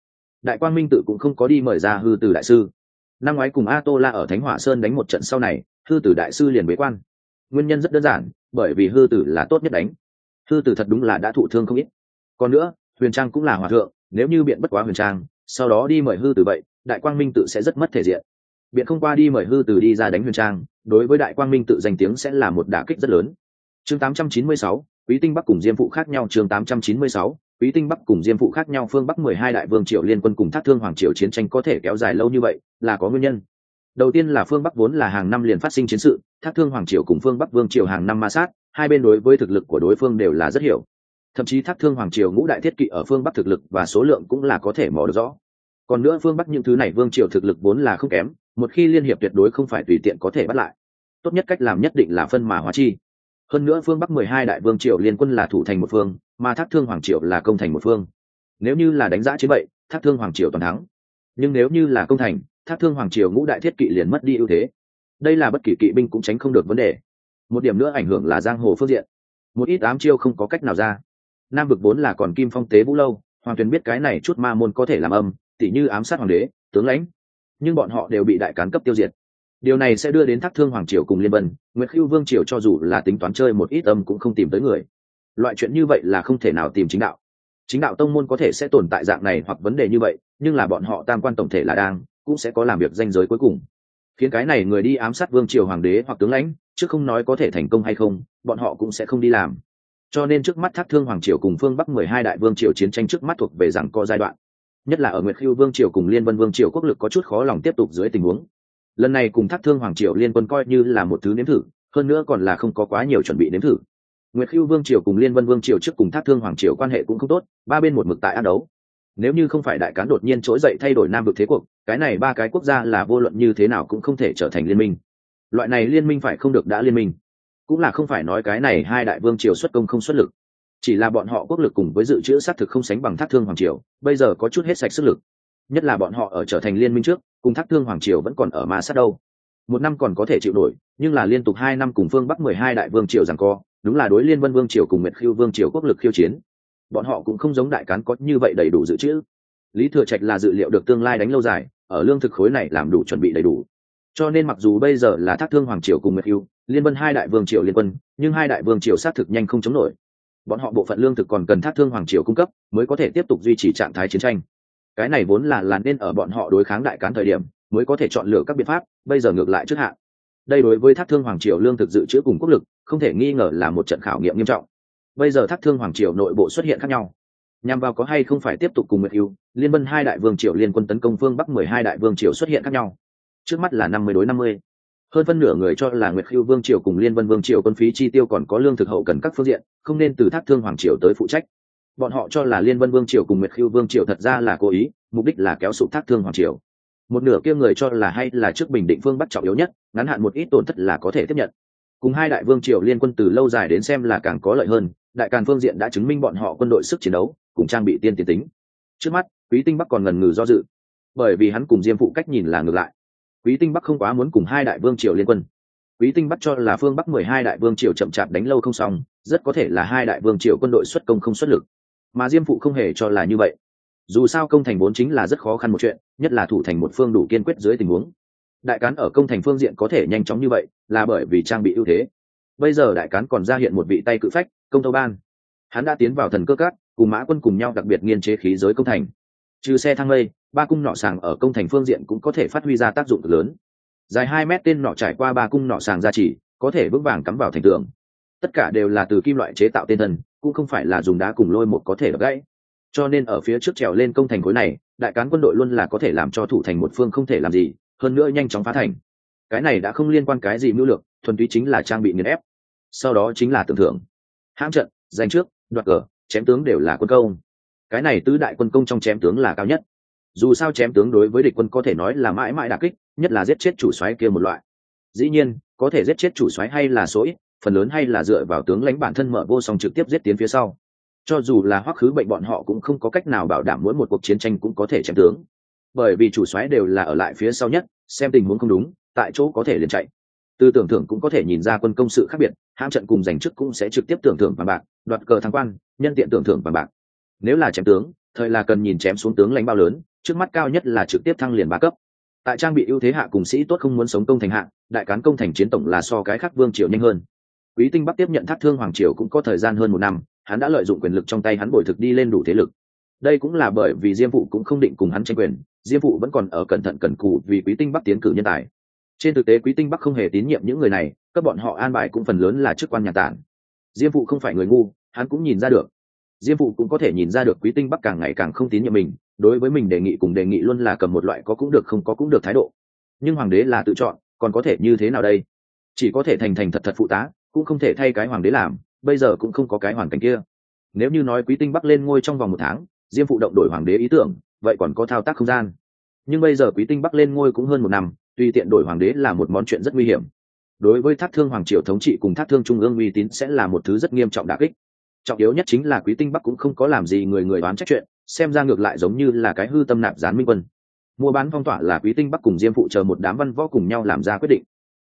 Speaker 1: Đại quang minh tự cũng không có đi mời ra hư từ đại sư. Năm ngoái cùng a tô la ở thánh hỏa sơn đánh một trận sau này, hư tử đại sư liền bế quan nguyên nhân rất đơn giản bởi vì hư tử là tốt nhất đánh. Hư tử thật đúng là đã thụ thương không ít. Còn nữa huyền trang cũng là hòa thượng nếu như biện bất quá huyền trang sau đó đi mời hư tử vậy đại quang minh tự sẽ rất mất thể diện. Biện không qua đi mời hư tử đi ra đánh huyền trang đối với đại quang minh tự danh tiếng sẽ là một đả kích rất lớn. Chương 896, quý tinh bắc cùng diêm phụ khác nhau chương 896, quý tinh bắc cùng diêm phụ khác nhau phương bắc mười hai đại vương triều liên quân cùng thác thương hoàng triều chiến tranh có thể kéo dài lâu như vậy là có nguyên nhân. Đầu tiên là phương bắc vốn là hàng năm liền phát sinh chiến sự thác thương hoàng triều cùng phương bắc vương triều hàng năm ma sát, hai bên đối với thực lực của đối phương đều là rất hiểu. Thậm chí thác thương hoàng triều ngũ đại thiết kỵ ở phương bắc thực lực và số lượng cũng là có thể mò được rõ. Còn nữa phương bắc những thứ này vương triều thực lực vốn là không kém, một khi liên hiệp tuyệt đối không phải tùy tiện có thể bắt lại. Tốt nhất cách làm nhất định là phân mà hóa chi. Hơn nữa phương bắc mười hai đại vương triều liên quân là thủ thành một phương, mà thác thương hoàng triều là công thành một phương. Nếu như là đánh giá chiến vậy, thác thương hoàng triều toàn thắng. Nhưng nếu như là công thành, thác thương hoàng triều ngũ đại thiết kỵ liền mất đi ưu thế đây là bất kỳ kỵ binh cũng tránh không được vấn đề. Một điểm nữa ảnh hưởng là giang hồ phương diện. Một ít ám chiêu không có cách nào ra. Nam vực vốn là còn kim phong tế vũ lâu, hoàng tuyền biết cái này chút ma môn có thể làm âm, tỉ như ám sát hoàng đế, tướng lãnh. Nhưng bọn họ đều bị đại cán cấp tiêu diệt. Điều này sẽ đưa đến thác thương hoàng triều cùng liên vân nguyễn khiêu vương triều cho dù là tính toán chơi một ít âm cũng không tìm tới người. Loại chuyện như vậy là không thể nào tìm chính đạo. Chính đạo tông môn có thể sẽ tồn tại dạng này hoặc vấn đề như vậy, nhưng là bọn họ tam quan tổng thể là đang, cũng sẽ có làm việc danh giới cuối cùng khiến cái này người đi ám sát vương triều hoàng đế hoặc tướng lãnh, chứ không nói có thể thành công hay không, bọn họ cũng sẽ không đi làm. Cho nên trước mắt thác thương hoàng triều cùng phương bắc mười hai đại vương triều chiến tranh trước mắt thuộc về rằng có giai đoạn. Nhất là ở nguyệt khiêu vương triều cùng liên vân vương triều quốc lực có chút khó lòng tiếp tục dưới tình huống. Lần này cùng thác thương hoàng triều liên quân coi như là một thứ nếm thử, hơn nữa còn là không có quá nhiều chuẩn bị nếm thử. Nguyệt khiêu vương triều cùng liên vân vương triều trước cùng thác thương hoàng triều quan hệ cũng không tốt, ba bên một mực tại ác đấu nếu như không phải đại cán đột nhiên trỗi dậy thay đổi nam vực thế cuộc, cái này ba cái quốc gia là vô luận như thế nào cũng không thể trở thành liên minh. Loại này liên minh phải không được đã liên minh. Cũng là không phải nói cái này hai đại vương triều xuất công không xuất lực. Chỉ là bọn họ quốc lực cùng với dự trữ xác thực không sánh bằng thác thương hoàng triều, bây giờ có chút hết sạch sức lực. Nhất là bọn họ ở trở thành liên minh trước, cùng thác thương hoàng triều vẫn còn ở ma sát đâu. Một năm còn có thể chịu nổi, nhưng là liên tục hai năm cùng phương bắc mười hai đại vương triều rằng co, đúng là đối liên vân vương triều cùng nguyệt khiêu vương triều quốc lực khiêu chiến bọn họ cũng không giống đại cán có như vậy đầy đủ dự trữ. Lý thừa trạch là dự liệu được tương lai đánh lâu dài, ở lương thực khối này làm đủ chuẩn bị đầy đủ. Cho nên mặc dù bây giờ là thác thương hoàng triều cùng nguyệt hưu liên vân hai đại vương triều liên quân, nhưng hai đại vương triều xác thực nhanh không chống nổi. Bọn họ bộ phận lương thực còn cần thác thương hoàng triều cung cấp, mới có thể tiếp tục duy trì trạng thái chiến tranh. Cái này vốn là là nên ở bọn họ đối kháng đại cán thời điểm, mới có thể chọn lựa các biện pháp, bây giờ ngược lại trước hạn. Đây đối với thác thương hoàng triều lương thực dự trữ cùng quốc lực, không thể nghi ngờ là một trận khảo nghiệm nghiêm trọng bây giờ thác thương hoàng triều nội bộ xuất hiện khác nhau. Nhằm vào có hay không phải tiếp tục cùng nguyệt yêu, liên vân hai đại vương triều, liên quân tấn công phương bắc mười hai đại vương triều xuất hiện khác nhau. Trước mắt là năm mươi đối năm mươi. Hơn phân nửa người cho là nguyệt khiêu vương triều cùng liên vân vương triều quân phí chi tiêu còn có lương thực hậu cần các phương diện, không nên từ thác thương hoàng triều tới phụ trách. Bọn họ cho là liên vân vương triều cùng nguyệt khiêu vương triều thật ra là cố ý, mục đích là kéo sụp thác thương hoàng triều. Một nửa kia người cho là hay là trước bình định phương bắc trọng yếu nhất, ngắn hạn một ít tổn thất là có thể tiếp nhận cùng hai đại vương triều liên quân từ lâu dài đến xem là càng có lợi hơn, đại càn phương diện đã chứng minh bọn họ quân đội sức chiến đấu, cùng trang bị tiên tiến tính. Trước mắt, quý tinh bắc còn ngần ngừ do dự, bởi vì hắn cùng diêm phụ cách nhìn là ngược lại. Quý tinh bắc không quá muốn cùng hai đại vương triều liên quân. Quý tinh bắc cho là phương bắc mười hai đại vương triều chậm chạp đánh lâu không xong, rất có thể là hai đại vương triều quân đội xuất công không xuất lực. Mà diêm phụ không hề cho là như vậy. Dù sao công thành vốn chính là rất khó khăn một chuyện, nhất là thủ thành một phương đủ kiên quyết dưới tình huống đại cán ở công thành phương diện có thể nhanh chóng như vậy là bởi vì trang bị ưu thế. Bây giờ đại cán còn ra hiện một vị tay cự phách công tâu ban. Hắn đã tiến vào thần cơ cát cùng mã quân cùng nhau đặc biệt nghiên chế khí giới công thành. Trừ xe thang lây ba cung nọ sàng ở công thành phương diện cũng có thể phát huy ra tác dụng lớn. Dài hai mét tên nọ trải qua ba cung nọ sàng ra chỉ có thể vững vàng cắm vào thành tường. Tất cả đều là từ kim loại chế tạo tên thần, cũng không phải là dùng đá cùng lôi một có thể gãy. Cho nên ở phía trước trèo lên công thành khối này đại cán quân đội luôn là có thể làm cho thủ thành một phương không thể làm gì hơn nữa nhanh chóng phá thành. Cái này đã không liên quan cái gì mưu lược, thuần túy chính là trang bị nghiền ép. Sau đó chính là tưởng thưởng. Hãm trận, giành trước, đoạt cờ, chém tướng đều là quân công. Cái này tứ đại quân công trong chém tướng là cao nhất. Dù sao chém tướng đối với địch quân có thể nói là mãi mãi đà kích, nhất là giết chết chủ soái kia một loại. Dĩ nhiên, có thể giết chết chủ soái hay là số ít, phần lớn hay là dựa vào tướng lãnh bản thân mở vô song trực tiếp giết tiến phía sau. Cho dù là hoắc khứ bệnh bọn họ cũng không có cách nào bảo đảm mỗi một cuộc chiến tranh cũng có thể chém tướng bởi vì chủ soái đều là ở lại phía sau nhất, xem tình huống không đúng, tại chỗ có thể liền chạy. Từ tưởng thưởng cũng có thể nhìn ra quân công sự khác biệt, hãm trận cùng giành chức cũng sẽ trực tiếp tưởng thưởng vàng bạc, đoạt cờ thăng quan, nhân tiện tưởng thưởng vàng bạc. Nếu là chém tướng, thời là cần nhìn chém xuống tướng lãnh bao lớn, trước mắt cao nhất là trực tiếp thăng liền ba cấp. Tại trang bị ưu thế hạ cùng sĩ tốt không muốn sống công thành hạ, đại cán công thành chiến tổng là so cái khác vương triều nhanh hơn. Quý tinh bắc tiếp nhận thác thương hoàng triều cũng có thời gian hơn một năm, hắn đã lợi dụng quyền lực trong tay hắn bồi thực đi lên đủ thế lực. Đây cũng là bởi vì diêm phụ cũng không định cùng hắn tranh quyền diêm phụ vẫn còn ở cẩn thận cẩn cù vì quý tinh bắc tiến cử nhân tài. Trên thực tế, quý tinh bắc không hề tín nhiệm những người này, các bọn họ an bài cũng phần lớn là chức quan nhà tản. Diêm phụ không phải người ngu, hắn cũng nhìn ra được. Diêm phụ cũng có thể nhìn ra được quý tinh bắc càng ngày càng không tín nhiệm mình, đối với mình đề nghị cùng đề nghị luôn là cầm một loại có cũng được không có cũng được thái độ. Nhưng hoàng đế là tự chọn, còn có thể như thế nào đây? Chỉ có thể thành thành thật thật phụ tá, cũng không thể thay cái hoàng đế làm, bây giờ cũng không có cái hoàn cảnh kia. Nếu như nói quý tinh bắc lên ngôi trong vòng một tháng, diêm phụ động đổi hoàng đế ý tưởng vậy còn có thao tác không gian. Nhưng bây giờ quý tinh bắc lên ngôi cũng hơn một năm, tuy tiện đổi hoàng đế là một món chuyện rất nguy hiểm. Đối với thác thương hoàng triều thống trị cùng thác thương trung ương uy tín sẽ là một thứ rất nghiêm trọng đà kích. Trọng yếu nhất chính là quý tinh bắc cũng không có làm gì người người đoán trách chuyện, xem ra ngược lại giống như là cái hư tâm nạp gián minh quân. Mua bán phong tỏa là quý tinh bắc cùng diêm phụ chờ một đám văn võ cùng nhau làm ra quyết định.